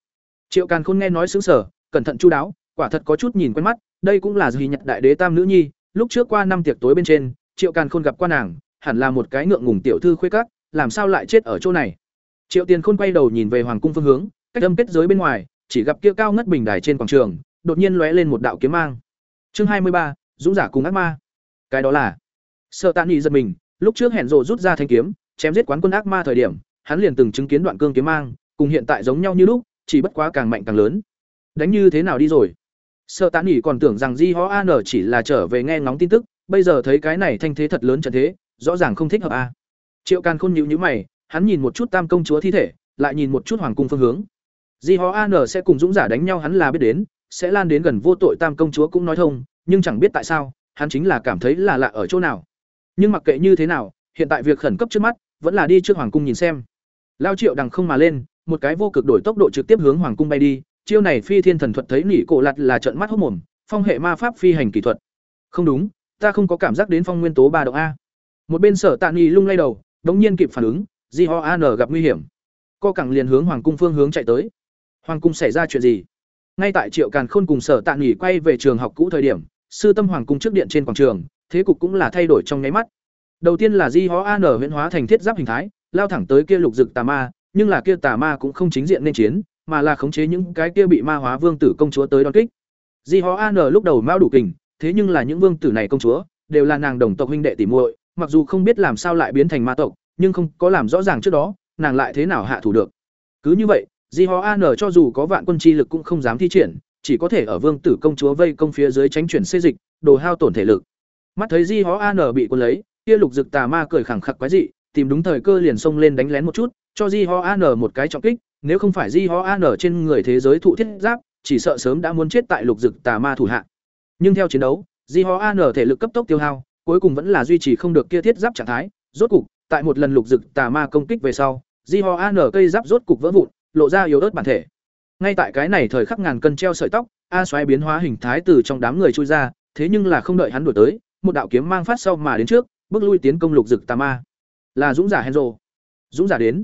Triệu Càn Khôn nghe nói sững sờ, cẩn thận chu đáo, quả thật có chút nhìn quen mắt, đây cũng là gì Nhật đại đế Tam nữ nhi, lúc trước qua năm tiệc tối bên trên, Triệu Càn Khôn gặp qua nàng, hẳn là một cái ngượng ngùng tiểu thư khuê các, làm sao lại chết ở chỗ này? Triệu Tiền Khôn quay đầu nhìn về hoàng cung phương hướng, cách âm kết giới bên ngoài, chỉ gặp kia cao ngất bình đài trên quảng trường, đột nhiên lóe lên một đạo kiếm mang. Chương hai mươi ba, dũng giả cùng ác ma. Cái đó là Sợ Tạ Nghị giật mình, lúc trước hẹn rồ rút ra thanh kiếm, chém giết quán quân ác ma thời điểm, hắn liền từng chứng kiến đoạn cương kiếm mang, cùng hiện tại giống nhau như lúc, chỉ bất quá càng mạnh càng lớn. Đánh như thế nào đi rồi? Sợ Tạ Nghị còn tưởng rằng Di Ho An chỉ là trở về nghe ngóng tin tức, bây giờ thấy cái này thanh thế thật lớn trận thế, rõ ràng không thích hợp a. Triệu Càn Khôn nhíu nhíu mày, hắn nhìn một chút Tam công chúa thi thể, lại nhìn một chút hoàng cung phương hướng. Di Ho An sẽ cùng dũng giả đánh nhau hắn là biết đến, sẽ lan đến gần vô tội Tam công chúa cũng nói thông, nhưng chẳng biết tại sao, hắn chính là cảm thấy là lạ ở chỗ nào. Nhưng mặc kệ như thế nào, hiện tại việc khẩn cấp trước mắt, vẫn là đi trước hoàng cung nhìn xem. Lao Triệu đằng không mà lên, một cái vô cực đổi tốc độ trực tiếp hướng hoàng cung bay đi, chiêu này phi thiên thần thuật thấy nỉ cổ lật là trợn mắt hốt mồm, phong hệ ma pháp phi hành kỹ thuật. Không đúng, ta không có cảm giác đến phong nguyên tố ba động a. Một bên Sở Tạ Nghị lung lay đầu, đống nhiên kịp phản ứng, Di Ho An gặp nguy hiểm. Co cẳng liền hướng hoàng cung phương hướng chạy tới. Hoàng cung xảy ra chuyện gì? Ngay tại Triệu Càn Khôn cùng Sở Tạ nghỉ quay về trường học cũ thời điểm, sư tâm hoàng cung trước điện trên quảng trường, thế cục cũng là thay đổi trong nháy mắt. Đầu tiên là Di Ho An huyễn hóa thành thiết giáp hình thái, lao thẳng tới kia lục dực tà ma, nhưng là kia tà ma cũng không chính diện nên chiến, mà là khống chế những cái kia bị ma hóa vương tử công chúa tới đón kích. Di Ho An lúc đầu mao đủ kình, thế nhưng là những vương tử này công chúa đều là nàng đồng tộc huynh đệ tỷ muội, mặc dù không biết làm sao lại biến thành ma tộc, nhưng không có làm rõ ràng trước đó, nàng lại thế nào hạ thủ được. Cứ như vậy, Di Ho An cho dù có vạn quân chi lực cũng không dám thi triển, chỉ có thể ở vương tử công chúa vây công phía dưới tránh chuyển xê dịch, đồ hao tổn thể lực. Mắt thấy Di Ho An bị quân lấy, kia lục dực tà ma cười khẳng khặc quái dị, tìm đúng thời cơ liền xông lên đánh lén một chút, cho Di Ho An một cái trọng kích, nếu không phải Di Ho An trên người thế giới thụ thiết giáp, chỉ sợ sớm đã muốn chết tại lục dực tà ma thủ hạ. Nhưng theo chiến đấu, Di Ho An thể lực cấp tốc tiêu hao, cuối cùng vẫn là duy trì không được kia thiết giáp trạng thái, rốt cục, tại một lần lục dực tà ma công kích về sau, Di Ho An cây giáp rốt cục vỡ vụn, lộ ra yếu ớt bản thể. Ngay tại cái này thời khắc ngàn cân treo sợi tóc, A xoáy biến hóa hình thái từ trong đám người chui ra, thế nhưng là không đợi hắn đuổi tới, một đạo kiếm mang phát sau mà đến trước, bước lui tiến công lục dực tà ma. Là dũng giả Henzo. Dũng giả đến,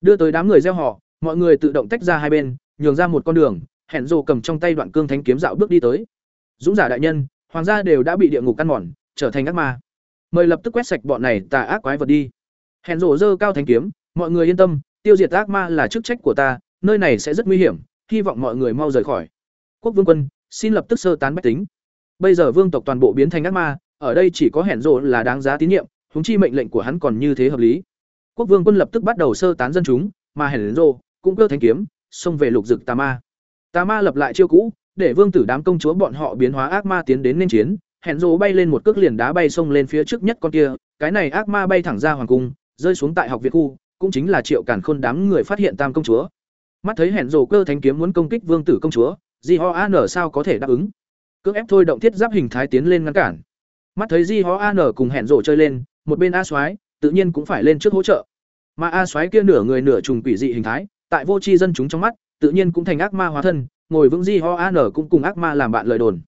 đưa tới đám người gieo họ, mọi người tự động tách ra hai bên, nhường ra một con đường, Henzo cầm trong tay đoạn cương thánh kiếm dạo bước đi tới. Dũng giả đại nhân, hoàng gia đều đã bị địa ngục căn mòn, trở thành ác ma. Mời lập tức quét sạch bọn này tà ác quái vật đi. Henzo giơ cao thánh kiếm, mọi người yên tâm, tiêu diệt ác ma là chức trách của ta, nơi này sẽ rất nguy hiểm, hy vọng mọi người mau rời khỏi. Quốc vương quân, xin lập tức sơ tán bách tính. Bây giờ vương tộc toàn bộ biến thành ác ma, ở đây chỉ có hẹn rộ là đáng giá tín nhiệm, húng chi mệnh lệnh của hắn còn như thế hợp lý. Quốc vương quân lập tức bắt đầu sơ tán dân chúng, mà hẹn rộ cũng cơ thanh kiếm, xông về lục dực tà ma. Tà ma lập lại chiêu cũ, để vương tử đám công chúa bọn họ biến hóa ác ma tiến đến nên chiến, hẹn rộ bay lên một cước liền đá bay xông lên phía trước nhất con kia, cái này ác ma bay thẳng ra hoàng cung, rơi xuống tại học viện khu, cũng chính là Triệu Càn Khôn đám người phát hiện tam công chúa. Mắt thấy hẹn rồ cơ thánh kiếm muốn công kích vương tử công chúa, Di Ho An sao có thể đáp ứng? Cưỡng ép thôi động thiết giáp hình thái tiến lên ngăn cản. Mắt thấy Di Ho An cùng hẹn rồ chơi lên, một bên A Soái, tự nhiên cũng phải lên trước hỗ trợ. Mà A Soái kia nửa người nửa trùng quỷ dị hình thái, tại vô tri dân chúng trong mắt, tự nhiên cũng thành ác ma hóa thân, ngồi vững Di Ho An cũng cùng ác ma làm bạn lời đồn.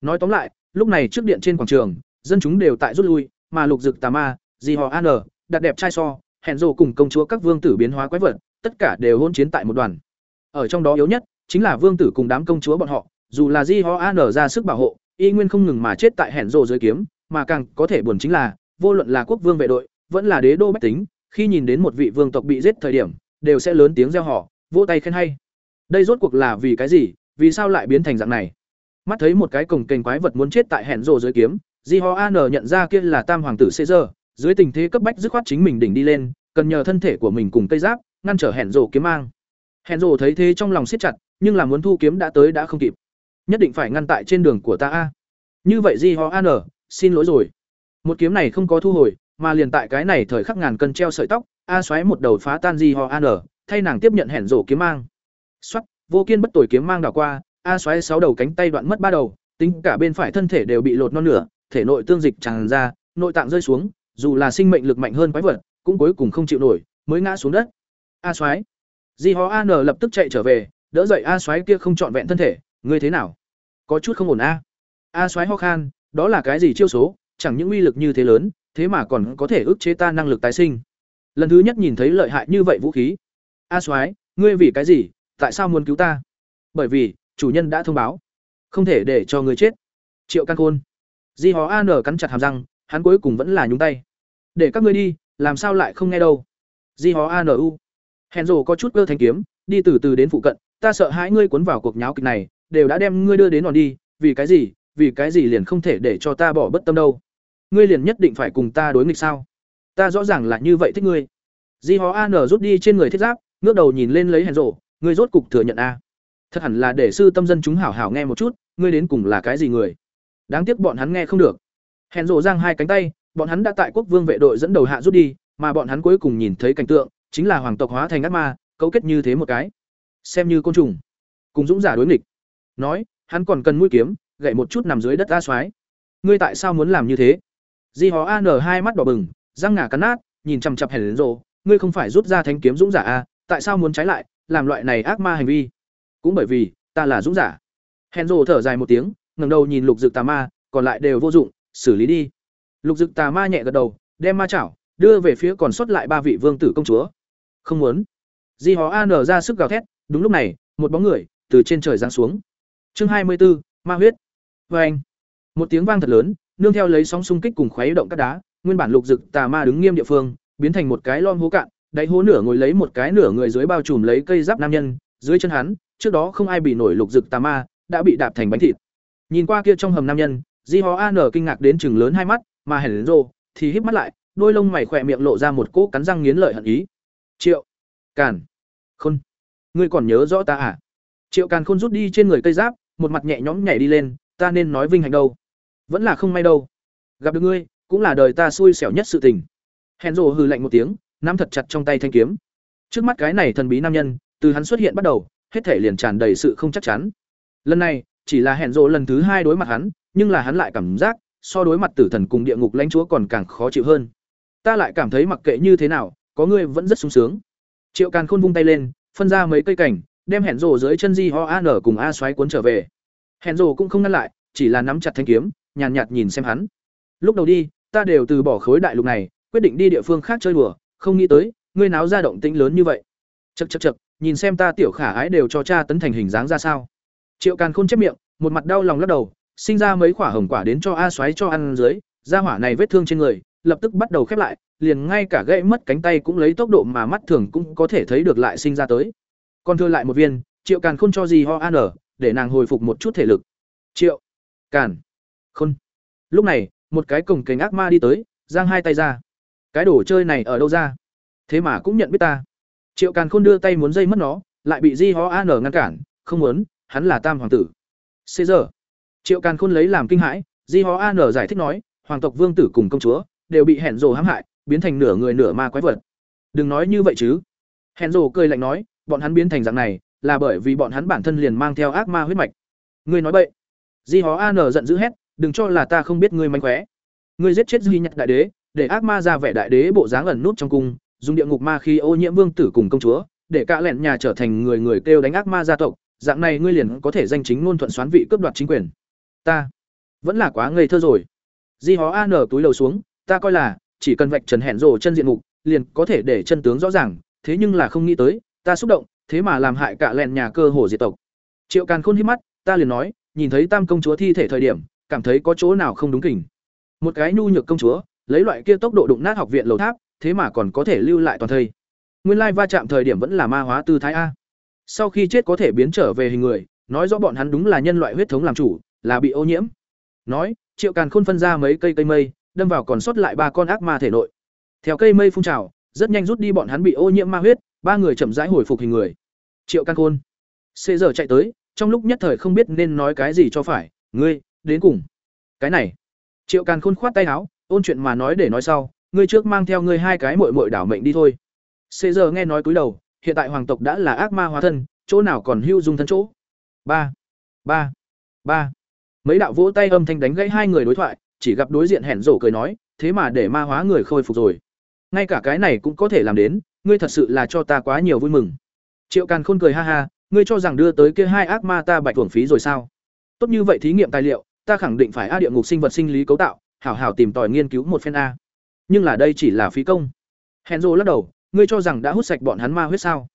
Nói tóm lại, lúc này trước điện trên quảng trường, dân chúng đều tại rút lui, mà lục dực tà ma, Di Ho An, đặt đẹp trai so, hẹn rồ cùng công chúa các vương tử biến hóa quái vật, tất cả đều hôn chiến tại một đoàn. Ở trong đó yếu nhất chính là vương tử cùng đám công chúa bọn họ, dù là Di Ho An ra sức bảo hộ, y nguyên không ngừng mà chết tại hẹn rồ dưới kiếm, mà càng có thể buồn chính là, vô luận là quốc vương vệ đội, vẫn là đế đô bách tính, khi nhìn đến một vị vương tộc bị giết thời điểm, đều sẽ lớn tiếng reo hò, vỗ tay khen hay. Đây rốt cuộc là vì cái gì, vì sao lại biến thành dạng này? Mắt thấy một cái cổng kênh quái vật muốn chết tại hẹn rồ dưới kiếm, Di Ho An nhận ra kia là Tam hoàng tử Caesar, dưới tình thế cấp bách dứt khoát chính mình đỉnh đi lên, cần nhờ thân thể của mình cùng cây giáp, ngăn trở hẹn rổ kiếm mang. Hẹn rổ thấy thế trong lòng siết chặt, nhưng là muốn thu kiếm đã tới đã không kịp. Nhất định phải ngăn tại trên đường của ta a. Như vậy Di họ An, xin lỗi rồi. Một kiếm này không có thu hồi, mà liền tại cái này thời khắc ngàn cân treo sợi tóc, A xoáy một đầu phá tan Di họ An, thay nàng tiếp nhận hẹn rổ kiếm mang. Soát, vô kiên bất tội kiếm mang đảo qua, A xoáy sáu đầu cánh tay đoạn mất ba đầu, tính cả bên phải thân thể đều bị lột non nửa, thể nội tương dịch tràn ra, nội tạng rơi xuống, dù là sinh mệnh lực mạnh hơn quái vật, cũng cuối cùng không chịu nổi, mới ngã xuống đất. A xoáy. Di hó An lập tức chạy trở về, đỡ dậy A xoáy kia không trọn vẹn thân thể, ngươi thế nào? Có chút không ổn à? a. A xoáy ho khan, đó là cái gì chiêu số, chẳng những uy lực như thế lớn, thế mà còn có thể ức chế ta năng lực tái sinh. Lần thứ nhất nhìn thấy lợi hại như vậy vũ khí. A xoáy, ngươi vì cái gì, tại sao muốn cứu ta? Bởi vì, chủ nhân đã thông báo, không thể để cho ngươi chết. Triệu Can Khôn. Di hó An cắn chặt hàm răng, hắn cuối cùng vẫn là nhúng tay. Để các ngươi đi, làm sao lại không nghe đâu? Di hó An U. Hèn rồ có chút cơ thanh kiếm, đi từ từ đến phụ cận, ta sợ hãi ngươi cuốn vào cuộc nháo kịch này, đều đã đem ngươi đưa đến đòn đi, vì cái gì? Vì cái gì liền không thể để cho ta bỏ bất tâm đâu? Ngươi liền nhất định phải cùng ta đối nghịch sao? Ta rõ ràng là như vậy thích ngươi. Di hó An rút đi trên người thiết giáp, ngước đầu nhìn lên lấy hèn rộ ngươi rốt cục thừa nhận a. Thật hẳn là để sư tâm dân chúng hảo hảo nghe một chút, ngươi đến cùng là cái gì người? Đáng tiếc bọn hắn nghe không được. Hèn rộ giang hai cánh tay, bọn hắn đã tại quốc vương vệ đội dẫn đầu hạ rút đi, mà bọn hắn cuối cùng nhìn thấy cảnh tượng, chính là hoàng tộc hóa thành ác ma, cấu kết như thế một cái. Xem như côn trùng, cùng dũng giả đối nghịch. Nói, hắn còn cần mũi kiếm, gậy một chút nằm dưới đất a soái Ngươi tại sao muốn làm như thế? Di Hó An hai mắt đỏ bừng, răng ngả cắn nát, nhìn chằm chằm Hèn rồ, ngươi không phải rút ra thánh kiếm dũng giả a, tại sao muốn trái lại, làm loại này ác ma hành vi? Cũng bởi vì, ta là dũng giả. Hèn rộ thở dài một tiếng, ngẩng đầu nhìn Lục Dực Tà Ma, còn lại đều vô dụng, xử lý đi. Lục Dực Tà Ma nhẹ gật đầu, đem ma chảo đưa về phía còn sót lại ba vị vương tử công chúa. Không muốn. Di Hó An ra sức gào thét, đúng lúc này, một bóng người từ trên trời giáng xuống. Chương hai mươi 24, ma huyết. Oeng. Một tiếng vang thật lớn, nương theo lấy sóng xung kích cùng khuấy động các đá, nguyên bản Lục Dực Tà Ma đứng nghiêm địa phương, biến thành một cái lon hố cạn, đáy hố nửa ngồi lấy một cái nửa người dưới bao trùm lấy cây giáp nam nhân, dưới chân hắn, trước đó không ai bị nổi Lục Dực Tà Ma, đã bị đạp thành bánh thịt. Nhìn qua kia trong hầm nam nhân, Di Hó An kinh ngạc đến chừng lớn hai mắt, mà Hèn rô, thì híp mắt lại, đôi lông mày khỏe miệng lộ ra một cỗ cắn răng nghiến lợi hận ý. Triệu, Càn, Khôn, ngươi còn nhớ rõ ta à? Triệu Càn Khôn rút đi trên người cây giáp, một mặt nhẹ nhõm nhảy đi lên, ta nên nói vinh hạnh đâu, vẫn là không may đâu. Gặp được ngươi, cũng là đời ta xui xẻo nhất sự tình. hẹn rồ hừ lạnh một tiếng nắm thật chặt trong tay thanh kiếm trước mắt cái này thần bí nam nhân từ hắn xuất hiện bắt đầu hết thể liền tràn đầy sự không chắc chắn lần này chỉ là hẹn rộ lần thứ hai đối mặt hắn nhưng là hắn lại cảm giác so đối mặt tử thần cùng địa ngục lãnh chúa còn càng khó chịu hơn. Ta lại cảm thấy mặc kệ như thế nào có ngươi vẫn rất sung sướng. Triệu càn khôn vung tay lên phân ra mấy cây cảnh đem hẹn rộ dưới chân di ho an cùng a xoáy cuốn trở về. Hẹn rộ cũng không ngăn lại chỉ là nắm chặt thanh kiếm nhàn nhạt, nhạt nhìn xem hắn. Lúc đầu đi ta đều từ bỏ khối đại lục này quyết định đi địa phương khác chơi đùa không nghĩ tới ngươi náo ra động tĩnh lớn như vậy. Chật chật chật nhìn xem ta tiểu khả ái đều cho cha tấn thành hình dáng ra sao. Triệu càn khôn chép miệng một mặt đau lòng lắc đầu sinh ra mấy quả hồng quả đến cho a xoáy cho ăn dưới, da hỏa này vết thương trên người, lập tức bắt đầu khép lại, liền ngay cả gãy mất cánh tay cũng lấy tốc độ mà mắt thường cũng có thể thấy được lại sinh ra tới. Còn thừa lại một viên, triệu càn khôn cho gì ho an ở để nàng hồi phục một chút thể lực. Triệu càn khôn. Lúc này, một cái cổng kềnh ác ma đi tới, giang hai tay ra. Cái đồ chơi này ở đâu ra? Thế mà cũng nhận biết ta. Triệu càn khôn đưa tay muốn dây mất nó, lại bị di ho an ngăn cản, không muốn, hắn là tam hoàng tử. Xế giờ triệu càn khôn lấy làm kinh hãi, di ho an giải thích nói, hoàng tộc vương tử cùng công chúa đều bị hẹn rồ hãm hại, biến thành nửa người nửa ma quái vật. Đừng nói như vậy chứ. Hẹn rồ cười lạnh nói, bọn hắn biến thành dạng này, là bởi vì bọn hắn bản thân liền mang theo ác ma huyết mạch. Ngươi nói vậy di hó an giận dữ hét, đừng cho là ta không biết ngươi manh khóe. Ngươi giết chết duy nhật đại đế, để ác ma ra vẻ đại đế bộ dáng ẩn nút trong cung, dùng địa ngục ma khi ô nhiễm vương tử cùng công chúa, để cả lẹn nhà trở thành người người kêu đánh ác ma gia tộc, dạng này ngươi liền có thể danh chính ngôn thuận xoán vị cướp đoạt chính quyền ta vẫn là quá ngây thơ rồi. Di hó an túi lầu xuống, ta coi là, chỉ cần vạch trần hẹn rồ chân diện mục, liền có thể để chân tướng rõ ràng, thế nhưng là không nghĩ tới, ta xúc động, thế mà làm hại cả lẹn nhà cơ hồ diệt tộc. Triệu càn khôn hít mắt, ta liền nói, nhìn thấy tam công chúa thi thể thời điểm, cảm thấy có chỗ nào không đúng kỉnh một cái nhu nhược công chúa, lấy loại kia tốc độ đụng nát học viện lầu tháp, thế mà còn có thể lưu lại toàn thây. Nguyên lai va chạm thời điểm vẫn là ma hóa tư thái a. Sau khi chết có thể biến trở về hình người, nói rõ bọn hắn đúng là nhân loại huyết thống làm chủ là bị ô nhiễm. Nói, triệu càn khôn phân ra mấy cây cây mây, đâm vào còn sót lại ba con ác ma thể nội. Theo cây mây phun trào, rất nhanh rút đi bọn hắn bị ô nhiễm ma huyết, ba người chậm rãi hồi phục hình người. Triệu càn khôn. Xê giờ chạy tới, trong lúc nhất thời không biết nên nói cái gì cho phải, ngươi, đến cùng. Cái này. Triệu càn khôn khoát tay áo, ôn chuyện mà nói để nói sau, ngươi trước mang theo ngươi hai cái mội mội đảo mệnh đi thôi. Xê giờ nghe nói cúi đầu, hiện tại hoàng tộc đã là ác ma hóa thân, chỗ nào còn hưu dung thân chỗ? Ba ba ba mấy đạo vỗ tay âm thanh đánh gãy hai người đối thoại, chỉ gặp đối diện hẻn rổ cười nói, thế mà để ma hóa người khôi phục rồi. Ngay cả cái này cũng có thể làm đến, ngươi thật sự là cho ta quá nhiều vui mừng. Triệu càn khôn cười ha ha, ngươi cho rằng đưa tới kia hai ác ma ta bạch thuồng phí rồi sao? Tốt như vậy thí nghiệm tài liệu, ta khẳng định phải a địa ngục sinh vật sinh lý cấu tạo, hảo hảo tìm tòi nghiên cứu một phen a. Nhưng là đây chỉ là phí công. Hẹn rô lắc đầu, ngươi cho rằng đã hút sạch bọn hắn ma huyết sao?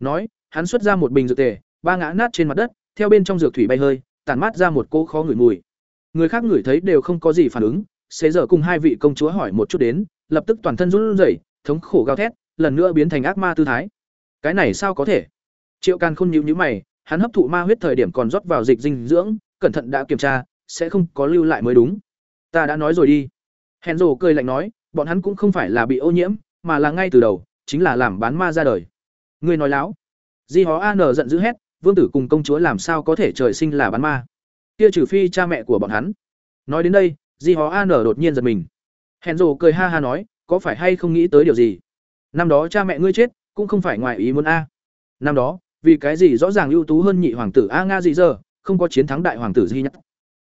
Nói, hắn xuất ra một bình dược tề, ba ngã nát trên mặt đất, theo bên trong dược thủy bay hơi tản mát ra một cỗ khó ngửi mùi. Người khác ngửi thấy đều không có gì phản ứng xế giờ cùng hai vị công chúa hỏi một chút đến, lập tức toàn thân run rẩy, thống khổ gào thét, lần nữa biến thành ác ma tư thái. Cái này sao có thể? Triệu càn khôn nhíu nhíu mày, hắn hấp thụ ma huyết thời điểm còn rót vào dịch dinh dưỡng, cẩn thận đã kiểm tra, sẽ không có lưu lại mới đúng. Ta đã nói rồi đi. Hèn rồ cười lạnh nói, bọn hắn cũng không phải là bị ô nhiễm, mà là ngay từ đầu, chính là làm bán ma ra đời. Ngươi nói láo. Di hó an giận dữ hét vương tử cùng công chúa làm sao có thể trời sinh là bán ma? Kia trừ phi cha mẹ của bọn hắn. Nói đến đây, di hó an đột nhiên giật mình. Hẹn rồ cười ha ha nói, có phải hay không nghĩ tới điều gì? Năm đó cha mẹ ngươi chết, cũng không phải ngoài ý muốn a. Năm đó, vì cái gì rõ ràng ưu tú hơn nhị hoàng tử a nga gì giờ không có chiến thắng đại hoàng tử duy nhất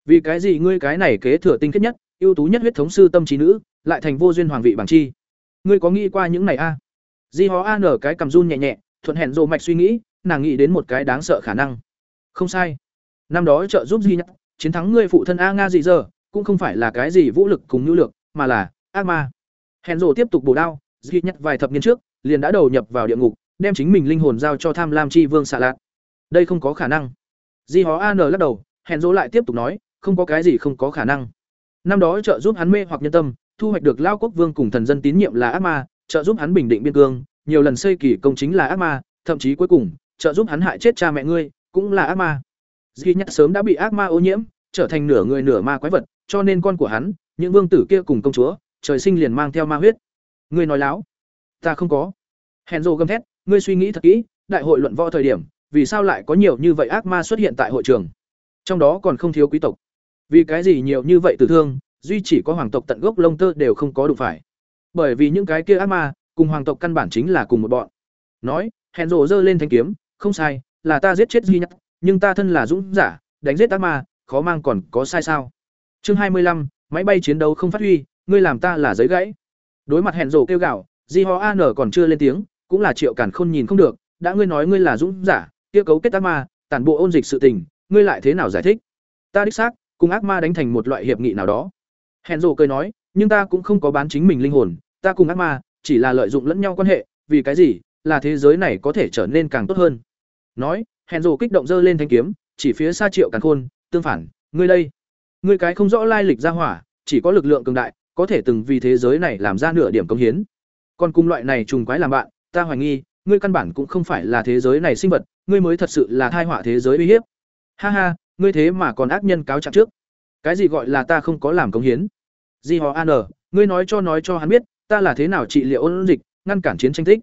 vì cái gì ngươi cái này kế thừa tinh kết nhất, ưu tú nhất huyết thống sư tâm trí nữ, lại thành vô duyên hoàng vị bằng chi? Ngươi có nghĩ qua những này a? Di hó an cái cầm run nhẹ nhẹ, thuận hẹn rồ mạch suy nghĩ nàng nghĩ đến một cái đáng sợ khả năng. Không sai. Năm đó trợ giúp Di nhất chiến thắng ngươi phụ thân a nga gì giờ, cũng không phải là cái gì vũ lực cùng nhu lược mà là ác ma. Hẹn rồ tiếp tục bổ đao duy nhất vài thập niên trước, liền đã đầu nhập vào địa ngục, đem chính mình linh hồn giao cho tham lam chi vương xạ lạc đây không có khả năng. Di hó an lắc đầu hẹn rồ lại tiếp tục nói, không có cái gì không có khả năng. Năm đó trợ giúp hắn mê hoặc nhân tâm, thu hoạch được lao quốc vương cùng thần dân tín nhiệm là ác ma, trợ giúp hắn bình định biên cương, nhiều lần xây kỳ công chính là ác ma, thậm chí cuối cùng trợ giúp hắn hại chết cha mẹ ngươi, cũng là ác ma. Duy nhất sớm đã bị ác ma ô nhiễm, trở thành nửa người nửa ma quái vật, cho nên con của hắn, những vương tử kia cùng công chúa, trời sinh liền mang theo ma huyết. Ngươi nói láo. Ta không có. Hèn rồ gầm thét, ngươi suy nghĩ thật kỹ, đại hội luận võ thời điểm, vì sao lại có nhiều như vậy ác ma xuất hiện tại hội trường? Trong đó còn không thiếu quý tộc. Vì cái gì nhiều như vậy tử thương, duy chỉ có hoàng tộc tận gốc lông tơ đều không có đủ phải. Bởi vì những cái kia ác ma, cùng hoàng tộc căn bản chính là cùng một bọn. Nói, hèn rồ giơ lên thanh kiếm không sai, là ta giết chết duy nhất, nhưng ta thân là dũng giả, đánh giết ác ma, khó mang còn có sai sao? Chương hai mươi lăm, máy bay chiến đấu không phát huy, ngươi làm ta là giấy gãy. Đối mặt hẹn rộ kêu gạo di ho an còn chưa lên tiếng, cũng là triệu cản khôn nhìn không được, đã ngươi nói ngươi là dũng giả, kia cấu kết ác ma, tản bộ ôn dịch sự tình, ngươi lại thế nào giải thích? Ta đích xác, cùng ác ma đánh thành một loại hiệp nghị nào đó. Hẹn rộ cười nói, nhưng ta cũng không có bán chính mình linh hồn, ta cùng ác ma, chỉ là lợi dụng lẫn nhau quan hệ, vì cái gì, là thế giới này có thể trở nên càng tốt hơn nói hẹn rồ kích động dơ lên thanh kiếm, chỉ phía xa triệu càn khôn, tương phản, ngươi đây, ngươi cái không rõ lai lịch ra hỏa, chỉ có lực lượng cường đại, có thể từng vì thế giới này làm ra nửa điểm công hiến. Còn cùng loại này trùng quái làm bạn, ta hoài nghi, ngươi căn bản cũng không phải là thế giới này sinh vật, ngươi mới thật sự là thai họa thế giới uy hiếp. Ha ha, ngươi thế mà còn ác nhân cáo trạng trước. Cái gì gọi là ta không có làm công hiến? Di họ an ngươi nói cho nói cho hắn biết, ta là thế nào trị liệu ôn dịch, ngăn cản chiến tranh tích.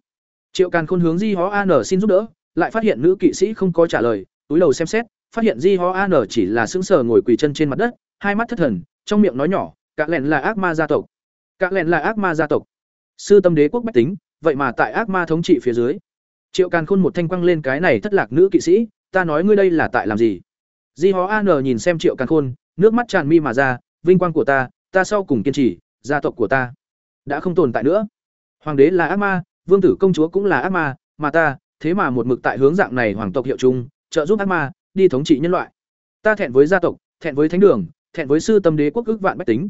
Triệu càn khôn hướng di ho an xin giúp đỡ lại phát hiện nữ kỵ sĩ không có trả lời, túi đầu xem xét, phát hiện di ho an chỉ là sững sờ ngồi quỳ chân trên mặt đất, hai mắt thất thần, trong miệng nói nhỏ cạ lẹn là ác ma gia tộc. Cạ lẹn là ác ma gia tộc. Sư tâm đế quốc bách tính, vậy mà tại ác ma thống trị phía dưới. Triệu càn khôn một thanh quăng lên cái này thất lạc nữ kỵ sĩ, ta nói ngươi đây là tại làm gì? Di ho an nhìn xem triệu càn khôn, nước mắt tràn mi mà ra, vinh quang của ta ta sau cùng kiên trì, gia tộc của ta đã không tồn tại nữa. Hoàng đế là ác ma, vương tử công chúa cũng là ác ma, mà ta thế mà một mực tại hướng dạng này hoàng tộc hiệu chung trợ giúp ác ma, đi thống trị nhân loại. Ta thẹn với gia tộc, thẹn với thánh đường, thẹn với sư tâm đế quốc ước vạn bách tính.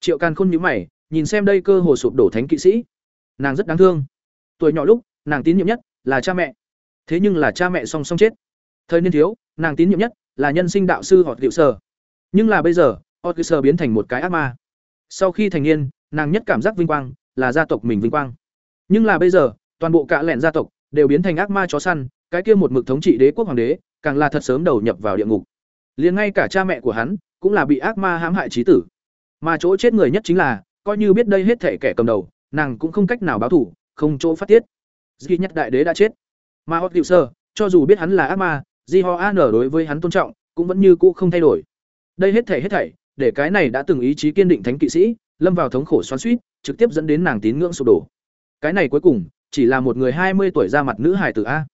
Triệu càn khôn nhíu mày, nhìn xem đây cơ hồ sụp đổ thánh kỵ sĩ. Nàng rất đáng thương. Tuổi nhỏ lúc, nàng tín nhiệm nhất là cha mẹ. Thế nhưng là cha mẹ song song chết. Thời niên thiếu, nàng tín nhiệm nhất là nhân sinh đạo sư họ liệu sở. Nhưng là bây giờ họ liệu sở biến thành một cái ác ma. Sau khi thành niên, nàng nhất cảm giác vinh quang là gia tộc mình vinh quang. Nhưng là bây giờ, toàn bộ cả lẹn gia tộc đều biến thành ác ma chó săn cái kia một mực thống trị đế quốc hoàng đế càng là thật sớm đầu nhập vào địa ngục. Liền ngay cả cha mẹ của hắn cũng là bị ác ma hãm hại chí tử. Mà chỗ chết người nhất chính là coi như biết đây hết thể kẻ cầm đầu nàng cũng không cách nào báo thủ không chỗ phát tiết. Duy nhất đại đế đã chết. Mà Hot hiệu sơ cho dù biết hắn là ác ma di ho an đối với hắn tôn trọng cũng vẫn như cũ không thay đổi. Đây hết thể hết thảy để cái này đã từng ý chí kiên định thánh kỵ sĩ lâm vào thống khổ xoắn xuýt, trực tiếp dẫn đến nàng tín ngưỡng sụp đổ. Cái này cuối cùng chỉ là một người hai mươi tuổi ra mặt nữ hài tử a.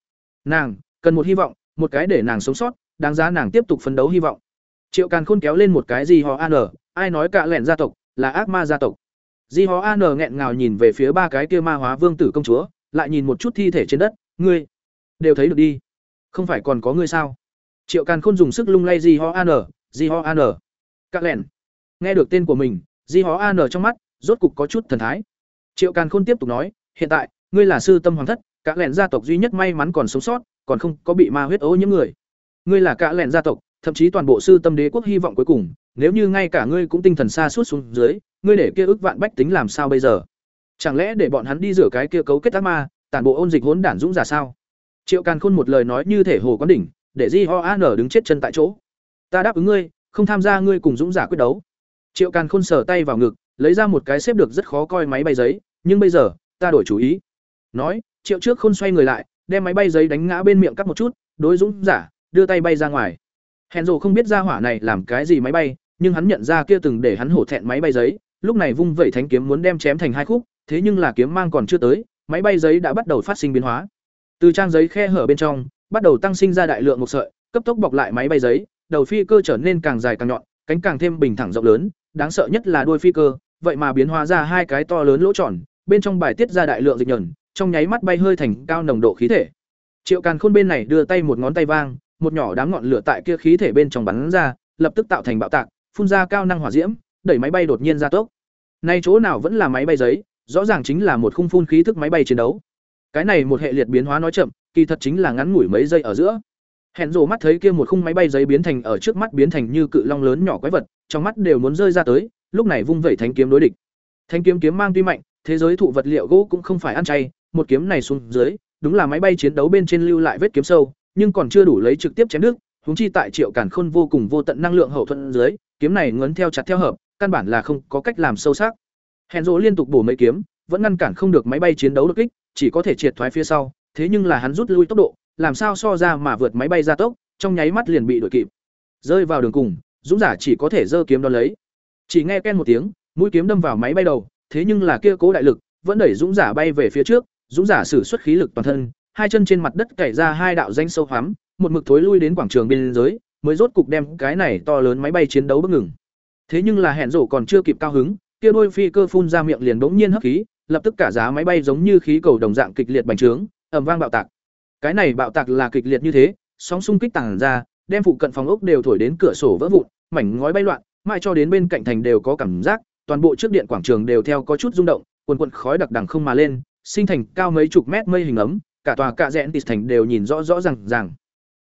Nàng, cần một hy vọng, một cái để nàng sống sót, đáng giá nàng tiếp tục phấn đấu hy vọng. Triệu càn khôn kéo lên một cái gì họ an. Ai nói cả lẹn gia tộc là ác ma gia tộc? Di họ an nghẹn ngào nhìn về phía ba cái kia ma hóa vương tử công chúa, lại nhìn một chút thi thể trên đất. Ngươi đều thấy được đi. Không phải còn có ngươi sao? Triệu càn khôn dùng sức lung lay di ho an. Di ho an. Các lẹn. Nghe được tên của mình, di ho an trong mắt rốt cục có chút thần thái. Triệu càn khôn tiếp tục nói, hiện tại ngươi là sư tâm hoàng thất, cả lẹn gia tộc duy nhất may mắn còn sống sót, còn không có bị ma huyết ố những người. Ngươi là cả lẹn gia tộc, thậm chí toàn bộ sư tâm đế quốc hy vọng cuối cùng, nếu như ngay cả ngươi cũng tinh thần xa suốt xuống dưới, ngươi để kia ức vạn bách tính làm sao bây giờ? Chẳng lẽ để bọn hắn đi rửa cái kia cấu kết ác ma, tản bộ ôn dịch hỗn đản dũng giả sao? Triệu càn khôn một lời nói như thể hồ quán đỉnh, để di ho an đứng chết chân tại chỗ. Ta đáp ứng ngươi, không tham gia ngươi cùng dũng giả quyết đấu. Triệu càn khôn sờ tay vào ngực, lấy ra một cái xếp được rất khó coi máy bay giấy, nhưng bây giờ, ta đổi chủ ý nói, triệu trước khôn xoay người lại, đem máy bay giấy đánh ngã bên miệng cắt một chút, đối dũng giả, đưa tay bay ra ngoài. Hèn rồ không biết ra hỏa này làm cái gì máy bay, nhưng hắn nhận ra kia từng để hắn hổ thẹn máy bay giấy, lúc này vung vẩy thánh kiếm muốn đem chém thành hai khúc, thế nhưng là kiếm mang còn chưa tới, máy bay giấy đã bắt đầu phát sinh biến hóa. Từ trang giấy khe hở bên trong, bắt đầu tăng sinh ra đại lượng một sợi, cấp tốc bọc lại máy bay giấy, đầu phi cơ trở nên càng dài càng nhọn, cánh càng thêm bình thẳng rộng lớn, đáng sợ nhất là đuôi phi cơ, vậy mà biến hóa ra hai cái to lớn lỗ tròn, bên trong bài tiết ra đại lượng dịch nhờn trong nháy mắt bay hơi thành cao nồng độ khí thể. Triệu càn khôn bên này đưa tay một ngón tay vang, một nhỏ đám ngọn lửa tại kia khí thể bên trong bắn ra, lập tức tạo thành bạo tạc, phun ra cao năng hỏa diễm, đẩy máy bay đột nhiên ra tốc. Nay chỗ nào vẫn là máy bay giấy, rõ ràng chính là một khung phun khí thức máy bay chiến đấu. Cái này một hệ liệt biến hóa nói chậm, kỳ thật chính là ngắn ngủi mấy giây ở giữa. Hẹn rồ mắt thấy kia một khung máy bay giấy biến thành ở trước mắt biến thành như cự long lớn nhỏ quái vật, trong mắt đều muốn rơi ra tới, lúc này vung vẩy thanh kiếm đối địch. Thanh kiếm kiếm mang tuy mạnh, thế giới thụ vật liệu gỗ cũng không phải ăn chay một kiếm này xuống dưới, đúng là máy bay chiến đấu bên trên lưu lại vết kiếm sâu, nhưng còn chưa đủ lấy trực tiếp chém nước huống chi tại triệu cản khôn vô cùng vô tận năng lượng hậu thuẫn dưới, kiếm này ngấn theo chặt theo hợp, căn bản là không có cách làm sâu sắc. Hẹn Dỗ liên tục bổ mấy kiếm, vẫn ngăn cản không được máy bay chiến đấu đột kích, chỉ có thể triệt thoái phía sau, thế nhưng là hắn rút lui tốc độ, làm sao so ra mà vượt máy bay ra tốc, trong nháy mắt liền bị đuổi kịp. Rơi vào đường cùng, dũng giả chỉ có thể giơ kiếm đón lấy. Chỉ nghe ken một tiếng, mũi kiếm đâm vào máy bay đầu, thế nhưng là kia cố đại lực, vẫn đẩy dũng giả bay về phía trước dũng giả sử xuất khí lực toàn thân, hai chân trên mặt đất cày ra hai đạo danh sâu hoắm, một mực thối lui đến quảng trường biên giới, mới rốt cục đem cái này to lớn máy bay chiến đấu bất ngừng. Thế nhưng là hẹn rổ còn chưa kịp cao hứng, kia đôi phi cơ phun ra miệng liền bỗng nhiên hấp khí, lập tức cả giá máy bay giống như khí cầu đồng dạng kịch liệt bành trướng, ầm vang bạo tạc. Cái này bạo tạc là kịch liệt như thế, sóng xung kích tàng ra, đem phụ cận phòng ốc đều thổi đến cửa sổ vỡ vụn, mảnh ngói bay loạn, mãi cho đến bên cạnh thành đều có cảm giác, toàn bộ trước điện quảng trường đều theo có chút rung động, quần quần khói đặc đằng không mà lên sinh thành cao mấy chục mét mây hình ấm, cả tòa cạ rẽn tịt thành đều nhìn rõ rõ ràng ràng.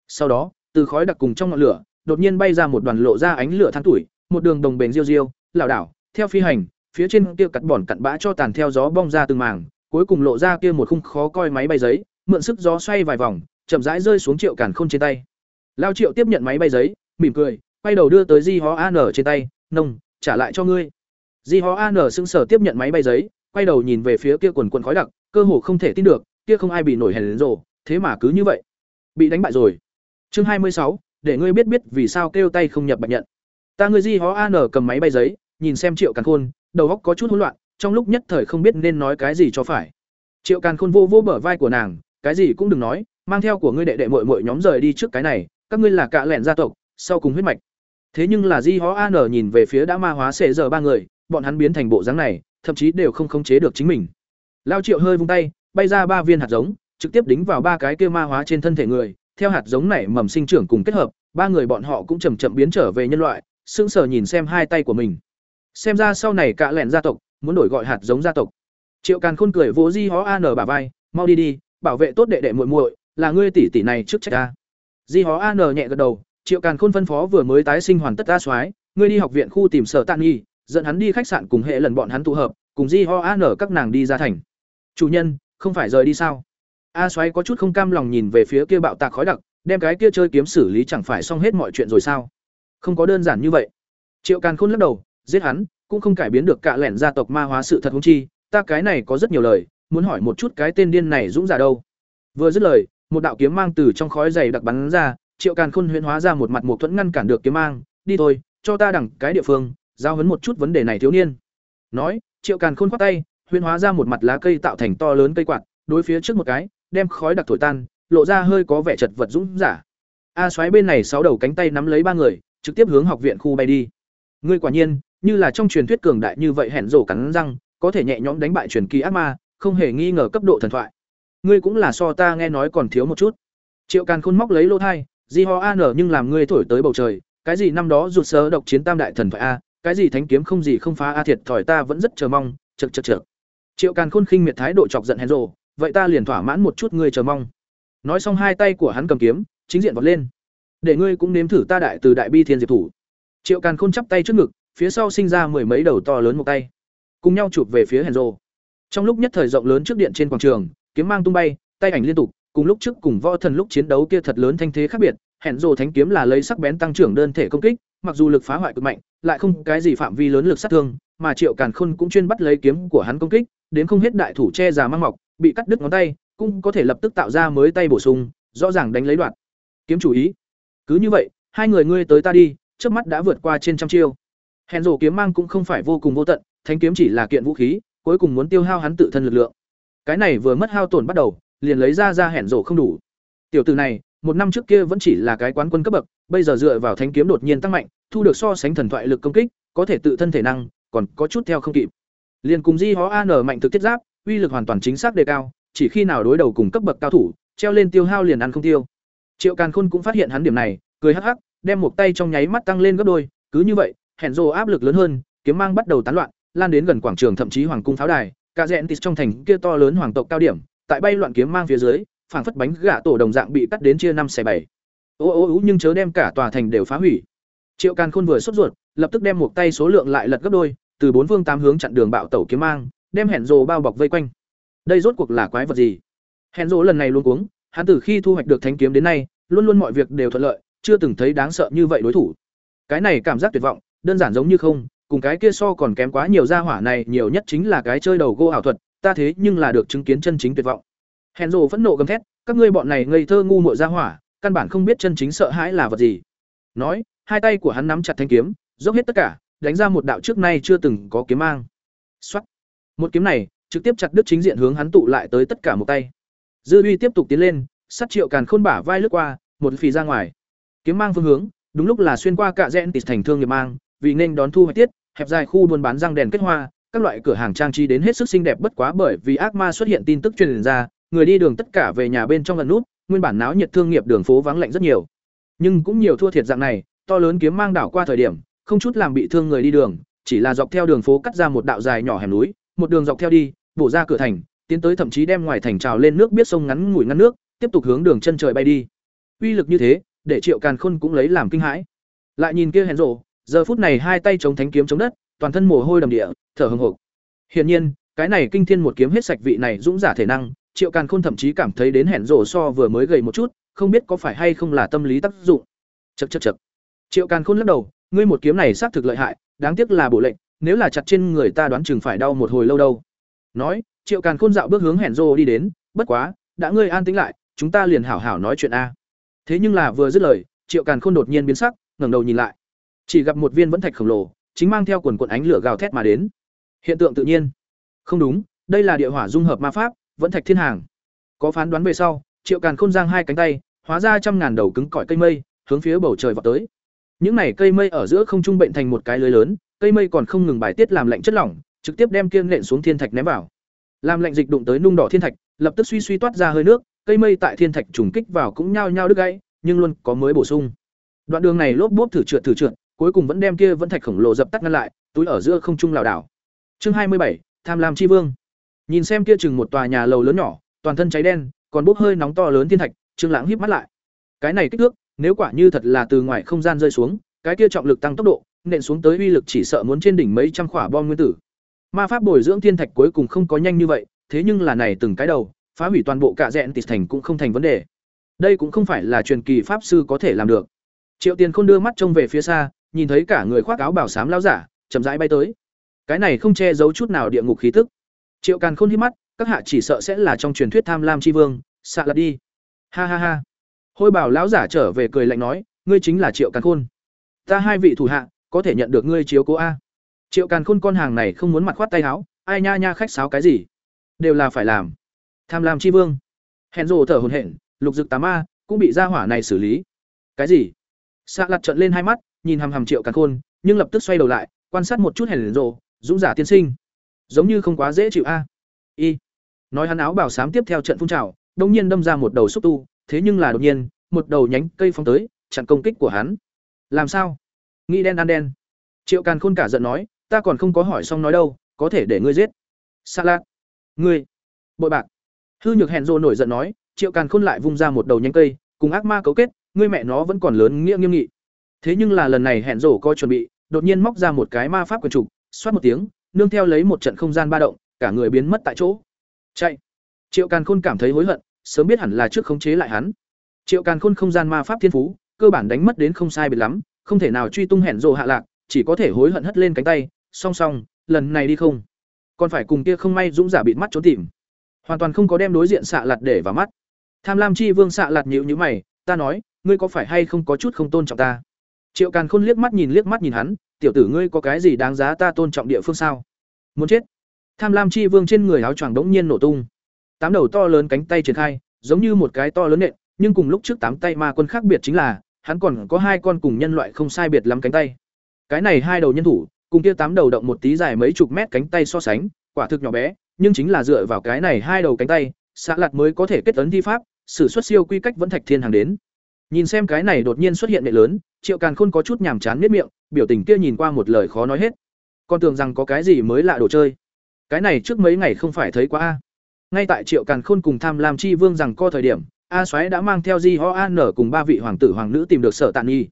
Sau đó, từ khói đặc cùng trong ngọn lửa, đột nhiên bay ra một đoàn lộ ra ánh lửa than tuổi, một đường đồng bền riêu riêu, lảo đảo, theo phi hành, phía trên kia cắt bỏn cặn bã cho tàn theo gió bong ra từng màng cuối cùng lộ ra kia một khung khó coi máy bay giấy, mượn sức gió xoay vài vòng, chậm rãi rơi xuống triệu càn khôn trên tay. Lao triệu tiếp nhận máy bay giấy, mỉm cười, quay đầu đưa tới di hó an trên tay, nông, trả lại cho ngươi. Di hó an sững sờ tiếp nhận máy bay giấy quay đầu nhìn về phía kia quần quần khói đặc, cơ hồ không thể tin được, kia không ai bị nổi hèn đến rồ, thế mà cứ như vậy. Bị đánh bại rồi. Chương hai mươi sáu, để ngươi biết biết vì sao kêu tay không nhập bạch nhận. Ta ngươi di hó an cầm máy bay giấy, nhìn xem triệu càn khôn, đầu óc có chút hỗn loạn, trong lúc nhất thời không biết nên nói cái gì cho phải. Triệu càn khôn vô vô bờ vai của nàng, cái gì cũng đừng nói, mang theo của ngươi đệ đệ muội muội nhóm rời đi trước cái này, các ngươi là cạ lẹn gia tộc, sau cùng huyết mạch. Thế nhưng là di hó an nhìn về phía đã ma hóa sẽ giờ ba người, bọn hắn biến thành bộ dáng này thậm chí đều không khống chế được chính mình. Lao triệu hơi vung tay, bay ra ba viên hạt giống, trực tiếp đính vào ba cái kia ma hóa trên thân thể người. Theo hạt giống này mầm sinh trưởng cùng kết hợp, ba người bọn họ cũng chầm chậm biến trở về nhân loại, sững sờ nhìn xem hai tay của mình. Xem ra sau này cạ lẹn gia tộc, muốn đổi gọi hạt giống gia tộc. Triệu càn khôn cười vỗ di hó an bả vai, mau đi đi, bảo vệ tốt đệ đệ muội muội, là ngươi tỷ tỷ này trước trách ta. Di hó an nhẹ gật đầu, triệu càn khôn phân phó vừa mới tái sinh hoàn tất ra soái, ngươi đi học viện khu tìm sở tạn nghi dẫn hắn đi khách sạn cùng hệ lần bọn hắn tụ hợp, cùng di ho an các nàng đi ra thành. Chủ nhân, không phải rời đi sao? A soái có chút không cam lòng nhìn về phía kia bạo tạc khói đặc, đem cái kia chơi kiếm xử lý chẳng phải xong hết mọi chuyện rồi sao? Không có đơn giản như vậy. Triệu càn khôn lắc đầu, giết hắn, cũng không cải biến được cả lẻn gia tộc ma hóa sự thật hung chi, ta cái này có rất nhiều lời, muốn hỏi một chút cái tên điên này dũng giả đâu. Vừa dứt lời, một đạo kiếm mang từ trong khói dày đặc bắn ra, triệu càn khôn huyễn hóa ra một mặt mục thuẫn ngăn cản được kiếm mang, đi thôi, cho ta đẳng cái địa phương giao hấn một chút vấn đề này thiếu niên. Nói, triệu càn khôn khoác tay huyễn hóa ra một mặt lá cây tạo thành to lớn cây quạt, đối phía trước một cái, đem khói đặc thổi tan, lộ ra hơi có vẻ chật vật dũng giả a xoáy bên này sáu đầu cánh tay nắm lấy ba người, trực tiếp hướng học viện khu bay đi. Ngươi quả nhiên, như là trong truyền thuyết cường đại như vậy hẹn rổ cắn răng, có thể nhẹ nhõm đánh bại truyền kỳ ác ma, không hề nghi ngờ cấp độ thần thoại. Ngươi cũng là so ta nghe nói còn thiếu một chút. Triệu càn khôn móc lấy lỗ thai, di ho nở nhưng làm ngươi thổi tới bầu trời, cái gì năm đó rụt sớ độc chiến tam đại thần thoại a cái gì thánh kiếm không gì không phá, a thiệt thòi ta vẫn rất chờ mong chực chực chực triệu càn khôn khinh miệt thái độ chọc giận hèn rồ, vậy ta liền thỏa mãn một chút ngươi chờ mong. Nói xong hai tay của hắn cầm kiếm, chính diện vọt lên. Để ngươi cũng nếm thử ta đại từ đại bi thiên diệp thủ. Triệu càn khôn chắp tay trước ngực, phía sau sinh ra mười mấy đầu to lớn một tay. Cùng nhau chụp về phía hèn rồ. Trong lúc nhất thời rộng lớn trước điện trên quảng trường, kiếm mang tung bay, tay ảnh liên tục, cùng lúc trước cùng võ thần lúc chiến đấu kia thật lớn thanh thế khác biệt hẹn rồ thánh kiếm là lấy sắc bén tăng trưởng đơn thể công kích, mặc dù lực phá hoại cực mạnh lại không cái gì phạm vi lớn lực sát thương, mà triệu càn khôn cũng chuyên bắt lấy kiếm của hắn công kích, đến không hết đại thủ che già mang mọc, bị cắt đứt ngón tay, cũng có thể lập tức tạo ra mới tay bổ sung, rõ ràng đánh lấy đoạn. Kiếm chủ ý. Cứ như vậy, hai người ngươi tới ta đi, trước mắt đã vượt qua trên trăm chiêu. Hẹn rồ kiếm mang cũng không phải vô cùng vô tận thánh kiếm chỉ là kiện vũ khí, cuối cùng muốn tiêu hao hắn tự thân lực lượng. Cái này vừa mất hao tổn bắt đầu, liền lấy ra ra hẹn rồ không đủ. Tiểu tử này một năm trước kia vẫn chỉ là cái quán quân cấp bậc, bây giờ dựa vào thanh kiếm đột nhiên tăng mạnh, thu được so sánh thần thoại lực công kích, có thể tự thân thể năng, còn có chút theo không kịp. Liền cùng di hó an mạnh thực thiết giáp, uy lực hoàn toàn chính xác đề cao, chỉ khi nào đối đầu cùng cấp bậc cao thủ, treo lên tiêu hao liền ăn không tiêu. Triệu càn khôn cũng phát hiện hắn điểm này, cười hắc hắc, đem một tay trong nháy mắt tăng lên gấp đôi, cứ như vậy, hẹn rồ áp lực lớn hơn, kiếm mang bắt đầu tán loạn, lan đến gần quảng trường thậm chí hoàng cung pháo đài, cả rẽn tít trong thành kia to lớn hoàng tộc cao điểm, tại bay loạn kiếm mang phía dưới phảng phất bánh gà tổ đồng dạng bị cắt đến chia năm xẻ bảy. Ô ô, ú, nhưng chớ đem cả tòa thành đều phá hủy. Triệu càn khôn vừa sốt ruột, lập tức đem một tay số lượng lại lật gấp đôi, từ bốn phương tám hướng chặn đường bạo tẩu kiếm mang, đem hẹn rồ bao bọc vây quanh. Đây rốt cuộc là quái vật gì? Hẹn rồ lần này luôn cuống, hắn từ khi thu hoạch được thánh kiếm đến nay, luôn luôn mọi việc đều thuận lợi, chưa từng thấy đáng sợ như vậy đối thủ. Cái này cảm giác tuyệt vọng, đơn giản giống như không, cùng cái kia so còn kém quá nhiều gia hỏa này nhiều nhất chính là cái chơi đầu gô ảo thuật, ta thế nhưng là được chứng kiến chân chính tuyệt vọng hèn rồ phẫn nộ gầm thét các ngươi bọn này ngây thơ ngu muội ra hỏa căn bản không biết chân chính sợ hãi là vật gì nói hai tay của hắn nắm chặt thanh kiếm dốc hết tất cả đánh ra một đạo trước nay chưa từng có kiếm mang Soát. một kiếm này trực tiếp chặt đứt chính diện hướng hắn tụ lại tới tất cả một tay. Dư uy tiếp tục tiến lên, sát triệu càn khôn bả vai lướt qua, một phì ra ngoài. Kiếm mang phương hướng, đúng lúc là xuyên qua cả rẽn tịt thành thương nghiệp mang, vì nên đón thu hoạch tiết, hẹp dài khu buôn bán răng đèn kết hoa, các loại cửa hàng trang trí đến hết sức xinh đẹp bất quá bởi vì ác ma xuất hiện tin tức truyền ra, người đi đường tất cả về nhà bên trong lần nút, nguyên bản náo nhiệt thương nghiệp đường phố vắng lạnh rất nhiều. Nhưng cũng nhiều thua thiệt dạng này, to lớn kiếm mang đảo qua thời điểm, không chút làm bị thương người đi đường, chỉ là dọc theo đường phố cắt ra một đạo dài nhỏ hẻm núi, một đường dọc theo đi, bổ ra cửa thành, tiến tới thậm chí đem ngoài thành trào lên nước biết sông ngắn ngủi ngăn nước, tiếp tục hướng đường chân trời bay đi. Uy lực như thế, để Triệu Càn Khôn cũng lấy làm kinh hãi. Lại nhìn kia hèn rồ, giờ phút này hai tay chống thánh kiếm chống đất, toàn thân mồ hôi đầm địa, thở hổn hộc. Hiển nhiên, cái này kinh thiên một kiếm hết sạch vị này dũng giả thể năng, Triệu Càn Khôn thậm chí cảm thấy đến hẹn rổ so vừa mới gầy một chút, không biết có phải hay không là tâm lý tác dụng. chật chật chật Triệu Càn Khôn lắc đầu, ngươi một kiếm này xác thực lợi hại, đáng tiếc là bổ lệnh, nếu là chặt trên người ta đoán chừng phải đau một hồi lâu đâu. Nói, Triệu Càn Khôn dạo bước hướng hẹn rổ đi đến, bất quá, đã ngươi an tĩnh lại, chúng ta liền hảo hảo nói chuyện a. Thế nhưng là vừa dứt lời, Triệu Càn Khôn đột nhiên biến sắc, ngẩng đầu nhìn lại. Chỉ gặp một viên vẫn thạch khổng lồ, chính mang theo quần quần ánh lửa gào thét mà đến. Hiện tượng tự nhiên. Không đúng, đây là địa hỏa dung hợp ma pháp, vẫn thạch thiên hàng. Có phán đoán về sau, Triệu Càn Khôn giang hai cánh tay, hóa ra trăm ngàn đầu cứng cỏi cây mây, hướng phía bầu trời vọt tới. Những này cây mây ở giữa không trung bệnh thành một cái lưới lớn, cây mây còn không ngừng bài tiết làm lạnh chất lỏng, trực tiếp đem kiên nện xuống thiên thạch ném vào. Làm lạnh dịch đụng tới nung đỏ thiên thạch, lập tức suy suy toát ra hơi nước, cây mây tại thiên thạch trùng kích vào cũng nhao nhao đứt gãy, nhưng luôn có mới bổ sung. Đoạn đường này lốp bốp thử trượt thử trượt, cuối cùng vẫn đem kia vẫn thạch khổng lồ dập tắt ngăn lại, túi ở giữa không trung lảo đảo. Chương hai mươi bảy Tham lam chi vương. Nhìn xem kia chừng một tòa nhà lầu lớn nhỏ, toàn thân cháy đen, còn bốc hơi nóng to lớn thiên thạch, Trương Lãng híp mắt lại. Cái này kích thước, nếu quả như thật là từ ngoài không gian rơi xuống, cái kia trọng lực tăng tốc độ, nện xuống tới uy lực chỉ sợ muốn trên đỉnh mấy trăm quả bom nguyên tử. Ma pháp bồi dưỡng thiên thạch cuối cùng không có nhanh như vậy, thế nhưng là này từng cái đầu, phá hủy toàn bộ cả rèn tịt thành cũng không thành vấn đề. Đây cũng không phải là truyền kỳ pháp sư có thể làm được. Triệu Tiền Khôn đưa mắt trông về phía xa, nhìn thấy cả người khoác áo bảo sám lão giả, chậm rãi bay tới. Cái này không che giấu chút nào địa ngục khí tức. Triệu Càn Khôn hít mắt, các hạ chỉ sợ sẽ là trong truyền thuyết tham lam chi vương, xạ lật đi. Ha ha ha. Hôi bảo lão giả trở về cười lạnh nói, ngươi chính là Triệu Càn Khôn. Ta hai vị thủ hạ, có thể nhận được ngươi chiếu cố a. Triệu Càn Khôn con hàng này không muốn mặt khoát tay áo, ai nha nha khách sáo cái gì, đều là phải làm. Tham lam chi vương. hẹn rồ thở hổn hển, lục dực tám ma cũng bị gia hỏa này xử lý. Cái gì? Xạ lật trợn lên hai mắt, nhìn hằm hằm Triệu Càn Khôn, nhưng lập tức xoay đầu lại, quan sát một chút hẹn rồ, dũng giả tiên sinh giống như không quá dễ chịu a. Y. Nói hắn áo bảo sám tiếp theo trận phun trào, đông nhiên đâm ra một đầu xúc tu, thế nhưng là đột nhiên, một đầu nhánh cây phóng tới, chặn công kích của hắn. Làm sao? Nghĩ đen ăn đen. Triệu càn khôn cả giận nói, ta còn không có hỏi xong nói đâu, có thể để ngươi giết. Xa lạ ngươi. Bội bạc. Hư nhược hẹn rồ nổi giận nói, triệu càn khôn lại vung ra một đầu nhánh cây, cùng ác ma cấu kết, ngươi mẹ nó vẫn còn lớn nghĩa nghiêm nghị. Thế nhưng là lần này hẹn rổ coi chuẩn bị, đột nhiên móc ra một cái ma pháp quần trục, xoát một tiếng nương theo lấy một trận không gian ba động, cả người biến mất tại chỗ. Chạy. Triệu càn khôn cảm thấy hối hận, sớm biết hẳn là trước khống chế lại hắn. Triệu càn khôn không gian ma pháp thiên phú, cơ bản đánh mất đến không sai biệt lắm, không thể nào truy tung hẹn rồ hạ lạc, chỉ có thể hối hận hất lên cánh tay, song song, lần này đi không. Còn phải cùng kia không may dũng giả bịt mắt trốn tìm. Hoàn toàn không có đem đối diện xạ lạt để vào mắt. Tham lam chi vương xạ lạt nhíu nhíu mày, ta nói, ngươi có phải hay không có chút không tôn trọng ta? Triệu càn khôn liếc mắt nhìn, liếc mắt nhìn hắn tiểu tử ngươi có cái gì đáng giá ta tôn trọng địa phương sao? Muốn chết? Tham lam chi vương trên người áo choàng đống nhiên nổ tung. Tám đầu to lớn cánh tay triển khai, giống như một cái to lớn nện, nhưng cùng lúc trước tám tay ma quân khác biệt chính là, hắn còn có hai con cùng nhân loại không sai biệt lắm cánh tay. Cái này hai đầu nhân thủ, cùng kia tám đầu động một tí dài mấy chục mét cánh tay so sánh, quả thực nhỏ bé, nhưng chính là dựa vào cái này hai đầu cánh tay xạ lặt mới có thể kết ấn thi pháp, sử xuất siêu quy cách vẫn thạch thiên hàng đến nhìn xem cái này đột nhiên xuất hiện nệ lớn, triệu càn khôn có chút nhàm chán nhếch miệng, biểu tình kia nhìn qua một lời khó nói hết. Con tưởng rằng có cái gì mới lạ đồ chơi. Cái này trước mấy ngày không phải thấy quá a. Ngay tại triệu càn khôn cùng tham lam chi vương rằng co thời điểm, a soái đã mang theo di ho an cùng ba vị hoàng tử hoàng nữ tìm được sở tạn nhi.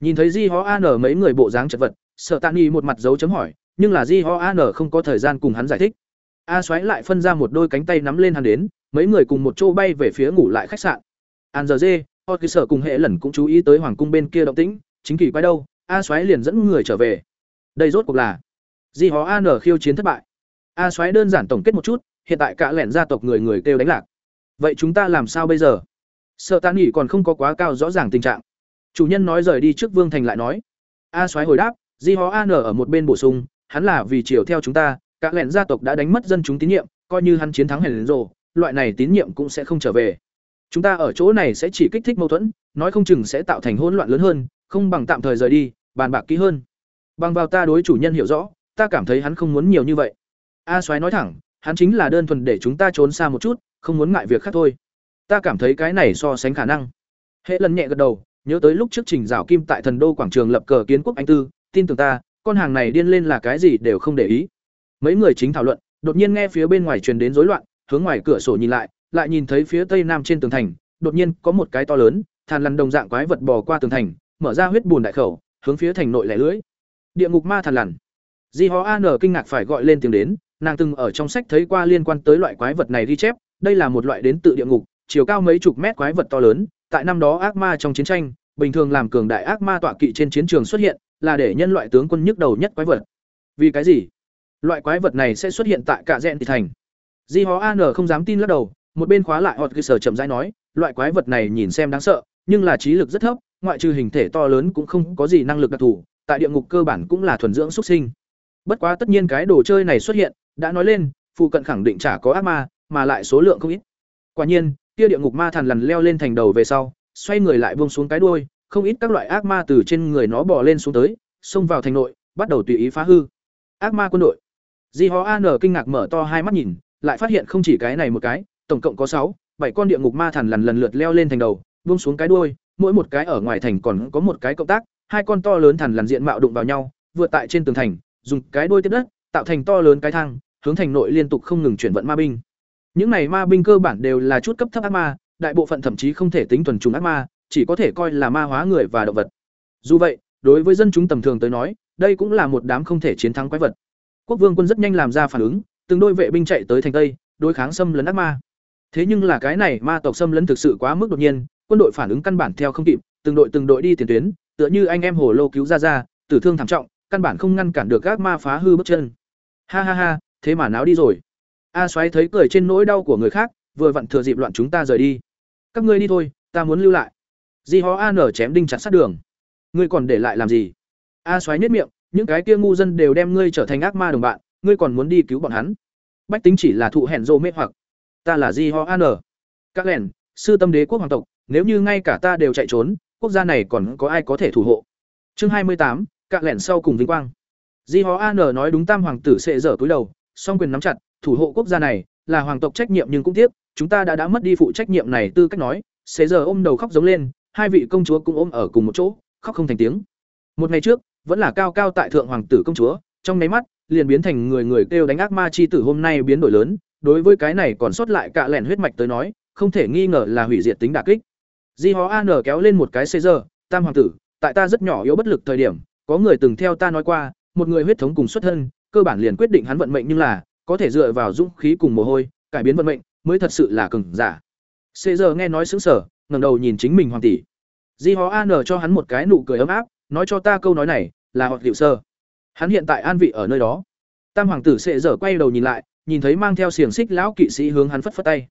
Nhìn thấy di ho an mấy người bộ dáng chật vật, sở tạn nhi một mặt dấu chấm hỏi, nhưng là di ho an không có thời gian cùng hắn giải thích. A soái lại phân ra một đôi cánh tay nắm lên hắn đến, mấy người cùng một chỗ bay về phía ngủ lại khách sạn. An giờ dê họ kỳ sở cùng hệ lần cũng chú ý tới hoàng cung bên kia động tĩnh, chính kỳ quay đâu, a xoáy liền dẫn người trở về. Đây rốt cuộc là di hó an khiêu chiến thất bại. A xoáy đơn giản tổng kết một chút, hiện tại cả lẻn gia tộc người người kêu đánh lạc. Vậy chúng ta làm sao bây giờ? Sợ tan nghỉ còn không có quá cao rõ ràng tình trạng. Chủ nhân nói rời đi trước vương thành lại nói. A xoáy hồi đáp, di hó an ở một bên bổ sung, hắn là vì chiều theo chúng ta, cả lẻn gia tộc đã đánh mất dân chúng tín nhiệm, coi như hắn chiến thắng hèn rồ, loại này tín nhiệm cũng sẽ không trở về chúng ta ở chỗ này sẽ chỉ kích thích mâu thuẫn, nói không chừng sẽ tạo thành hỗn loạn lớn hơn, không bằng tạm thời rời đi, bàn bạc kỹ hơn. Bằng vào ta đối chủ nhân hiểu rõ, ta cảm thấy hắn không muốn nhiều như vậy. A soái nói thẳng, hắn chính là đơn thuần để chúng ta trốn xa một chút, không muốn ngại việc khác thôi. Ta cảm thấy cái này so sánh khả năng. Hệ lần nhẹ gật đầu, nhớ tới lúc trước trình rào kim tại thần đô quảng trường lập cờ kiến quốc anh tư, tin tưởng ta, con hàng này điên lên là cái gì đều không để ý. Mấy người chính thảo luận, đột nhiên nghe phía bên ngoài truyền đến rối loạn, hướng ngoài cửa sổ nhìn lại lại nhìn thấy phía tây nam trên tường thành, đột nhiên có một cái to lớn, thàn lằn đồng dạng quái vật bò qua tường thành, mở ra huyết bùn đại khẩu, hướng phía thành nội lẻ lưỡi. Địa ngục ma thàn lằn. Di hó an kinh ngạc phải gọi lên tiếng đến, nàng từng ở trong sách thấy qua liên quan tới loại quái vật này ghi chép, đây là một loại đến tự địa ngục, chiều cao mấy chục mét quái vật to lớn, tại năm đó ác ma trong chiến tranh, bình thường làm cường đại ác ma tọa kỵ trên chiến trường xuất hiện, là để nhân loại tướng quân nhức đầu nhất quái vật. Vì cái gì? Loại quái vật này sẽ xuất hiện tại cả Dẹn thị thành. Di hó an không dám tin lắc đầu một bên khóa lại hot sở chậm rãi nói, loại quái vật này nhìn xem đáng sợ, nhưng là trí lực rất thấp, ngoại trừ hình thể to lớn cũng không có gì năng lực đặc thù, tại địa ngục cơ bản cũng là thuần dưỡng xuất sinh. Bất quá tất nhiên cái đồ chơi này xuất hiện, đã nói lên, phụ cận khẳng định chả có ác ma, mà lại số lượng không ít. Quả nhiên, kia địa ngục ma thần lằn leo lên thành đầu về sau, xoay người lại buông xuống cái đuôi, không ít các loại ác ma từ trên người nó bò lên xuống tới, xông vào thành nội, bắt đầu tùy ý phá hư. Ác ma quân đội. Di hó an kinh ngạc mở to hai mắt nhìn, lại phát hiện không chỉ cái này một cái tổng cộng có sáu, bảy con địa ngục ma thần lần lần lượt leo lên thành đầu, buông xuống cái đuôi, mỗi một cái ở ngoài thành còn có một cái cộng tác, hai con to lớn thần lần diện mạo đụng vào nhau, vượt tại trên tường thành, dùng cái đuôi tiếp đất, tạo thành to lớn cái thang, hướng thành nội liên tục không ngừng chuyển vận ma binh. Những này ma binh cơ bản đều là chút cấp thấp ác ma, đại bộ phận thậm chí không thể tính thuần trùng ác ma, chỉ có thể coi là ma hóa người và động vật. Dù vậy, đối với dân chúng tầm thường tới nói, đây cũng là một đám không thể chiến thắng quái vật. Quốc vương quân rất nhanh làm ra phản ứng, từng đôi vệ binh chạy tới thành tây, đối kháng xâm lấn ác ma thế nhưng là cái này ma tộc xâm lấn thực sự quá mức đột nhiên, quân đội phản ứng căn bản theo không kịp, từng đội từng đội đi tiền tuyến, tựa như anh em hồ lô cứu ra ra, tử thương thảm trọng, căn bản không ngăn cản được các ma phá hư bước chân. Ha ha ha, thế mà náo đi rồi. A xoáy thấy cười trên nỗi đau của người khác, vừa vặn thừa dịp loạn chúng ta rời đi. Các ngươi đi thôi, ta muốn lưu lại. Di hó an chém đinh chặt sát đường. Ngươi còn để lại làm gì? A xoáy nhếch miệng, những cái kia ngu dân đều đem ngươi trở thành ác ma đồng bạn, ngươi còn muốn đi cứu bọn hắn? Bách tính chỉ là thụ hẹn rô mê hoặc ta là di ho an các lẻn, sư tâm đế quốc hoàng tộc, nếu như ngay cả ta đều chạy trốn, quốc gia này còn có ai có thể thủ hộ? Chương hai mươi tám, các lẻn sau cùng vinh quang. Di ho an nói đúng tam hoàng tử sẽ dở túi đầu, song quyền nắm chặt, thủ hộ quốc gia này, là hoàng tộc trách nhiệm nhưng cũng tiếc, chúng ta đã đã mất đi phụ trách nhiệm này tư cách nói. Sẽ giờ ôm đầu khóc giống lên, hai vị công chúa cũng ôm ở cùng một chỗ, khóc không thành tiếng. Một ngày trước, vẫn là cao cao tại thượng hoàng tử công chúa, trong nháy mắt, liền biến thành người người kêu đánh ác ma chi tử hôm nay biến đổi lớn đối với cái này còn sót lại cạ lẻn huyết mạch tới nói, không thể nghi ngờ là hủy diệt tính đả kích. Di hó an kéo lên một cái xê giờ tam hoàng tử, tại ta rất nhỏ yếu bất lực thời điểm, có người từng theo ta nói qua, một người huyết thống cùng xuất thân, cơ bản liền quyết định hắn vận mệnh nhưng là, có thể dựa vào dũng khí cùng mồ hôi, cải biến vận mệnh, mới thật sự là cường giả. Xê giờ nghe nói xứng sở ngẩng đầu nhìn chính mình hoàng tỷ. Di hó an cho hắn một cái nụ cười ấm áp, nói cho ta câu nói này, là họ liệu sơ. Hắn hiện tại an vị ở nơi đó. Tam hoàng tử sệ giờ quay đầu nhìn lại nhìn thấy mang theo xiềng xích lão kỵ sĩ hướng hắn phất phất tay.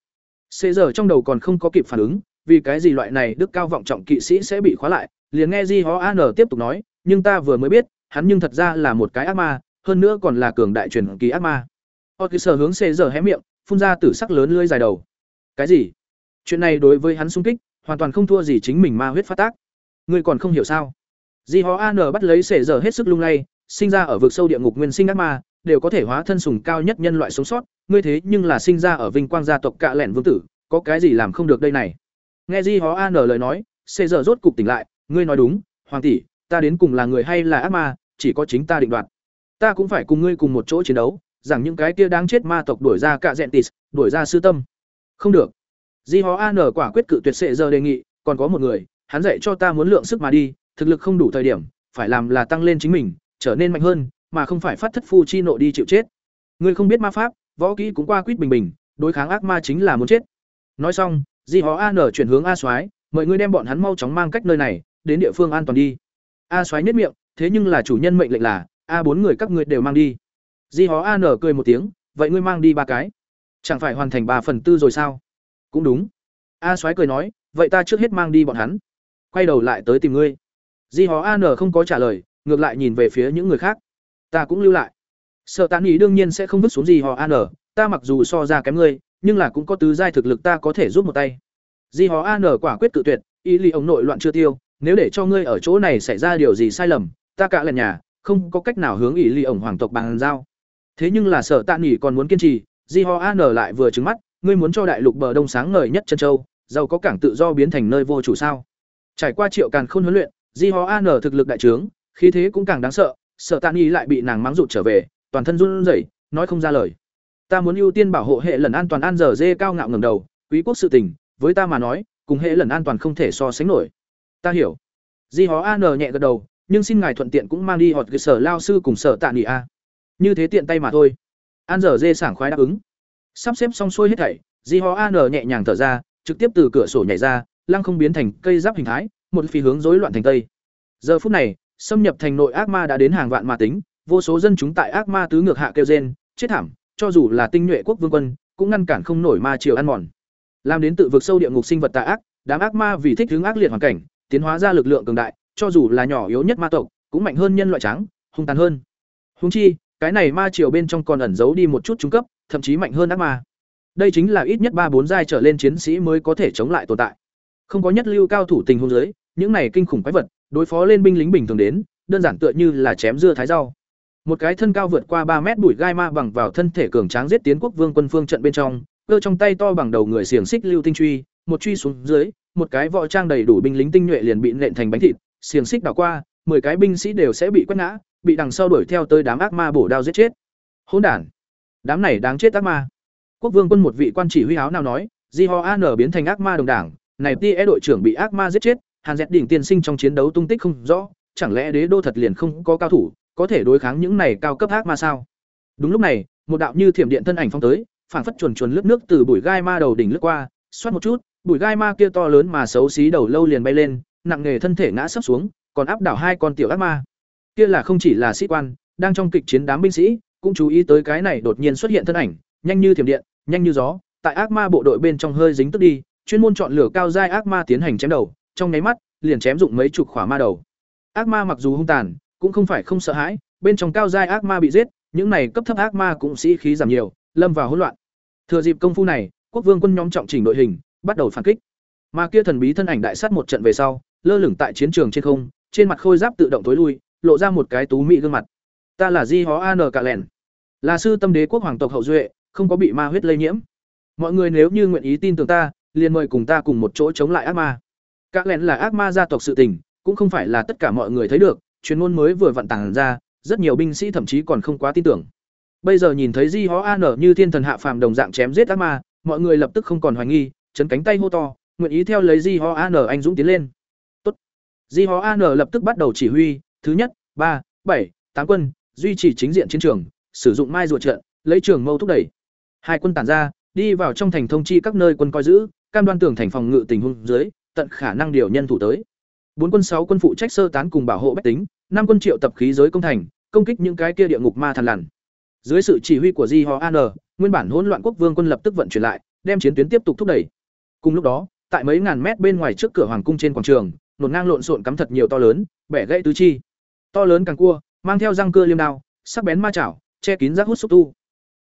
Xế giờ trong đầu còn không có kịp phản ứng, vì cái gì loại này đức cao vọng trọng kỵ sĩ sẽ bị khóa lại, liền nghe di hó an tiếp tục nói, nhưng ta vừa mới biết, hắn nhưng thật ra là một cái ác ma, hơn nữa còn là cường đại truyền kỳ ác ma. Họ kỵ sở hướng xế giờ hé miệng, phun ra tử sắc lớn lưỡi dài đầu. Cái gì? Chuyện này đối với hắn sung kích, hoàn toàn không thua gì chính mình ma huyết phát tác. Ngươi còn không hiểu sao? Di hó an bắt lấy xế giờ hết sức lung lay, sinh ra ở vực sâu địa ngục nguyên sinh ác ma đều có thể hóa thân sùng cao nhất nhân loại sống sót, ngươi thế nhưng là sinh ra ở vinh quang gia tộc cạ lẻn vương tử, có cái gì làm không được đây này? Nghe di hó an lời nói, xê giờ rốt cục tỉnh lại, ngươi nói đúng, hoàng tỷ, ta đến cùng là người hay là ác ma, chỉ có chính ta định đoạt. Ta cũng phải cùng ngươi cùng một chỗ chiến đấu, rằng những cái kia đáng chết ma tộc đuổi ra cạ dẹn tis đuổi ra sư tâm. Không được. Di hó an quả quyết cự tuyệt xê giờ đề nghị, còn có một người, hắn dạy cho ta muốn lượng sức mà đi, thực lực không đủ thời điểm, phải làm là tăng lên chính mình, trở nên mạnh hơn mà không phải phát thất phu chi nộ đi chịu chết. Ngươi không biết ma pháp, võ kỹ cũng qua quýt bình bình, đối kháng ác ma chính là muốn chết. Nói xong, di hó an chuyển hướng a soái mọi người đem bọn hắn mau chóng mang cách nơi này, đến địa phương an toàn đi. A soái nhất miệng, thế nhưng là chủ nhân mệnh lệnh là, a bốn người các ngươi đều mang đi. Di hó an cười một tiếng, vậy ngươi mang đi ba cái. Chẳng phải hoàn thành ba phần tư rồi sao? Cũng đúng. A soái cười nói, vậy ta trước hết mang đi bọn hắn, quay đầu lại tới tìm ngươi. Di hó an không có trả lời, ngược lại nhìn về phía những người khác ta cũng lưu lại. Sợ tán ý đương nhiên sẽ không vứt xuống gì họ an ta mặc dù so ra kém ngươi, nhưng là cũng có tứ giai thực lực ta có thể giúp một tay. Di họ an quả quyết tự tuyệt, ý lý ông nội loạn chưa tiêu, nếu để cho ngươi ở chỗ này xảy ra điều gì sai lầm, ta cả lần nhà, không có cách nào hướng ý lý ổng hoàng tộc bàn giao. Thế nhưng là sở tạ nghỉ còn muốn kiên trì di ho an lại vừa trứng mắt, ngươi muốn cho đại lục bờ đông sáng ngời nhất chân châu, giàu có cảng tự do biến thành nơi vô chủ sao? Trải qua triệu càn khôn huấn luyện di ho an thực lực đại trướng, khí thế cũng càng đáng sợ sở tạ nghi lại bị nàng mắng rụt trở về, toàn thân run rẩy, nói không ra lời. Ta muốn ưu tiên bảo hộ hệ lần an toàn an giờ dê cao ngạo ngầm đầu, quý quốc sự tình, với ta mà nói, cùng hệ lần an toàn không thể so sánh nổi. Ta hiểu. Di hó an nhẹ gật đầu, nhưng xin ngài thuận tiện cũng mang đi họt cơ sở lao sư cùng sở tạ nghỉ a. Như thế tiện tay mà thôi. An giờ dê sảng khoái đáp ứng. Sắp xếp xong xuôi hết thảy, di ho an nhẹ nhàng thở ra, trực tiếp từ cửa sổ nhảy ra, lăng không biến thành cây giáp hình thái, một phi hướng rối loạn thành tây. Giờ phút này xâm nhập thành nội ác ma đã đến hàng vạn mà tính, vô số dân chúng tại ác ma tứ ngược hạ kêu gen chết thảm, cho dù là tinh nhuệ quốc vương quân, cũng ngăn cản không nổi ma triều ăn mòn. Làm đến tự vực sâu địa ngục sinh vật tà ác, đám ác ma vì thích ứng ác liệt hoàn cảnh, tiến hóa ra lực lượng cường đại, cho dù là nhỏ yếu nhất ma tộc, cũng mạnh hơn nhân loại trắng hung tàn hơn. Hung chi, cái này ma triều bên trong còn ẩn giấu đi một chút trung cấp, thậm chí mạnh hơn ác ma. Đây chính là ít nhất ba bốn giai trở lên chiến sĩ mới có thể chống lại tồn tại. Không có nhất lưu cao thủ tình huống dưới, những này kinh khủng quái vật đối phó lên binh lính bình thường đến, đơn giản tựa như là chém dưa thái rau. Một cái thân cao vượt qua ba mét bụi gai ma bằng vào thân thể cường tráng giết tiến quốc vương quân phương trận bên trong, cơ trong tay to bằng đầu người xiềng xích lưu tinh truy, một truy xuống dưới, một cái võ trang đầy đủ binh lính tinh nhuệ liền bị nện thành bánh thịt, xiềng xích đảo qua, mười cái binh sĩ đều sẽ bị quét ngã, bị đằng sau đuổi theo tới đám ác ma bổ đao giết chết. Hỗn đản. Đám này đáng chết ác ma. Quốc vương quân một vị quan chỉ huy áo nào nói di ho an biến thành ác ma đồng đảng, này ti e đội trưởng bị ác ma giết chết hàn dẹt đỉnh tiên sinh trong chiến đấu tung tích không rõ, chẳng lẽ đế đô thật liền không có cao thủ, có thể đối kháng những này cao cấp ác ma sao? Đúng lúc này, một đạo như thiểm điện thân ảnh phong tới, phảng phất chuồn chuồn lướt nước từ bụi gai ma đầu đỉnh lướt qua, xoát một chút, bụi gai ma kia to lớn mà xấu xí đầu lâu liền bay lên, nặng nề thân thể ngã sấp xuống, còn áp đảo hai con tiểu ác ma. Kia là không chỉ là sĩ quan, đang trong kịch chiến đám binh sĩ, cũng chú ý tới cái này đột nhiên xuất hiện thân ảnh, nhanh như thiểm điện, nhanh như gió, tại ác ma bộ đội bên trong hơi dính tức đi, chuyên môn chọn lửa cao giai ác ma tiến hành chém đầu trong nháy mắt, liền chém dụng mấy chục khỏa ma đầu. Ác ma mặc dù hung tàn, cũng không phải không sợ hãi, bên trong cao giai ác ma bị giết, những này cấp thấp ác ma cũng sĩ khí giảm nhiều, lâm vào hỗn loạn. Thừa dịp công phu này, quốc vương quân nhóm trọng chỉnh đội hình, bắt đầu phản kích. Mà kia thần bí thân ảnh đại sát một trận về sau, lơ lửng tại chiến trường trên không, trên mặt khôi giáp tự động tối lui, lộ ra một cái tú mỹ gương mặt. Ta là di hó an cả lẻn là sư tâm đế quốc hoàng tộc hậu duệ, không có bị ma huyết lây nhiễm. Mọi người nếu như nguyện ý tin tưởng ta, liền mời cùng ta cùng một chỗ chống lại ác ma cả lẻn là ác ma gia tộc sự tình, cũng không phải là tất cả mọi người thấy được, chuyên môn mới vừa vận tàng ra, rất nhiều binh sĩ thậm chí còn không quá tin tưởng. Bây giờ nhìn thấy di hó an như thiên thần hạ phàm đồng dạng chém giết ác ma, mọi người lập tức không còn hoài nghi, chấn cánh tay hô to, nguyện ý theo lấy di ho an anh dũng tiến lên. Tốt. di ho an lập tức bắt đầu chỉ huy, thứ nhất, ba, bảy, tám quân, duy trì chính diện chiến trường, sử dụng mai ruột trận lấy trường mâu thúc đẩy. Hai quân tản ra đi vào trong thành thông chi các nơi quân coi giữ, cam đoan tưởng thành phòng ngự tình huống dưới, tận khả năng điều nhân thủ tới. Bốn quân sáu quân phụ trách sơ tán cùng bảo hộ bách tính, năm quân triệu tập khí giới công thành, công kích những cái kia địa ngục ma thần lằn. Dưới sự chỉ huy của di ho an, nguyên bản hỗn loạn quốc vương quân lập tức vận chuyển lại, đem chiến tuyến tiếp tục thúc đẩy. Cùng lúc đó, tại mấy ngàn mét bên ngoài trước cửa hoàng cung trên quảng trường, nổ ngang lộn xộn cắm thật nhiều to lớn, bẻ gãy tứ chi. To lớn càng cua, mang theo răng cưa liêm đao, sắc bén ma chảo, che kín rác hút xúc tu.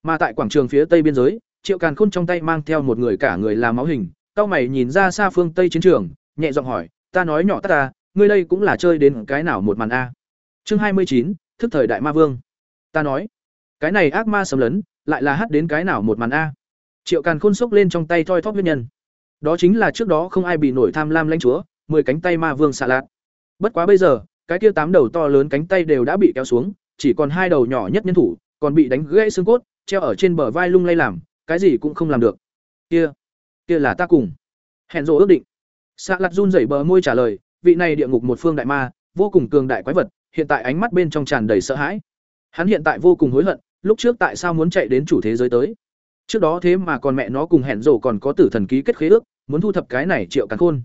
Mà tại quảng trường phía tây biên giới triệu càn khôn trong tay mang theo một người cả người là máu hình, cao mày nhìn ra xa phương tây chiến trường, nhẹ giọng hỏi, ta nói nhỏ ta ta ngươi đây cũng là chơi đến cái nào một màn a? Chương hai mươi chín, thức thời đại ma vương. Ta nói, cái này ác ma sầm lấn, lại là hát đến cái nào một màn a? Triệu càn khôn xốc lên trong tay thoi thóp nguyên nhân. Đó chính là trước đó không ai bị nổi tham lam lãnh chúa, mười cánh tay ma vương xạ lạt. Bất quá bây giờ, cái kia tám đầu to lớn cánh tay đều đã bị kéo xuống, chỉ còn hai đầu nhỏ nhất nhân thủ, còn bị đánh gãy xương cốt, treo ở trên bờ vai lung lay làm cái gì cũng không làm được. Kia kia là ta cùng. Hẹn rộ ước định. Xạ lặt run rẩy bờ môi trả lời, vị này địa ngục một phương đại ma, vô cùng cường đại quái vật, hiện tại ánh mắt bên trong tràn đầy sợ hãi. Hắn hiện tại vô cùng hối hận, lúc trước tại sao muốn chạy đến chủ thế giới tới. Trước đó thế mà còn mẹ nó cùng hẹn rổ còn có tử thần ký kết khế ước, muốn thu thập cái này triệu càn khôn.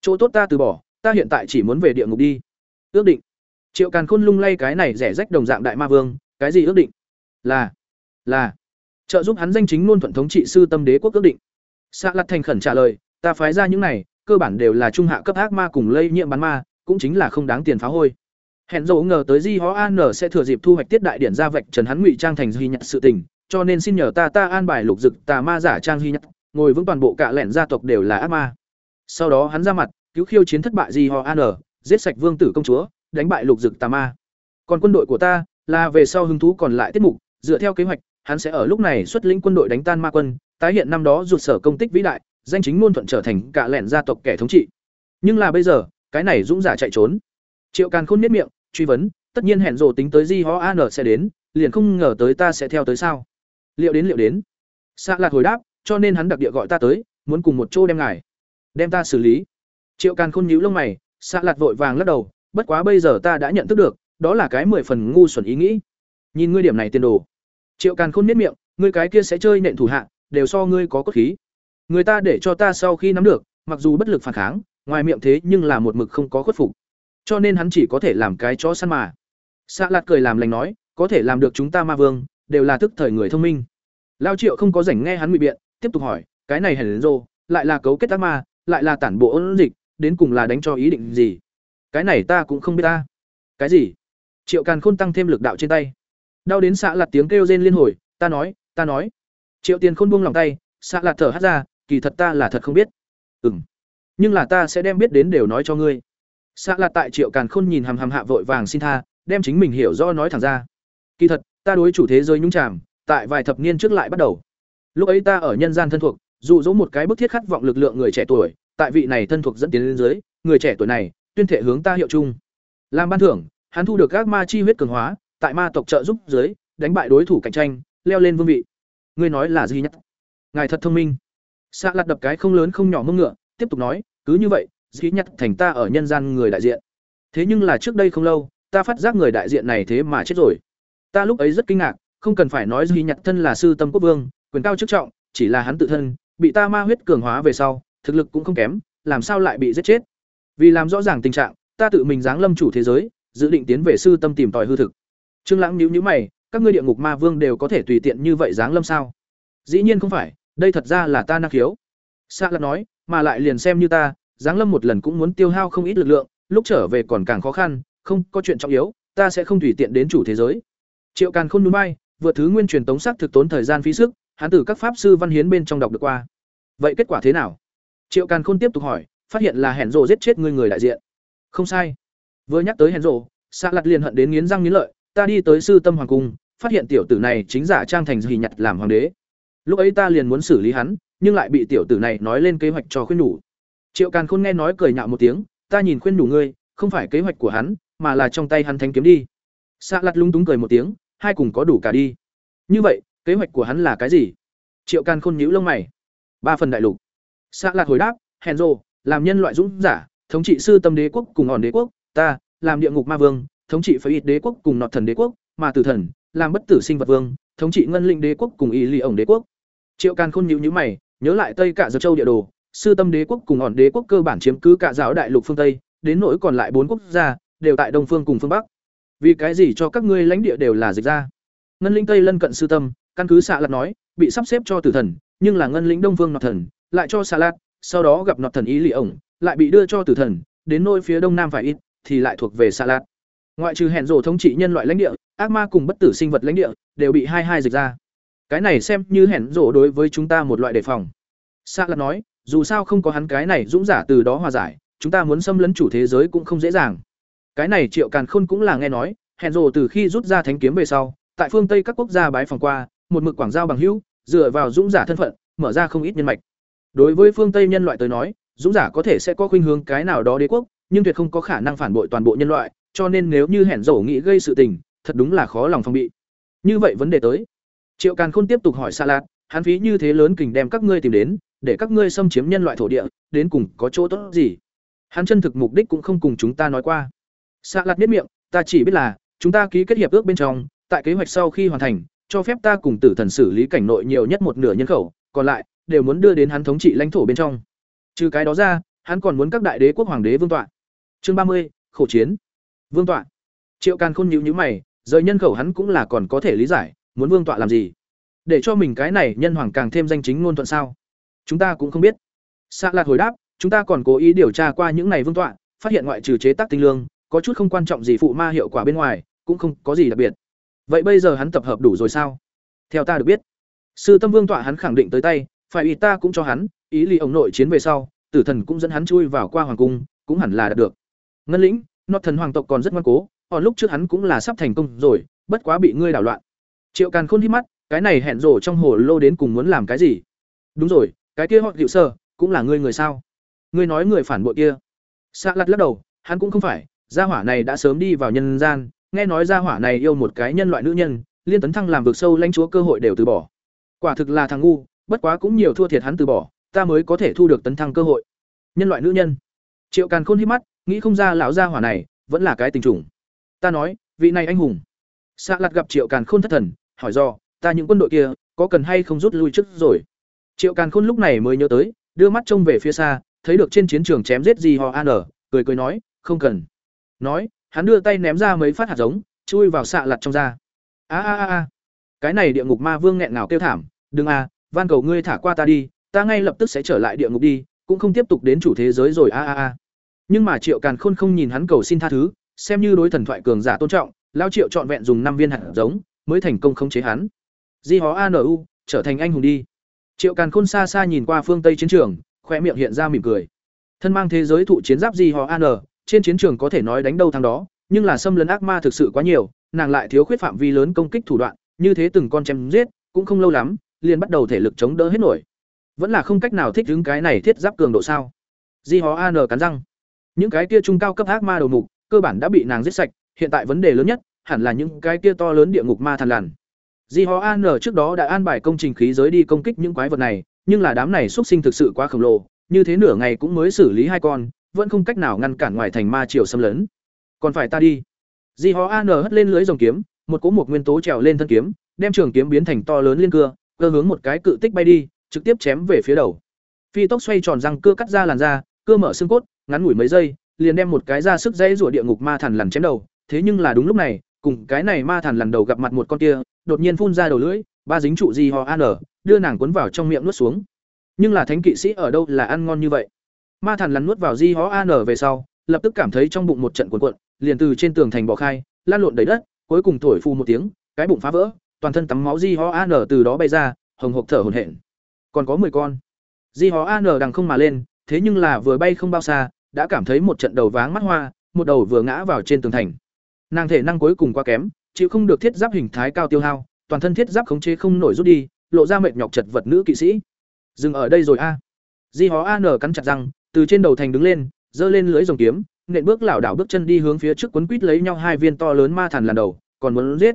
Chỗ tốt ta từ bỏ, ta hiện tại chỉ muốn về địa ngục đi. Ước định. Triệu càn khôn lung lay cái này rẻ rách đồng dạng đại ma vương, cái gì ước định? Là là trợ giúp hắn danh chính luôn thuận thống trị sư tâm đế quốc ước định. Xạ lặt thành khẩn trả lời, ta phái ra những này, cơ bản đều là trung hạ cấp ác ma cùng lây nhiễm bán ma, cũng chính là không đáng tiền phá hôi. Hẹn dỗ ngờ tới di hó an sẽ thừa dịp thu hoạch tiết đại điển ra vạch trần hắn ngụy trang thành duy nhận sự tình, cho nên xin nhờ ta ta an bài lục dực tà ma giả trang duy nhất ngồi vững toàn bộ cả lẻn gia tộc đều là ác ma. Sau đó hắn ra mặt, cứu khiêu chiến thất bại di ho an giết sạch vương tử công chúa, đánh bại lục dực tà ma. Còn quân đội của ta, là về sau hứng thú còn lại tiết mục, dựa theo kế hoạch hắn sẽ ở lúc này xuất lĩnh quân đội đánh tan ma quân, tái hiện năm đó rụt sở công tích vĩ đại, danh chính ngôn thuận trở thành cả lẻn gia tộc kẻ thống trị. Nhưng là bây giờ, cái này dũng giả chạy trốn. Triệu càn khôn miết miệng, truy vấn, tất nhiên hẹn rồ tính tới di ho an sẽ đến, liền không ngờ tới ta sẽ theo tới sao? Liệu đến liệu đến. Xạ lạt hồi đáp, cho nên hắn đặc địa gọi ta tới, muốn cùng một chỗ đem ngài, đem ta xử lý. Triệu càn khôn nhíu lông mày xạ lạt vội vàng lắc đầu, bất quá bây giờ ta đã nhận thức được, đó là cái mười phần ngu xuẩn ý nghĩ. Nhìn ngươi điểm này tiền đồ triệu càn khôn miết miệng, ngươi cái kia sẽ chơi nện thủ hạ, đều so ngươi có cốt khí. Người ta để cho ta sau khi nắm được, mặc dù bất lực phản kháng, ngoài miệng thế nhưng là một mực không có khuất phục. Cho nên hắn chỉ có thể làm cái chó săn mà. Xạ lạt cười làm lành nói, có thể làm được chúng ta ma vương, đều là thức thời người thông minh. Lao triệu không có rảnh nghe hắn ngụy biện, tiếp tục hỏi, cái này hèn rô, lại là cấu kết ác ma, lại là tản bộ ôn dịch, đến cùng là đánh cho ý định gì? Cái này ta cũng không biết ta. Cái gì? Triệu càn khôn tăng thêm lực đạo trên tay đau đến xạ lạt tiếng kêu rên liên hồi, ta nói ta nói. Triệu tiền khôn buông lòng tay, xạ lạt thở hát ra, kỳ thật ta là thật không biết. Ừ m nhưng là ta sẽ đem biết đến đều nói cho ngươi. Xạ lạt tại triệu càn khôn nhìn hàm hàm hạ vội vàng xin tha, đem chính mình hiểu rõ nói thẳng ra. Kỳ thật, ta đối chủ thế giới nhung tràm tại vài thập niên trước lại bắt đầu. Lúc ấy ta ở nhân gian thân thuộc, dụ dỗ một cái bức thiết khát vọng lực lượng người trẻ tuổi, tại vị này thân thuộc dẫn tiến lên dưới, người trẻ tuổi này, tuyên thể hướng ta hiệu chung. Làm ban thưởng, hắn thu được các ma chi huyết cường hóa tại ma tộc trợ giúp dưới, đánh bại đối thủ cạnh tranh, leo lên vương vị. Ngươi nói là gì nhất? Ngài thật thông minh. Sạ lạt đập cái không lớn không nhỏ mông ngựa, tiếp tục nói, cứ như vậy, dĩ nhất thành ta ở nhân gian người đại diện. Thế nhưng là trước đây không lâu, ta phát giác người đại diện này thế mà chết rồi. Ta lúc ấy rất kinh ngạc, không cần phải nói duy nhặt thân là sư tâm quốc vương, quyền cao chức trọng, chỉ là hắn tự thân, bị ta ma huyết cường hóa về sau, thực lực cũng không kém, làm sao lại bị giết chết? Vì làm rõ ràng tình trạng, ta tự mình giáng lâm chủ thế giới, dự định tiến về sư tâm tìm tòi hư thực trương lãng nhíu nhíu mày các ngươi địa ngục ma vương đều có thể tùy tiện như vậy giáng lâm sao? Dĩ nhiên không phải đây thật ra là ta năng khiếu. Sa Lạc nói mà lại liền xem như ta giáng lâm một lần cũng muốn tiêu hao không ít lực lượng lúc trở về còn càng khó khăn không có chuyện trọng yếu ta sẽ không tùy tiện đến chủ thế giới. Triệu càn khôn núi bay vượt thứ nguyên truyền tống xác thực tốn thời gian phí sức hắn từ các pháp sư văn hiến bên trong đọc được qua. Vậy kết quả thế nào? Triệu càn khôn tiếp tục hỏi phát hiện là hẹn rồ giết chết người người đại diện. Không sai. Vừa nhắc tới hẹn rồ, Sa Lạc liền hận đến nghiến răng nghiến lợi ta đi tới sư tâm hoàng cung, phát hiện tiểu tử này chính giả trang thành gì nhặt làm hoàng đế. Lúc ấy ta liền muốn xử lý hắn, nhưng lại bị tiểu tử này nói lên kế hoạch cho khuyên nhủ. Triệu càn khôn nghe nói cười nhạo một tiếng, ta nhìn khuyên nhủ ngươi, không phải kế hoạch của hắn, mà là trong tay hắn thanh kiếm đi. Xạ lặt lung túng cười một tiếng, hai cùng có đủ cả đi. Như vậy, kế hoạch của hắn là cái gì? Triệu càn khôn nhíu lông mày. Ba phần đại lục. Xạ lạt hồi đáp, hèn rồ, làm nhân loại dũng giả, thống trị sư tâm đế quốc cùng hòn đế quốc, ta, làm địa ngục ma vương thống trị phải ít đế quốc cùng nọt thần đế quốc, mà tử thần, làm bất tử sinh vật vương, thống trị ngân linh đế quốc cùng y ly ổng đế quốc. Triệu càn khôn nhữ nhữ mày, nhớ lại tây cả giật châu địa đồ, sư tâm đế quốc cùng hòn đế quốc cơ bản chiếm cứ cả giáo đại lục phương tây, đến nỗi còn lại bốn quốc gia, đều tại đông phương cùng phương bắc. Vì cái gì cho các ngươi lãnh địa đều là dịch ra? Ngân linh tây lân cận sư tâm, căn cứ xạ lạt nói, bị sắp xếp cho tử thần, nhưng là ngân lĩnh đông vương nọt thần, lại cho xạ lạt, sau đó gặp nọt thần ý lì ổng, lại bị đưa cho tử thần, đến nôi phía đông nam phải ít, thì lại thuộc về xạ lạt ngoại trừ hẹn rổ thống trị nhân loại lãnh địa ác ma cùng bất tử sinh vật lãnh địa đều bị hai hai dịch ra. Cái này xem như hẹn rổ đối với chúng ta một loại đề phòng. Xa lặn nói dù sao không có hắn cái này dũng giả từ đó hòa giải chúng ta muốn xâm lấn chủ thế giới cũng không dễ dàng. Cái này Triệu Càn Khôn cũng là nghe nói, hẹn rổ từ khi rút ra thánh kiếm về sau, tại phương Tây các quốc gia bái phòng qua, một mực quảng giao bằng hữu, dựa vào dũng giả thân phận, mở ra không ít nhân mạch. Đối với phương Tây nhân loại tới nói, dũng giả có thể sẽ có khuynh hướng cái nào đó đế quốc, nhưng tuyệt không có khả năng phản bội toàn bộ nhân loại, cho nên nếu như hẹn rổ nghĩ gây sự tình, thật đúng là khó lòng phòng bị. Như vậy vấn đề tới. Triệu Càn Khôn tiếp tục hỏi Sa Lạt, hắn phí như thế lớn kình đem các ngươi tìm đến, để các ngươi xâm chiếm nhân loại thổ địa, đến cùng có chỗ tốt gì? Hắn chân thực mục đích cũng không cùng chúng ta nói qua xa lạt biết miệng ta chỉ biết là chúng ta ký kết hiệp ước bên trong tại kế hoạch sau khi hoàn thành cho phép ta cùng tử thần xử lý cảnh nội nhiều nhất một nửa nhân khẩu còn lại đều muốn đưa đến hắn thống trị lãnh thổ bên trong trừ cái đó ra hắn còn muốn các đại đế quốc hoàng đế vương tọa chương ba mươi khổ chiến vương tọa. Triệu càn khôn nhíu nhíu mày, rời nhân khẩu hắn cũng là còn có thể lý giải, muốn vương tọa làm gì? Để cho mình cái này nhân hoàng càng thêm danh chính ngôn thuận sao? Chúng ta cũng không biết. Xạ lạt hồi đáp, chúng ta còn cố ý điều tra qua những này vương tọa, phát hiện ngoại trừ chế tác tinh lương, có chút không quan trọng gì phụ ma hiệu quả bên ngoài, cũng không có gì đặc biệt. Vậy bây giờ hắn tập hợp đủ rồi sao? Theo ta được biết, sư tâm vương tọa hắn khẳng định tới tay, phải ý ta cũng cho hắn, ý lì ông nội chiến về sau, tử thần cũng dẫn hắn chui vào qua hoàng cung, cũng hẳn là đạt được. Ngân lĩnh nọ thần hoàng tộc còn rất ngoan cố họ lúc trước hắn cũng là sắp thành công rồi, bất quá bị ngươi đảo loạn. Triệu càn khôn hít mắt, cái này hẹn rổ trong hồ lô đến cùng muốn làm cái gì? Đúng rồi, cái kia họ liệu sơ, cũng là ngươi người sao? Ngươi nói người phản bội kia. Xạ lặt lắc đầu, hắn cũng không phải, gia hỏa này đã sớm đi vào nhân gian, nghe nói gia hỏa này yêu một cái nhân loại nữ nhân, liên tấn thăng làm vực sâu lãnh chúa cơ hội đều từ bỏ. Quả thực là thằng ngu, bất quá cũng nhiều thua thiệt hắn từ bỏ, ta mới có thể thu được tấn thăng cơ hội. Nhân loại nữ nhân. Triệu càn khôn hít mắt nghĩ không ra lão gia hỏa này vẫn là cái tình trùng. Ta nói, vị này anh hùng. Xạ lặt gặp triệu càn khôn thất thần, hỏi do, ta những quân đội kia có cần hay không rút lui trước rồi? Triệu càn khôn lúc này mới nhớ tới, đưa mắt trông về phía xa, thấy được trên chiến trường chém giết gì họ an cười cười nói, không cần. Nói, hắn đưa tay ném ra mấy phát hạt giống, chui vào xạ lặt trong da. A a a a. Cái này địa ngục ma vương nghẹn ngào kêu thảm, đừng a, van cầu ngươi thả qua ta đi, ta ngay lập tức sẽ trở lại địa ngục đi, cũng không tiếp tục đến chủ thế giới rồi, a a a nhưng mà triệu càn khôn không nhìn hắn cầu xin tha thứ, xem như đối thần thoại cường giả tôn trọng lao triệu trọn vẹn dùng năm viên hạt giống, mới thành công khống chế hắn. Di hó anu trở thành anh hùng đi. Triệu càn khôn xa xa nhìn qua phương tây chiến trường khoe miệng hiện ra mỉm cười. Thân mang thế giới thụ chiến giáp di hó an trên chiến trường có thể nói đánh đâu thằng đó, nhưng là xâm lấn ác ma thực sự quá nhiều, nàng lại thiếu khuyết phạm vi lớn công kích thủ đoạn, như thế từng con chém giết, cũng không lâu lắm, liền bắt đầu thể lực chống đỡ hết nổi. Vẫn là không cách nào thích ứng cái này thiết giáp cường độ sao? Di hó an cắn răng những cái kia trung cao cấp ác ma đầu mục, cơ bản đã bị nàng giết sạch, hiện tại vấn đề lớn nhất, hẳn là những cái kia to lớn địa ngục ma thần lằn. Di hoa an trước đó đã an bài công trình khí giới đi công kích những quái vật này, nhưng là đám này xuất sinh thực sự quá khổng lồ, như thế nửa ngày cũng mới xử lý hai con, vẫn không cách nào ngăn cản ngoài thành ma triều xâm lấn. Còn phải ta đi. Di hoa an hất lên lưới dòng kiếm, một cỗ một nguyên tố trèo lên thân kiếm, đem trường kiếm biến thành to lớn liên cưa, cơ hướng một cái cự tích bay đi, trực tiếp chém về phía đầu. Phi tốc xoay tròn răng, cưa cắt ra làn da, cưa mở xương cốt ngắn ngủi mấy giây, liền đem một cái ra sức dãy rủa địa ngục ma thần lằn chém đầu. Thế nhưng là đúng lúc này, cùng cái này ma thần lần đầu gặp mặt một con kia, đột nhiên phun ra đầu lưỡi, ba dính trụ di ho an đưa nàng cuốn vào trong miệng nuốt xuống. Nhưng là thánh kỵ sĩ ở đâu là ăn ngon như vậy? Ma thần lằn nuốt vào di ho an về sau, lập tức cảm thấy trong bụng một trận cuộn cuộn, liền từ trên tường thành bỏ khai, lan lộn đầy đất, cuối cùng thổi phu một tiếng, cái bụng phá vỡ, toàn thân tắm máu di ho an từ đó bay ra, hồng hộc thở hổn hển. Còn có mười con. Di ho an đằng không mà lên, thế nhưng là vừa bay không bao xa đã cảm thấy một trận đầu váng mắt hoa, một đầu vừa ngã vào trên tường thành. Nàng thể năng cuối cùng quá kém, chịu không được thiết giáp hình thái cao tiêu hao, toàn thân thiết giáp khống chế không nổi rút đi, lộ ra mệt nhọc chật vật nữ kỵ sĩ. Dừng ở đây rồi a. Di hó an cắn chặt răng, từ trên đầu thành đứng lên, giơ lên lưới rồng kiếm, nện bước lảo đảo bước chân đi hướng phía trước quấn quít lấy nhau hai viên to lớn ma thần lần đầu, còn muốn giết.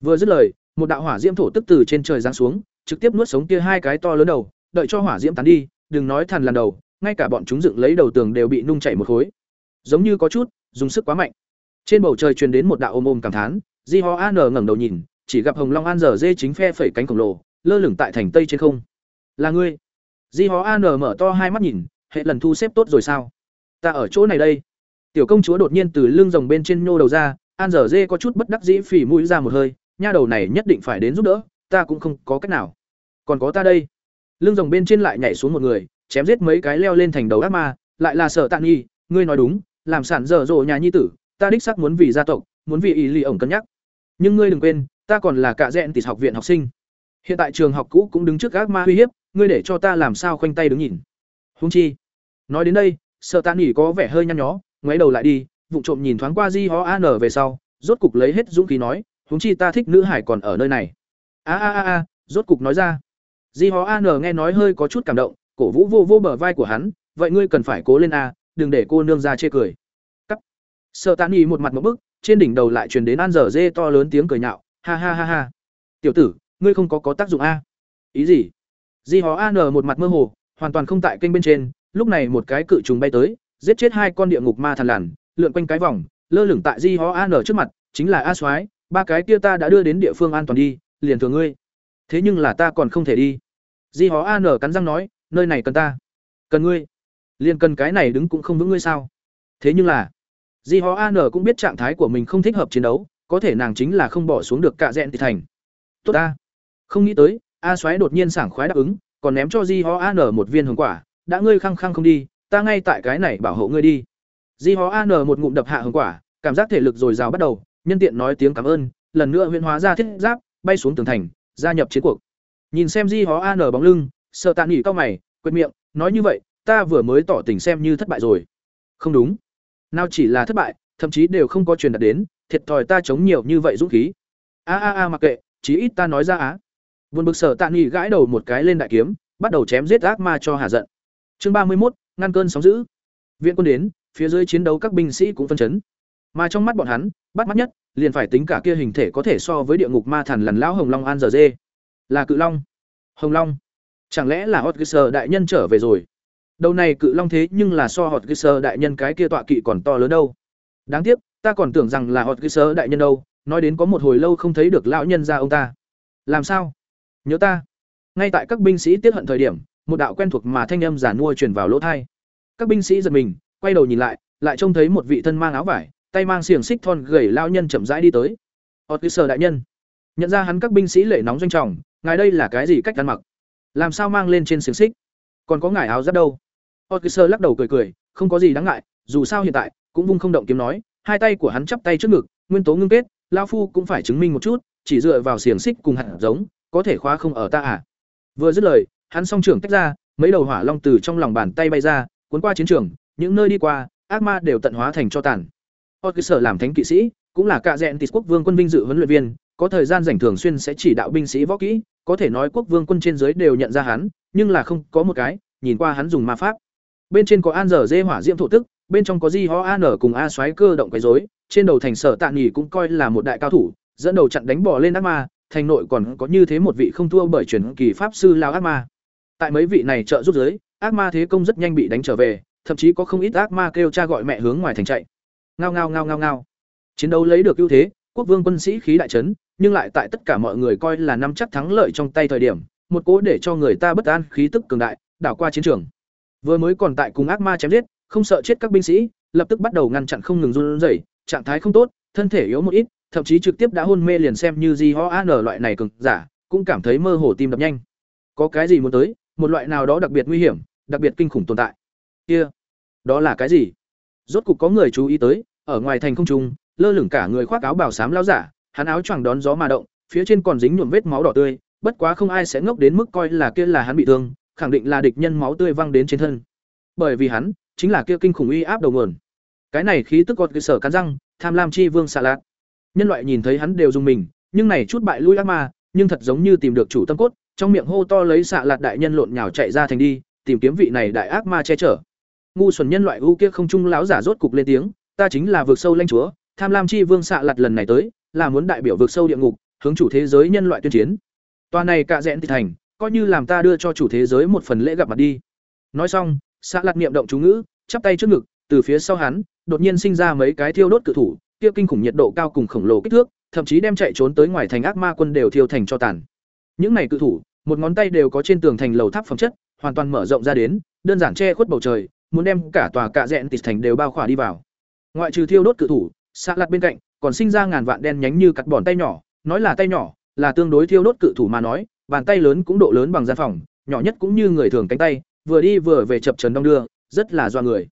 Vừa dứt lời, một đạo hỏa diễm thổ tức từ trên trời giáng xuống, trực tiếp nuốt sống kia hai cái to lớn đầu, đợi cho hỏa diễm tán đi, đừng nói thần lần đầu ngay cả bọn chúng dựng lấy đầu tường đều bị nung chảy một khối. Giống như có chút, dùng sức quá mạnh. Trên bầu trời truyền đến một đạo ôm ôm cảm thán, di ho an ngẩng đầu nhìn, chỉ gặp hồng long an Giờ dê chính phe phẩy cánh khổng lồ, lơ lửng tại thành tây trên không. Là ngươi. Di ho an mở to hai mắt nhìn, hệ lần thu xếp tốt rồi sao? Ta ở chỗ này đây. Tiểu công chúa đột nhiên từ lưng rồng bên trên nhô đầu ra, an Giờ dê có chút bất đắc dĩ phỉ mũi ra một hơi, nha đầu này nhất định phải đến giúp đỡ, ta cũng không có cách nào. Còn có ta đây. Lưng rồng bên trên lại nhảy xuống một người chém giết mấy cái leo lên thành đầu ác ma, lại là sở tạng nhi ngươi nói đúng, làm sản dở dỗ nhà nhi tử, ta đích xác muốn vì gia tộc, muốn vì ý lì ổng cân nhắc. Nhưng ngươi đừng quên, ta còn là cả dẹn tỷ học viện học sinh. Hiện tại trường học cũ cũng đứng trước gác ma uy hiếp, ngươi để cho ta làm sao khoanh tay đứng nhìn. Húng chi, nói đến đây sợ tạ nghỉ có vẻ hơi nhăn nhó ngoái đầu lại đi vụng trộm nhìn thoáng qua di ho an về sau, rốt cục lấy hết dũng khí nói húng chi ta thích nữ hải còn ở nơi này. A a a a, rốt cục nói ra. Di ho an nghe nói hơi có chút cảm động cổ vũ vô vô bờ vai của hắn, vậy ngươi cần phải cố lên a, đừng để cô nương ra chê cười. Sợ tàn y một mặt một bức, trên đỉnh đầu lại truyền đến an dở dê to lớn tiếng cười nhạo, ha ha ha ha. Tiểu tử, ngươi không có có tác dụng a. Ý gì? Di hó an một mặt mơ hồ, hoàn toàn không tại kênh bên trên, lúc này một cái cự trùng bay tới, giết chết hai con địa ngục ma thần lằn, lượn quanh cái vòng, lơ lửng tại di hó an trước mặt, chính là a soái, ba cái kia ta đã đưa đến địa phương an toàn đi, liền thừa ngươi. Thế nhưng là ta còn không thể đi. Di hó an cắn răng nói nơi này cần ta. Cần ngươi. Liền cần cái này đứng cũng không vững ngươi sao? Thế nhưng là, di ho an cũng biết trạng thái của mình không thích hợp chiến đấu, có thể nàng chính là không bỏ xuống được cạ rẽn thì thành. Tốt ta. Không nghĩ tới, a xoáy đột nhiên sảng khoái đáp ứng, còn ném cho di ho an một viên hồng quả. Đã ngươi khăng khăng không đi, ta ngay tại cái này bảo hộ ngươi đi. Di ho an một ngụm đập hạ hồng quả, cảm giác thể lực dồi dào bắt đầu, nhân tiện nói tiếng cảm ơn, lần nữa huyễn hóa ra thiết giáp, bay xuống tường thành, gia nhập chiến cuộc. Nhìn xem di hó an bóng lưng sợ tạ nghỉ cao mày, quệt miệng, nói như vậy, ta vừa mới tỏ tình xem như thất bại rồi. Không đúng. Nào chỉ là thất bại, thậm chí đều không có truyền đạt đến, thiệt thòi ta chống nhiều như vậy dũng khí. A a a mặc kệ, chí ít ta nói ra á. Buồn bực sở tạ nghỉ gãi đầu một cái lên đại kiếm, bắt đầu chém giết ác ma cho hà giận. Chương ba mươi một ngăn cơn sóng dữ. Viện quân đến, phía dưới chiến đấu các binh sĩ cũng phân chấn. Mà trong mắt bọn hắn, bắt mắt nhất, liền phải tính cả kia hình thể có thể so với địa ngục ma thần lần lão hồng long an giờ dê. Là cự long. Hồng long chẳng lẽ là hot đại nhân trở về rồi? Đầu này cự long thế nhưng là so hot đại nhân cái kia tọa kỵ còn to lớn đâu. Đáng tiếc, ta còn tưởng rằng là hot đại nhân đâu, nói đến có một hồi lâu không thấy được lão nhân ra ông ta. Làm sao? Nhớ ta. Ngay tại các binh sĩ tiết hận thời điểm, một đạo quen thuộc mà thanh âm giả nuôi truyền vào lỗ thai. Các binh sĩ giật mình, quay đầu nhìn lại lại trông thấy một vị thân mang áo vải, tay mang xiềng xích thon gầy lao nhân chậm rãi đi tới. Hot đại nhân. Nhận ra hắn các binh sĩ lệ nóng doanh trọng, ngài đây là cái gì cách ăn mặc? Làm sao mang lên trên xiềng xích? Còn có ngải áo giáp đâu? Otkiser lắc đầu cười cười, không có gì đáng ngại, dù sao hiện tại, cũng vung không động kiếm nói, hai tay của hắn chắp tay trước ngực, nguyên tố ngưng kết lao phu cũng phải chứng minh một chút, chỉ dựa vào xiềng xích cùng hạt giống, có thể khóa không ở ta à? Vừa dứt lời, hắn song trưởng tách ra, mấy đầu hỏa long từ trong lòng bàn tay bay ra, cuốn qua chiến trường, những nơi đi qua, ác ma đều tận hóa thành cho tàn. Otkiser làm thánh kỵ sĩ, cũng là cạ dẹn tịt quốc vương quân vinh dự huấn luyện viên có thời gian rảnh thường xuyên sẽ chỉ đạo binh sĩ võ kỹ, có thể nói quốc vương quân trên dưới đều nhận ra hắn, nhưng là không có một cái, nhìn qua hắn dùng ma pháp. Bên trên có An giờ dê hỏa diễm thổ tức, bên trong có Di Ho An cùng A xoáy cơ động quấy rối, trên đầu thành sở tạ nghỉ cũng coi là một đại cao thủ, dẫn đầu chặn đánh bỏ lên ác ma, thành nội còn có như thế một vị không thua bởi truyền kỳ pháp sư lao ác ma. Tại mấy vị này trợ giúp giới, ác ma thế công rất nhanh bị đánh trở về, thậm chí có không ít ác ma kêu cha gọi mẹ hướng ngoài thành chạy. Ngao ngao ngao ngao ngao. Chiến đấu lấy được ưu thế, quốc vương quân sĩ khí đại trấn, nhưng lại tại tất cả mọi người coi là năm chắc thắng lợi trong tay thời điểm, một cố để cho người ta bất an khí tức cường đại, đảo qua chiến trường. Vừa mới còn tại cùng ác ma chém giết, không sợ chết các binh sĩ, lập tức bắt đầu ngăn chặn không ngừng run rẩy, trạng thái không tốt, thân thể yếu một ít, thậm chí trực tiếp đã hôn mê liền xem như gì ho an loại này cường giả, cũng cảm thấy mơ hồ tim đập nhanh. Có cái gì muốn tới, một loại nào đó đặc biệt nguy hiểm, đặc biệt kinh khủng tồn tại. Kia, đó là cái gì? Rốt cục có người chú ý tới, ở ngoài thành không trung, lơ lửng cả người khoác áo bào xám lão giả, hắn áo choàng đón gió mà động, phía trên còn dính nhuộm vết máu đỏ tươi, bất quá không ai sẽ ngốc đến mức coi là kia là hắn bị thương, khẳng định là địch nhân máu tươi văng đến trên thân. Bởi vì hắn chính là kia kinh khủng uy áp đầu nguồn. Cái này khí tức gọt cơ sở cắn răng, tham lam chi vương xạ lạt. Nhân loại nhìn thấy hắn đều dùng mình, nhưng này chút bại lui ác ma, nhưng thật giống như tìm được chủ tâm cốt, trong miệng hô to lấy xạ lạt đại nhân lộn nhào chạy ra thành đi, tìm kiếm vị này đại ác ma che chở. Ngu xuẩn nhân loại u kia không trung láo giả rốt cục lên tiếng, ta chính là vực sâu lãnh chúa, tham lam chi vương xạ lạt lần này tới, là muốn đại biểu vượt sâu địa ngục, hướng chủ thế giới nhân loại tuyên chiến. tòa này cạ rẽn thị thành, coi như làm ta đưa cho chủ thế giới một phần lễ gặp mặt đi. Nói xong, xạ Lạt niệm động chú ngữ, chắp tay trước ngực, từ phía sau hắn, đột nhiên sinh ra mấy cái thiêu đốt cự thủ, kia kinh khủng nhiệt độ cao cùng khổng lồ kích thước, thậm chí đem chạy trốn tới ngoài thành ác ma quân đều thiêu thành cho tàn. Những này cự thủ, một ngón tay đều có trên tường thành lầu tháp phẩm chất, hoàn toàn mở rộng ra đến, đơn giản che khuất bầu trời, muốn đem cả tòa cạ rẽn tịt thành đều bao khỏa đi vào. Ngoại trừ thiêu đốt cự thủ, Sạ Lạt bên cạnh, còn sinh ra ngàn vạn đen nhánh như cắt bòn tay nhỏ, nói là tay nhỏ, là tương đối thiêu đốt cự thủ mà nói, bàn tay lớn cũng độ lớn bằng gian phòng, nhỏ nhất cũng như người thường cánh tay, vừa đi vừa về chập trần đông đưa, rất là doa người.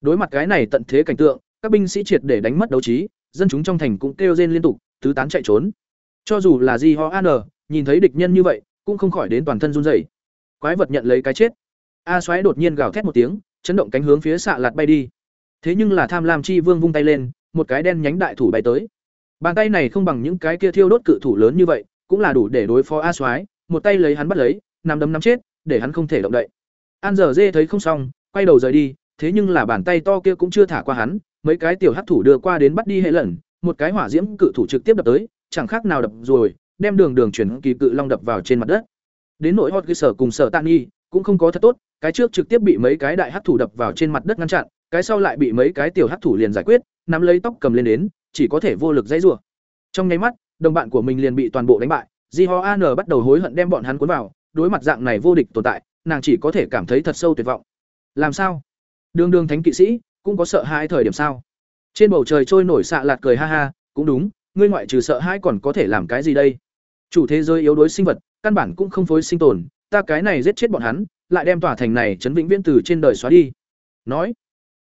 Đối mặt cái này tận thế cảnh tượng, các binh sĩ triệt để đánh mất đấu trí, dân chúng trong thành cũng kêu rên liên tục, tứ tán chạy trốn. Cho dù là Di Ho An, nhìn thấy địch nhân như vậy, cũng không khỏi đến toàn thân run rẩy. Quái vật nhận lấy cái chết. A xoáy đột nhiên gào thét một tiếng, chấn động cánh hướng phía xạ lạt bay đi. Thế nhưng là Tham Lam Chi Vương vung tay lên, một cái đen nhánh đại thủ bay tới. Bàn tay này không bằng những cái kia thiêu đốt cự thủ lớn như vậy, cũng là đủ để đối phó A Soái, một tay lấy hắn bắt lấy, nằm đấm nắm chết, để hắn không thể động đậy. An giờ dê thấy không xong, quay đầu rời đi, thế nhưng là bàn tay to kia cũng chưa thả qua hắn, mấy cái tiểu hắc thủ đưa qua đến bắt đi hệ lần, một cái hỏa diễm cự thủ trực tiếp đập tới, chẳng khác nào đập rồi, đem đường đường chuyển kỳ cự long đập vào trên mặt đất. Đến nội hot sở cùng sở tạ Nghi, cũng không có thật tốt, cái trước trực tiếp bị mấy cái đại hắc thủ đập vào trên mặt đất ngăn chặn, cái sau lại bị mấy cái tiểu hắc thủ liền giải quyết, nắm lấy tóc cầm lên đến, chỉ có thể vô lực dãy rủa. Trong nháy mắt, đồng bạn của mình liền bị toàn bộ đánh bại, Di Ho An bắt đầu hối hận đem bọn hắn cuốn vào, đối mặt dạng này vô địch tồn tại, nàng chỉ có thể cảm thấy thật sâu tuyệt vọng. Làm sao? Đường đường thánh kỵ sĩ, cũng có sợ hãi thời điểm sao? Trên bầu trời trôi nổi xạ lạt cười ha ha, cũng đúng, ngươi ngoại trừ sợ hãi còn có thể làm cái gì đây? Chủ thế giới yếu đuối sinh vật, căn bản cũng không phối sinh tồn, ta cái này giết chết bọn hắn, lại đem tòa thành này chấn vĩnh viễn từ trên đời xóa đi. Nói,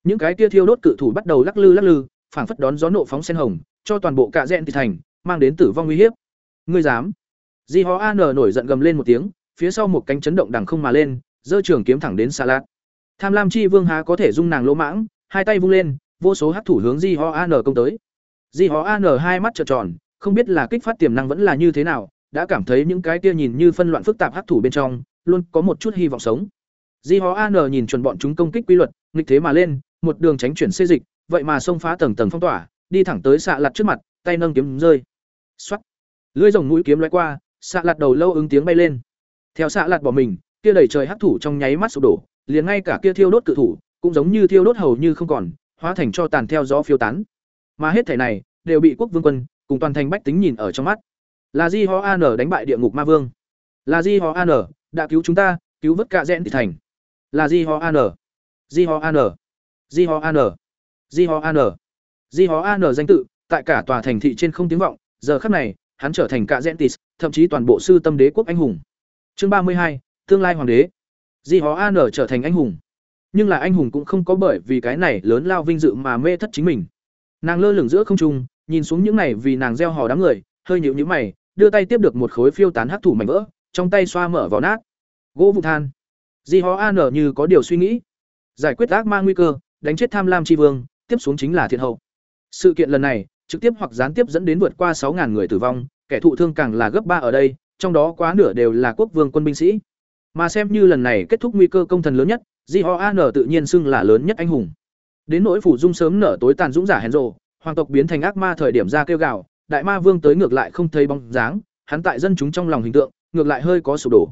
những cái kia thiêu đốt cự thủ bắt đầu lắc lư lắc lư, phảng phất đón gió nộ phóng sen hồng, cho toàn bộ cả dẹn thị thành, mang đến tử vong nguy hiểm. Ngươi dám? di Hó an nổi giận gầm lên một tiếng phía sau một cánh chấn động đằng không mà lên giơ trường kiếm thẳng đến xa lạt tham lam chi vương há có thể dung nàng lỗ mãng hai tay vung lên vô số hắc thủ hướng di Hó an công tới di Hó an hai mắt trợn tròn không biết là kích phát tiềm năng vẫn là như thế nào đã cảm thấy những cái kia nhìn như phân loạn phức tạp hắc thủ bên trong luôn có một chút hy vọng sống di Hó an nhìn chuẩn bọn chúng công kích quy luật nghịch thế mà lên một đường tránh chuyển xê dịch vậy mà xông phá tầng tầng phong tỏa đi thẳng tới xạ lặt trước mặt tay nâng kiếm rơi. Xoát, lưỡi rồng mũi kiếm lướt qua xạ lặt đầu lâu ứng tiếng bay lên. Theo xạ lặt bỏ mình kia đầy trời hắc thủ trong nháy mắt sụp đổ liền ngay cả kia thiêu đốt cự thủ cũng giống như thiêu đốt hầu như không còn hóa thành cho tàn theo gió phiêu tán. Mà hết thể này đều bị quốc vương quân cùng toàn thành bách tính nhìn ở trong mắt. Là di ho an đánh bại địa ngục ma vương. Là di ho an đã cứu chúng ta cứu vớt cả rẽn thị thành. Là di ho an di ho an di ho an di ho an di ho an danh tự tại cả tòa thành thị trên không tiếng vọng giờ khắc này hắn trở thành cả Zentis, thậm chí toàn bộ sư tâm đế quốc anh hùng. Chương ba mươi hai tương lai hoàng đế. Di ho an trở thành anh hùng. Nhưng là anh hùng cũng không có bởi vì cái này lớn lao vinh dự mà mê thất chính mình. Nàng lơ lửng giữa không trung nhìn xuống những này vì nàng gieo hò đám người hơi nhịu nhữ mày đưa tay tiếp được một khối phiêu tán hắc thủ mảnh vỡ trong tay xoa mở vỏ nát. Gỗ vụ than. Di ho an như có điều suy nghĩ. Giải quyết ác ma nguy cơ đánh chết tham lam tri vương tiếp xuống chính là thiện hậu. Sự kiện lần này trực tiếp hoặc gián tiếp dẫn đến vượt qua 6000 người tử vong kẻ thụ thương càng là gấp ba ở đây trong đó quá nửa đều là quốc vương quân binh sĩ. Mà xem như lần này kết thúc nguy cơ công thần lớn nhất Jihoan tự nhiên xưng là lớn nhất anh hùng. Đến nỗi phủ dung sớm nở tối tàn dũng giả hèn rồ, hoàng tộc biến thành ác ma thời điểm ra kêu gào đại ma vương tới ngược lại không thấy bóng dáng hắn tại dân chúng trong lòng hình tượng ngược lại hơi có sụp đổ.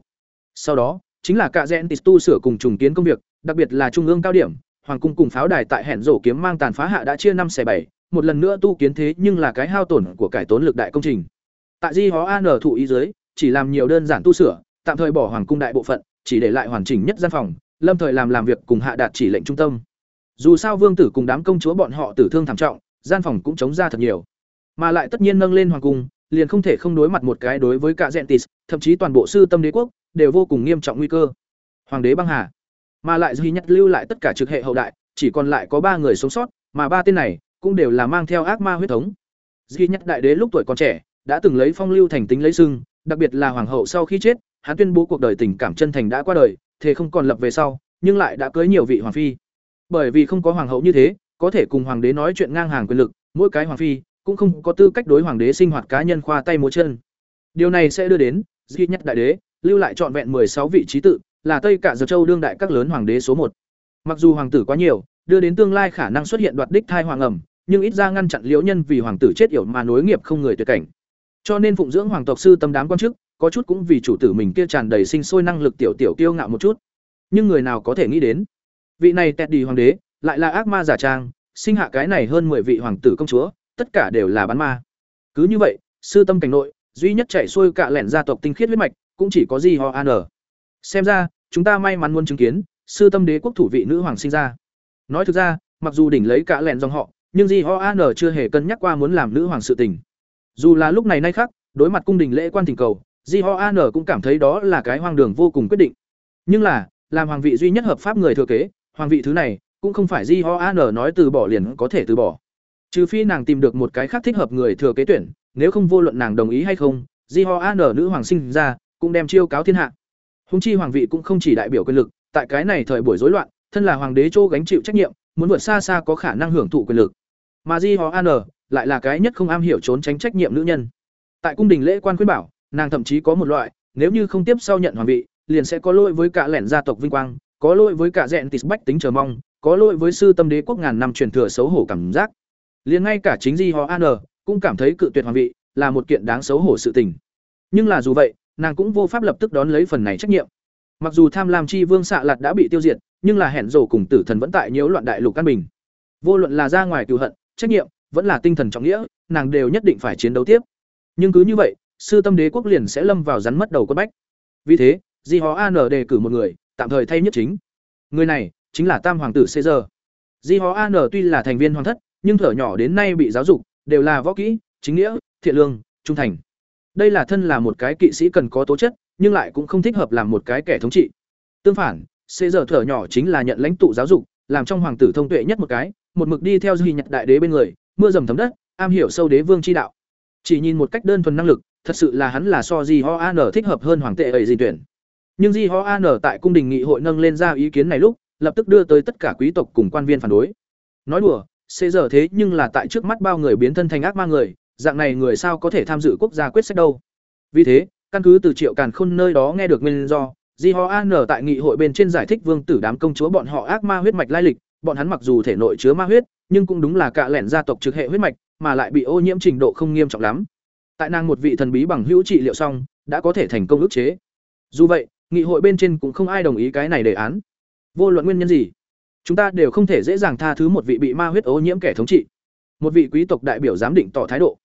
Sau đó chính là cả rẽn tu sửa cùng trùng kiến công việc đặc biệt là trung ương cao điểm hoàng cung cùng pháo đài tại hẻn rổ kiếm mang tàn phá hạ đã chia năm xẻ bảy, một lần nữa tu kiến thế nhưng là cái hao tổn của cải tốn lực đại công trình. Tại di hó an thụ ý dưới, chỉ làm nhiều đơn giản tu sửa, tạm thời bỏ hoàng cung đại bộ phận, chỉ để lại hoàn chỉnh nhất gian phòng, lâm thời làm làm việc cùng hạ đạt chỉ lệnh trung tâm. Dù sao vương tử cùng đám công chúa bọn họ tử thương thảm trọng, gian phòng cũng chống ra thật nhiều. Mà lại tất nhiên nâng lên hoàng cung, liền không thể không đối mặt một cái đối với cả gentis, thậm chí toàn bộ sư tâm đế quốc, đều vô cùng nghiêm trọng nguy cơ. Hoàng đế băng hà mà lại duy nhất lưu lại tất cả trực hệ hậu đại, chỉ còn lại có ba người sống sót, mà ba tên này cũng đều là mang theo ác ma huyết thống. Duy nhất đại đế lúc tuổi còn trẻ, đã từng lấy phong lưu thành tính lấy sưng đặc biệt là hoàng hậu sau khi chết, hắn tuyên bố cuộc đời tình cảm chân thành đã qua đời thế không còn lập về sau, nhưng lại đã cưới nhiều vị hoàng phi. Bởi vì không có hoàng hậu như thế, có thể cùng hoàng đế nói chuyện ngang hàng quyền lực, mỗi cái hoàng phi cũng không có tư cách đối hoàng đế sinh hoạt cá nhân khoa tay múa chân. Điều này sẽ đưa đến, duy nhất đại đế lưu lại trọn vẹn sáu vị trí tự là tây cả giờ châu đương đại các lớn hoàng đế số một. Mặc dù hoàng tử quá nhiều, đưa đến tương lai khả năng xuất hiện đoạt đích thai hoàng ẩm, nhưng ít ra ngăn chặn liễu nhân vì hoàng tử chết yểu mà nối nghiệp không người tuyệt cảnh. Cho nên phụng dưỡng hoàng tộc sư tâm đám quan chức, có chút cũng vì chủ tử mình kia tràn đầy sinh sôi năng lực tiểu tiểu kiêu ngạo một chút. Nhưng người nào có thể nghĩ đến? Vị này tẹt đi hoàng đế, lại là ác ma giả trang, sinh hạ cái này hơn mười vị hoàng tử công chúa, tất cả đều là bán ma. Cứ như vậy, sư tâm cảnh nội, duy nhất chạy xuôi cả lẻn gia tộc tinh khiết huyết mạch, cũng chỉ có gì ho an xem ra, chúng ta may mắn muốn chứng kiến, sư tâm đế quốc thủ vị nữ hoàng sinh ra. Nói thực ra, mặc dù đỉnh lấy cả lẹn dòng họ, nhưng di ho an chưa hề cân nhắc qua muốn làm nữ hoàng sự tình. Dù là lúc này nay khác, đối mặt cung đình lễ quan thỉnh cầu, di ho an cũng cảm thấy đó là cái hoang đường vô cùng quyết định. Nhưng là, làm hoàng vị duy nhất hợp pháp người thừa kế, hoàng vị thứ này, cũng không phải di ho an nói từ bỏ liền có thể từ bỏ. Trừ phi nàng tìm được một cái khác thích hợp người thừa kế tuyển, nếu không vô luận nàng đồng ý hay không, di ho an nữ hoàng sinh ra, cũng đem chiêu cáo thiên hạ. Hùng chi hoàng vị cũng không chỉ đại biểu quyền lực, tại cái này thời buổi rối loạn, thân là hoàng đế châu gánh chịu trách nhiệm, muốn vượt xa xa có khả năng hưởng thụ quyền lực. Mà di ho an lại là cái nhất không am hiểu trốn tránh trách nhiệm nữ nhân. Tại cung đình lễ quan khuyên bảo, nàng thậm chí có một loại, nếu như không tiếp sau nhận hoàng vị, liền sẽ có lỗi với cả lẻn gia tộc vinh quang, có lỗi với cả dẹn tịt bách tính chờ mong, có lỗi với sư tâm đế quốc ngàn năm truyền thừa xấu hổ cảm giác. Liền ngay cả chính di họ an cũng cảm thấy cự tuyệt hoàng vị, là một kiện đáng xấu hổ sự tình. Nhưng là dù vậy nàng cũng vô pháp lập tức đón lấy phần này trách nhiệm. Mặc dù tham lam chi vương xạ lạt đã bị tiêu diệt, nhưng là hẹn rổ cùng tử thần vẫn tại nhiễu loạn đại lục căn bình. Vô luận là ra ngoài cựu hận, trách nhiệm, vẫn là tinh thần trọng nghĩa, nàng đều nhất định phải chiến đấu tiếp. Nhưng cứ như vậy, sư tâm đế quốc liền sẽ lâm vào rắn mất đầu quân bách. Vì thế, di hó an đề cử một người, tạm thời thay nhất chính. Người này, chính là tam hoàng tử caesar di hó an tuy là thành viên hoàng thất, nhưng thở nhỏ đến nay bị giáo dục, đều là võ kỹ, chính nghĩa, thiện lương, trung thành đây là thân là một cái kỵ sĩ cần có tố chất nhưng lại cũng không thích hợp làm một cái kẻ thống trị tương phản caesar thở nhỏ chính là nhận lãnh tụ giáo dục làm trong hoàng tử thông tuệ nhất một cái một mực đi theo duy nhật đại đế bên người mưa dầm thấm đất am hiểu sâu đế vương chi đạo chỉ nhìn một cách đơn thuần năng lực thật sự là hắn là so gì Ho An thích hợp hơn hoàng tệ ấy gì tuyển. Nhưng Di Ho An tại cung đình nghị hội nâng lên ra ý kiến này lúc, lập tức đưa tới tất cả quý tộc cùng quan viên phản đối. Nói đùa, xế giờ thế nhưng là tại trước mắt bao người biến thân thành ác ma người, dạng này người sao có thể tham dự quốc gia quyết sách đâu. Vì thế, căn cứ từ Triệu Càn Khôn nơi đó nghe được nguyên do, Di Ho An tại nghị hội bên trên giải thích vương tử đám công chúa bọn họ ác ma huyết mạch lai lịch, bọn hắn mặc dù thể nội chứa ma huyết, nhưng cũng đúng là cả lẻn gia tộc trực hệ huyết mạch, mà lại bị ô nhiễm trình độ không nghiêm trọng lắm. Tại nàng một vị thần bí bằng hữu trị liệu xong, đã có thể thành công ức chế. Dù vậy, nghị hội bên trên cũng không ai đồng ý cái này đề án. Vô luận nguyên nhân gì, chúng ta đều không thể dễ dàng tha thứ một vị bị ma huyết ô nhiễm kẻ thống trị. Một vị quý tộc đại biểu giám định tỏ thái độ.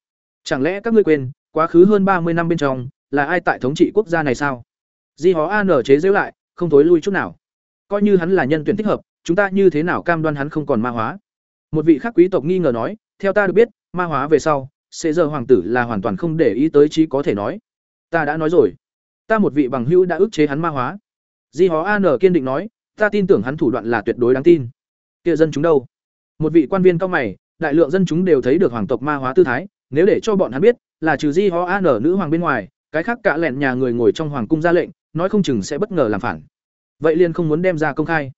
Chẳng lẽ các ngươi quên, quá khứ hơn ba mươi năm bên trong, là ai tại thống trị quốc gia này sao? Di Hó An chế giễu lại, không thối lui chút nào. Coi như hắn là nhân tuyển thích hợp, chúng ta như thế nào cam đoan hắn không còn ma hóa? Một vị khác quý tộc nghi ngờ nói, theo ta được biết, ma hóa về sau, sẽ giờ hoàng tử là hoàn toàn không để ý tới trí có thể nói. Ta đã nói rồi, ta một vị bằng hữu đã ức chế hắn ma hóa. Di Hó An kiên định nói, ta tin tưởng hắn thủ đoạn là tuyệt đối đáng tin. Kia dân chúng đâu? Một vị quan viên cao mày, đại lượng dân chúng đều thấy được hoàng tộc ma hóa tư thái, nếu để cho bọn hắn biết, là trừ Di Hó An nữ hoàng bên ngoài, cái khác cả lẹn nhà người ngồi trong hoàng cung ra lệnh, nói không chừng sẽ bất ngờ làm phản. Vậy liền không muốn đem ra công khai.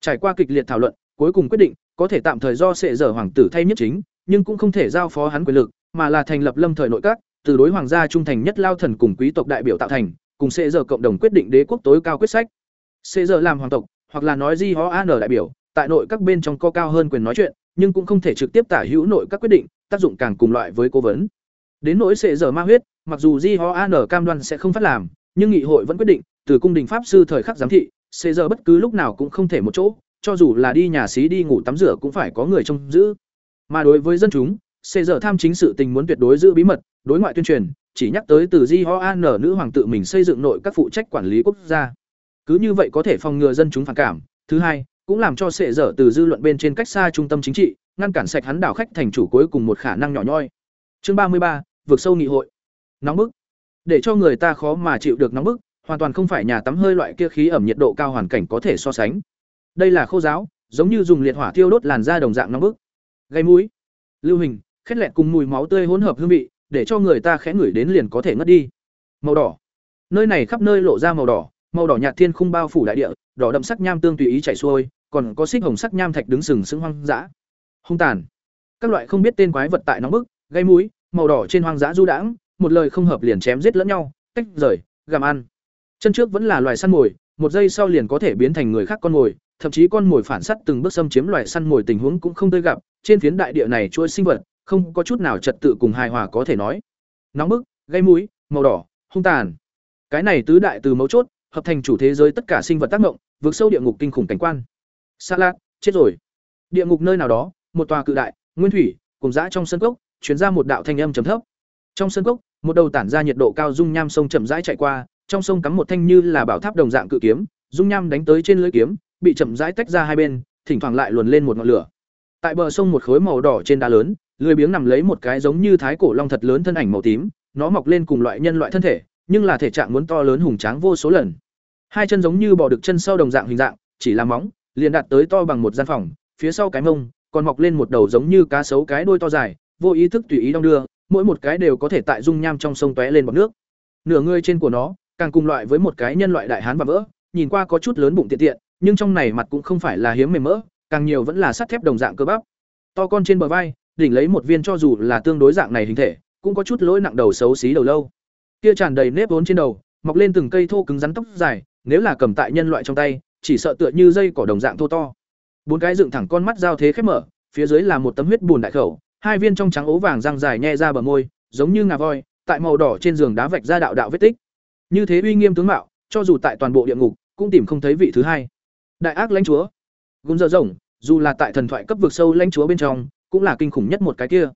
Trải qua kịch liệt thảo luận, cuối cùng quyết định, có thể tạm thời do sẽ dở hoàng tử thay nhất chính, nhưng cũng không thể giao phó hắn quyền lực, mà là thành lập lâm thời nội các, từ đối hoàng gia trung thành nhất lao thần cùng quý tộc đại biểu tạo thành, cùng sẽ dở cộng đồng quyết định đế quốc tối cao quyết sách. Sẽ dở làm hoàng tộc, hoặc là nói di ho an đại biểu, tại nội các bên trong có cao hơn quyền nói chuyện, nhưng cũng không thể trực tiếp tả hữu nội các quyết định, tác dụng càng cùng loại với cố vấn. Đến nỗi sẽ giờ ma huyết, mặc dù di ho an cam đoan sẽ không phát làm, nhưng nghị hội vẫn quyết định, từ cung đình pháp sư thời khắc giám thị, sẽ giờ bất cứ lúc nào cũng không thể một chỗ, cho dù là đi nhà xí đi ngủ tắm rửa cũng phải có người trông giữ. Mà đối với dân chúng, xê giờ tham chính sự tình muốn tuyệt đối giữ bí mật, đối ngoại tuyên truyền, chỉ nhắc tới từ Di Ho An nữ hoàng tự mình xây dựng nội các phụ trách quản lý quốc gia. Cứ như vậy có thể phòng ngừa dân chúng phản cảm. Thứ hai, cũng làm cho sệ dở từ dư luận bên trên cách xa trung tâm chính trị, ngăn cản sạch hắn đảo khách thành chủ cuối cùng một khả năng nhỏ nhoi. Chương ba mươi ba, vượt sâu nghị hội. Nóng bức. Để cho người ta khó mà chịu được nóng bức, hoàn toàn không phải nhà tắm hơi loại kia khí ẩm nhiệt độ cao hoàn cảnh có thể so sánh. Đây là khô giáo, giống như dùng liệt hỏa thiêu đốt làn da đồng dạng nóng bức. Gây mũi, lưu hình, khét lẹt cùng mùi máu tươi hỗn hợp hương vị, để cho người ta khẽ ngửi đến liền có thể ngất đi. Màu đỏ. Nơi này khắp nơi lộ ra màu đỏ, màu đỏ nhạt thiên khung bao phủ đại địa, đỏ đậm sắc nham tương tùy ý chảy xuôi, còn có xích hồng sắc nham thạch đứng sừng sững hoang dã. Hung tàn. Các loại không biết tên quái vật tại nóng bức, gây mũi, màu đỏ trên hoang dã du đãng, một lời không hợp liền chém giết lẫn nhau, tách rời, gặm ăn. Chân trước vẫn là loài săn mồi, một giây sau liền có thể biến thành người khác con mồi, thậm chí con mồi phản sát từng bước xâm chiếm loài săn mồi tình huống cũng không tới gặp, trên phiến đại địa này chuỗi sinh vật, không có chút nào trật tự cùng hài hòa có thể nói. Nóng bức, gây mũi, màu đỏ, hung tàn. Cái này tứ đại từ mấu chốt, hợp thành chủ thế giới tất cả sinh vật tác động, vượt sâu địa ngục kinh khủng cảnh quan. Salad, chết rồi. Địa ngục nơi nào đó, một tòa cự đại, nguyên thủy, cùng dã trong sân cốc, truyền ra một đạo thanh âm trầm thấp. Trong sân cốc, một đầu tản ra nhiệt độ cao dung nham sông chậm rãi chạy qua, trong sông cắm một thanh như là bảo tháp đồng dạng cự kiếm, dung nham đánh tới trên lưỡi kiếm, bị chậm rãi tách ra hai bên, thỉnh thoảng lại luồn lên một ngọn lửa. Tại bờ sông một khối màu đỏ trên đá lớn, lười biếng nằm lấy một cái giống như thái cổ long thật lớn thân ảnh màu tím, nó mọc lên cùng loại nhân loại thân thể, nhưng là thể trạng muốn to lớn hùng tráng vô số lần. Hai chân giống như bò được chân sau đồng dạng hình dạng, chỉ là móng, liền đạt tới to bằng một gian phòng, phía sau cái mông, còn mọc lên một đầu giống như cá sấu cái đuôi to dài, vô ý thức tùy ý đong đưa, mỗi một cái đều có thể tại dung nham trong sông tóe lên bọt nước. Nửa người trên của nó, càng cùng loại với một cái nhân loại đại hán và vỡ, nhìn qua có chút lớn bụng tiện tiện, nhưng trong này mặt cũng không phải là hiếm mềm mỡ, càng nhiều vẫn là sắt thép đồng dạng cơ bắp. To con trên bờ vai, đỉnh lấy một viên cho dù là tương đối dạng này hình thể, cũng có chút lỗi nặng đầu xấu xí đầu lâu. Kia tràn đầy nếp vốn trên đầu, mọc lên từng cây thô cứng rắn tóc dài, nếu là cầm tại nhân loại trong tay, chỉ sợ tựa như dây cỏ đồng dạng thô to. Bốn cái dựng thẳng con mắt giao thế khép mở, phía dưới là một tấm huyết bùn đại khẩu, hai viên trong trắng ố vàng răng dài nhe ra bờ môi, giống như ngà voi, tại màu đỏ trên giường đá vạch ra đạo đạo vết tích. Như thế uy nghiêm tướng mạo, cho dù tại toàn bộ địa ngục, cũng tìm không thấy vị thứ hai. Đại ác lãnh chúa, gùn dở rồng, dù là tại thần thoại cấp vực sâu lãnh chúa bên trong, cũng là kinh khủng nhất một cái kia.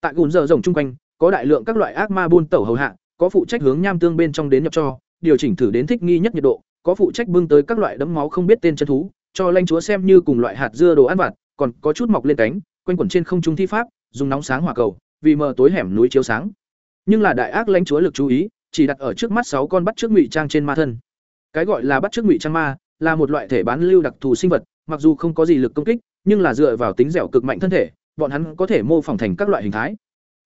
Tại gùn dở rồng chung quanh, có đại lượng các loại ác ma buôn tẩu hầu hạ, có phụ trách hướng nham tương bên trong đến nhập cho, điều chỉnh thử đến thích nghi nhất nhiệt độ, có phụ trách bưng tới các loại đấm máu không biết tên chân thú, cho lãnh chúa xem như cùng loại hạt dưa đồ ăn vặt, còn có chút mọc lên cánh, quanh quẩn trên không trung thi pháp, dùng nóng sáng hỏa cầu, vì mờ tối hẻm núi chiếu sáng. Nhưng là đại ác lãnh chúa lực chú ý, chỉ đặt ở trước mắt sáu con bắt trước ngụy trang trên ma thân. Cái gọi là bắt trước ngụy trang ma, là một loại thể bán lưu đặc thù sinh vật, mặc dù không có gì lực công kích, nhưng là dựa vào tính dẻo cực mạnh thân thể, bọn hắn có thể mô phỏng thành các loại hình thái.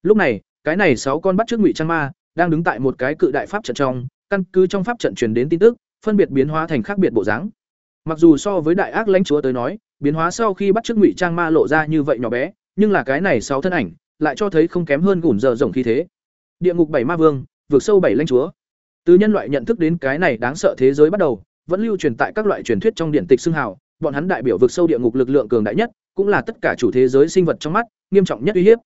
Lúc này, cái này sáu con bắt trước ngụy trang ma, đang đứng tại một cái cự đại pháp trận trong, căn cứ trong pháp trận truyền đến tin tức, phân biệt biến hóa thành khác biệt bộ dáng. Mặc dù so với đại ác lãnh chúa tới nói, biến hóa sau khi bắt chước ngụy trang ma lộ ra như vậy nhỏ bé, nhưng là cái này sáu thân ảnh, lại cho thấy không kém hơn gùn giờ rộng khí thế. Địa ngục bảy ma vương, vượt sâu bảy lãnh chúa. Từ nhân loại nhận thức đến cái này đáng sợ thế giới bắt đầu, vẫn lưu truyền tại các loại truyền thuyết trong điện tịch xưng hào, bọn hắn đại biểu vượt sâu địa ngục lực lượng cường đại nhất, cũng là tất cả chủ thế giới sinh vật trong mắt, nghiêm trọng nhất uy hiếp.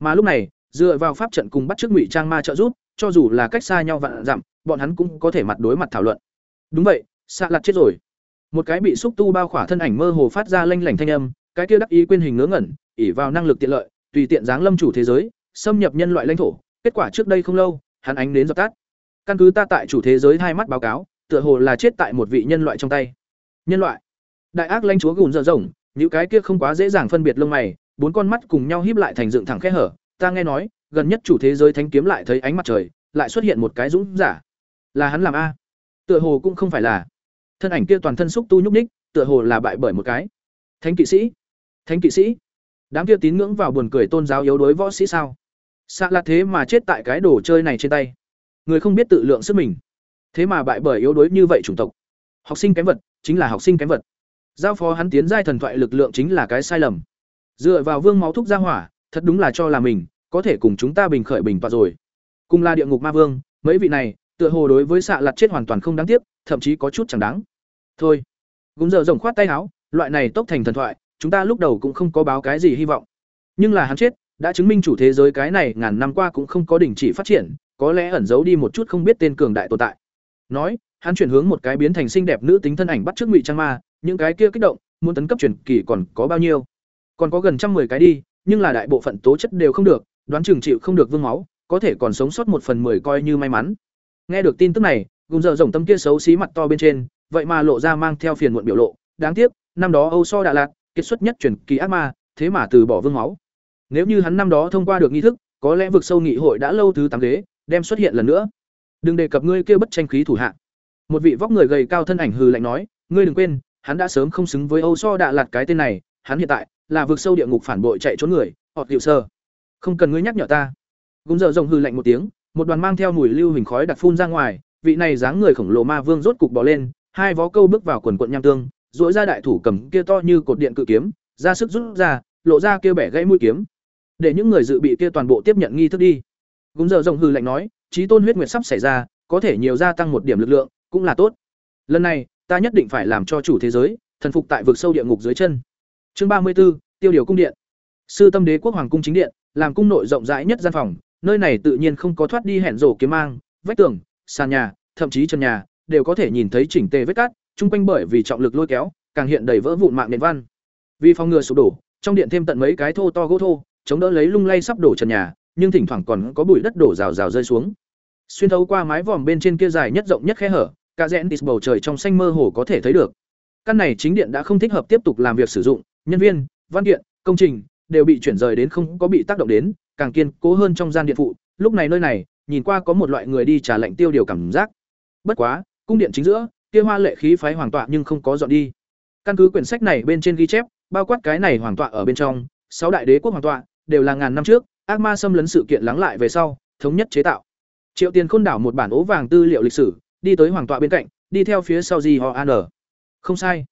Mà lúc này, dựa vào pháp trận cùng bắt chước ngụy trang ma trợ giúp, cho dù là cách xa nhau vạn dặm, bọn hắn cũng có thể mặt đối mặt thảo luận. Đúng vậy, xạ lặt chết rồi. Một cái bị xúc tu bao khỏa thân ảnh mơ hồ phát ra lanh lảnh thanh âm, cái kia đắc ý quyên hình ngớ ngẩn, ỉ vào năng lực tiện lợi, tùy tiện giáng lâm chủ thế giới, xâm nhập nhân loại lãnh thổ, kết quả trước đây không lâu, hắn ánh đến dập tắt. Căn cứ ta tại chủ thế giới hai mắt báo cáo, tựa hồ là chết tại một vị nhân loại trong tay. Nhân loại? Đại ác lãnh chúa gùn dở rồng những cái kia không quá dễ dàng phân biệt lông mày, bốn con mắt cùng nhau híp lại thành dựng thẳng khe hở, ta nghe nói, gần nhất chủ thế giới thánh kiếm lại thấy ánh mặt trời, lại xuất hiện một cái dũng giả. Là hắn làm a? Tựa hồ cũng không phải là. Thân ảnh kia toàn thân xúc tu nhúc ních tựa hồ là bại bởi một cái thánh kỵ sĩ. Thánh kỵ sĩ? Đám kia tín ngưỡng vào buồn cười tôn giáo yếu đối võ sĩ sao? Xạ là thế mà chết tại cái đồ chơi này trên tay. Người không biết tự lượng sức mình, thế mà bại bởi yếu đối như vậy chủng tộc. Học sinh kém vật, chính là học sinh kém vật. Giao phó hắn tiến giai thần thoại lực lượng chính là cái sai lầm. Dựa vào vương máu thúc gia hỏa, thật đúng là cho là mình có thể cùng chúng ta bình khởi bình tọa rồi. Cùng là địa ngục ma vương, mấy vị này, tựa hồ đối với xạ lặt chết hoàn toàn không đáng tiếc, thậm chí có chút chẳng đáng. Thôi, gúng giờ rồng khoát tay áo, loại này tốc thành thần thoại, chúng ta lúc đầu cũng không có báo cái gì hy vọng. Nhưng là hắn chết, đã chứng minh chủ thế giới cái này ngàn năm qua cũng không có đình chỉ phát triển, có lẽ ẩn giấu đi một chút không biết tên cường đại tồn tại. Nói, hắn chuyển hướng một cái biến thành xinh đẹp nữ tính thân ảnh bắt trước ngụy trang ma, những cái kia kích động, muốn tấn cấp truyền kỳ còn có bao nhiêu? Còn có gần trăm mười cái đi, nhưng là đại bộ phận tố chất đều không được, đoán chừng chịu không được vương máu, có thể còn sống sót một phần mười coi như may mắn. Nghe được tin tức này, gùng giờ rồng tâm kia xấu xí mặt to bên trên, vậy mà lộ ra mang theo phiền muộn biểu lộ, đáng tiếc, năm đó Âu So Đà Lạt, kết xuất nhất truyền kỳ ác ma, thế mà từ bỏ vương máu. Nếu như hắn năm đó thông qua được nghi thức, có lẽ vực sâu nghị hội đã lâu thứ tám ghế, đem xuất hiện lần nữa. Đừng đề cập ngươi kia bất tranh khí thủ hạ. Một vị vóc người gầy cao thân ảnh hừ lạnh nói, ngươi đừng quên, hắn đã sớm không xứng với Âu So đà Lạt cái tên này, hắn hiện tại là vực sâu địa ngục phản bội chạy trốn người, họ tiểu Sơ. Không cần ngươi nhắc nhở ta. Gúng giờ rồng hừ lạnh một tiếng, một đoàn mang theo mùi lưu hình khói đặc phun ra ngoài, vị này dáng người khổng lồ ma vương rốt cục bỏ lên, hai vó câu bước vào quần quần nham tương, duỗi ra đại thủ cầm kia to như cột điện cự kiếm, ra sức rút ra, lộ ra kia bẻ gãy mũi kiếm. Để những người dự bị kia toàn bộ tiếp nhận nghi thức đi. Gúng giờ rồng hừ lạnh nói, chí tôn huyết nguyệt sắp xảy ra, có thể nhiều gia tăng một điểm lực lượng, cũng là tốt. Lần này, ta nhất định phải làm cho chủ thế giới thần phục tại vực sâu địa ngục dưới chân. Chương ba mươi 34, Tiêu điều cung điện. Sư Tâm Đế quốc hoàng cung chính điện, làm cung nội rộng rãi nhất gian phòng, nơi này tự nhiên không có thoát đi hẹn rổ kiếm mang, vách tường, sàn nhà, thậm chí trần nhà đều có thể nhìn thấy chỉnh tề vết cát, trung quanh bởi vì trọng lực lôi kéo, càng hiện đầy vỡ vụn mạng nền văn. Vì phòng ngừa sụp đổ, trong điện thêm tận mấy cái thô to gỗ thô, chống đỡ lấy lung lay sắp đổ trần nhà, nhưng thỉnh thoảng còn có bụi đất đổ rào rào rơi xuống. Xuyên thấu qua mái vòm bên trên kia dài nhất rộng nhất khe hở, cả rẽn tịt bầu trời trong xanh mơ hồ có thể thấy được. Căn này chính điện đã không thích hợp tiếp tục làm việc sử dụng, nhân viên, văn kiện, công trình đều bị chuyển rời đến không có bị tác động đến, càng kiên cố hơn trong gian điện phụ. Lúc này nơi này, nhìn qua có một loại người đi trả lệnh tiêu điều cảm giác. Bất quá, cung điện chính giữa, kia hoa lệ khí phái hoàng tọa nhưng không có dọn đi. Căn cứ quyển sách này bên trên ghi chép, bao quát cái này hoàng tọa ở bên trong, sáu đại đế quốc hoàng tọa đều là ngàn năm trước, ác ma xâm lấn sự kiện lắng lại về sau, thống nhất chế tạo. Triệu Tiền Khôn đảo một bản ố vàng tư liệu lịch sử, đi tới hoàng tọa bên cạnh, đi theo phía sau Di họ An. Không sai.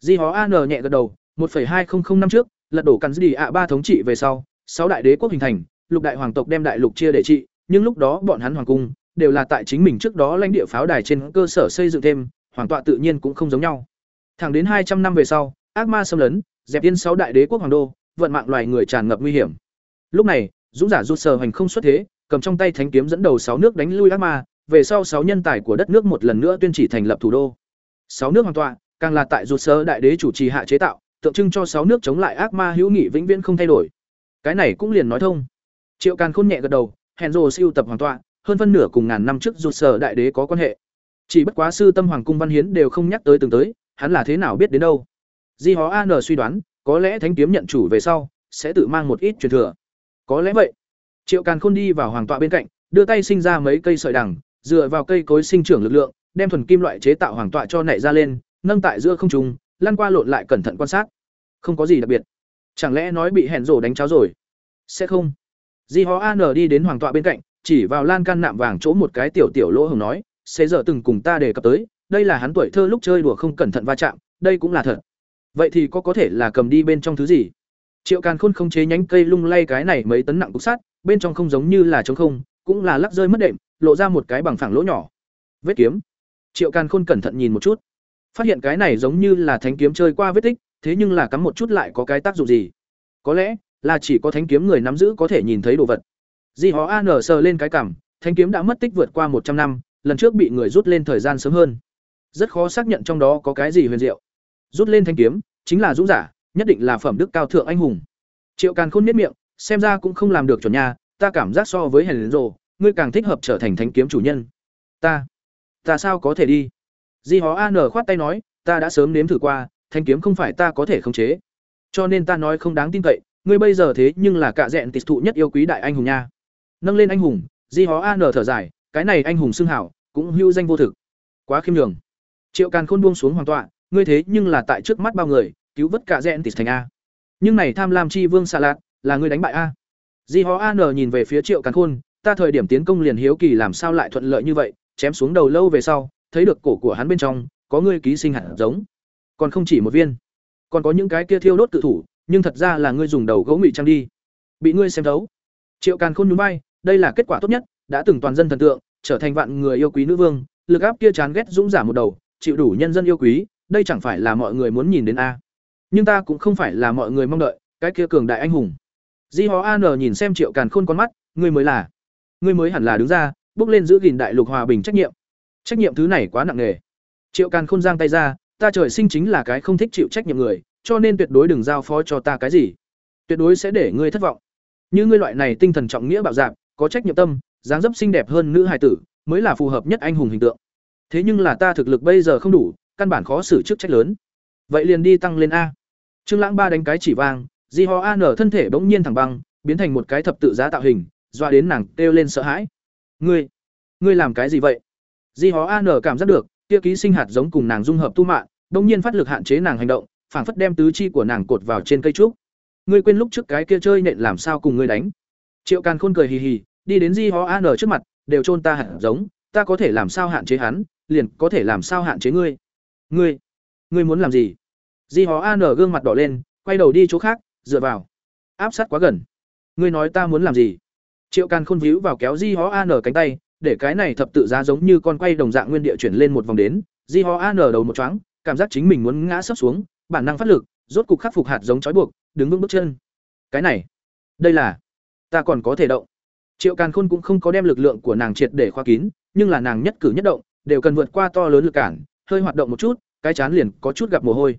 Di họ An nhẹ gật đầu, 1.2000 năm trước, lật đổ cắn đi ạ ba thống trị về sau, sáu đại đế quốc hình thành, lục đại hoàng tộc đem đại lục chia để trị, nhưng lúc đó bọn hắn hoàng cung đều là tại chính mình trước đó lãnh địa pháo đài trên cơ sở xây dựng thêm, hoàng tọa tự nhiên cũng không giống nhau. Thẳng đến hai trăm năm về sau, ác ma xâm lấn, dẹp yên sáu đại đế quốc hoàng đô, vận mạng loài người tràn ngập nguy hiểm. Lúc này, dũng giả rút sờ hành không xuất thế, cầm trong tay thánh kiếm dẫn đầu sáu nước đánh lui ác ma, về sau sáu nhân tài của đất nước một lần nữa tuyên chỉ thành lập thủ đô. Sáu nước hoàng tọa, càng là tại rụt sơ đại đế chủ trì hạ chế tạo, tượng trưng cho sáu nước chống lại ác ma hữu nghị vĩnh viễn không thay đổi. Cái này cũng liền nói thông. Triệu Càn khôn nhẹ gật đầu, Hẹn rồ siêu tập hoàng toàn hơn phân nửa cùng ngàn năm trước rụt sở đại đế có quan hệ. Chỉ bất quá sư tâm hoàng cung văn hiến đều không nhắc tới từng tới, hắn là thế nào biết đến đâu. Di Hó An suy đoán, có lẽ thánh kiếm nhận chủ về sau, sẽ tự mang một ít truyền thừa. Có lẽ vậy. Triệu Càn Khôn đi vào hoàng tọa bên cạnh, đưa tay sinh ra mấy cây sợi đằng, dựa vào cây cối sinh trưởng lực lượng, đem thuần kim loại chế tạo hoàng tọa cho nảy ra lên, nâng tại giữa không trung, lăn qua lộn lại cẩn thận quan sát. Không có gì đặc biệt. Chẳng lẽ nói bị hẹn rổ đánh cháo rồi? Sẽ không. Di Ho An đi đến hoàng tọa bên cạnh, chỉ vào lan can nạm vàng chỗ một cái tiểu tiểu lỗ hồng nói xế giờ từng cùng ta đề cập tới đây là hắn tuổi thơ lúc chơi đùa không cẩn thận va chạm đây cũng là thật. Vậy thì có có thể là cầm đi bên trong thứ gì? Triệu càn khôn không chế nhánh cây lung lay cái này mấy tấn nặng cục sắt bên trong không giống như là trống không cũng là lắc rơi mất đệm lộ ra một cái bằng phẳng lỗ nhỏ. Vết kiếm. Triệu càn khôn cẩn thận nhìn một chút. Phát hiện cái này giống như là thánh kiếm chơi qua vết tích thế nhưng là cắm một chút lại có cái tác dụng gì? Có lẽ là chỉ có thánh kiếm người nắm giữ có thể nhìn thấy đồ vật. Di hó an sờ lên cái cảm, thánh kiếm đã mất tích vượt qua một trăm năm, lần trước bị người rút lên thời gian sớm hơn. Rất khó xác nhận trong đó có cái gì huyền diệu. Rút lên thanh kiếm, chính là dũng giả, nhất định là phẩm đức cao thượng anh hùng. Triệu càn khôn miết miệng, xem ra cũng không làm được chuẩn nhà ta cảm giác so với hèn rồ, ngươi càng thích hợp trở thành thánh kiếm chủ nhân. Ta ta sao có thể đi? Di hó an khoát tay nói, ta đã sớm nếm thử qua thanh kiếm không phải ta có thể khống chế. Cho nên ta nói không đáng tin cậy ngươi bây giờ thế nhưng là cạ dẹn tịch thụ nhất yêu quý đại anh hùng nha. Nâng lên anh hùng, di hó an thở dài, cái này anh hùng xưng hảo, cũng hưu danh vô thực. Quá khiêm nhường. Triệu càn khôn buông xuống hoàng tọa, ngươi thế nhưng là tại trước mắt bao người, cứu vớt cả dẹn tịch thành a. Nhưng này tham lam chi vương xạ lạc là ngươi đánh bại a. Di hó an nhìn về phía triệu càn khôn, ta thời điểm tiến công liền hiếu kỳ làm sao lại thuận lợi như vậy, chém xuống đầu lâu về sau, thấy được cổ của hắn bên trong, có ngươi ký sinh hạt giống. Còn không chỉ một viên. Còn có những cái kia thiêu đốt tự thủ nhưng thật ra là ngươi dùng đầu gấu ngụy trang đi. Bị ngươi xem thấu. Triệu càn khôn núi bay đây là kết quả tốt nhất, đã từng toàn dân thần tượng, trở thành vạn người yêu quý nữ vương, lực áp kia chán ghét dũng giả một đầu, chịu đủ nhân dân yêu quý, đây chẳng phải là mọi người muốn nhìn đến a? Nhưng ta cũng không phải là mọi người mong đợi, cái kia cường đại anh hùng. Di hó an nhìn xem triệu càn khôn con mắt, ngươi mới là, ngươi mới hẳn là đứng ra, bước lên giữ gìn đại lục hòa bình trách nhiệm. Trách nhiệm thứ này quá nặng nề. Triệu càn khôn giang tay ra, ta trời sinh chính là cái không thích chịu trách nhiệm người cho nên tuyệt đối đừng giao phó cho ta cái gì. Tuyệt đối sẽ để ngươi thất vọng. Như ngươi loại này tinh thần trọng nghĩa bạo dạp có trách nhiệm tâm, dáng dấp xinh đẹp hơn nữ hài tử, mới là phù hợp nhất anh hùng hình tượng. Thế nhưng là ta thực lực bây giờ không đủ, căn bản khó xử chức trách lớn. Vậy liền đi tăng lên a. Trương lãng ba đánh cái chỉ vang, di ho an thân thể bỗng nhiên thẳng băng, biến thành một cái thập tự giá tạo hình doa đến nàng kêu lên sợ hãi. Ngươi ngươi làm cái gì vậy? Di ho an cảm giác được, kia ký sinh hạt giống cùng nàng dung hợp tu mạng bỗng nhiên phát lực hạn chế nàng hành động phảng phất đem tứ chi của nàng cột vào trên cây trúc. Ngươi quên lúc trước cái kia chơi nện làm sao cùng ngươi đánh? Triệu càn khôn cười hì hì, đi đến di ho an trước mặt, đều chôn ta hạt giống, ta có thể làm sao hạn chế hắn, liền có thể làm sao hạn chế ngươi. Ngươi ngươi muốn làm gì? Di hó an gương mặt đỏ lên, quay đầu đi chỗ khác, dựa vào. Áp sát quá gần. Ngươi nói ta muốn làm gì? Triệu càn khôn víu vào kéo di hó an cánh tay, để cái này thập tự giá giống như con quay đồng dạng nguyên địa chuyển lên một vòng đến. Di hó an đầu một chóng cảm giác chính mình muốn ngã sấp xuống bản năng phát lực, rốt cục khắc phục hạt giống trói buộc, đứng vững bước chân. Cái này, đây là, ta còn có thể động. Triệu càn khôn cũng không có đem lực lượng của nàng triệt để khoa kín, nhưng là nàng nhất cử nhất động, đều cần vượt qua to lớn lực cản, hơi hoạt động một chút, cái chán liền có chút gặp mồ hôi.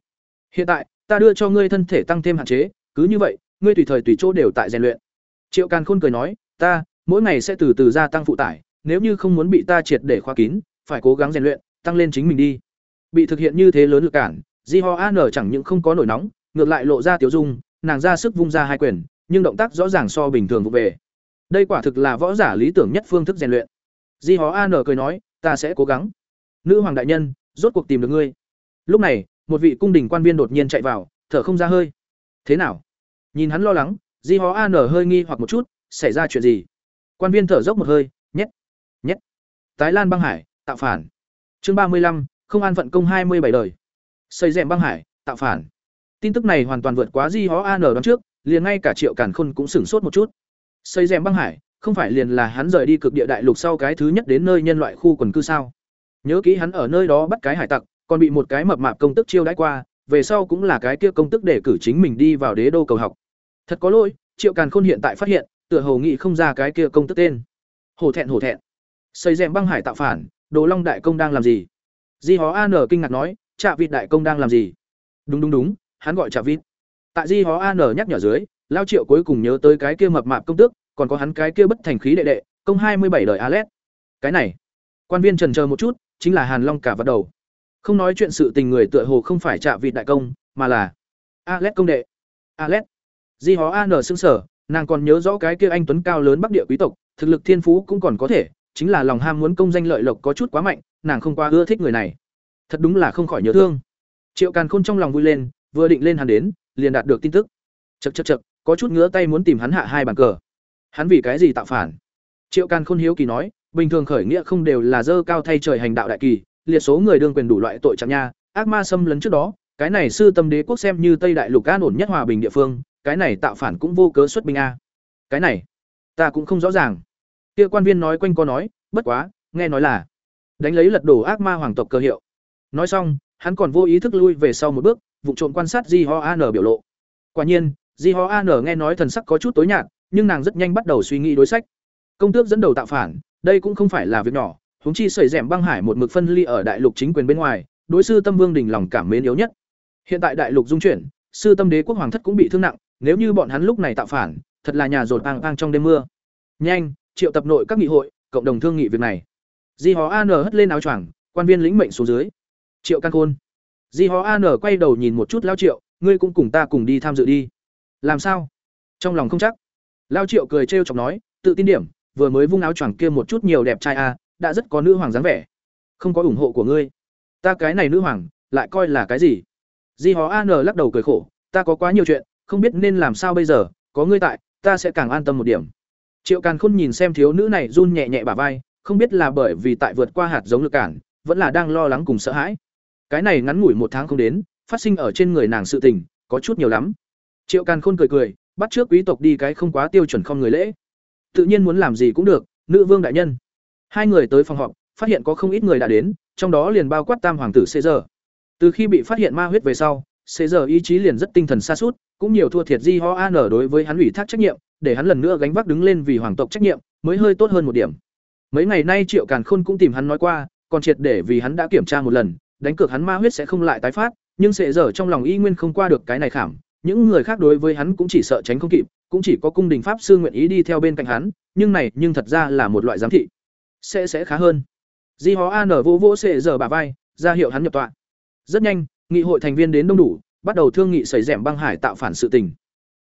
Hiện tại, ta đưa cho ngươi thân thể tăng thêm hạn chế, cứ như vậy, ngươi tùy thời tùy chỗ đều tại rèn luyện. Triệu càn khôn cười nói, ta, mỗi ngày sẽ từ từ gia tăng phụ tải, nếu như không muốn bị ta triệt để khóa kín, phải cố gắng rèn luyện, tăng lên chính mình đi. Bị thực hiện như thế lớn lực cản di ho an chẳng những không có nổi nóng, ngược lại lộ ra tiểu dung, nàng ra sức vung ra hai quyền, nhưng động tác rõ ràng so bình thường vụ về. Đây quả thực là võ giả lý tưởng nhất phương thức rèn luyện. Di hó an cười nói, ta sẽ cố gắng. Nữ hoàng đại nhân, rốt cuộc tìm được ngươi. Lúc này, một vị cung đình quan viên đột nhiên chạy vào, thở không ra hơi. Thế nào? Nhìn hắn lo lắng, di hó an hơi nghi hoặc một chút, xảy ra chuyện gì? Quan viên thở dốc một hơi, nhét nhét. Tái lan băng hải, tạo phản. Chương ba mươi lăm, không an phận công hai mươi bảy đời xây rèm băng hải, tạo phản. Tin tức này hoàn toàn vượt quá di hó an đón trước, liền ngay cả triệu cản khôn cũng sửng sốt một chút. Xây rèm băng hải, không phải liền là hắn rời đi cực địa đại lục sau cái thứ nhất đến nơi nhân loại khu quần cư sao? Nhớ kỹ hắn ở nơi đó bắt cái hải tặc, còn bị một cái mập mạp công tức chiêu đãi qua, về sau cũng là cái kia công tức để cử chính mình đi vào đế đô cầu học. Thật có lỗi, triệu càn khôn hiện tại phát hiện, tựa hồ nghị không ra cái kia công tức tên. Hổ thẹn hổ thẹn. Xây rèm băng hải tạo phản, đồ long đại công đang làm gì? Di hó an kinh ngạc nói trạ vịt đại công đang làm gì? Đúng đúng đúng, hắn gọi trạ vịt. Tại di hó an nhắc nhở dưới, lao triệu cuối cùng nhớ tới cái kia mập mạp công tước, còn có hắn cái kia bất thành khí đệ đệ, công hai mươi bảy đời alet cái này, quan viên trần chờ một chút, chính là hàn long cả vật đầu. Không nói chuyện sự tình người tựa hồ không phải trạ Vịt đại công, mà là alet công đệ. Alet di hó an xưng sở nàng còn nhớ rõ cái kia anh tuấn cao lớn bắc địa quý tộc, thực lực thiên phú cũng còn có thể, chính là lòng ham muốn công danh lợi lộc có chút quá mạnh, nàng không qua ưa thích người này thật đúng là không khỏi nhớ thương triệu càn khôn trong lòng vui lên vừa định lên hắn đến liền đạt được tin tức chật chật chật có chút ngứa tay muốn tìm hắn hạ hai bàn cờ hắn vì cái gì tạo phản Triệu Càn Khôn hiếu kỳ nói, bình thường khởi nghĩa không đều là dơ cao thay trời hành đạo đại kỳ, liệt số người đương quyền đủ loại tội chẳng nha, ác ma xâm lấn trước đó, cái này sư tâm đế quốc xem như Tây Đại Lục an ổn nhất hòa bình địa phương, cái này tạo phản cũng vô cớ xuất binh a. Cái này, ta cũng không rõ ràng. Kia quan viên nói quanh co nói, bất quá, nghe nói là đánh lấy lật đổ ác ma hoàng tộc cơ hiệu. Nói xong, hắn còn vô ý thức lui về sau một bước, vụ trộm quan sát Di Ho An biểu lộ. Quả nhiên, Di Ho An nghe nói thần sắc có chút tối nhạt, nhưng nàng rất nhanh bắt đầu suy nghĩ đối sách. Công tước dẫn đầu tạo phản, đây cũng không phải là việc nhỏ, huống chi sẩy rèm băng hải một mực phân ly ở đại lục chính quyền bên ngoài, đối sư Tâm Vương đỉnh lòng cảm mến yếu nhất. Hiện tại đại lục dung chuyển, sư Tâm Đế quốc hoàng thất cũng bị thương nặng, nếu như bọn hắn lúc này tạo phản, thật là nhà rột ang ang trong đêm mưa. Nhanh, triệu tập nội các nghị hội, cộng đồng thương nghị việc này. Di Hó An hất lên áo choàng, quan viên lĩnh mệnh xuống dưới. Triệu Căn Khôn. Di Hó An quay đầu nhìn một chút Lao Triệu, ngươi cũng cùng ta cùng đi tham dự đi. Làm sao? Trong lòng không chắc. Lao Triệu cười trêu chọc nói, tự tin điểm, vừa mới vung áo choàng kia một chút nhiều đẹp trai a, đã rất có nữ hoàng dáng vẻ. Không có ủng hộ của ngươi, ta cái này nữ hoàng, lại coi là cái gì? Di Hó An lắc đầu cười khổ, ta có quá nhiều chuyện, không biết nên làm sao bây giờ, có ngươi tại, ta sẽ càng an tâm một điểm. Triệu Càn Khôn nhìn xem thiếu nữ này run nhẹ nhẹ bả vai, không biết là bởi vì tại vượt qua hạt giống lực cản, vẫn là đang lo lắng cùng sợ hãi. Cái này ngắn ngủi một tháng không đến, phát sinh ở trên người nàng sự tình, có chút nhiều lắm. Triệu Càn Khôn cười cười, bắt trước quý tộc đi cái không quá tiêu chuẩn không người lễ. Tự nhiên muốn làm gì cũng được, nữ vương đại nhân. Hai người tới phòng họp, phát hiện có không ít người đã đến, trong đó liền bao quát tam hoàng tử Caesar. Từ khi bị phát hiện ma huyết về sau, Caesar ý chí liền rất tinh thần xa suốt, cũng nhiều thua thiệt Di Ho An đối với hắn ủy thác trách nhiệm, để hắn lần nữa gánh vác đứng lên vì hoàng tộc trách nhiệm, mới hơi tốt hơn một điểm. Mấy ngày nay Triệu Càn Khôn cũng tìm hắn nói qua, còn triệt để vì hắn đã kiểm tra một lần, đánh cược hắn ma huyết sẽ không lại tái phát, nhưng sẽ dở trong lòng y nguyên không qua được cái này khảm, những người khác đối với hắn cũng chỉ sợ tránh không kịp, cũng chỉ có cung đình pháp sư nguyện ý đi theo bên cạnh hắn, nhưng này nhưng thật ra là một loại giám thị. Sẽ sẽ khá hơn. Di Hó An vô vô sẽ giờ bà vai, ra hiệu hắn nhập tọa. Rất nhanh, nghị hội thành viên đến đông đủ, bắt đầu thương nghị xảy rèm băng hải tạo phản sự tình.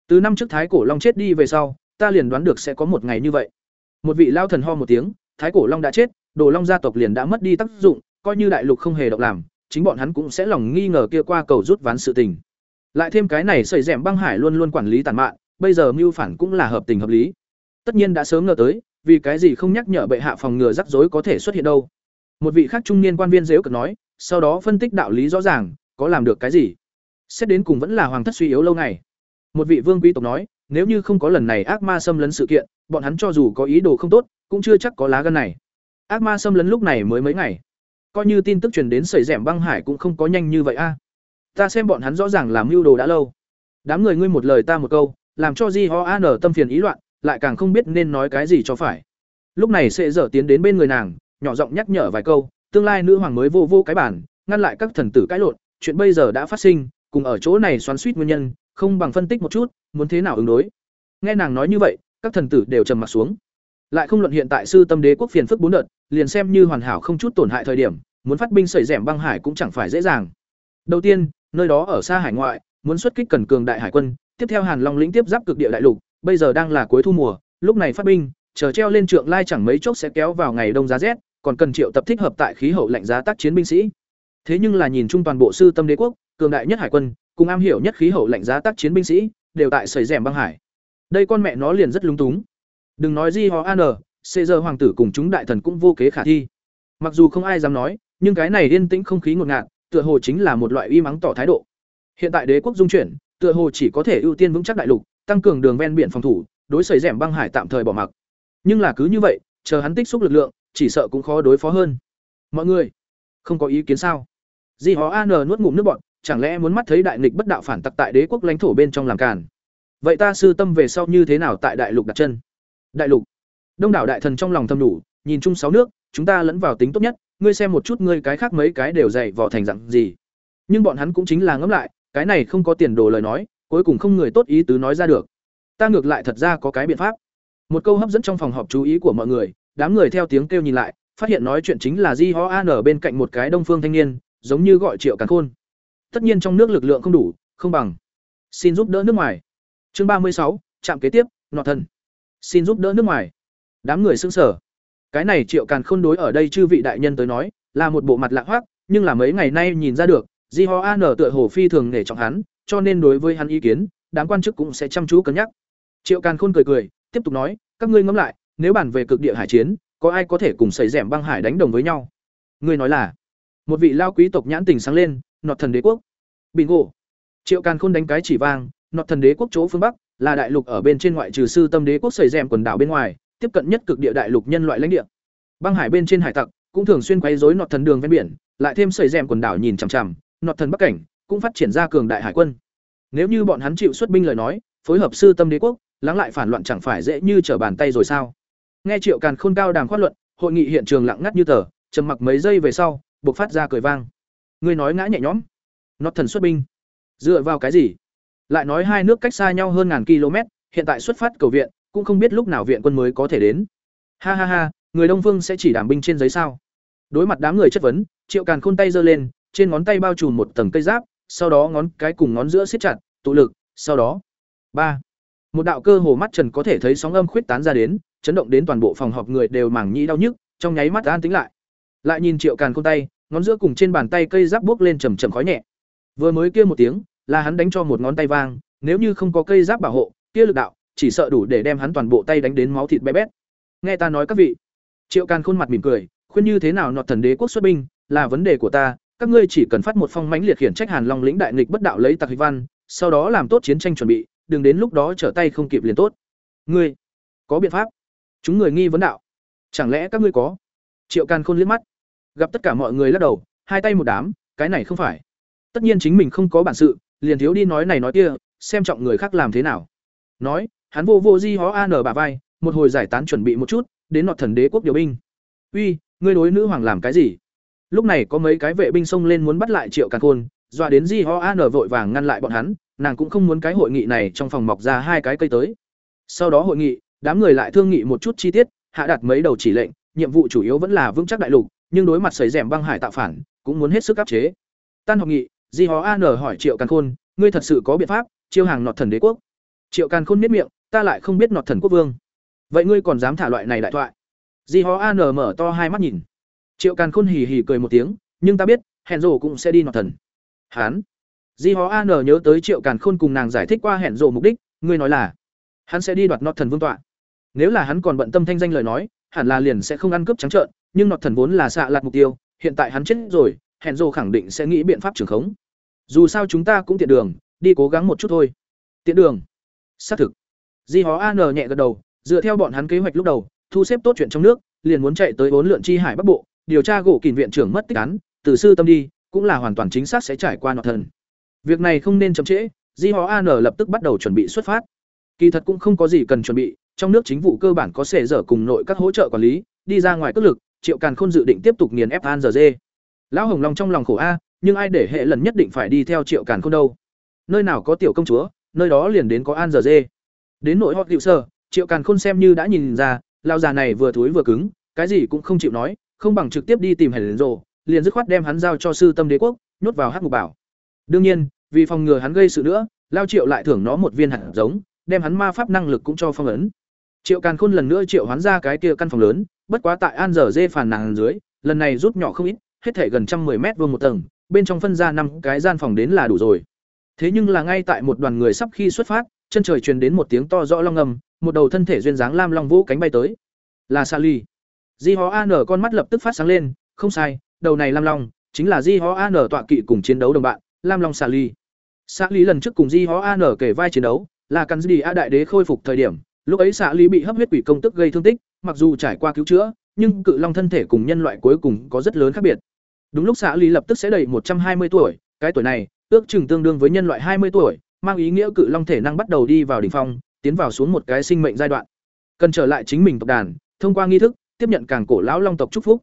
Từ năm trước Thái Cổ Long chết đi về sau, ta liền đoán được sẽ có một ngày như vậy. Một vị lao thần ho một tiếng, Thái Cổ Long đã chết, Đồ Long gia tộc liền đã mất đi tác dụng, coi như đại lục không hề động làm, chính bọn hắn cũng sẽ lòng nghi ngờ kia qua cầu rút ván sự tình. Lại thêm cái này sợi rèm băng hải luôn luôn quản lý tàn mạn, bây giờ mưu phản cũng là hợp tình hợp lý. Tất nhiên đã sớm ngờ tới, vì cái gì không nhắc nhở bệ hạ phòng ngừa rắc rối có thể xuất hiện đâu. Một vị khác trung niên quan viên giễu cợt nói, sau đó phân tích đạo lý rõ ràng, có làm được cái gì? Xét đến cùng vẫn là hoàng thất suy yếu lâu ngày. Một vị vương quý tộc nói, nếu như không có lần này ác ma xâm lấn sự kiện, bọn hắn cho dù có ý đồ không tốt, cũng chưa chắc có lá gan này. Ác ma xâm lấn lúc này mới mấy ngày, coi như tin tức truyền đến sẩy rẻm băng hải cũng không có nhanh như vậy a. Ta xem bọn hắn rõ ràng làm mưu đồ đã lâu. Đám người ngươi một lời ta một câu, làm cho Di Ho An tâm phiền ý loạn, lại càng không biết nên nói cái gì cho phải. Lúc này sẽ dở tiến đến bên người nàng, nhỏ giọng nhắc nhở vài câu, tương lai nữ hoàng mới vô vô cái bản, ngăn lại các thần tử cãi lộn, chuyện bây giờ đã phát sinh, cùng ở chỗ này xoắn suýt nguyên nhân, không bằng phân tích một chút, muốn thế nào ứng đối. Nghe nàng nói như vậy, các thần tử đều trầm mặt xuống. Lại không luận hiện tại sư tâm đế quốc phiền phức bốn đợt, liền xem như hoàn hảo không chút tổn hại thời điểm, muốn phát binh sẩy rẻm băng hải cũng chẳng phải dễ dàng. Đầu tiên, nơi đó ở xa hải ngoại, muốn xuất kích cần cường đại hải quân, tiếp theo Hàn Long lĩnh tiếp giáp cực địa đại lục, bây giờ đang là cuối thu mùa, lúc này phát binh, chờ treo lên trượng lai chẳng mấy chốc sẽ kéo vào ngày đông giá rét, còn cần triệu tập thích hợp tại khí hậu lạnh giá tác chiến binh sĩ. Thế nhưng là nhìn chung toàn bộ sư tâm đế quốc, cường đại nhất hải quân, cùng am hiểu nhất khí hậu lạnh giá tác chiến binh sĩ, đều tại sẩy rẻm băng hải. Đây con mẹ nó liền rất lúng túng. Đừng nói gì họ an, giờ hoàng tử cùng chúng đại thần cũng vô kế khả thi. Mặc dù không ai dám nói, nhưng cái này yên tĩnh không khí ngột ngạt, tựa hồ chính là một loại uy mắng tỏ thái độ. Hiện tại đế quốc dung chuyển, tựa hồ chỉ có thể ưu tiên vững chắc đại lục, tăng cường đường ven biển phòng thủ, đối sẩy rẻm băng hải tạm thời bỏ mặc. Nhưng là cứ như vậy, chờ hắn tích xúc lực lượng, chỉ sợ cũng khó đối phó hơn. Mọi người, không có ý kiến sao? Di Hó An nuốt ngụm nước bọt, chẳng lẽ muốn mắt thấy đại nghịch bất đạo phản tặc tại đế quốc lãnh thổ bên trong làm càn? Vậy ta sư tâm về sau như thế nào tại đại lục đặt chân? Đại lục. Đông đảo đại thần trong lòng thầm đủ, nhìn chung sáu nước, chúng ta lẫn vào tính tốt nhất, ngươi xem một chút ngươi cái khác mấy cái đều dày vỏ thành dạng gì. Nhưng bọn hắn cũng chính là ngẫm lại, cái này không có tiền đồ lời nói, cuối cùng không người tốt ý tứ nói ra được. Ta ngược lại thật ra có cái biện pháp. Một câu hấp dẫn trong phòng họp chú ý của mọi người, đám người theo tiếng kêu nhìn lại, phát hiện nói chuyện chính là Di Ho An ở bên cạnh một cái đông phương thanh niên, giống như gọi Triệu Càn Khôn. Tất nhiên trong nước lực lượng không đủ, không bằng. Xin giúp đỡ nước ngoài. Chương ba mươi sáu, trạm kế tiếp, nọ thần. Xin giúp đỡ nước ngoài. Đám người xưng sờ. Cái này Triệu Càn Khôn đối ở đây chư vị đại nhân tới nói, là một bộ mặt lạ hoắc, nhưng là mấy ngày nay nhìn ra được, Di Ho An tựa hồ phi thường nể trọng hắn, cho nên đối với hắn ý kiến, đám quan chức cũng sẽ chăm chú cân nhắc. Triệu Càn Khôn cười cười, tiếp tục nói, các ngươi ngẫm lại, nếu bàn về cực địa hải chiến, có ai có thể cùng xảy rẻm băng hải đánh đồng với nhau? Ngươi nói là? Một vị lao quý tộc nhãn tình sáng lên, nọt thần đế quốc. Bingo. Triệu Càn Khôn đánh cái chỉ vang, nọt thần đế quốc chỗ phương bắc là đại lục ở bên trên ngoại trừ sư tâm đế quốc sầy rèm quần đảo bên ngoài, tiếp cận nhất cực địa đại lục nhân loại lãnh địa. Băng hải bên trên hải tặc cũng thường xuyên quấy rối nọt thần đường ven biển, lại thêm sầy rèm quần đảo nhìn chằm chằm, nọt thần bắc cảnh cũng phát triển ra cường đại hải quân. Nếu như bọn hắn chịu xuất binh lời nói, phối hợp sư tâm đế quốc, lắng lại phản loạn chẳng phải dễ như trở bàn tay rồi sao? Nghe Triệu Càn Khôn cao đàm khoát luận, hội nghị hiện trường lặng ngắt như tờ, trầm mặc mấy giây về sau, bộc phát ra cười vang. Ngươi nói ngã nhẹ nhõm. Nọt thần xuất binh. Dựa vào cái gì? Lại nói hai nước cách xa nhau hơn ngàn km, hiện tại xuất phát cầu viện, cũng không biết lúc nào viện quân mới có thể đến. Ha ha ha, người Đông Phương sẽ chỉ đảm binh trên giấy sao? Đối mặt đám người chất vấn, Triệu Càn Khôn tay giơ lên, trên ngón tay bao trùm một tầng cây giáp, sau đó ngón cái cùng ngón giữa siết chặt, tụ lực, sau đó, ba, Một đạo cơ hồ mắt trần có thể thấy sóng âm khuyết tán ra đến, chấn động đến toàn bộ phòng họp người đều mảng nhĩ đau nhức, trong nháy mắt an tĩnh lại. Lại nhìn Triệu Càn Khôn tay, ngón giữa cùng trên bàn tay cây giáp bước lên trầm trầm khói nhẹ. Vừa mới kia một tiếng, là hắn đánh cho một ngón tay vang, nếu như không có cây giáp bảo hộ, kia lực đạo chỉ sợ đủ để đem hắn toàn bộ tay đánh đến máu thịt bé bét. Nghe ta nói các vị. Triệu Càn khuôn mặt mỉm cười, khuyên như thế nào nọt thần đế quốc xuất binh, là vấn đề của ta, các ngươi chỉ cần phát một phong mãnh liệt khiển trách Hàn Long lĩnh đại nghịch bất đạo lấy tặc hịch văn, sau đó làm tốt chiến tranh chuẩn bị, đừng đến lúc đó trở tay không kịp liền tốt. Ngươi có biện pháp? Chúng người nghi vấn đạo. Chẳng lẽ các ngươi có? Triệu Càn Khôn liếc mắt, gặp tất cả mọi người lắc đầu, hai tay một đám, cái này không phải. Tất nhiên chính mình không có bản sự, liền thiếu đi nói này nói kia, xem trọng người khác làm thế nào. Nói, hắn vô vô di hó an bà vai, một hồi giải tán chuẩn bị một chút, đến nọt thần đế quốc điều binh. Uy, ngươi đối nữ hoàng làm cái gì? Lúc này có mấy cái vệ binh xông lên muốn bắt lại Triệu Càn Khôn, dọa đến Di Ho An vội vàng ngăn lại bọn hắn, nàng cũng không muốn cái hội nghị này trong phòng mọc ra hai cái cây tới. Sau đó hội nghị, đám người lại thương nghị một chút chi tiết, hạ đặt mấy đầu chỉ lệnh, nhiệm vụ chủ yếu vẫn là vững chắc đại lục, nhưng đối mặt sấy rèm băng hải tạo phản, cũng muốn hết sức áp chế. Tan hội nghị, Di Ho An hỏi Triệu Càn Khôn, ngươi thật sự có biện pháp chiêu hàng nọt thần đế quốc? Triệu Càn Khôn biết miệng, ta lại không biết nọt thần quốc vương. Vậy ngươi còn dám thả loại này đại thoại? Di Ho An mở to hai mắt nhìn. Triệu Càn Khôn hì hì cười một tiếng, nhưng ta biết, hẹn Dụ cũng sẽ đi nọt thần. Hán. Di Ho An nhớ tới Triệu Càn Khôn cùng nàng giải thích qua hẹn Dụ mục đích, ngươi nói là hắn sẽ đi đoạt nọt thần vương tọa. Nếu là hắn còn bận tâm thanh danh lời nói, hẳn là liền sẽ không ăn cướp trắng trợn, nhưng nọt thần vốn là xạ lạt mục tiêu, hiện tại hắn chết rồi, hẹn Dụ khẳng định sẽ nghĩ biện pháp trường khống. Dù sao chúng ta cũng tiện đường, đi cố gắng một chút thôi. Tiện đường. Xác thực. Di hó An nhẹ gật đầu, dựa theo bọn hắn kế hoạch lúc đầu, thu xếp tốt chuyện trong nước, liền muốn chạy tới bốn lượn chi hải bắc bộ, điều tra gỗ kìm viện trưởng mất tích án, từ sư tâm đi, cũng là hoàn toàn chính xác sẽ trải qua nọ thần. Việc này không nên chậm trễ, Di hó An lập tức bắt đầu chuẩn bị xuất phát. Kỳ thật cũng không có gì cần chuẩn bị, trong nước chính vụ cơ bản có sể dở cùng nội các hỗ trợ quản lý, đi ra ngoài cước lực, Triệu Càn Khôn dự định tiếp tục nghiền ép An giờ dê. Lão Hồng Long trong lòng khổ a, nhưng ai để hệ lần nhất định phải đi theo Triệu Càn Khôn đâu? Nơi nào có tiểu công chúa, nơi đó liền đến có An giờ dê. Đến nội họ hiệu sơ, Triệu Càn Khôn xem như đã nhìn ra, lao già này vừa thối vừa cứng, cái gì cũng không chịu nói, không bằng trực tiếp đi tìm hèn rồ liền dứt khoát đem hắn giao cho sư tâm đế quốc nhốt vào hắc ngục bảo đương nhiên vì phòng ngừa hắn gây sự nữa lao triệu lại thưởng nó một viên hạt giống đem hắn ma pháp năng lực cũng cho phong ấn triệu càn khôn lần nữa triệu hắn ra cái kia căn phòng lớn bất quá tại an dở dê phàn nàng dưới lần này rút nhỏ không ít hết thể gần trăm mười mét vuông một tầng bên trong phân ra năm cái gian phòng đến là đủ rồi thế nhưng là ngay tại một đoàn người sắp khi xuất phát chân trời truyền đến một tiếng to rõ long ngầm một đầu thân thể duyên dáng lam long vũ cánh bay tới là sally Di Hó An con mắt lập tức phát sáng lên, không sai, đầu này Lam Long chính là Di Hó An tọa kỵ cùng chiến đấu đồng bạn, Lam Long Sally. Ly. Ly lần trước cùng Di Hó An kể vai chiến đấu, là căn gì A đại đế khôi phục thời điểm, lúc ấy Sally Ly bị hấp huyết quỷ công tức gây thương tích, mặc dù trải qua cứu chữa, nhưng cự long thân thể cùng nhân loại cuối cùng có rất lớn khác biệt. Đúng lúc xã lý lập tức sẽ đầy một trăm hai mươi tuổi, cái tuổi này, ước chừng tương đương với nhân loại hai mươi tuổi, mang ý nghĩa cự long thể năng bắt đầu đi vào đỉnh phong, tiến vào xuống một cái sinh mệnh giai đoạn. Cần trở lại chính mình tộc đàn, thông qua nghi thức, tiếp nhận càng cổ lão long tộc chúc phúc.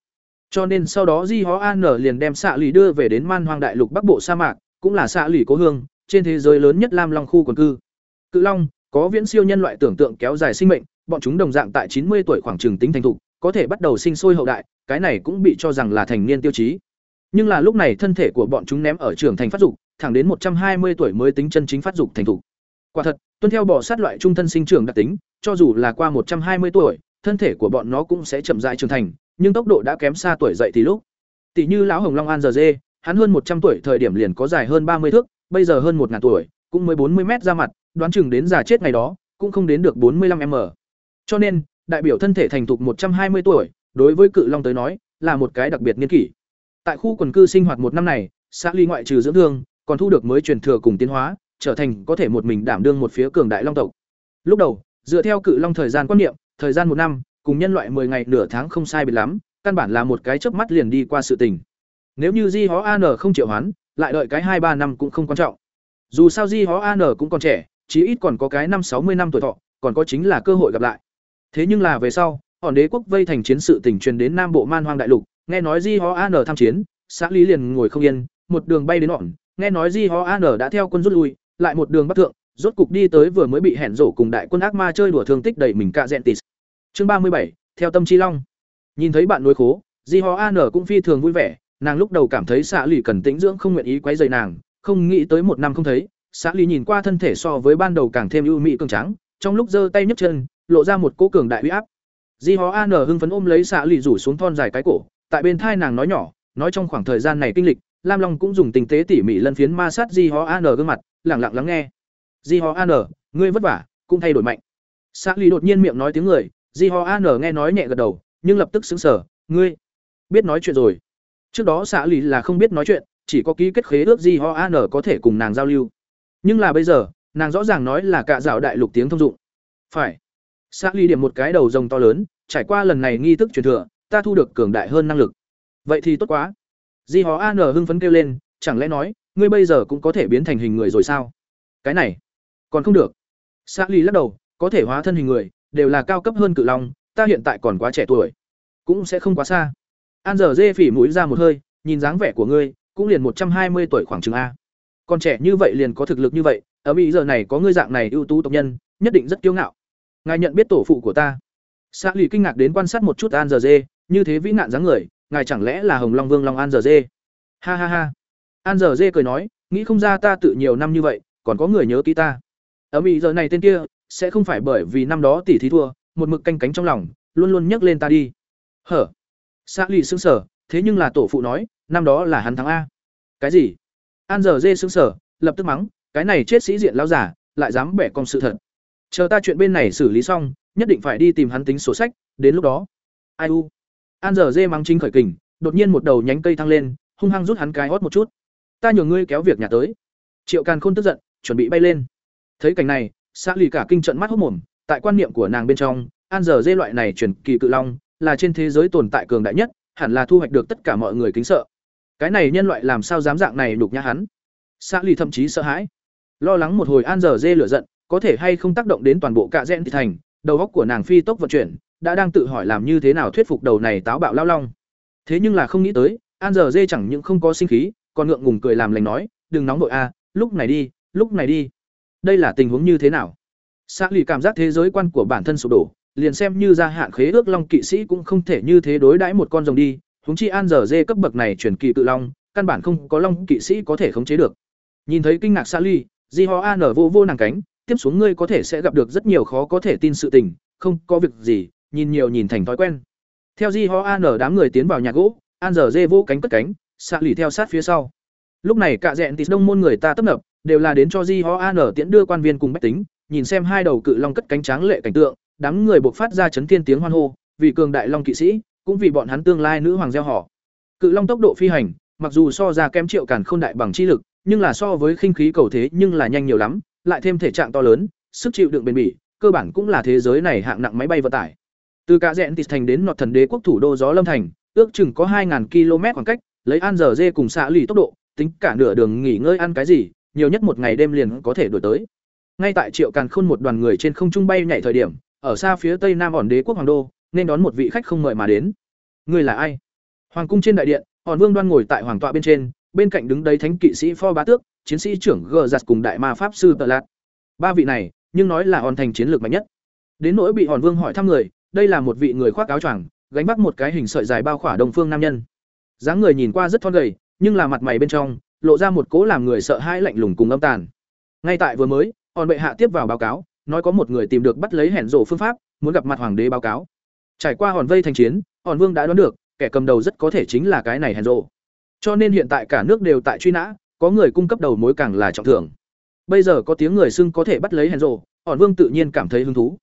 Cho nên sau đó Di Hó An liền đem xạ lì đưa về đến Man Hoang Đại Lục Bắc Bộ sa mạc, cũng là xạ lì cố hương, trên thế giới lớn nhất Lam Long khu quần cư. Cự Long có viễn siêu nhân loại tưởng tượng kéo dài sinh mệnh, bọn chúng đồng dạng tại chín mươi tuổi khoảng trường tính thành thục, có thể bắt đầu sinh sôi hậu đại, cái này cũng bị cho rằng là thành niên tiêu chí. Nhưng là lúc này thân thể của bọn chúng ném ở trưởng thành phát dục, thẳng đến một trăm hai mươi tuổi mới tính chân chính phát dục thành thục. Quả thật, tuân theo bỏ sát loại trung thân sinh trưởng đặc tính, cho dù là qua một trăm hai mươi tuổi, thân thể của bọn nó cũng sẽ chậm rãi trưởng thành, nhưng tốc độ đã kém xa tuổi dậy thì lúc. Tỷ như lão Hồng Long An giờ dê, hắn hơn một trăm tuổi thời điểm liền có dài hơn ba mươi thước, bây giờ hơn một ngàn tuổi, cũng mới bốn mươi mét ra mặt, đoán chừng đến già chết ngày đó, cũng không đến được bốn mươi 45m. Cho nên, đại biểu thân thể thành thục một trăm hai mươi tuổi, đối với cự long tới nói, là một cái đặc biệt niên kỷ. Tại khu quần cư sinh hoạt một năm này, xã ly ngoại trừ dưỡng thương, còn thu được mới truyền thừa cùng tiến hóa, trở thành có thể một mình đảm đương một phía cường đại long tộc. Lúc đầu, dựa theo cự long thời gian quan niệm, thời gian một năm, cùng nhân loại 10 ngày nửa tháng không sai biệt lắm, căn bản là một cái chớp mắt liền đi qua sự tình. Nếu như Di Hó An không chịu hoán, lại đợi cái hai ba năm cũng không quan trọng. Dù sao Di Hó An cũng còn trẻ, chí ít còn có cái năm sáu mươi năm tuổi thọ, còn có chính là cơ hội gặp lại. Thế nhưng là về sau, hòn đế quốc vây thành chiến sự tình truyền đến Nam Bộ Man Hoang đại lục, nghe nói Di Ho An tham chiến, xã lý liền ngồi không yên, một đường bay đến hòn, nghe nói Di Ho An đã theo quân rút lui, lại một đường bắc thượng, rốt cục đi tới vừa mới bị hẹn rổ cùng đại quân ác ma chơi đùa thương tích đẩy mình cạ dẹn tịt. Chương ba mươi bảy, theo tâm chi long. Nhìn thấy bạn núi khố, Di Ho An cũng phi thường vui vẻ, nàng lúc đầu cảm thấy xã lì cần tĩnh dưỡng không nguyện ý quấy rầy nàng, không nghĩ tới một năm không thấy, xã lì nhìn qua thân thể so với ban đầu càng thêm ưu mỹ cường trắng, trong lúc giơ tay nhấc chân, lộ ra một cỗ cường đại uy áp. Di Ho An hưng phấn ôm lấy xạ lì rủ xuống thon dài cái cổ, tại bên thai nàng nói nhỏ, nói trong khoảng thời gian này kinh lịch, Lam Long cũng dùng tình tế tỉ mỉ lân phiến ma sát Di Ho An gương mặt, lặng lặng lắng nghe. Di Ho An, ngươi vất vả, cũng thay đổi mạnh. Xạ lì đột nhiên miệng nói tiếng người, Di Ho An nghe nói nhẹ gật đầu, nhưng lập tức sững sờ, ngươi biết nói chuyện rồi. Trước đó xạ lì là không biết nói chuyện, chỉ có ký kết khế ước Di Ho An có thể cùng nàng giao lưu. Nhưng là bây giờ, nàng rõ ràng nói là cả dạo đại lục tiếng thông dụng. Phải. Xã ly điểm một cái đầu rồng to lớn, trải qua lần này nghi thức truyền thừa, ta thu được cường đại hơn năng lực. Vậy thì tốt quá. Di Hó An hưng phấn kêu lên, chẳng lẽ nói, ngươi bây giờ cũng có thể biến thành hình người rồi sao? Cái này, còn không được. Xã ly lắc đầu, có thể hóa thân hình người, đều là cao cấp hơn cự long, ta hiện tại còn quá trẻ tuổi, cũng sẽ không quá xa. An giờ dê phỉ mũi ra một hơi, nhìn dáng vẻ của ngươi, cũng liền một trăm hai mươi tuổi khoảng chừng a. Còn trẻ như vậy liền có thực lực như vậy, ở bây giờ này có ngươi dạng này ưu tú tộc nhân, nhất định rất kiêu ngạo ngài nhận biết tổ phụ của ta xã lì kinh ngạc đến quan sát một chút an giờ dê như thế vĩ nạn dáng người, ngài chẳng lẽ là hồng long vương long an giờ dê? Ha ha ha. An giờ dê cười nói, nghĩ không ra ta tự nhiều năm như vậy, còn có người nhớ ký ta. Ở ý giờ này tên kia, sẽ không phải bởi vì năm đó tỷ thí thua, một mực canh cánh trong lòng, luôn luôn nhắc lên ta đi. Hở. Xã lì xương sở thế nhưng là tổ phụ nói, năm đó là hắn thắng a. Cái gì? An giờ dê xương sở lập tức mắng, cái này chết sĩ diện lao giả lại dám bẻ con sự thật. Chờ ta chuyện bên này xử lý xong, nhất định phải đi tìm hắn tính sổ sách, đến lúc đó. Ai u? An giờ dê mắng chính khởi kình, đột nhiên một đầu nhánh cây thăng lên, hung hăng rút hắn cái hót một chút. Ta nhường ngươi kéo việc nhà tới. Triệu càn khôn tức giận, chuẩn bị bay lên. Thấy cảnh này xã lì cả kinh trận mắt hốc mồm, tại quan niệm của nàng bên trong, an giờ dê loại này chuyển kỳ cự long, là trên thế giới tồn tại cường đại nhất, hẳn là thu hoạch được tất cả mọi người kính sợ. Cái này nhân loại làm sao dám dạng này đục nhã hắn? Xã lì thậm chí sợ hãi. Lo lắng một hồi an giờ dê lửa giận, có thể hay không tác động đến toàn bộ cạ rẽn thị thành, đầu óc của nàng phi tốc vận chuyển đã đang tự hỏi làm như thế nào thuyết phục đầu này táo bạo lao long. Thế nhưng là không nghĩ tới an giờ dê chẳng những không có sinh khí còn ngượng ngùng cười làm lành nói đừng nóng nội a à, lúc này đi lúc này đi. Đây là tình huống như thế nào? Xã lì cảm giác thế giới quan của bản thân sụp đổ liền xem như gia hạn khế ước long kỵ sĩ cũng không thể như thế đối đãi một con rồng đi. Huống chi an giờ dê cấp bậc này chuyển kỳ tự long căn bản không có long kỵ sĩ có thể khống chế được. Nhìn thấy kinh ngạc xã ly di ho an vô vô nàng cánh tiếp xuống ngươi có thể sẽ gặp được rất nhiều khó có thể tin sự tình, không có việc gì, nhìn nhiều nhìn thành thói quen. Theo Di Ho An đám người tiến vào nhà gỗ, An giờ dê vô cánh cất cánh, xạ lì theo sát phía sau. Lúc này cả dẹn tịt đông môn người ta tấp nập, đều là đến cho Di Ho An tiễn đưa quan viên cùng bách tính, nhìn xem hai đầu cự long cất cánh tráng lệ cảnh tượng, đám người buộc phát ra chấn thiên tiếng hoan hô, vì cường đại long kỵ sĩ, cũng vì bọn hắn tương lai nữ hoàng gieo họ. Cự long tốc độ phi hành, mặc dù so ra kém triệu càn không đại bằng chi lực, nhưng là so với khinh khí cầu thế nhưng là nhanh nhiều lắm, lại thêm thể trạng to lớn, sức chịu đựng bền bỉ, cơ bản cũng là thế giới này hạng nặng máy bay vận tải. Từ cả rẽn tịt thành đến nọt thần đế quốc thủ đô gió lâm thành, ước chừng có 2000 km khoảng cách, lấy an giờ dê cùng xạ lì tốc độ, tính cả nửa đường nghỉ ngơi ăn cái gì, nhiều nhất một ngày đêm liền có thể đuổi tới. Ngay tại Triệu Càn Khôn một đoàn người trên không trung bay nhảy thời điểm, ở xa phía tây nam ổn đế quốc hoàng đô, nên đón một vị khách không mời mà đến. Người là ai? Hoàng cung trên đại điện, Hòn Vương đoan ngồi tại hoàng tọa bên trên, bên cạnh đứng đấy thánh kỵ sĩ Pho Bá Tước, chiến sĩ trưởng Gờ Giặt cùng đại ma pháp sư tờ Lạt. Ba vị này, nhưng nói là hòn thành chiến lược mạnh nhất. Đến nỗi bị Hòn Vương hỏi thăm người, đây là một vị người khoác áo choàng, gánh vác một cái hình sợi dài bao khỏa đồng phương nam nhân. dáng người nhìn qua rất thon gầy, nhưng là mặt mày bên trong lộ ra một cố làm người sợ hãi lạnh lùng cùng âm tàn. Ngay tại vừa mới, Hòn bệ hạ tiếp vào báo cáo, nói có một người tìm được bắt lấy hẻn rổ phương pháp, muốn gặp mặt hoàng đế báo cáo. Trải qua Hòn vây thành chiến, Hòn Vương đã đoán được, kẻ cầm đầu rất có thể chính là cái này hẻn rổ. Cho nên hiện tại cả nước đều tại truy nã, có người cung cấp đầu mối càng là trọng thưởng bây giờ có tiếng người xưng có thể bắt lấy hẻn rổ, hòn vương tự nhiên cảm thấy hứng thú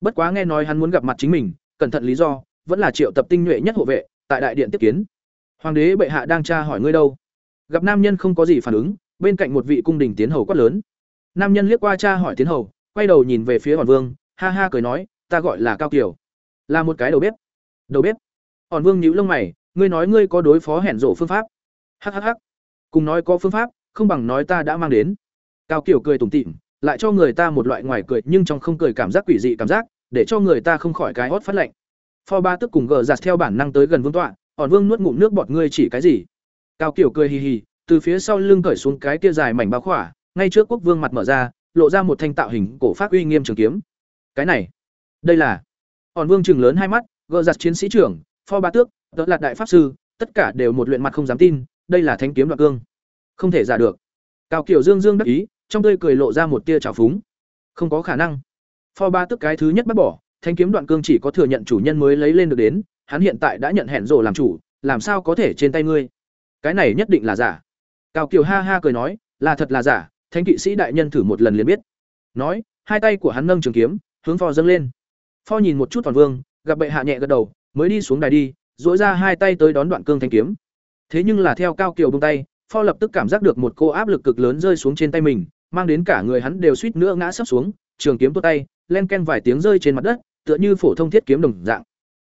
bất quá nghe nói hắn muốn gặp mặt chính mình, cẩn thận lý do, vẫn là triệu tập tinh nhuệ nhất hộ vệ, tại đại điện tiếp kiến. Hoàng đế bệ hạ đang tra hỏi ngươi đâu? Gặp nam nhân không có gì phản ứng, bên cạnh một vị cung đình tiến hầu quát lớn. Nam nhân liếc qua cha hỏi tiến hầu, quay đầu nhìn về phía hòn vương, ha ha cười nói, ta gọi là cao kiều. Là một cái đầu bếp. Đầu bếp? Hòn vương nhíu lông mày, ngươi nói ngươi có đối phó hẹn rổ phương pháp. Hhh cùng nói có phương pháp, không bằng nói ta đã mang đến. Cao kiều cười tủm tỉm lại cho người ta một loại ngoài cười, nhưng trong không cười cảm giác quỷ dị cảm giác, để cho người ta không khỏi cái hót phát lạnh pho ba tức cùng gờ giặt dạ theo bản năng tới gần vương tọa, hòn vương nuốt ngụm nước bọt ngươi chỉ cái gì? Cao Kiểu cười hì hì, từ phía sau lưng cởi xuống cái kia dài mảnh bao khỏa, ngay trước quốc vương mặt mở ra, lộ ra một thanh tạo hình cổ phát uy nghiêm trường kiếm. Cái này, đây là hòn vương chừng lớn hai mắt gờ giặt dạ chiến sĩ trưởng, pho ba tước đó là đại pháp sư, tất cả đều một luyện mặt không dám tin, đây là thanh kiếm đoạn cương. Không thể giả được. Cao kiểu dương dương đắc ý trong tươi cười lộ ra một tia trào phúng. Không có khả năng. Pho ba tức cái thứ nhất bắt bỏ, thanh kiếm đoạn cương chỉ có thừa nhận chủ nhân mới lấy lên được đến, hắn hiện tại đã nhận hẹn rồ làm chủ, làm sao có thể trên tay ngươi? Cái này nhất định là giả. Cao kiều ha ha cười nói, là thật là giả, thanh kỵ sĩ đại nhân thử một lần liền biết. Nói, hai tay của hắn nâng trường kiếm, hướng pho dâng lên. Pho nhìn một chút toàn vương, gặp bệ hạ nhẹ gật đầu, mới đi xuống đài đi dỗi ra hai tay tới đón đoạn cương thanh kiếm. Thế nhưng là theo cao kiều bông tay, pho lập tức cảm giác được một cô áp lực cực lớn rơi xuống trên tay mình mang đến cả người hắn đều suýt nữa ngã sấp xuống, trường kiếm tốt tay, len ken vài tiếng rơi trên mặt đất, tựa như phổ thông thiết kiếm đồng dạng.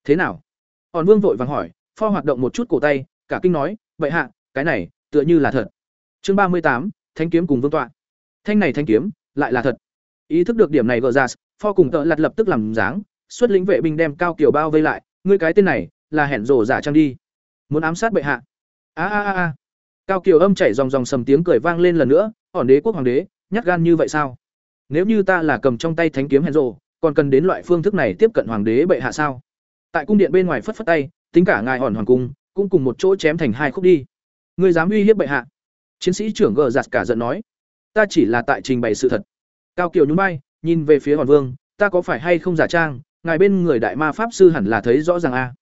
Thế nào? Hòn vương vội vàng hỏi, pho hoạt động một chút cổ tay, cả kinh nói vậy hạ, cái này, tựa như là thật. Chương ba mươi tám thanh kiếm cùng vương tọa. Thanh này thanh kiếm, lại là thật. Ý thức được điểm này gờ ra pho cùng tợ lặt lập tức làm dáng, xuất lĩnh vệ binh đem cao kiều bao vây lại, ngươi cái tên này, là hẹn rổ giả trang đi. Muốn ám sát bệ hạ. A a a a. Cao kiều âm chảy dòng dòng sầm tiếng cười vang lên lần nữa hòn đế quốc hoàng đế nhát gan như vậy sao? Nếu như ta là cầm trong tay thánh kiếm hèn rồ, còn cần đến loại phương thức này tiếp cận hoàng đế bệ hạ sao? Tại cung điện bên ngoài phất phất tay tính cả ngài hòn hoàng cung cũng cùng một chỗ chém thành hai khúc đi. Ngươi dám uy hiếp bệ hạ? Chiến sĩ trưởng gờ giặt cả giận nói. Ta chỉ là tại trình bày sự thật. Cao kiều nhún vai, nhìn về phía hòn vương ta có phải hay không giả trang? Ngài bên người đại ma pháp sư hẳn là thấy rõ ràng a.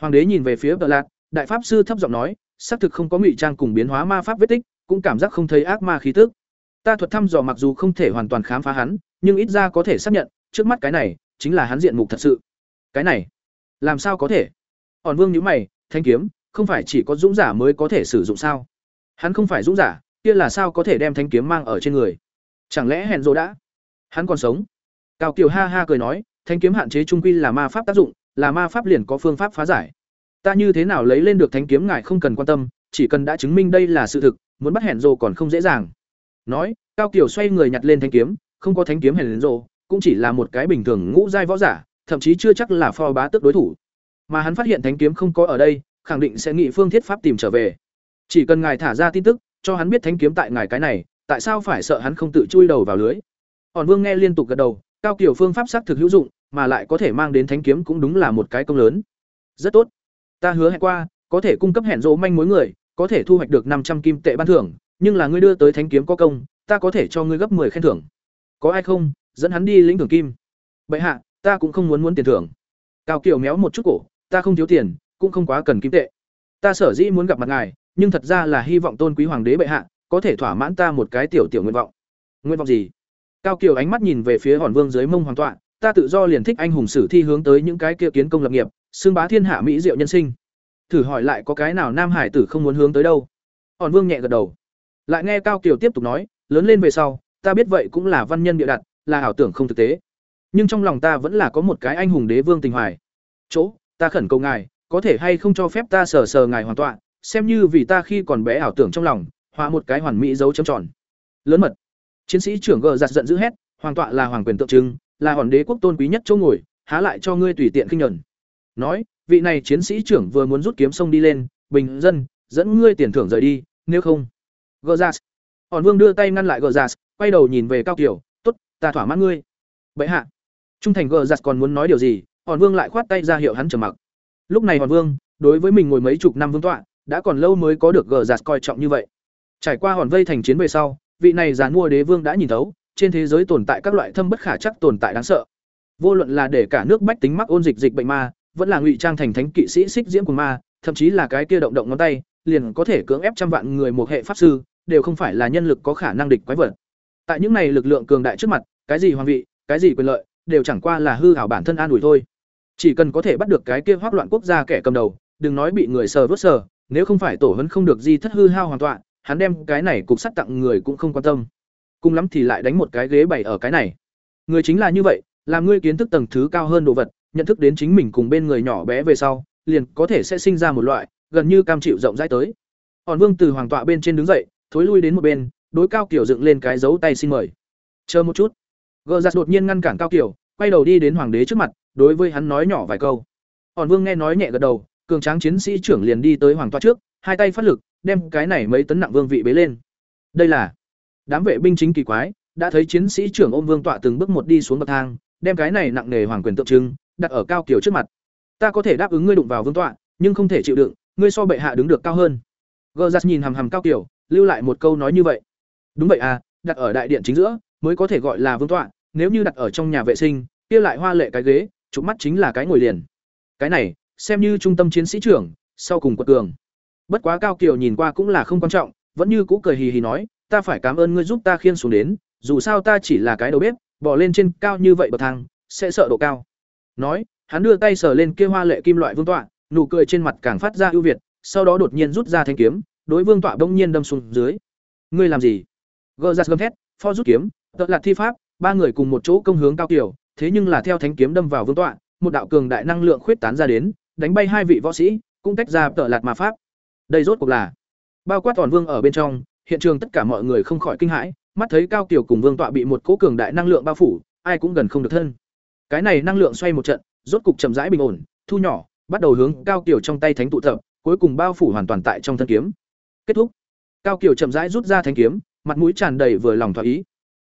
Hoàng đế nhìn về phía bờ lạc đại pháp sư thấp giọng nói xác thực không có ngụy trang cùng biến hóa ma pháp vết tích cũng cảm giác không thấy ác ma khí tức. Ta thuật thăm dò mặc dù không thể hoàn toàn khám phá hắn, nhưng ít ra có thể xác nhận, trước mắt cái này, chính là hắn diện mục thật sự. Cái này, làm sao có thể? Hòn vương nhíu mày, thanh kiếm, không phải chỉ có dũng giả mới có thể sử dụng sao? Hắn không phải dũng giả, kia là sao có thể đem thanh kiếm mang ở trên người? Chẳng lẽ hèn rồi đã? Hắn còn sống? Cao kiều ha ha cười nói, thanh kiếm hạn chế trung quy là ma pháp tác dụng, là ma pháp liền có phương pháp phá giải. Ta như thế nào lấy lên được thanh kiếm ngài không cần quan tâm chỉ cần đã chứng minh đây là sự thực, muốn bắt hẹn rồ còn không dễ dàng. Nói, cao kiều xoay người nhặt lên thanh kiếm, không có thanh kiếm hẹn rồ, cũng chỉ là một cái bình thường ngũ giai võ giả, thậm chí chưa chắc là pho bá tức đối thủ. Mà hắn phát hiện thanh kiếm không có ở đây, khẳng định sẽ nghị phương thiết pháp tìm trở về. Chỉ cần ngài thả ra tin tức, cho hắn biết thanh kiếm tại ngài cái này, tại sao phải sợ hắn không tự chui đầu vào lưới? Hòn vương nghe liên tục gật đầu, cao Kiều phương pháp xác thực hữu dụng, mà lại có thể mang đến thanh kiếm cũng đúng là một cái công lớn. Rất tốt. Ta hứa hẹn qua, có thể cung cấp hẹn rỗ manh mối người có thể thu hoạch được năm trăm kim tệ ban thưởng, nhưng là ngươi đưa tới Thánh kiếm có công, ta có thể cho ngươi gấp 10 khen thưởng. Có ai không? Dẫn hắn đi lĩnh thưởng kim. Bệ hạ, ta cũng không muốn muốn tiền thưởng. Cao kiều méo một chút cổ, ta không thiếu tiền, cũng không quá cần kim tệ. Ta sở dĩ muốn gặp mặt ngài, nhưng thật ra là hy vọng tôn quý hoàng đế bệ hạ, có thể thỏa mãn ta một cái tiểu tiểu nguyện vọng. Nguyện vọng gì? Cao kiều ánh mắt nhìn về phía hòn vương dưới mông hoàng tọa, ta tự do liền thích anh hùng sử thi hướng tới những cái kia kiến công lập nghiệp xương bá thiên hạ mỹ diệu nhân sinh thử hỏi lại có cái nào nam hải tử không muốn hướng tới đâu. Hòn vương nhẹ gật đầu. Lại nghe cao kiều tiếp tục nói lớn lên về sau ta biết vậy cũng là văn nhân địa đặt là ảo tưởng không thực tế. Nhưng trong lòng ta vẫn là có một cái anh hùng đế vương tình hoài. Chỗ ta khẩn cầu ngài có thể hay không cho phép ta sờ sờ ngài hoàn toàn, xem như vì ta khi còn bé ảo tưởng trong lòng hòa một cái hoàn mỹ dấu chấm tròn. Lớn mật. Chiến sĩ trưởng gờ giặt giận dữ hét hoàng tọa là hoàng quyền tượng trưng là hòn đế quốc tôn quý nhất chỗ ngồi há lại cho ngươi tùy tiện khinh nhẫn nói vị này chiến sĩ trưởng vừa muốn rút kiếm sông đi lên, bình dân, dẫn ngươi tiền thưởng rời đi, nếu không. Gờ ra hòn vương đưa tay ngăn lại gờ ra quay đầu nhìn về cao kiểu tốt, ta thỏa mãn ngươi. Bệ hạ. Trung thành gờ ra còn muốn nói điều gì, hòn vương lại khoát tay ra hiệu hắn trầm mặc. Lúc này hòn vương, đối với mình ngồi mấy chục năm vương tọa, đã còn lâu mới có được gờ giạt coi trọng như vậy. Trải qua hòn vây thành chiến về sau, vị này giàn mua đế vương đã nhìn thấu, trên thế giới tồn tại các loại thâm bất khả chắc tồn tại đáng sợ. Vô luận là để cả nước bách tính mắc ôn dịch dịch bệnh ma vẫn là ngụy trang thành thánh kỵ sĩ xích diễm của ma thậm chí là cái kia động động ngón tay liền có thể cưỡng ép trăm vạn người một hệ pháp sư đều không phải là nhân lực có khả năng địch quái vật tại những này lực lượng cường đại trước mặt cái gì hoàng vị cái gì quyền lợi đều chẳng qua là hư hảo bản thân an ủi thôi. Chỉ cần có thể bắt được cái kia hoác loạn quốc gia kẻ cầm đầu, đừng nói bị người sờ vớt sờ, nếu không phải tổ hấn không được di thất hư hao hoàn toàn, hắn đem cái này cục sắt tặng người cũng không quan tâm. Cùng lắm thì lại đánh một cái ghế bày ở cái này. Người chính là như vậy, làm ngươi kiến thức tầng thứ cao hơn đồ vật, nhận thức đến chính mình cùng bên người nhỏ bé về sau, liền có thể sẽ sinh ra một loại gần như cam chịu rộng rãi tới. Hòn Vương từ hoàng tọa bên trên đứng dậy, thối lui đến một bên, đối Cao Kiểu dựng lên cái dấu tay xin mời. "Chờ một chút." Gơ Giặt đột nhiên ngăn cản Cao Kiểu, quay đầu đi đến hoàng đế trước mặt, đối với hắn nói nhỏ vài câu. Hòn Vương nghe nói nhẹ gật đầu, cường tráng chiến sĩ trưởng liền đi tới hoàng tọa trước, hai tay phát lực, đem cái này mấy tấn nặng vương vị bế lên. Đây là đám vệ binh chính kỳ quái, đã thấy chiến sĩ trưởng ôm vương tọa từng bước một đi xuống bậc thang, đem cái này nặng nề hoàng quyền tượng trưng đặt ở cao kiều trước mặt. Ta có thể đáp ứng ngươi đụng vào vương tọa, nhưng không thể chịu đựng, ngươi so bệ hạ đứng được cao hơn. Gerdas nhìn hằm hằm cao kiều, lưu lại một câu nói như vậy. Đúng vậy à, đặt ở đại điện chính giữa mới có thể gọi là vương tọa, nếu như đặt ở trong nhà vệ sinh, kia lại hoa lệ cái ghế, chụp mắt chính là cái ngồi liền. Cái này, xem như trung tâm chiến sĩ trưởng, sau cùng quật cường. Bất quá Cao Kiều nhìn qua cũng là không quan trọng, vẫn như cũ cười hì hì nói, ta phải cảm ơn ngươi giúp ta khiên xuống đến, dù sao ta chỉ là cái đầu bếp, bỏ lên trên cao như vậy bậc thang, sẽ sợ độ cao. Nói, hắn đưa tay sờ lên kia hoa lệ kim loại vương tọa, nụ cười trên mặt càng phát ra ưu việt, sau đó đột nhiên rút ra thanh kiếm, đối vương tọa bỗng nhiên đâm xuống dưới. Ngươi làm gì? Gơ ra gầm thét, pho rút kiếm, tợ lạt thi pháp, ba người cùng một chỗ công hướng cao kiểu, thế nhưng là theo thanh kiếm đâm vào vương tọa, một đạo cường đại năng lượng khuyết tán ra đến, đánh bay hai vị võ sĩ, cũng tách ra tợ lạt mà pháp. Đây rốt cuộc là bao quát toàn vương ở bên trong, hiện trường tất cả mọi người không khỏi kinh hãi, mắt thấy cao kiểu cùng vương tọa bị một cỗ cường đại năng lượng bao phủ, ai cũng gần không được thân. Cái này năng lượng xoay một trận, rốt cục chậm rãi bình ổn, thu nhỏ, bắt đầu hướng cao kiều trong tay thánh tụ tập, cuối cùng bao phủ hoàn toàn tại trong thân kiếm. Kết thúc. Cao kiều chậm rãi rút ra thánh kiếm, mặt mũi tràn đầy vừa lòng thỏa ý.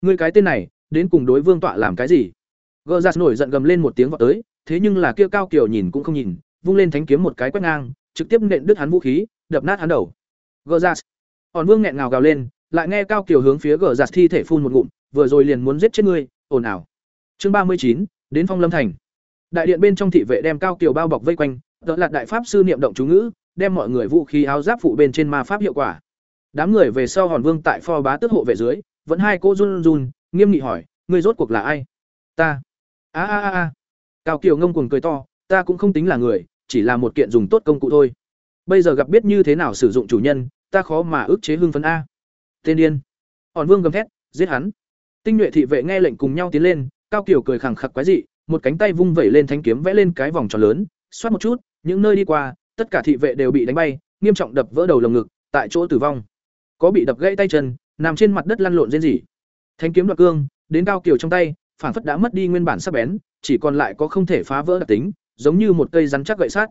Ngươi cái tên này, đến cùng đối vương tọa làm cái gì? gờ Giạt nổi giận gầm lên một tiếng vọt tới, thế nhưng là kia cao kiều nhìn cũng không nhìn, vung lên thánh kiếm một cái quét ngang, trực tiếp nện đứt hắn vũ khí, đập nát hắn đầu. gờ Giạt. Hòn Vương nghẹn ngào gào lên, lại nghe cao kiều hướng phía gờ Giạt thi thể phun một ngụm, vừa rồi liền muốn giết chết ngươi, ồn ào. Chương ba mươi chín đến Phong Lâm thành. Đại điện bên trong thị vệ đem cao kiều bao bọc vây quanh, đó là đại pháp sư niệm động chú ngữ, đem mọi người vũ khí áo giáp phụ bên trên ma pháp hiệu quả. Đám người về sau Hòn Vương tại pho bá tước hộ vệ dưới, vẫn hai cô run run, nghiêm nghị hỏi, ngươi rốt cuộc là ai? Ta. A a a a. Cao Kiều ngông cuồng cười to, ta cũng không tính là người, chỉ là một kiện dùng tốt công cụ thôi. Bây giờ gặp biết như thế nào sử dụng chủ nhân, ta khó mà ức chế hưng phấn a. Tên điên. Hòn Vương gầm thét, giết hắn. Tinh nhuệ thị vệ nghe lệnh cùng nhau tiến lên, Cao Kiều cười khẳng khặc quái dị, một cánh tay vung vẩy lên thanh kiếm vẽ lên cái vòng tròn lớn, xoát một chút, những nơi đi qua, tất cả thị vệ đều bị đánh bay, nghiêm trọng đập vỡ đầu lồng ngực, tại chỗ tử vong. Có bị đập gãy tay chân, nằm trên mặt đất lăn lộn rên rỉ. Thanh kiếm đoạt cương, đến cao kiều trong tay, phản phất đã mất đi nguyên bản sắc bén, chỉ còn lại có không thể phá vỡ đặc tính, giống như một cây rắn chắc gậy sát.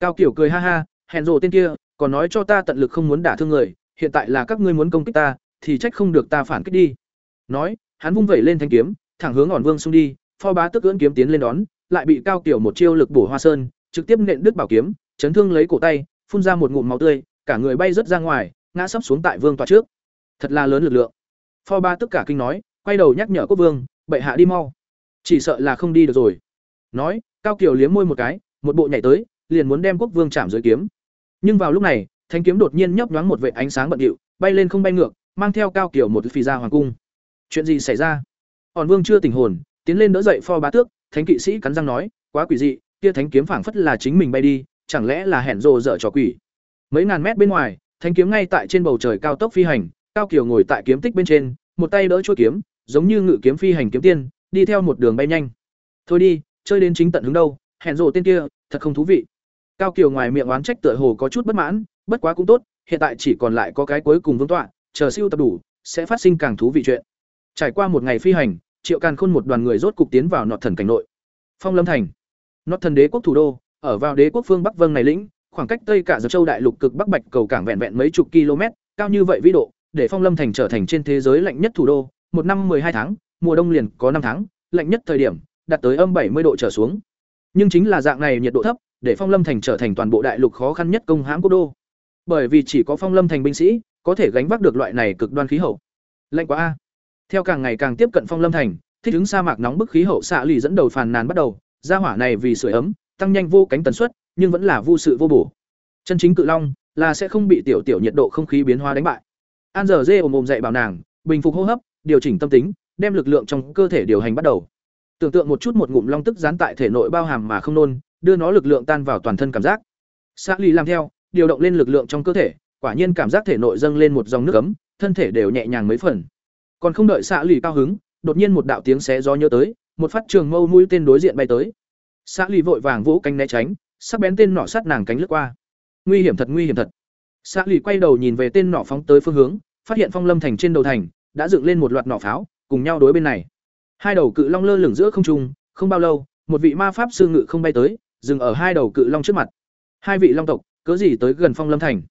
Cao Kiều cười ha ha, hèn rồ tên kia, còn nói cho ta tận lực không muốn đả thương người, hiện tại là các ngươi muốn công kích ta, thì trách không được ta phản kích đi. Nói, hắn vung vẩy lên thanh kiếm, thẳng hướng ngọn Vương xung đi, Phó Bá tức ưỡn kiếm tiến lên đón, lại bị Cao Kiều một chiêu lực bổ hoa sơn, trực tiếp nện đứt bảo kiếm, chấn thương lấy cổ tay, phun ra một ngụm máu tươi, cả người bay rất ra ngoài, ngã sấp xuống tại vương tọa trước. Thật là lớn lực lượng. Phó Bá tức cả kinh nói, quay đầu nhắc nhở quốc vương, bệ hạ đi mau. Chỉ sợ là không đi được rồi. Nói, Cao Kiều liếm môi một cái, một bộ nhảy tới, liền muốn đem quốc vương chạm dưới kiếm. Nhưng vào lúc này, thanh kiếm đột nhiên nhấp nhoáng một vệt ánh sáng bận điệu, bay lên không bay ngược, mang theo Cao Kiều một phi ra hoàng cung. Chuyện gì xảy ra? Hòn Vương chưa tỉnh hồn, tiến lên đỡ dậy pho Bá Tước, thánh kỵ sĩ cắn răng nói, quá quỷ dị, kia thánh kiếm phảng phất là chính mình bay đi, chẳng lẽ là hẹn rồ dở trò quỷ. Mấy ngàn mét bên ngoài, thánh kiếm ngay tại trên bầu trời cao tốc phi hành, Cao Kiều ngồi tại kiếm tích bên trên, một tay đỡ chuôi kiếm, giống như ngự kiếm phi hành kiếm tiên, đi theo một đường bay nhanh. Thôi đi, chơi đến chính tận hướng đâu, hẹn rồ tên kia, thật không thú vị. Cao Kiều ngoài miệng oán trách tựa hồ có chút bất mãn, bất quá cũng tốt, hiện tại chỉ còn lại có cái cuối cùng vương tọa, chờ siêu tập đủ, sẽ phát sinh càng thú vị chuyện. Trải qua một ngày phi hành, Triệu Càn Khôn một đoàn người rốt cục tiến vào nọt thần cảnh nội. Phong Lâm thành, nọt thần đế quốc thủ đô, ở vào đế quốc phương Bắc Vâng này lĩnh, khoảng cách Tây cả Dược Châu đại lục cực Bắc Bạch cầu cảng vẹn vẹn mấy chục km, cao như vậy vĩ độ, để Phong Lâm thành trở thành trên thế giới lạnh nhất thủ đô, một năm hai tháng, mùa đông liền có năm tháng, lạnh nhất thời điểm đạt tới âm bảy mươi độ trở xuống. Nhưng chính là dạng này nhiệt độ thấp, để Phong Lâm thành trở thành toàn bộ đại lục khó khăn nhất công hãm quốc đô. Bởi vì chỉ có Phong Lâm thành binh sĩ có thể gánh vác được loại này cực đoan khí hậu. Lạnh quá a. Theo càng ngày càng tiếp cận Phong Lâm thành, thích ứng sa mạc nóng bức khí hậu xạ lì dẫn đầu phàn nàn bắt đầu, gia hỏa này vì sưởi ấm, tăng nhanh vô cánh tần suất, nhưng vẫn là vô sự vô bổ. Chân chính cự long là sẽ không bị tiểu tiểu nhiệt độ không khí biến hóa đánh bại. An giờ dê ồm ồm dậy bảo nàng, bình phục hô hấp, điều chỉnh tâm tính, đem lực lượng trong cơ thể điều hành bắt đầu. tưởng tượng một chút một ngụm long tức dán tại thể nội bao hàm mà không nôn đưa nó lực lượng tan vào toàn thân cảm giác xạ lì làm theo điều động lên lực lượng trong cơ thể quả nhiên cảm giác thể nội dâng lên một dòng nước ấm thân thể đều nhẹ nhàng mấy phần còn không đợi xã lì cao hứng, đột nhiên một đạo tiếng xé gió nhớ tới, một phát trường mâu mũi tên đối diện bay tới. Xã lì vội vàng vỗ cánh né tránh, sắc bén tên nỏ sát nàng cánh lướt qua. Nguy hiểm thật, nguy hiểm thật. Xã lì quay đầu nhìn về tên nỏ phóng tới phương hướng, phát hiện phong lâm thành trên đầu thành, đã dựng lên một loạt nỏ pháo, cùng nhau đối bên này. Hai đầu cự long lơ lửng giữa không trung, không bao lâu, một vị ma pháp sư ngự không bay tới, dừng ở hai đầu cự long trước mặt. Hai vị long tộc, cớ gì tới gần phong lâm thành?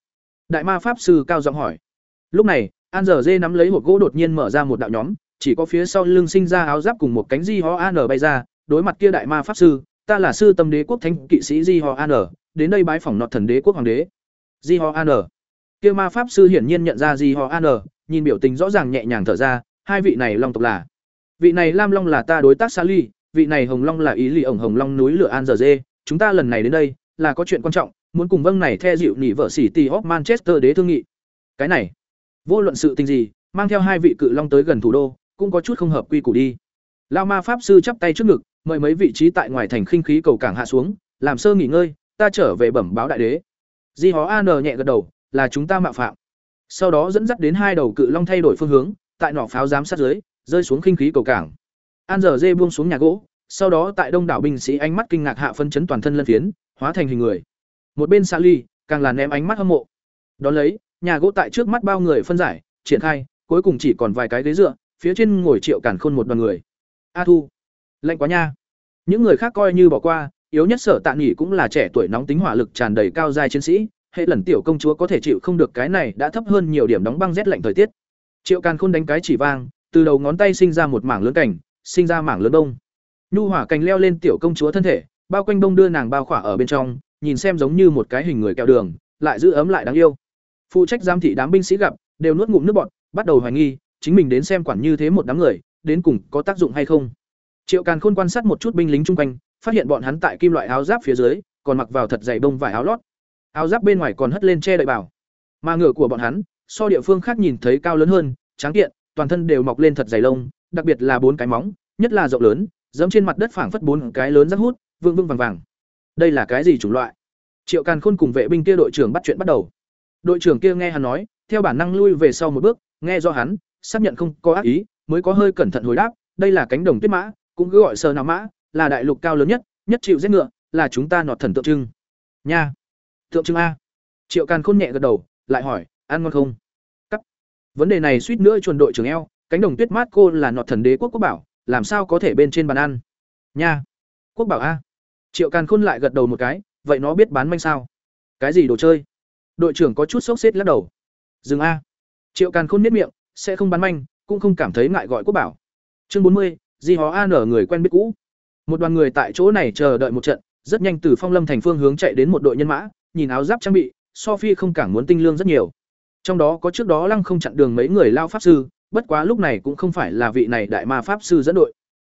Đại ma pháp sư cao giọng hỏi. Lúc này an giờ dê nắm lấy hộp gỗ đột nhiên mở ra một đạo nhóm, chỉ có phía sau lưng sinh ra áo giáp cùng một cánh di ho an bay ra, đối mặt kia đại ma pháp sư, ta là sư tâm đế quốc thánh kỵ sĩ di ho an đến đây bái phỏng nọt thần đế quốc hoàng đế. Di ho an kia ma pháp sư hiển nhiên nhận ra di ho an nhìn biểu tình rõ ràng nhẹ nhàng thở ra, hai vị này long tộc là. Vị này lam long là ta đối tác xa ly, vị này hồng long là ý lì ổng hồng long núi lửa an giờ dê, chúng ta lần này đến đây, là có chuyện quan trọng, muốn cùng vâng này theo dịu nỉ vợ xỉ tì hóc manchester đế thương nghị. Cái này vô luận sự tình gì, mang theo hai vị cự long tới gần thủ đô, cũng có chút không hợp quy củ đi. Lao ma pháp sư chắp tay trước ngực, mời mấy vị trí tại ngoài thành khinh khí cầu cảng hạ xuống, làm sơ nghỉ ngơi, ta trở về bẩm báo đại đế. Di hó an nhẹ gật đầu, là chúng ta mạo phạm. Sau đó dẫn dắt đến hai đầu cự long thay đổi phương hướng, tại nỏ pháo giám sát dưới, rơi xuống khinh khí cầu cảng. An giờ dê buông xuống nhà gỗ, sau đó tại đông đảo binh sĩ ánh mắt kinh ngạc hạ phân chấn toàn thân lân phiến, hóa thành hình người. Một bên Sally càng là ném ánh mắt hâm mộ. Đón lấy nhà gỗ tại trước mắt bao người phân giải, triển khai, cuối cùng chỉ còn vài cái ghế dựa, phía trên ngồi triệu cản khôn một đoàn người. A thu, lạnh quá nha. Những người khác coi như bỏ qua, yếu nhất sở tạ nghỉ cũng là trẻ tuổi nóng tính hỏa lực tràn đầy cao giai chiến sĩ, hệ lần tiểu công chúa có thể chịu không được cái này đã thấp hơn nhiều điểm đóng băng rét lạnh thời tiết. Triệu càn khôn đánh cái chỉ vang, từ đầu ngón tay sinh ra một mảng lớn cảnh sinh ra mảng lớn đông nhu hỏa cành leo lên tiểu công chúa thân thể, bao quanh đông đưa nàng bao khỏa ở bên trong, nhìn xem giống như một cái hình người kẹo đường, lại giữ ấm lại đáng yêu phụ trách giám thị đám binh sĩ gặp, đều nuốt ngụm nước bọt, bắt đầu hoài nghi, chính mình đến xem quản như thế một đám người, đến cùng có tác dụng hay không. Triệu càn khôn quan sát một chút binh lính chung quanh, phát hiện bọn hắn tại kim loại áo giáp phía dưới, còn mặc vào thật dày bông vải áo lót. Áo giáp bên ngoài còn hất lên che đậy bảo. Mà ngựa của bọn hắn, so địa phương khác nhìn thấy cao lớn hơn, tráng kiện, toàn thân đều mọc lên thật dày lông, đặc biệt là bốn cái móng, nhất là rộng lớn, dẫm trên mặt đất phảng phất bốn cái lớn rác hút vương vương vàng vàng. Đây là cái gì chủng loại? Triệu càn khôn cùng vệ binh kia đội trưởng bắt chuyện bắt đầu đội trưởng kia nghe hắn nói, theo bản năng lui về sau một bước, nghe do hắn, xác nhận không có ác ý, mới có hơi cẩn thận hồi đáp, đây là cánh đồng tuyết mã, cũng cứ gọi sơ nào mã, là đại lục cao lớn nhất nhất chịu giết ngựa, là chúng ta nọt thần tượng trưng. Nha, tượng trưng a. Triệu càn khôn nhẹ gật đầu, lại hỏi, ăn ngon không? Cắt. Vấn đề này suýt nữa chuồn đội trưởng eo, cánh đồng tuyết mát cô là nọt thần đế quốc quốc bảo, làm sao có thể bên trên bàn ăn? Nha, quốc bảo a. Triệu càn khôn lại gật đầu một cái, vậy nó biết bán manh sao? Cái gì đồ chơi? Đội trưởng có chút sốc xếp lắc đầu. Dừng a. Triệu càn khôn miết miệng, sẽ không bán manh, cũng không cảm thấy ngại gọi quốc bảo. Chương bốn mươi, di hó a nở người quen biết cũ. Một đoàn người tại chỗ này chờ đợi một trận, rất nhanh từ phong lâm thành phương hướng chạy đến một đội nhân mã, nhìn áo giáp trang bị sophie không cảng muốn tinh lương rất nhiều. Trong đó có trước đó lăng không chặn đường mấy người lao pháp sư, bất quá lúc này cũng không phải là vị này đại ma pháp sư dẫn đội.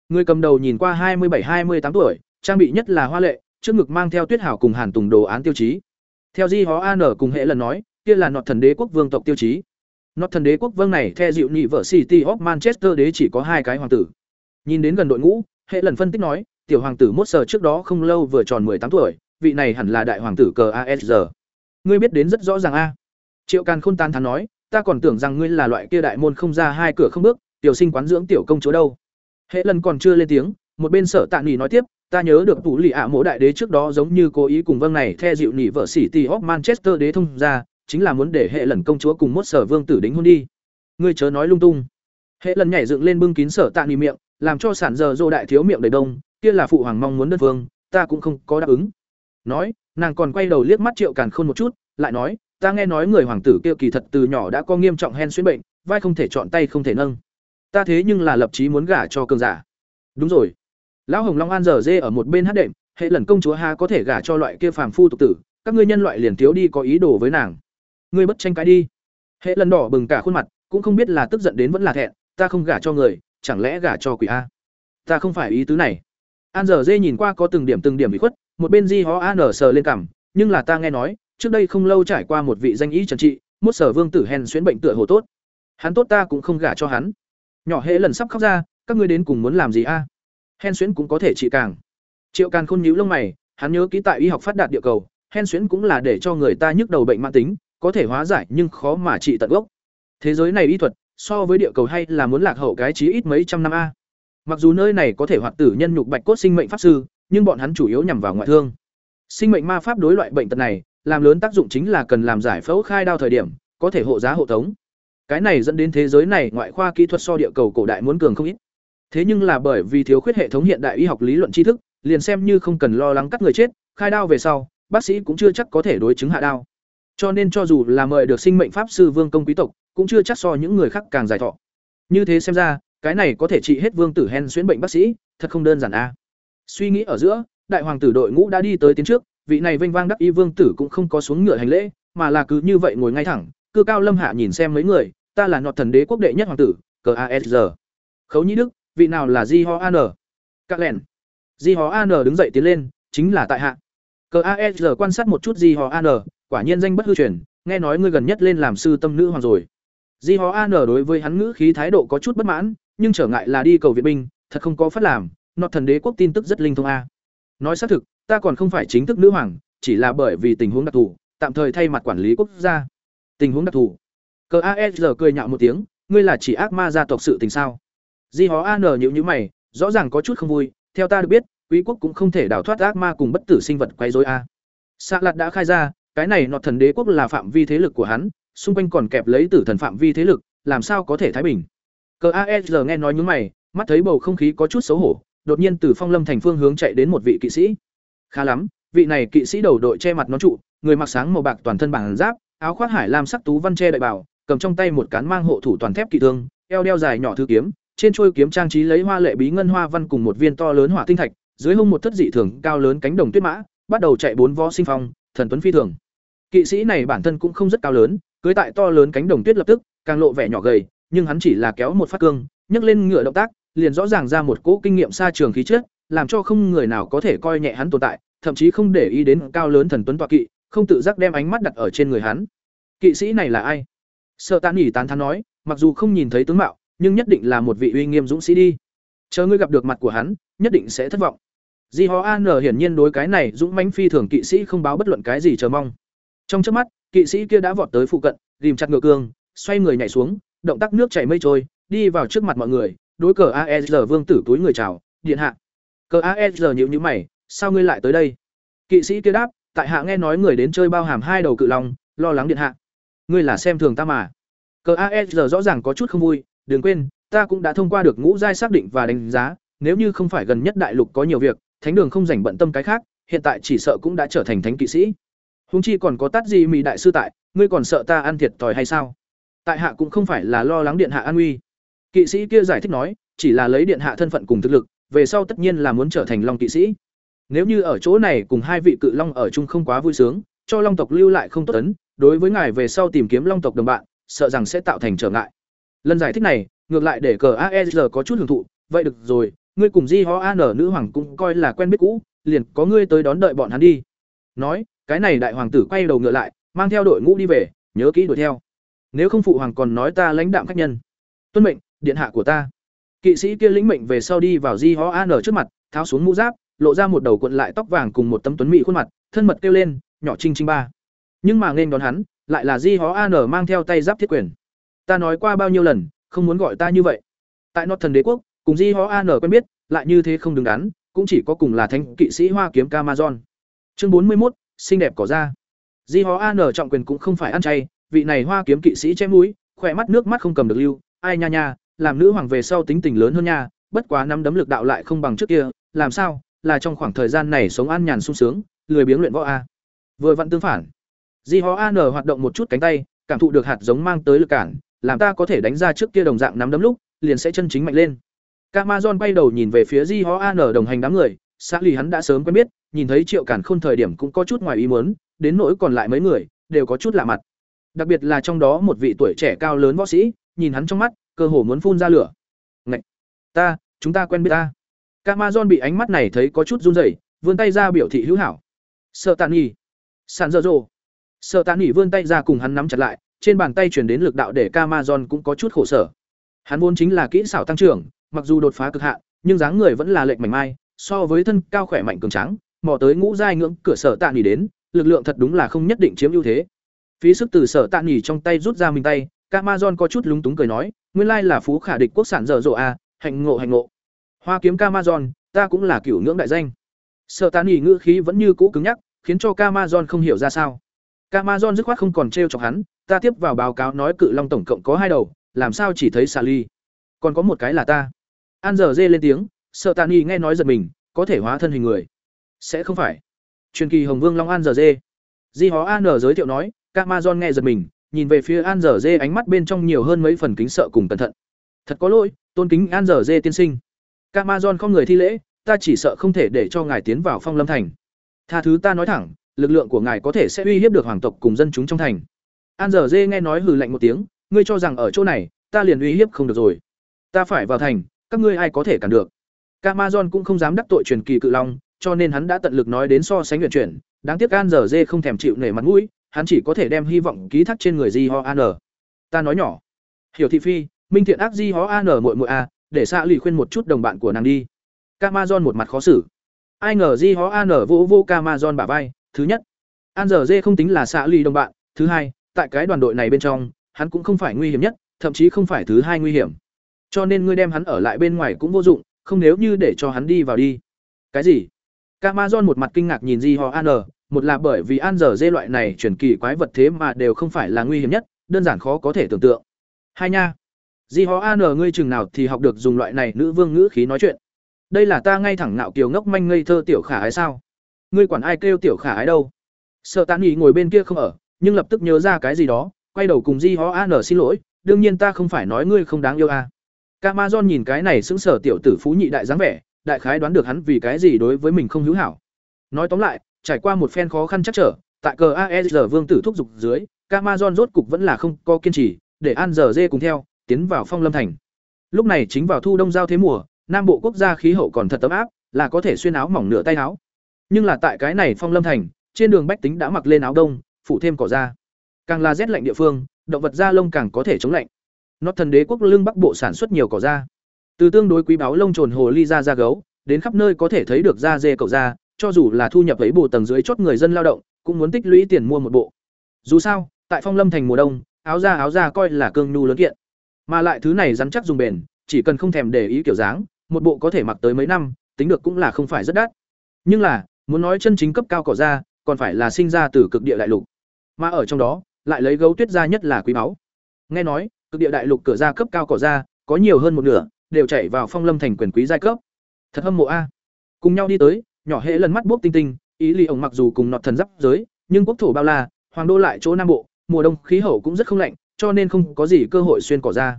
Người cầm đầu nhìn qua hai mươi bảy, hai mươi tám tuổi, trang bị nhất là hoa lệ, trước ngực mang theo tuyết hảo cùng hàn tùng đồ án tiêu chí theo di hó an cùng hệ lần nói, kia là nọt thần đế quốc vương tộc tiêu chí. Nọt thần đế quốc vương này theo dịu nhị vợ city of manchester đế chỉ có hai cái hoàng tử. Nhìn đến gần đội ngũ, hệ lần phân tích nói, tiểu hoàng tử mốt sờ trước đó không lâu vừa tròn tám tuổi, vị này hẳn là đại hoàng tử cờ asr ngươi biết đến rất rõ ràng a. Triệu càn khôn tán thán nói, ta còn tưởng rằng ngươi là loại kia đại môn không ra hai cửa không bước, tiểu sinh quán dưỡng tiểu công chúa đâu. Hệ lần còn chưa lên tiếng, một bên sở tạ nghỉ nói tiếp ta nhớ được tủ lì ạ mỗ đại đế trước đó giống như cố ý cùng vâng này theo dịu nỉ vợ sĩ tì hóc manchester đế thông ra, chính là muốn để hệ lần công chúa cùng mốt sở vương tử đính hôn đi. Ngươi chớ nói lung tung. Hệ lần nhảy dựng lên bưng kín sở tạ nghỉ miệng, làm cho sản giờ dô đại thiếu miệng đầy đông, kia là phụ hoàng mong muốn đơn phương ta cũng không có đáp ứng. Nói, nàng còn quay đầu liếc mắt triệu càn khôn một chút, lại nói, ta nghe nói người hoàng tử kia kỳ thật từ nhỏ đã có nghiêm trọng hen xuyên bệnh, vai không thể chọn tay không thể nâng. Ta thế nhưng là lập chí muốn gả cho cường giả. Đúng rồi lão hồng long an giờ dê ở một bên hát đệm, hệ lần công chúa ha có thể gả cho loại kia phàm phu tục tử, các ngươi nhân loại liền thiếu đi có ý đồ với nàng. Ngươi bất tranh cãi đi. Hệ lần đỏ bừng cả khuôn mặt, cũng không biết là tức giận đến vẫn là thẹn, ta không gả cho người, chẳng lẽ gả cho quỷ a? Ta không phải ý tứ này. An giờ dê nhìn qua có từng điểm từng điểm bị khuất, một bên di ho an sờ lên cằm, nhưng là ta nghe nói, trước đây không lâu trải qua một vị danh ý trần trị mốt sở vương tử hèn xuyến bệnh tựa hồ tốt. Hắn tốt ta cũng không gả cho hắn. Nhỏ hệ lần sắp khóc ra, các ngươi đến cùng muốn làm gì a? Hen xuyễn cũng có thể trị càng. Triệu càng khôn nhíu lông mày, hắn nhớ ký tại y học phát đạt địa cầu, hen xuyễn cũng là để cho người ta nhức đầu bệnh mãn tính, có thể hóa giải nhưng khó mà trị tận gốc. Thế giới này y thuật, so với địa cầu hay là muốn lạc hậu cái chí ít mấy trăm năm a. Mặc dù nơi này có thể hoạt tử nhân nhục bạch cốt sinh mệnh pháp sư, nhưng bọn hắn chủ yếu nhằm vào ngoại thương. Sinh mệnh ma pháp đối loại bệnh tật này, làm lớn tác dụng chính là cần làm giải phẫu khai đao thời điểm, có thể hộ giá hộ tống. Cái này dẫn đến thế giới này ngoại khoa kỹ thuật so địa cầu cổ đại muốn cường không ít thế nhưng là bởi vì thiếu khuyết hệ thống hiện đại y học lý luận tri thức, liền xem như không cần lo lắng cắt người chết, khai đao về sau, bác sĩ cũng chưa chắc có thể đối chứng hạ đao. Cho nên cho dù là mời được sinh mệnh pháp sư vương công quý tộc, cũng chưa chắc so những người khác càng giải thọ. Như thế xem ra, cái này có thể trị hết vương tử hen xuyễn bệnh bác sĩ, thật không đơn giản a suy nghĩ ở giữa, đại hoàng tử đội ngũ đã đi tới tiến trước, vị này vinh vang đắc y vương tử cũng không có xuống ngựa hành lễ, mà là cứ như vậy ngồi ngay thẳng, cư cao lâm hạ nhìn xem mấy người, ta là nọt thần đế quốc đệ nhất hoàng tử cờ asr khấu nhĩ đức vị nào là di ho an? Các lẻn di ho an đứng dậy tiến lên, chính là tại hạ. Cờ asr quan sát một chút di ho an, quả nhiên danh bất hư truyền, nghe nói ngươi gần nhất lên làm sư tâm nữ hoàng rồi. Di ho an đối với hắn ngữ khí thái độ có chút bất mãn, nhưng trở ngại là đi cầu viện binh, thật không có phát làm, nọt thần đế quốc tin tức rất linh thông a. Nói xác thực, ta còn không phải chính thức nữ hoàng, chỉ là bởi vì tình huống đặc thù, tạm thời thay mặt quản lý quốc gia. Tình huống đặc thù. Cờ asr cười nhạo một tiếng, ngươi là chỉ ác ma gia tộc sự tình sao? Di hó an nhịu nhữ mày, rõ ràng có chút không vui, theo ta được biết, quý quốc cũng không thể đào thoát ác ma cùng bất tử sinh vật quấy rối a. Xạ lạt đã khai ra, cái này nọt thần đế quốc là phạm vi thế lực của hắn, xung quanh còn kẹp lấy tử thần phạm vi thế lực, làm sao có thể thái bình? Cờ asr nghe nói nhúng mày, mắt thấy bầu không khí có chút xấu hổ, đột nhiên từ phong lâm thành phương hướng chạy đến một vị kỵ sĩ. Khá lắm, vị này kỵ sĩ đầu đội che mặt nón trụ, người mặc sáng màu bạc toàn thân bằng giáp, áo khoác hải lam sắc tú văn che đại bảo cầm trong tay một cán mang hộ thủ toàn thép kỵ thương, eo đeo dài nhỏ thư kiếm trên trôi kiếm trang trí lấy hoa lệ bí ngân hoa văn cùng một viên to lớn hỏa tinh thạch, dưới hông một thất dị thường cao lớn cánh đồng tuyết mã, bắt đầu chạy bốn vó sinh phong, thần tuấn phi thường. Kỵ sĩ này bản thân cũng không rất cao lớn, cưới tại to lớn cánh đồng tuyết lập tức, càng lộ vẻ nhỏ gầy, nhưng hắn chỉ là kéo một phát cương, nhấc lên ngựa động tác, liền rõ ràng ra một cỗ kinh nghiệm xa trường khí chất, làm cho không người nào có thể coi nhẹ hắn tồn tại, thậm chí không để ý đến cao lớn thần tuấn tọa kỵ, không tự giác đem ánh mắt đặt ở trên người hắn. Kỵ sĩ này là ai? Sợ tàn nhỉ tán thán nói, mặc dù không nhìn thấy tướng mạo nhưng nhất định là một vị uy nghiêm dũng sĩ đi. Chờ ngươi gặp được mặt của hắn, nhất định sẽ thất vọng. Di ho an hiển nhiên đối cái này dũng mãnh phi thường kỵ sĩ không báo bất luận cái gì chờ mong. Trong trước mắt, kỵ sĩ kia đã vọt tới phụ cận ghìm chặt ngựa cương, xoay người nhảy xuống, động tác nước chảy mây trôi, đi vào trước mặt mọi người, đối cờ aesr vương tử túi người chào, điện hạ. Cờ aesr nhịu nhữ mày, sao ngươi lại tới đây? Kỵ sĩ kia đáp, tại hạ nghe nói người đến chơi bao hàm hai đầu cự long, lo lắng điện hạ. Ngươi là xem thường ta mà. Cờ aesr rõ ràng có chút không vui đừng quên, ta cũng đã thông qua được ngũ giai xác định và đánh giá, nếu như không phải gần nhất đại lục có nhiều việc, thánh đường không dành bận tâm cái khác, hiện tại chỉ sợ cũng đã trở thành thánh kỵ sĩ. Huống chi còn có tát gì mì đại sư tại, ngươi còn sợ ta ăn thiệt tỏi hay sao? Tại hạ cũng không phải là lo lắng điện hạ an nguy. Kỵ sĩ kia giải thích nói, chỉ là lấy điện hạ thân phận cùng thực lực, về sau tất nhiên là muốn trở thành long kỵ sĩ. Nếu như ở chỗ này cùng hai vị cự long ở chung không quá vui sướng, cho long tộc lưu lại không tốt ấn, đối với ngài về sau tìm kiếm long tộc đồng bạn, sợ rằng sẽ tạo thành trở ngại lần giải thích này, ngược lại để cờ aesr có chút hưởng thụ, vậy được rồi, ngươi cùng di ho an nữ hoàng cũng coi là quen biết cũ, liền có ngươi tới đón đợi bọn hắn đi. Nói, cái này đại hoàng tử quay đầu ngựa lại, mang theo đội ngũ đi về, nhớ kỹ đuổi theo. Nếu không phụ hoàng còn nói ta lãnh đạm khách nhân. Tuân mệnh, điện hạ của ta. Kỵ sĩ kia lĩnh mệnh về sau đi vào di ho an trước mặt, tháo xuống mũ giáp, lộ ra một đầu cuộn lại tóc vàng cùng một tấm tuấn mỹ khuôn mặt, thân mật kêu lên, nhỏ trinh trinh ba. Nhưng mà nên đón hắn, lại là di ho an mang theo tay giáp thiết quyền ta nói qua bao nhiêu lần, không muốn gọi ta như vậy. Tại nọt thần đế quốc, cùng di ho an quen biết, lại như thế không đứng đắn, cũng chỉ có cùng là thánh kỵ sĩ hoa kiếm camazon. Chương bốn mươi một xinh đẹp cỏ ra di ho an trọng quyền cũng không phải ăn chay, vị này hoa kiếm kỵ sĩ chém mũi, khỏe mắt nước mắt không cầm được lưu, ai nha nha, làm nữ hoàng về sau tính tình lớn hơn nha, bất quá năm đấm lực đạo lại không bằng trước kia, làm sao, là trong khoảng thời gian này sống an nhàn sung sướng, lười biếng luyện võ a. Vừa vặn tương phản di ho an hoạt động một chút cánh tay, cảm thụ được hạt giống mang tới lực cản làm ta có thể đánh ra trước kia đồng dạng nắm đấm lúc liền sẽ chân chính mạnh lên Camazon bay đầu nhìn về phía Di Ho An đồng hành đám người, xã lì hắn đã sớm quen biết, nhìn thấy Triệu Cản Khôn thời điểm cũng có chút ngoài ý muốn, đến nỗi còn lại mấy người đều có chút lạ mặt. Đặc biệt là trong đó một vị tuổi trẻ cao lớn võ sĩ, nhìn hắn trong mắt, cơ hồ muốn phun ra lửa. Ngậy! Ta, chúng ta quen biết ta. Camazon bị ánh mắt này thấy có chút run rẩy, vươn tay ra biểu thị hữu hảo. Sợ Tạn Nhỉ, Sàn Dơ Dồ. Sợ Tạn Nhỉ vươn tay ra cùng hắn nắm chặt lại, trên bàn tay truyền đến lực đạo để Camazon cũng có chút khổ sở. Hắn vốn chính là kỹ xảo tăng trưởng, mặc dù đột phá cực hạn, nhưng dáng người vẫn là lệch mảnh mai so với thân cao khỏe mạnh cường tráng mò tới ngũ giai ngưỡng cửa sở tạ nghỉ đến lực lượng thật đúng là không nhất định chiếm ưu thế. Phí sức từ sở tạ nghỉ trong tay rút ra mình tay Camazon có chút lúng túng cười nói nguyên lai là phú khả địch quốc sản dở dộ a à, hạnh ngộ hạnh ngộ. Hoa kiếm Camazon ta cũng là cửu ngưỡng đại danh. Sở tạ nỉ ngữ khí vẫn như cũ cứng nhắc khiến cho Camazon không hiểu ra sao. Camazon dứt khoát không còn trêu chọc hắn ta tiếp vào báo cáo nói cự long tổng cộng có hai đầu, làm sao chỉ thấy xà ly? Còn có một cái là ta. An giờ dê lên tiếng, sợ tạ nghi nghe nói giật mình, có thể hóa thân hình người. Sẽ không phải. Truyền kỳ hồng vương long an giờ dê. Di hó an giới thiệu nói các ma nghe giật mình, nhìn về phía an giờ dê ánh mắt bên trong nhiều hơn mấy phần kính sợ cùng cẩn thận. Thật có lỗi, tôn kính an giờ dê tiên sinh. Các ma không người thi lễ, ta chỉ sợ không thể để cho ngài tiến vào phong lâm thành. Tha thứ ta nói thẳng, lực lượng của ngài có thể sẽ uy hiếp được hoàng tộc cùng dân chúng trong thành an dở dê nghe nói hừ lạnh một tiếng ngươi cho rằng ở chỗ này ta liền uy hiếp không được rồi ta phải vào thành các ngươi ai có thể cản được Camazon cũng không dám đắc tội truyền kỳ cự long, cho nên hắn đã tận lực nói đến so sánh luyện chuyển, đáng tiếc An giờ dê không thèm chịu nể mặt mũi, hắn chỉ có thể đem hy vọng ký thác trên người Di Ho An. Ta nói nhỏ. Hiểu thị phi, Minh Thiện ác Di Ho An muội muội a, để xạ lì khuyên một chút đồng bạn của nàng đi. Camazon một mặt khó xử. Ai ngờ Di Ho An vô vô Camazon bả vai, thứ nhất, An giờ dê không tính là xạ lì đồng bạn, thứ hai, tại cái đoàn đội này bên trong, hắn cũng không phải nguy hiểm nhất, thậm chí không phải thứ hai nguy hiểm. Cho nên ngươi đem hắn ở lại bên ngoài cũng vô dụng, không nếu như để cho hắn đi vào đi. Cái gì? Camazon một mặt kinh ngạc nhìn Di Ho An, một là bởi vì An giờ dê loại này truyền kỳ quái vật thế mà đều không phải là nguy hiểm nhất, đơn giản khó có thể tưởng tượng. Hai nha. Di Ho An ngươi chừng nào thì học được dùng loại này nữ vương ngữ khí nói chuyện. Đây là ta ngay thẳng nạo kiều ngốc manh ngây thơ tiểu khả ái sao? Ngươi quản ai kêu tiểu khả ái đâu? Sợ Tán Nghị ngồi bên kia không ở, nhưng lập tức nhớ ra cái gì đó, quay đầu cùng Di Ho An xin lỗi, đương nhiên ta không phải nói ngươi không đáng yêu à. Camazon nhìn cái này sững sờ tiểu tử phú nhị đại dáng vẻ, đại khái đoán được hắn vì cái gì đối với mình không hữu hảo. Nói tóm lại, trải qua một phen khó khăn chắc trở, tại cờ aesr vương tử thúc giục dưới, Camazon rốt cục vẫn là không có kiên trì, để An giờ dê cùng theo, tiến vào Phong Lâm thành. Lúc này chính vào thu đông giao thế mùa, nam bộ quốc gia khí hậu còn thật tấm áp, là có thể xuyên áo mỏng nửa tay áo. Nhưng là tại cái này Phong Lâm thành, trên đường bách tính đã mặc lên áo đông, phủ thêm cỏ da. Càng là rét lạnh địa phương, động vật da lông càng có thể chống lạnh. Nót thần đế quốc lưng bắc bộ sản xuất nhiều cỏ da. Từ tương đối quý báu lông trồn hồ ly da da gấu, đến khắp nơi có thể thấy được da dê cậu da, cho dù là thu nhập ấy bộ tầng dưới chốt người dân lao động, cũng muốn tích lũy tiền mua một bộ. Dù sao, tại Phong Lâm thành mùa đông, áo da áo da coi là cương nhu lớn kiện. Mà lại thứ này rắn chắc dùng bền, chỉ cần không thèm để ý kiểu dáng, một bộ có thể mặc tới mấy năm, tính được cũng là không phải rất đắt. Nhưng là, muốn nói chân chính cấp cao cỏ da, còn phải là sinh ra từ cực địa đại lục. Mà ở trong đó, lại lấy gấu tuyết ra nhất là quý báu. Nghe nói, cực địa đại lục cửa ra cấp cao cỏ ra có nhiều hơn một nửa đều chạy vào phong lâm thành quyền quý giai cấp. Thật hâm mộ a. Cùng nhau đi tới nhỏ hễ lần mắt bốc tinh tinh ý lì ổng mặc dù cùng nọt thần giáp giới nhưng quốc thổ bao la hoàng đô lại chỗ nam bộ mùa đông khí hậu cũng rất không lạnh cho nên không có gì cơ hội xuyên cỏ ra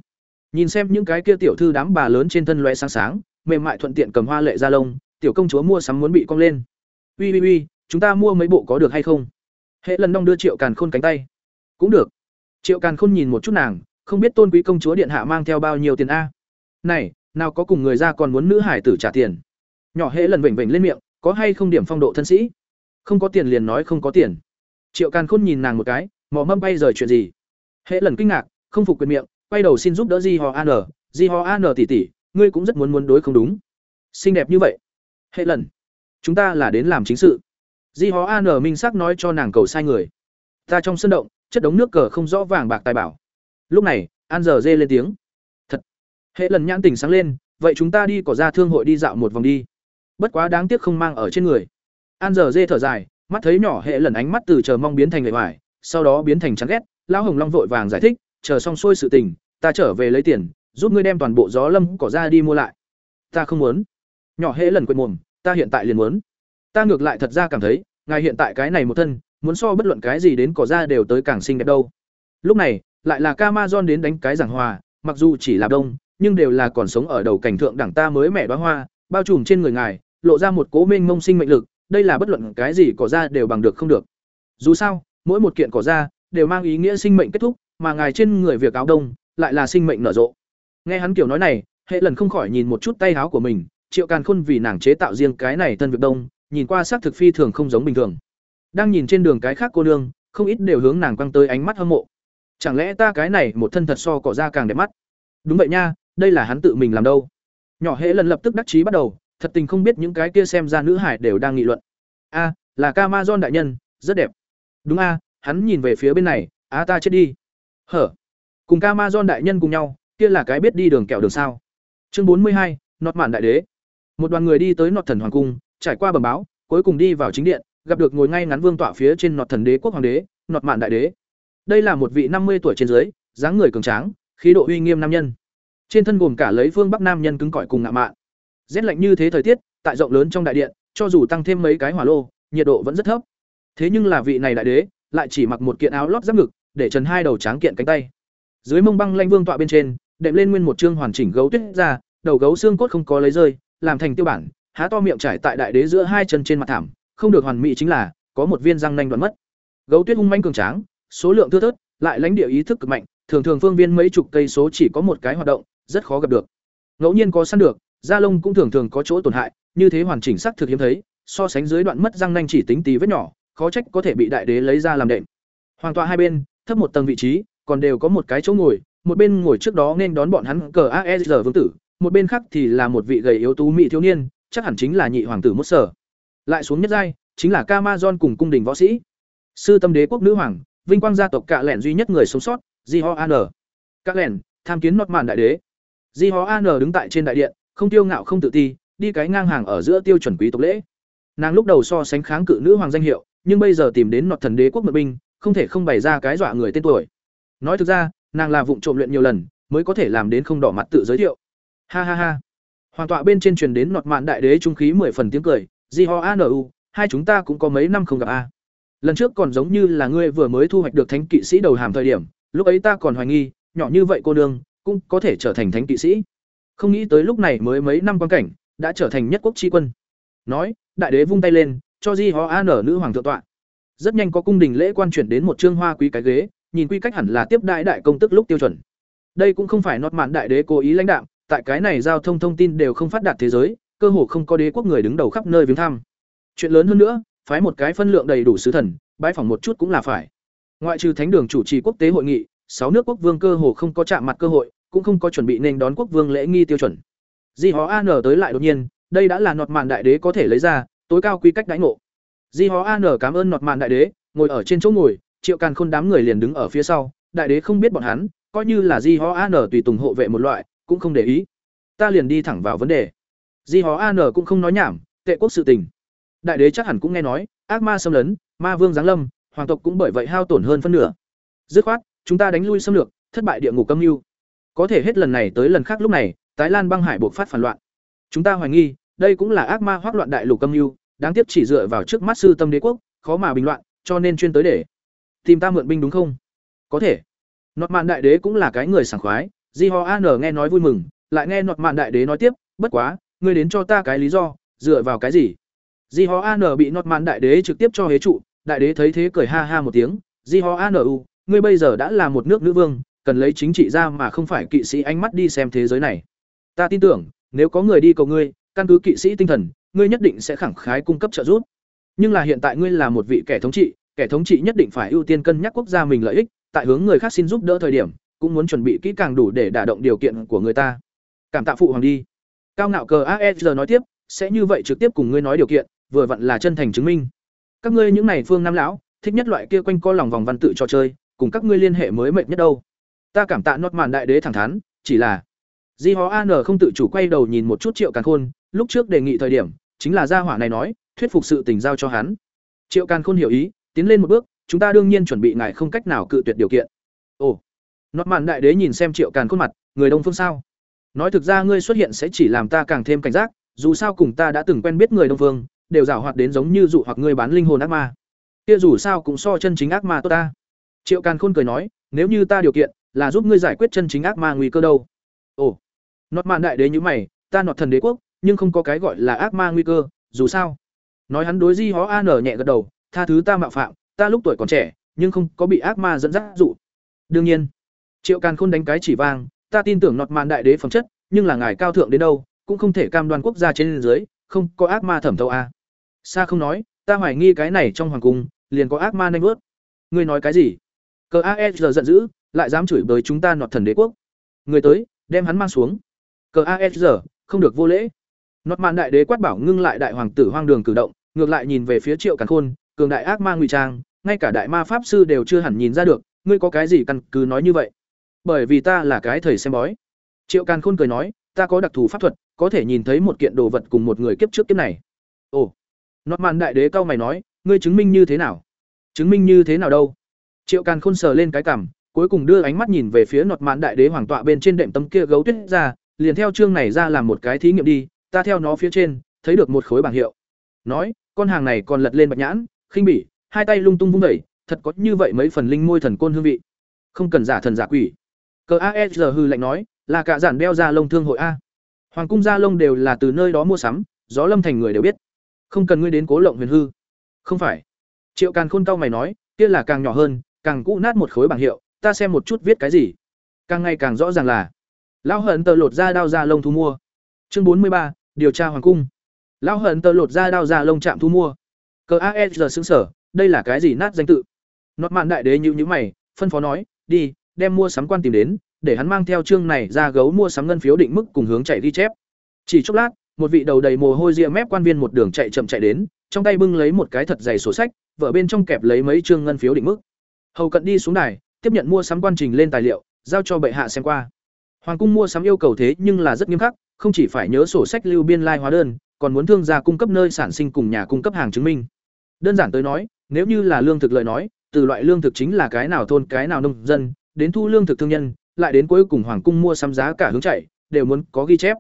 nhìn xem những cái kia tiểu thư đám bà lớn trên thân loe sáng sáng mềm mại thuận tiện cầm hoa lệ ra lông tiểu công chúa mua sắm muốn bị cong lên. Ui ui ui chúng ta mua mấy bộ có được hay không? Hệ lần đong đưa triệu càn khôn cánh tay. Cũng được. Triệu càn khôn nhìn một chút nàng, không biết tôn quý công chúa điện hạ mang theo bao nhiêu tiền a. Này, nào có cùng người ra còn muốn nữ hải tử trả tiền. Nhỏ hễ lần vểnh vểnh lên miệng, có hay không điểm phong độ thân sĩ? Không có tiền liền nói không có tiền. Triệu càn khôn nhìn nàng một cái, mò mâm bay rời chuyện gì? Hễ lần kinh ngạc, không phục quyền miệng, quay đầu xin giúp đỡ di họ an di họ an tỷ tỷ ngươi cũng rất muốn muốn đối không đúng. Xinh đẹp như vậy. Hệ lần, chúng ta là đến làm chính sự di ho an minh sắc nói cho nàng cầu sai người. Ta trong sân động, chất đống nước cờ không rõ vàng bạc tài bảo. Lúc này, an giờ dê lên tiếng. Thật. Hệ lần nhãn tỉnh sáng lên, vậy chúng ta đi cỏ ra thương hội đi dạo một vòng đi. Bất quá đáng tiếc không mang ở trên người. An giờ dê thở dài, mắt thấy nhỏ hệ lần ánh mắt từ chờ mong biến thành người ngoài, sau đó biến thành chán ghét, lão hồng long vội vàng giải thích, chờ xong xuôi sự tình, ta trở về lấy tiền, giúp ngươi đem toàn bộ gió lâm cỏ ra đi mua lại. Ta không muốn. Nhỏ hệ lần quên mồm, ta hiện tại liền muốn ta ngược lại thật ra cảm thấy ngài hiện tại cái này một thân muốn so bất luận cái gì đến cỏ ra đều tới càng xinh đẹp đâu lúc này lại là Camazon đến đánh cái giảng hòa, mặc dù chỉ là đông, nhưng đều là còn sống ở đầu cảnh thượng đẳng ta mới mẻ đoá hoa, bao trùm trên người ngài, lộ ra một cố mênh mông sinh mệnh lực, đây là bất luận cái gì cỏ ra đều bằng được không được. Dù sao, mỗi một kiện cỏ ra đều mang ý nghĩa sinh mệnh kết thúc, mà ngài trên người việc áo đông lại là sinh mệnh nở rộ. Nghe hắn kiểu nói này, hệ lần không khỏi nhìn một chút tay áo của mình, Triệu Càn Khôn vì nàng chế tạo riêng cái này thân việc đông, nhìn qua xác thực phi thường không giống bình thường. Đang nhìn trên đường cái khác cô nương, không ít đều hướng nàng quăng tới ánh mắt hâm mộ. Chẳng lẽ ta cái này một thân thật so cỏ ra càng đẹp mắt? Đúng vậy nha đây là hắn tự mình làm đâu. Nhỏ hễ lần lập tức đắc chí bắt đầu thật tình không biết những cái kia xem ra nữ hải đều đang nghị luận. A là Camazon đại nhân rất đẹp. Đúng a hắn nhìn về phía bên này á ta chết đi. Hở cùng Camazon đại nhân cùng nhau kia là cái biết đi đường kẹo đường sao. Chương bốn mươi hai nọt mạn đại đế. Một đoàn người đi tới nọt thần hoàng cung trải qua bẩm báo, cuối cùng đi vào chính điện, gặp được ngồi ngay ngắn vương tọa phía trên nọt thần đế quốc hoàng đế, nọt mạn đại đế. Đây là một vị năm mươi tuổi trên dưới, dáng người cường tráng, khí độ uy nghiêm nam nhân. Trên thân gồm cả lấy phương bắc nam nhân cứng cỏi cùng ngạo mạn. Rét lạnh như thế thời tiết, tại rộng lớn trong đại điện, cho dù tăng thêm mấy cái hỏa lô, nhiệt độ vẫn rất thấp. Thế nhưng là vị này đại đế, lại chỉ mặc một kiện áo lót giáp ngực, để trần hai đầu tráng kiện cánh tay. Dưới mông băng lanh vương tọa bên trên, đệm lên nguyên một chương hoàn chỉnh gấu tuyết ra, đầu gấu xương cốt không có lấy rơi, làm thành tiêu bản há to miệng trải tại đại đế giữa hai chân trên mặt thảm, không được hoàn mỹ chính là, có một viên răng nanh đoạn mất. Gấu tuyết hung manh cường tráng, số lượng thưa thớt, lại lãnh địa ý thức cực mạnh, thường thường phương viên mấy chục cây số chỉ có một cái hoạt động, rất khó gặp được. Ngẫu nhiên có săn được, da lông cũng thường thường có chỗ tổn hại, như thế hoàn chỉnh sắc thực hiếm thấy, so sánh dưới đoạn mất răng nanh chỉ tính tí vết nhỏ, khó trách có thể bị đại đế lấy ra làm đệm. Hoàng tọa hai bên, thấp một tầng vị trí, còn đều có một cái chỗ ngồi, một bên ngồi trước đó nên đón bọn hắn cờ aesr vương tử, một bên khác thì là một vị gầy yếu tú mỹ thiếu niên chắc hẳn chính là nhị hoàng tử mốt sở. Lại xuống nhất giai, chính là Camazon cùng cung đình võ sĩ. Sư tâm đế quốc nữ hoàng, vinh quang gia tộc cạ lẻn duy nhất người sống sót di ho an. Các lẻn tham kiến nọt màn đại đế. Di ho an đứng tại trên đại điện, không tiêu ngạo không tự ti, đi cái ngang hàng ở giữa tiêu chuẩn quý tộc lễ. Nàng lúc đầu so sánh kháng cự nữ hoàng danh hiệu, nhưng bây giờ tìm đến nọt thần đế quốc mượn binh, không thể không bày ra cái dọa người tên tuổi. Nói thực ra, nàng là vụng trộm luyện nhiều lần, mới có thể làm đến không đỏ mặt tự giới thiệu. Ha ha ha hoàng tọa bên trên truyền đến nọt mạn đại đế trung khí mười phần tiếng cười, di ho anu hai chúng ta cũng có mấy năm không gặp a. Lần trước còn giống như là ngươi vừa mới thu hoạch được thánh kỵ sĩ đầu hàm thời điểm, lúc ấy ta còn hoài nghi, nhỏ như vậy cô nương cũng có thể trở thành thánh kỵ sĩ. Không nghĩ tới lúc này mới mấy năm quan cảnh, đã trở thành nhất quốc tri quân. Nói, đại đế vung tay lên, cho di ho an nữ hoàng thượng tọa. Rất nhanh có cung đình lễ quan chuyển đến một trương hoa quý cái ghế, nhìn quy cách hẳn là tiếp đại đại công tức lúc tiêu chuẩn. Đây cũng không phải nọt mạn đại đế cố ý lãnh đạo tại cái này giao thông thông tin đều không phát đạt thế giới, cơ hồ không có đế quốc người đứng đầu khắp nơi viếng thăm. Chuyện lớn hơn nữa, phái một cái phân lượng đầy đủ sứ thần, bãi phỏng một chút cũng là phải. Ngoại trừ thánh đường chủ trì quốc tế hội nghị, sáu nước quốc vương cơ hồ không có chạm mặt cơ hội, cũng không có chuẩn bị nên đón quốc vương lễ nghi tiêu chuẩn. Di hó an tới lại đột nhiên, đây đã là nọt mạn đại đế có thể lấy ra, tối cao quy cách đãi ngộ. Di hó an cảm ơn nọt mạn đại đế, ngồi ở trên chỗ ngồi, triệu càn khôn đám người liền đứng ở phía sau, đại đế không biết bọn hắn, coi như là di ho an tùy tùng hộ vệ một loại cũng không để ý. Ta liền đi thẳng vào vấn đề. Di Hó an cũng không nói nhảm, tệ quốc sự tình. Đại đế chắc hẳn cũng nghe nói, ác ma xâm lấn, ma vương giáng lâm, hoàng tộc cũng bởi vậy hao tổn hơn phân nửa. Dứt khoát, chúng ta đánh lui xâm lược, thất bại địa ngục âm mưu. Có thể hết lần này tới lần khác lúc này, tái lan băng hải buộc phát phản loạn. Chúng ta hoài nghi, đây cũng là ác ma hoác loạn đại lục âm mưu, đáng tiếc chỉ dựa vào trước mắt sư tâm đế quốc, khó mà bình loạn, cho nên chuyên tới để tìm ta mượn binh đúng không? Có thể. Nọt mạn đại đế cũng là cái người sảng khoái di ho an nghe nói vui mừng, lại nghe nọt mạn đại đế nói tiếp, bất quá, ngươi đến cho ta cái lý do, dựa vào cái gì? Di ho an bị nọt mạn đại đế trực tiếp cho hế trụ, đại đế thấy thế cười ha ha một tiếng, di ho an u ngươi bây giờ đã là một nước nữ vương, cần lấy chính trị ra mà không phải kỵ sĩ ánh mắt đi xem thế giới này. Ta tin tưởng, nếu có người đi cầu ngươi, căn cứ kỵ sĩ tinh thần, ngươi nhất định sẽ khẳng khái cung cấp trợ giúp. Nhưng là hiện tại ngươi là một vị kẻ thống trị, kẻ thống trị nhất định phải ưu tiên cân nhắc quốc gia mình lợi ích, tại hướng người khác xin giúp đỡ thời điểm cũng muốn chuẩn bị kỹ càng đủ để đả động điều kiện của người ta. Cảm tạ phụ hoàng đi. Cao ngạo cờ aesr nói tiếp, sẽ như vậy trực tiếp cùng ngươi nói điều kiện, vừa vặn là chân thành chứng minh. Các ngươi những này phương nam lão, thích nhất loại kia quanh co lòng vòng văn tự trò chơi, cùng các ngươi liên hệ mới mệt nhất đâu. Ta cảm tạ nốt màn đại đế thẳng thắn, chỉ là di hó an không tự chủ quay đầu nhìn một chút triệu càn khôn, lúc trước đề nghị thời điểm, chính là gia hỏa này nói, thuyết phục sự tình giao cho hắn. Triệu càn khôn hiểu ý, tiến lên một bước, chúng ta đương nhiên chuẩn bị ngài không cách nào cự tuyệt điều kiện. Ồ nót mạn đại đế nhìn xem triệu càn khuôn mặt, người đông phương sao? Nói thực ra ngươi xuất hiện sẽ chỉ làm ta càng thêm cảnh giác, dù sao cùng ta đã từng quen biết người đông phương, đều giảo hoạt đến giống như dụ hoặc ngươi bán linh hồn ác ma. Kia dù sao cũng so chân chính ác ma tốt ta. Triệu càn khôn cười nói, nếu như ta điều kiện, là giúp ngươi giải quyết chân chính ác ma nguy cơ đâu. Ồ. Nọt mạn đại đế như mày, ta nọt thần đế quốc, nhưng không có cái gọi là ác ma nguy cơ, dù sao. Nói hắn đối di hó an nhẹ gật đầu, tha thứ ta mạo phạm, ta lúc tuổi còn trẻ, nhưng không có bị ác ma dẫn dắt dụ. Đương nhiên triệu càn khôn đánh cái chỉ vang, ta tin tưởng nọt mạn đại đế phẩm chất, nhưng là ngài cao thượng đến đâu, cũng không thể cam đoan quốc gia trên dưới, không có ác ma thẩm thấu a. À. xa không nói, ta hoài nghi cái này trong hoàng cung, liền có ác ma nanh vớt ngươi nói cái gì? Cờ giờ giận dữ, lại dám chửi bới chúng ta nọt thần đế quốc. Người tới, đem hắn mang xuống. Cờ giờ không được vô lễ. Nọt mạn đại đế quát bảo ngưng lại đại hoàng tử hoang đường cử động, ngược lại nhìn về phía triệu càn khôn, cường đại ác ma ngụy trang, ngay cả đại ma pháp sư đều chưa hẳn nhìn ra được, ngươi có cái gì căn cứ nói như vậy? Bởi vì ta là cái thầy xem bói. Triệu càn khôn cười nói, ta có đặc thù pháp thuật, có thể nhìn thấy một kiện đồ vật cùng một người kiếp trước kiếp này. Ồ nọt mạn đại đế cao mày nói, ngươi chứng minh như thế nào? Chứng minh như thế nào đâu? Triệu càn khôn sờ lên cái cằm, cuối cùng đưa ánh mắt nhìn về phía nọt mạn đại đế hoàng tọa bên trên đệm tấm kia gấu tuyết ra, liền theo chương này ra làm một cái thí nghiệm đi, ta theo nó phía trên, thấy được một khối bảng hiệu. Nói, con hàng này còn lật lên bạch nhãn, khinh bỉ, hai tay lung tung vung vẩy thật có như vậy mấy phần linh môi thần côn hương vị. Không cần giả thần giả quỷ cờ aesr hư lạnh nói, là cả giản đeo ra lông thương hội a. Hoàng cung gia lông đều là từ nơi đó mua sắm, gió lâm thành người đều biết. Không cần ngươi đến cố lộng huyền hư. Không phải. Triệu càn khôn cao mày nói, kia là càng nhỏ hơn, càng cũ nát một khối bảng hiệu, ta xem một chút viết cái gì. Càng ngày càng rõ ràng là, lão hận tờ lột ra đao ra lông thu mua. Chương bốn mươi ba, điều tra hoàng cung. Lão hận tờ lột ra đao ra lông chạm thu mua. Cờ aesr sững sở đây là cái gì nát danh tự? Nọt mạn đại đế nhíu nhíu mày, phân phó nói, đi đem mua sắm quan tìm đến, để hắn mang theo chương này ra gấu mua sắm ngân phiếu định mức cùng hướng chạy ghi chép. Chỉ chốc lát, một vị đầu đầy mồ hôi ria mép quan viên một đường chạy chậm chạy đến, trong tay bưng lấy một cái thật dày sổ sách, vợ bên trong kẹp lấy mấy chương ngân phiếu định mức. Hầu cận đi xuống đài, tiếp nhận mua sắm quan trình lên tài liệu, giao cho bệ hạ xem qua. Hoàng cung mua sắm yêu cầu thế nhưng là rất nghiêm khắc, không chỉ phải nhớ sổ sách lưu biên lai hóa đơn, còn muốn thương gia cung cấp nơi sản sinh cùng nhà cung cấp hàng chứng minh. Đơn giản tới nói, nếu như là lương thực lời nói, từ loại lương thực chính là cái nào thôn cái nào nông dân đến thu lương thực thương nhân, lại đến cuối cùng hoàng cung mua sắm giá cả hướng chạy, đều muốn có ghi chép.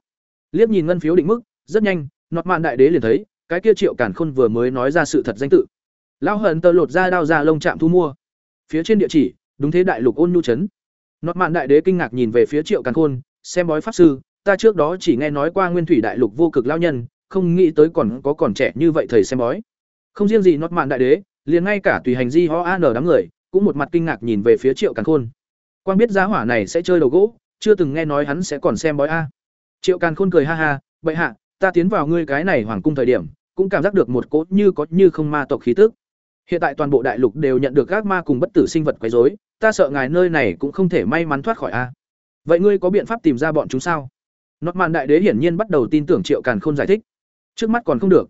Liếc nhìn ngân phiếu định mức, rất nhanh, nọt mạn đại đế liền thấy, cái kia triệu cản khôn vừa mới nói ra sự thật danh tự. Lao hận tơ lột ra đao ra lông chạm thu mua. Phía trên địa chỉ, đúng thế đại lục ôn nhu trấn nọt mạn đại đế kinh ngạc nhìn về phía triệu càn khôn, xem bói pháp sư, ta trước đó chỉ nghe nói qua nguyên thủy đại lục vô cực lao nhân, không nghĩ tới còn có còn trẻ như vậy thầy xem bói. Không riêng gì nọt mạn đại đế, liền ngay cả tùy hành di ho an đám người, cũng một mặt kinh ngạc nhìn về phía triệu càn khôn quan biết giá hỏa này sẽ chơi đầu gỗ, chưa từng nghe nói hắn sẽ còn xem bói a. Triệu càn khôn cười ha ha, bệ hạ, ta tiến vào ngươi cái này hoàng cung thời điểm, cũng cảm giác được một cốt như có như không ma tộc khí tức. Hiện tại toàn bộ đại lục đều nhận được các ma cùng bất tử sinh vật quấy rối, ta sợ ngài nơi này cũng không thể may mắn thoát khỏi a. Vậy ngươi có biện pháp tìm ra bọn chúng sao? Nọt mạn đại đế hiển nhiên bắt đầu tin tưởng triệu càn khôn giải thích. Trước mắt còn không được.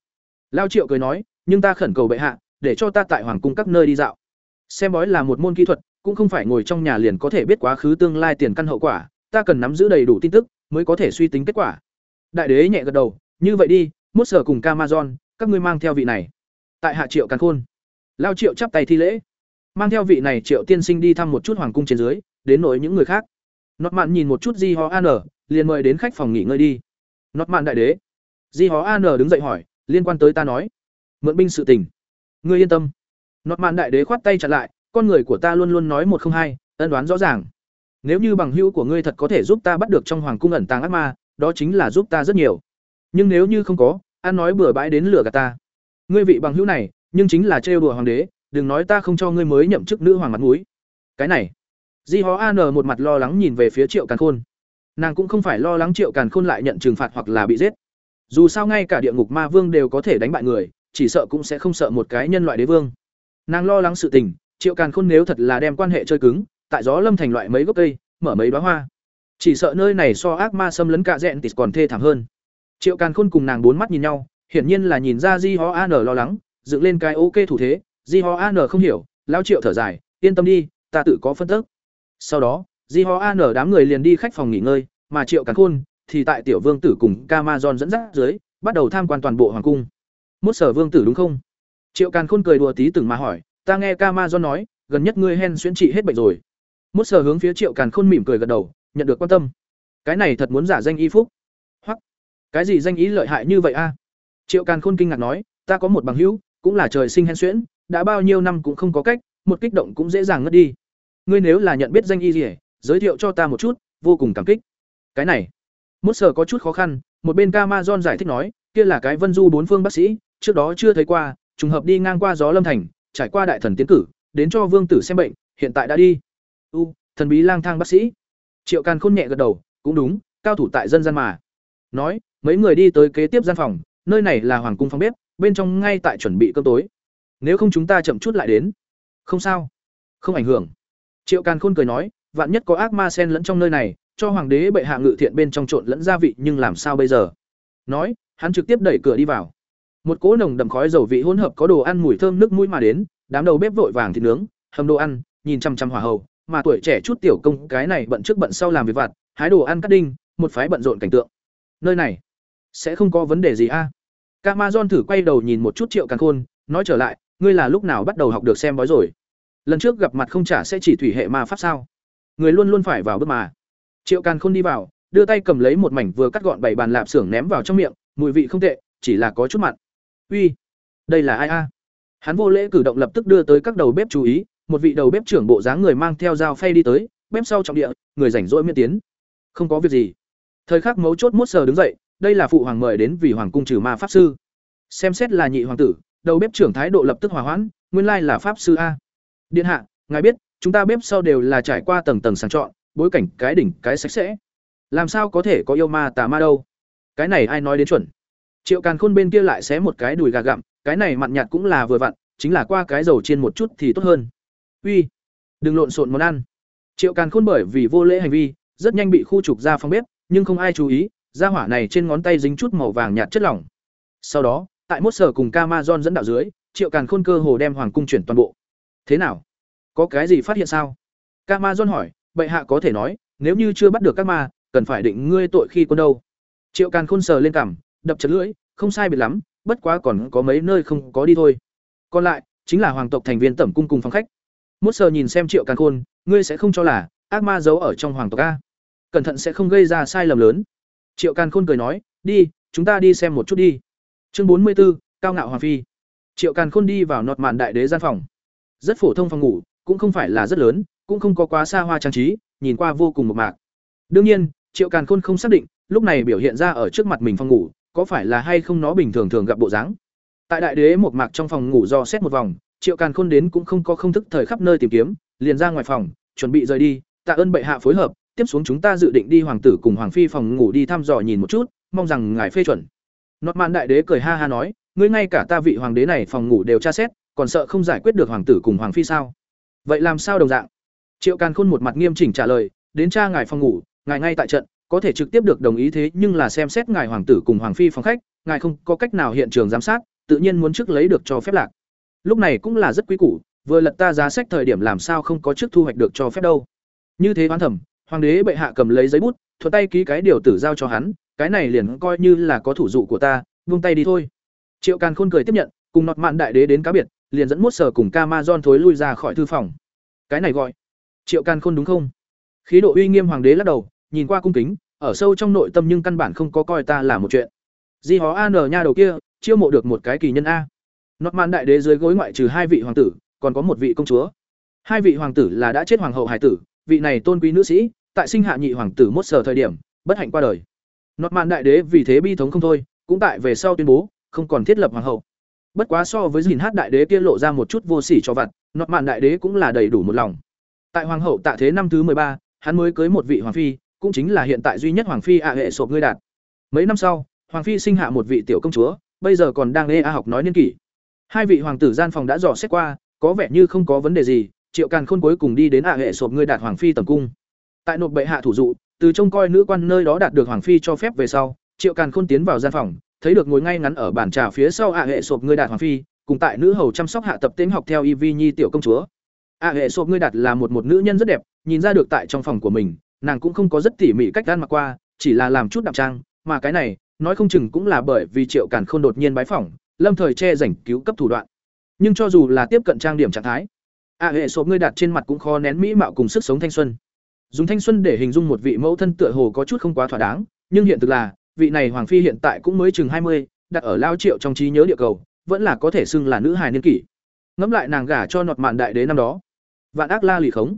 Lao triệu cười nói, nhưng ta khẩn cầu bệ hạ, để cho ta tại hoàng cung các nơi đi dạo. Xem bói là một môn kỹ thuật cũng không phải ngồi trong nhà liền có thể biết quá khứ tương lai tiền căn hậu quả, ta cần nắm giữ đầy đủ tin tức mới có thể suy tính kết quả. Đại đế nhẹ gật đầu, như vậy đi, mốt sở cùng camazon, các ngươi mang theo vị này. Tại hạ triệu càn khôn, lao triệu chắp tay thi lễ. Mang theo vị này triệu tiên sinh đi thăm một chút hoàng cung trên dưới, đến nỗi những người khác. Nọt mạn nhìn một chút di Hó an liền mời đến khách phòng nghỉ ngơi đi. Nọt mạn đại đế. Di Hó an đứng dậy hỏi, liên quan tới ta nói. Mượn binh sự tình. Ngươi yên tâm. Nọt mạn đại đế khoát tay chặn lại con người của ta luôn luôn nói một không hai, ân đoán rõ ràng. Nếu như bằng hữu của ngươi thật có thể giúp ta bắt được trong hoàng cung ẩn tàng ác ma, đó chính là giúp ta rất nhiều. Nhưng nếu như không có an nói bừa bãi đến lửa gạt ta. Ngươi vị bằng hữu này, nhưng chính là trêu đùa hoàng đế, đừng nói ta không cho ngươi mới nhậm chức nữ hoàng mặt mũi. Cái này, di hó an một mặt lo lắng nhìn về phía triệu càn khôn. Nàng cũng không phải lo lắng triệu càn khôn lại nhận trừng phạt hoặc là bị giết. Dù sao ngay cả địa ngục ma vương đều có thể đánh bại người, chỉ sợ cũng sẽ không sợ một cái nhân loại đế vương. Nàng lo lắng sự tình triệu càn khôn nếu thật là đem quan hệ chơi cứng, tại gió lâm thành loại mấy gốc cây, mở mấy đoá hoa. Chỉ sợ nơi này so ác ma xâm lấn cả rẽn tịt còn thê thảm hơn. Triệu càn khôn cùng nàng bốn mắt nhìn nhau, hiển nhiên là nhìn ra di ho an lo lắng, dựng lên cái ok thủ thế. Di ho an không hiểu lao triệu thở dài, yên tâm đi, ta tự có phân tức. Sau đó, di ho an đám người liền đi khách phòng nghỉ ngơi, mà triệu càn khôn thì tại tiểu vương tử cùng Camazon dẫn dắt dưới, bắt đầu tham quan toàn bộ hoàng cung. Mốt sở vương tử đúng không? Triệu càn khôn cười đùa tí từng mà hỏi ta nghe Camazon nói, gần nhất ngươi hen xuyên trị hết bệnh rồi. Mốt sờ hướng phía triệu càn khôn mỉm cười gật đầu, nhận được quan tâm. Cái này thật muốn giả danh y phúc. Hoặc, cái gì danh ý lợi hại như vậy a? Triệu càn khôn kinh ngạc nói, ta có một bằng hữu, cũng là trời sinh hen xuyễn, đã bao nhiêu năm cũng không có cách, một kích động cũng dễ dàng ngất đi. Ngươi nếu là nhận biết danh y gì giới thiệu cho ta một chút, vô cùng cảm kích. Cái này, mốt sờ có chút khó khăn, một bên Camazon giải thích nói, kia là cái vân du bốn phương bác sĩ, trước đó chưa thấy qua, trùng hợp đi ngang qua gió lâm thành trải qua đại thần tiến cử, đến cho vương tử xem bệnh, hiện tại đã đi. U, thần bí lang thang bác sĩ. Triệu càn khôn nhẹ gật đầu, cũng đúng, cao thủ tại dân gian mà. Nói, mấy người đi tới kế tiếp gian phòng, nơi này là hoàng cung phòng bếp, bên trong ngay tại chuẩn bị cơm tối. Nếu không chúng ta chậm chút lại đến. Không sao. Không ảnh hưởng. Triệu càn khôn cười nói, vạn nhất có ác ma sen lẫn trong nơi này, cho hoàng đế bệ hạ ngự thiện bên trong trộn lẫn gia vị nhưng làm sao bây giờ? Nói, hắn trực tiếp đẩy cửa đi vào một cỗ nồng đậm khói dầu vị hỗn hợp có đồ ăn mùi thơm nước mũi mà đến đám đầu bếp vội vàng thịt nướng hầm đồ ăn nhìn chăm chăm hỏa hầu mà tuổi trẻ chút tiểu công cái này bận trước bận sau làm việc vặt hái đồ ăn cắt đinh một phái bận rộn cảnh tượng nơi này sẽ không có vấn đề gì a à? Thử quay đầu nhìn một chút Triệu càng Khôn, nói trở lại, ngươi là lúc nào bắt đầu học được xem bói rồi? Lần trước gặp mặt không trả sẽ chỉ thủy hệ ma pháp sao? Người luôn luôn phải vào bước mà. Triệu càng Khôn đi vào, đưa tay cầm lấy một mảnh vừa cắt gọn bảy bàn lạp xưởng ném vào trong miệng, mùi vị không tệ, chỉ là có chút mặn. Uy, đây là ai a? Hắn vô lễ cử động lập tức đưa tới các đầu bếp chú ý, một vị đầu bếp trưởng bộ dáng người mang theo dao phay đi tới, bếp sau trọng địa, người rảnh rỗi miễn tiến. Không có việc gì. Thời khắc mấu chốt mốt sờ đứng dậy, đây là phụ hoàng mời đến vì hoàng cung trừ ma pháp sư. Xem xét là nhị hoàng tử, đầu bếp trưởng thái độ lập tức hòa hoãn, nguyên lai là pháp sư a. Điện hạ, ngài biết, chúng ta bếp sau đều là trải qua tầng tầng sàng chọn, bối cảnh cái đỉnh cái sạch sẽ. Làm sao có thể có yêu ma tà ma đâu? Cái này ai nói đến chuẩn? Triệu Càn Khôn bên kia lại xé một cái đùi gà gặm, cái này mặn nhạt cũng là vừa vặn, chính là qua cái dầu chiên một chút thì tốt hơn. Uy, đừng lộn xộn món ăn. Triệu Càn Khôn bởi vì vô lễ hành vi, rất nhanh bị khu trục ra phòng bếp, nhưng không ai chú ý, gia hỏa này trên ngón tay dính chút màu vàng nhạt chất lỏng. Sau đó, tại mốt sở cùng Camazon dẫn đạo dưới, Triệu Càn Khôn cơ hồ đem hoàng cung chuyển toàn bộ. Thế nào? Có cái gì phát hiện sao? Camazon hỏi, bệ hạ có thể nói, nếu như chưa bắt được các ma, cần phải định ngươi tội khi quân đâu. Triệu Càn Khôn sờ lên cằm, đập chật lưỡi, không sai biệt lắm, bất quá còn có mấy nơi không có đi thôi. Còn lại, chính là hoàng tộc thành viên tẩm cung cùng phòng khách. Mốt sờ nhìn xem Triệu Càn Khôn, ngươi sẽ không cho là ác ma giấu ở trong hoàng tộc a? Cẩn thận sẽ không gây ra sai lầm lớn. Triệu Càn Khôn cười nói, đi, chúng ta đi xem một chút đi. Chương bốn mươi 44, cao ngạo hoàng phi. Triệu Càn Khôn đi vào nọt màn đại đế gian phòng. Rất phổ thông phòng ngủ, cũng không phải là rất lớn, cũng không có quá xa hoa trang trí, nhìn qua vô cùng mộc mạc. Đương nhiên, Triệu Càn Khôn không xác định, lúc này biểu hiện ra ở trước mặt mình phòng ngủ, có phải là hay không nó bình thường thường gặp bộ dáng. Tại đại đế một mạc trong phòng ngủ do xét một vòng, Triệu Càn Khôn đến cũng không có không thức thời khắp nơi tìm kiếm, liền ra ngoài phòng, chuẩn bị rời đi, tạ ơn bệ hạ phối hợp, tiếp xuống chúng ta dự định đi hoàng tử cùng hoàng phi phòng ngủ đi thăm dò nhìn một chút, mong rằng ngài phê chuẩn. Nọt Mạn đại đế cười ha ha nói, ngươi ngay cả ta vị hoàng đế này phòng ngủ đều tra xét, còn sợ không giải quyết được hoàng tử cùng hoàng phi sao? Vậy làm sao đồng dạng? Triệu Càn Khôn một mặt nghiêm chỉnh trả lời, đến tra ngài phòng ngủ, ngài ngay tại trận, có thể trực tiếp được đồng ý thế nhưng là xem xét ngài hoàng tử cùng hoàng phi phòng khách, ngài không có cách nào hiện trường giám sát, tự nhiên muốn trước lấy được cho phép lạc. Lúc này cũng là rất quý củ, vừa lật ta giá sách thời điểm làm sao không có trước thu hoạch được cho phép đâu. Như thế oán thẩm, hoàng đế bệ hạ cầm lấy giấy bút, thuận tay ký cái điều tử giao cho hắn, cái này liền coi như là có thủ dụ của ta, buông tay đi thôi. Triệu Càn Khôn cười tiếp nhận, cùng nọt mạn đại đế đến cá biệt, liền dẫn mốt sở cùng Camazon thối lui ra khỏi thư phòng. Cái này gọi Triệu Càn Khôn đúng không? Khí độ uy nghiêm hoàng đế lắc đầu, nhìn qua cung kính, ở sâu trong nội tâm nhưng căn bản không có coi ta là một chuyện. Di hó An nha đầu kia, chiêu mộ được một cái kỳ nhân a. Nọt mạn đại đế dưới gối ngoại trừ hai vị hoàng tử, còn có một vị công chúa. Hai vị hoàng tử là đã chết hoàng hậu hải tử, vị này tôn quý nữ sĩ, tại sinh hạ nhị hoàng tử mốt sở thời điểm, bất hạnh qua đời. Nọt mạn đại đế vì thế bi thống không thôi, cũng tại về sau tuyên bố, không còn thiết lập hoàng hậu. Bất quá so với Dìn Hát đại đế kia lộ ra một chút vô sỉ cho vặt, nọt mạn đại đế cũng là đầy đủ một lòng. Tại hoàng hậu tạ thế năm thứ ba, hắn mới cưới một vị hoàng phi, cũng chính là hiện tại duy nhất hoàng phi ạ hệ sộp ngươi đạt. Mấy năm sau, hoàng phi sinh hạ một vị tiểu công chúa, bây giờ còn đang nghe a học nói niên kỷ. Hai vị hoàng tử gian phòng đã dò xét qua, có vẻ như không có vấn đề gì, Triệu Càn Khôn cuối cùng đi đến ạ hệ sộp ngươi đạt hoàng phi tầm cung. Tại nộp bệ hạ thủ dụ, từ trông coi nữ quan nơi đó đạt được hoàng phi cho phép về sau, Triệu Càn Khôn tiến vào gian phòng, thấy được ngồi ngay ngắn ở bàn trà phía sau ạ hệ sộp ngươi đạt hoàng phi, cùng tại nữ hầu chăm sóc hạ tập tên học theo Y Vi Nhi tiểu công chúa. ạ hệ sộp ngươi đạt là một một nữ nhân rất đẹp, nhìn ra được tại trong phòng của mình, nàng cũng không có rất tỉ mỉ cách ăn mặc qua, chỉ là làm chút đạm trang, mà cái này, nói không chừng cũng là bởi vì Triệu Càn không đột nhiên bái phỏng, lâm thời che rảnh cứu cấp thủ đoạn. Nhưng cho dù là tiếp cận trang điểm trạng thái, ạ hệ sộp ngươi đặt trên mặt cũng khó nén mỹ mạo cùng sức sống thanh xuân. Dùng thanh xuân để hình dung một vị mẫu thân tựa hồ có chút không quá thỏa đáng, nhưng hiện thực là, vị này hoàng phi hiện tại cũng mới chừng hai mươi, đặt ở lao triệu trong trí nhớ địa cầu, vẫn là có thể xưng là nữ hài niên kỷ. Ngẫm lại nàng gả cho nọt mạn đại đế năm đó, vạn ác la lì khống.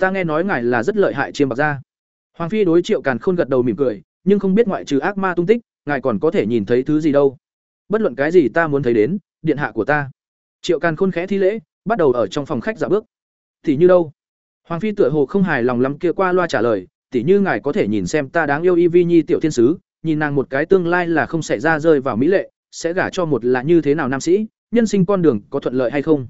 Ta nghe nói ngài là rất lợi hại chiêm bạc gia. Hoàng phi đối Triệu Càn Khôn gật đầu mỉm cười, nhưng không biết ngoại trừ ác ma tung tích, ngài còn có thể nhìn thấy thứ gì đâu. Bất luận cái gì ta muốn thấy đến, điện hạ của ta. Triệu Càn Khôn khẽ thi lễ, bắt đầu ở trong phòng khách dạo bước. Thì như đâu? Hoàng phi tựa hồ không hài lòng lắm kia qua loa trả lời, tỉ như ngài có thể nhìn xem ta đáng yêu y vi nhi tiểu thiên sứ, nhìn nàng một cái tương lai là không xảy ra rơi vào mỹ lệ, sẽ gả cho một là như thế nào nam sĩ, nhân sinh con đường có thuận lợi hay không?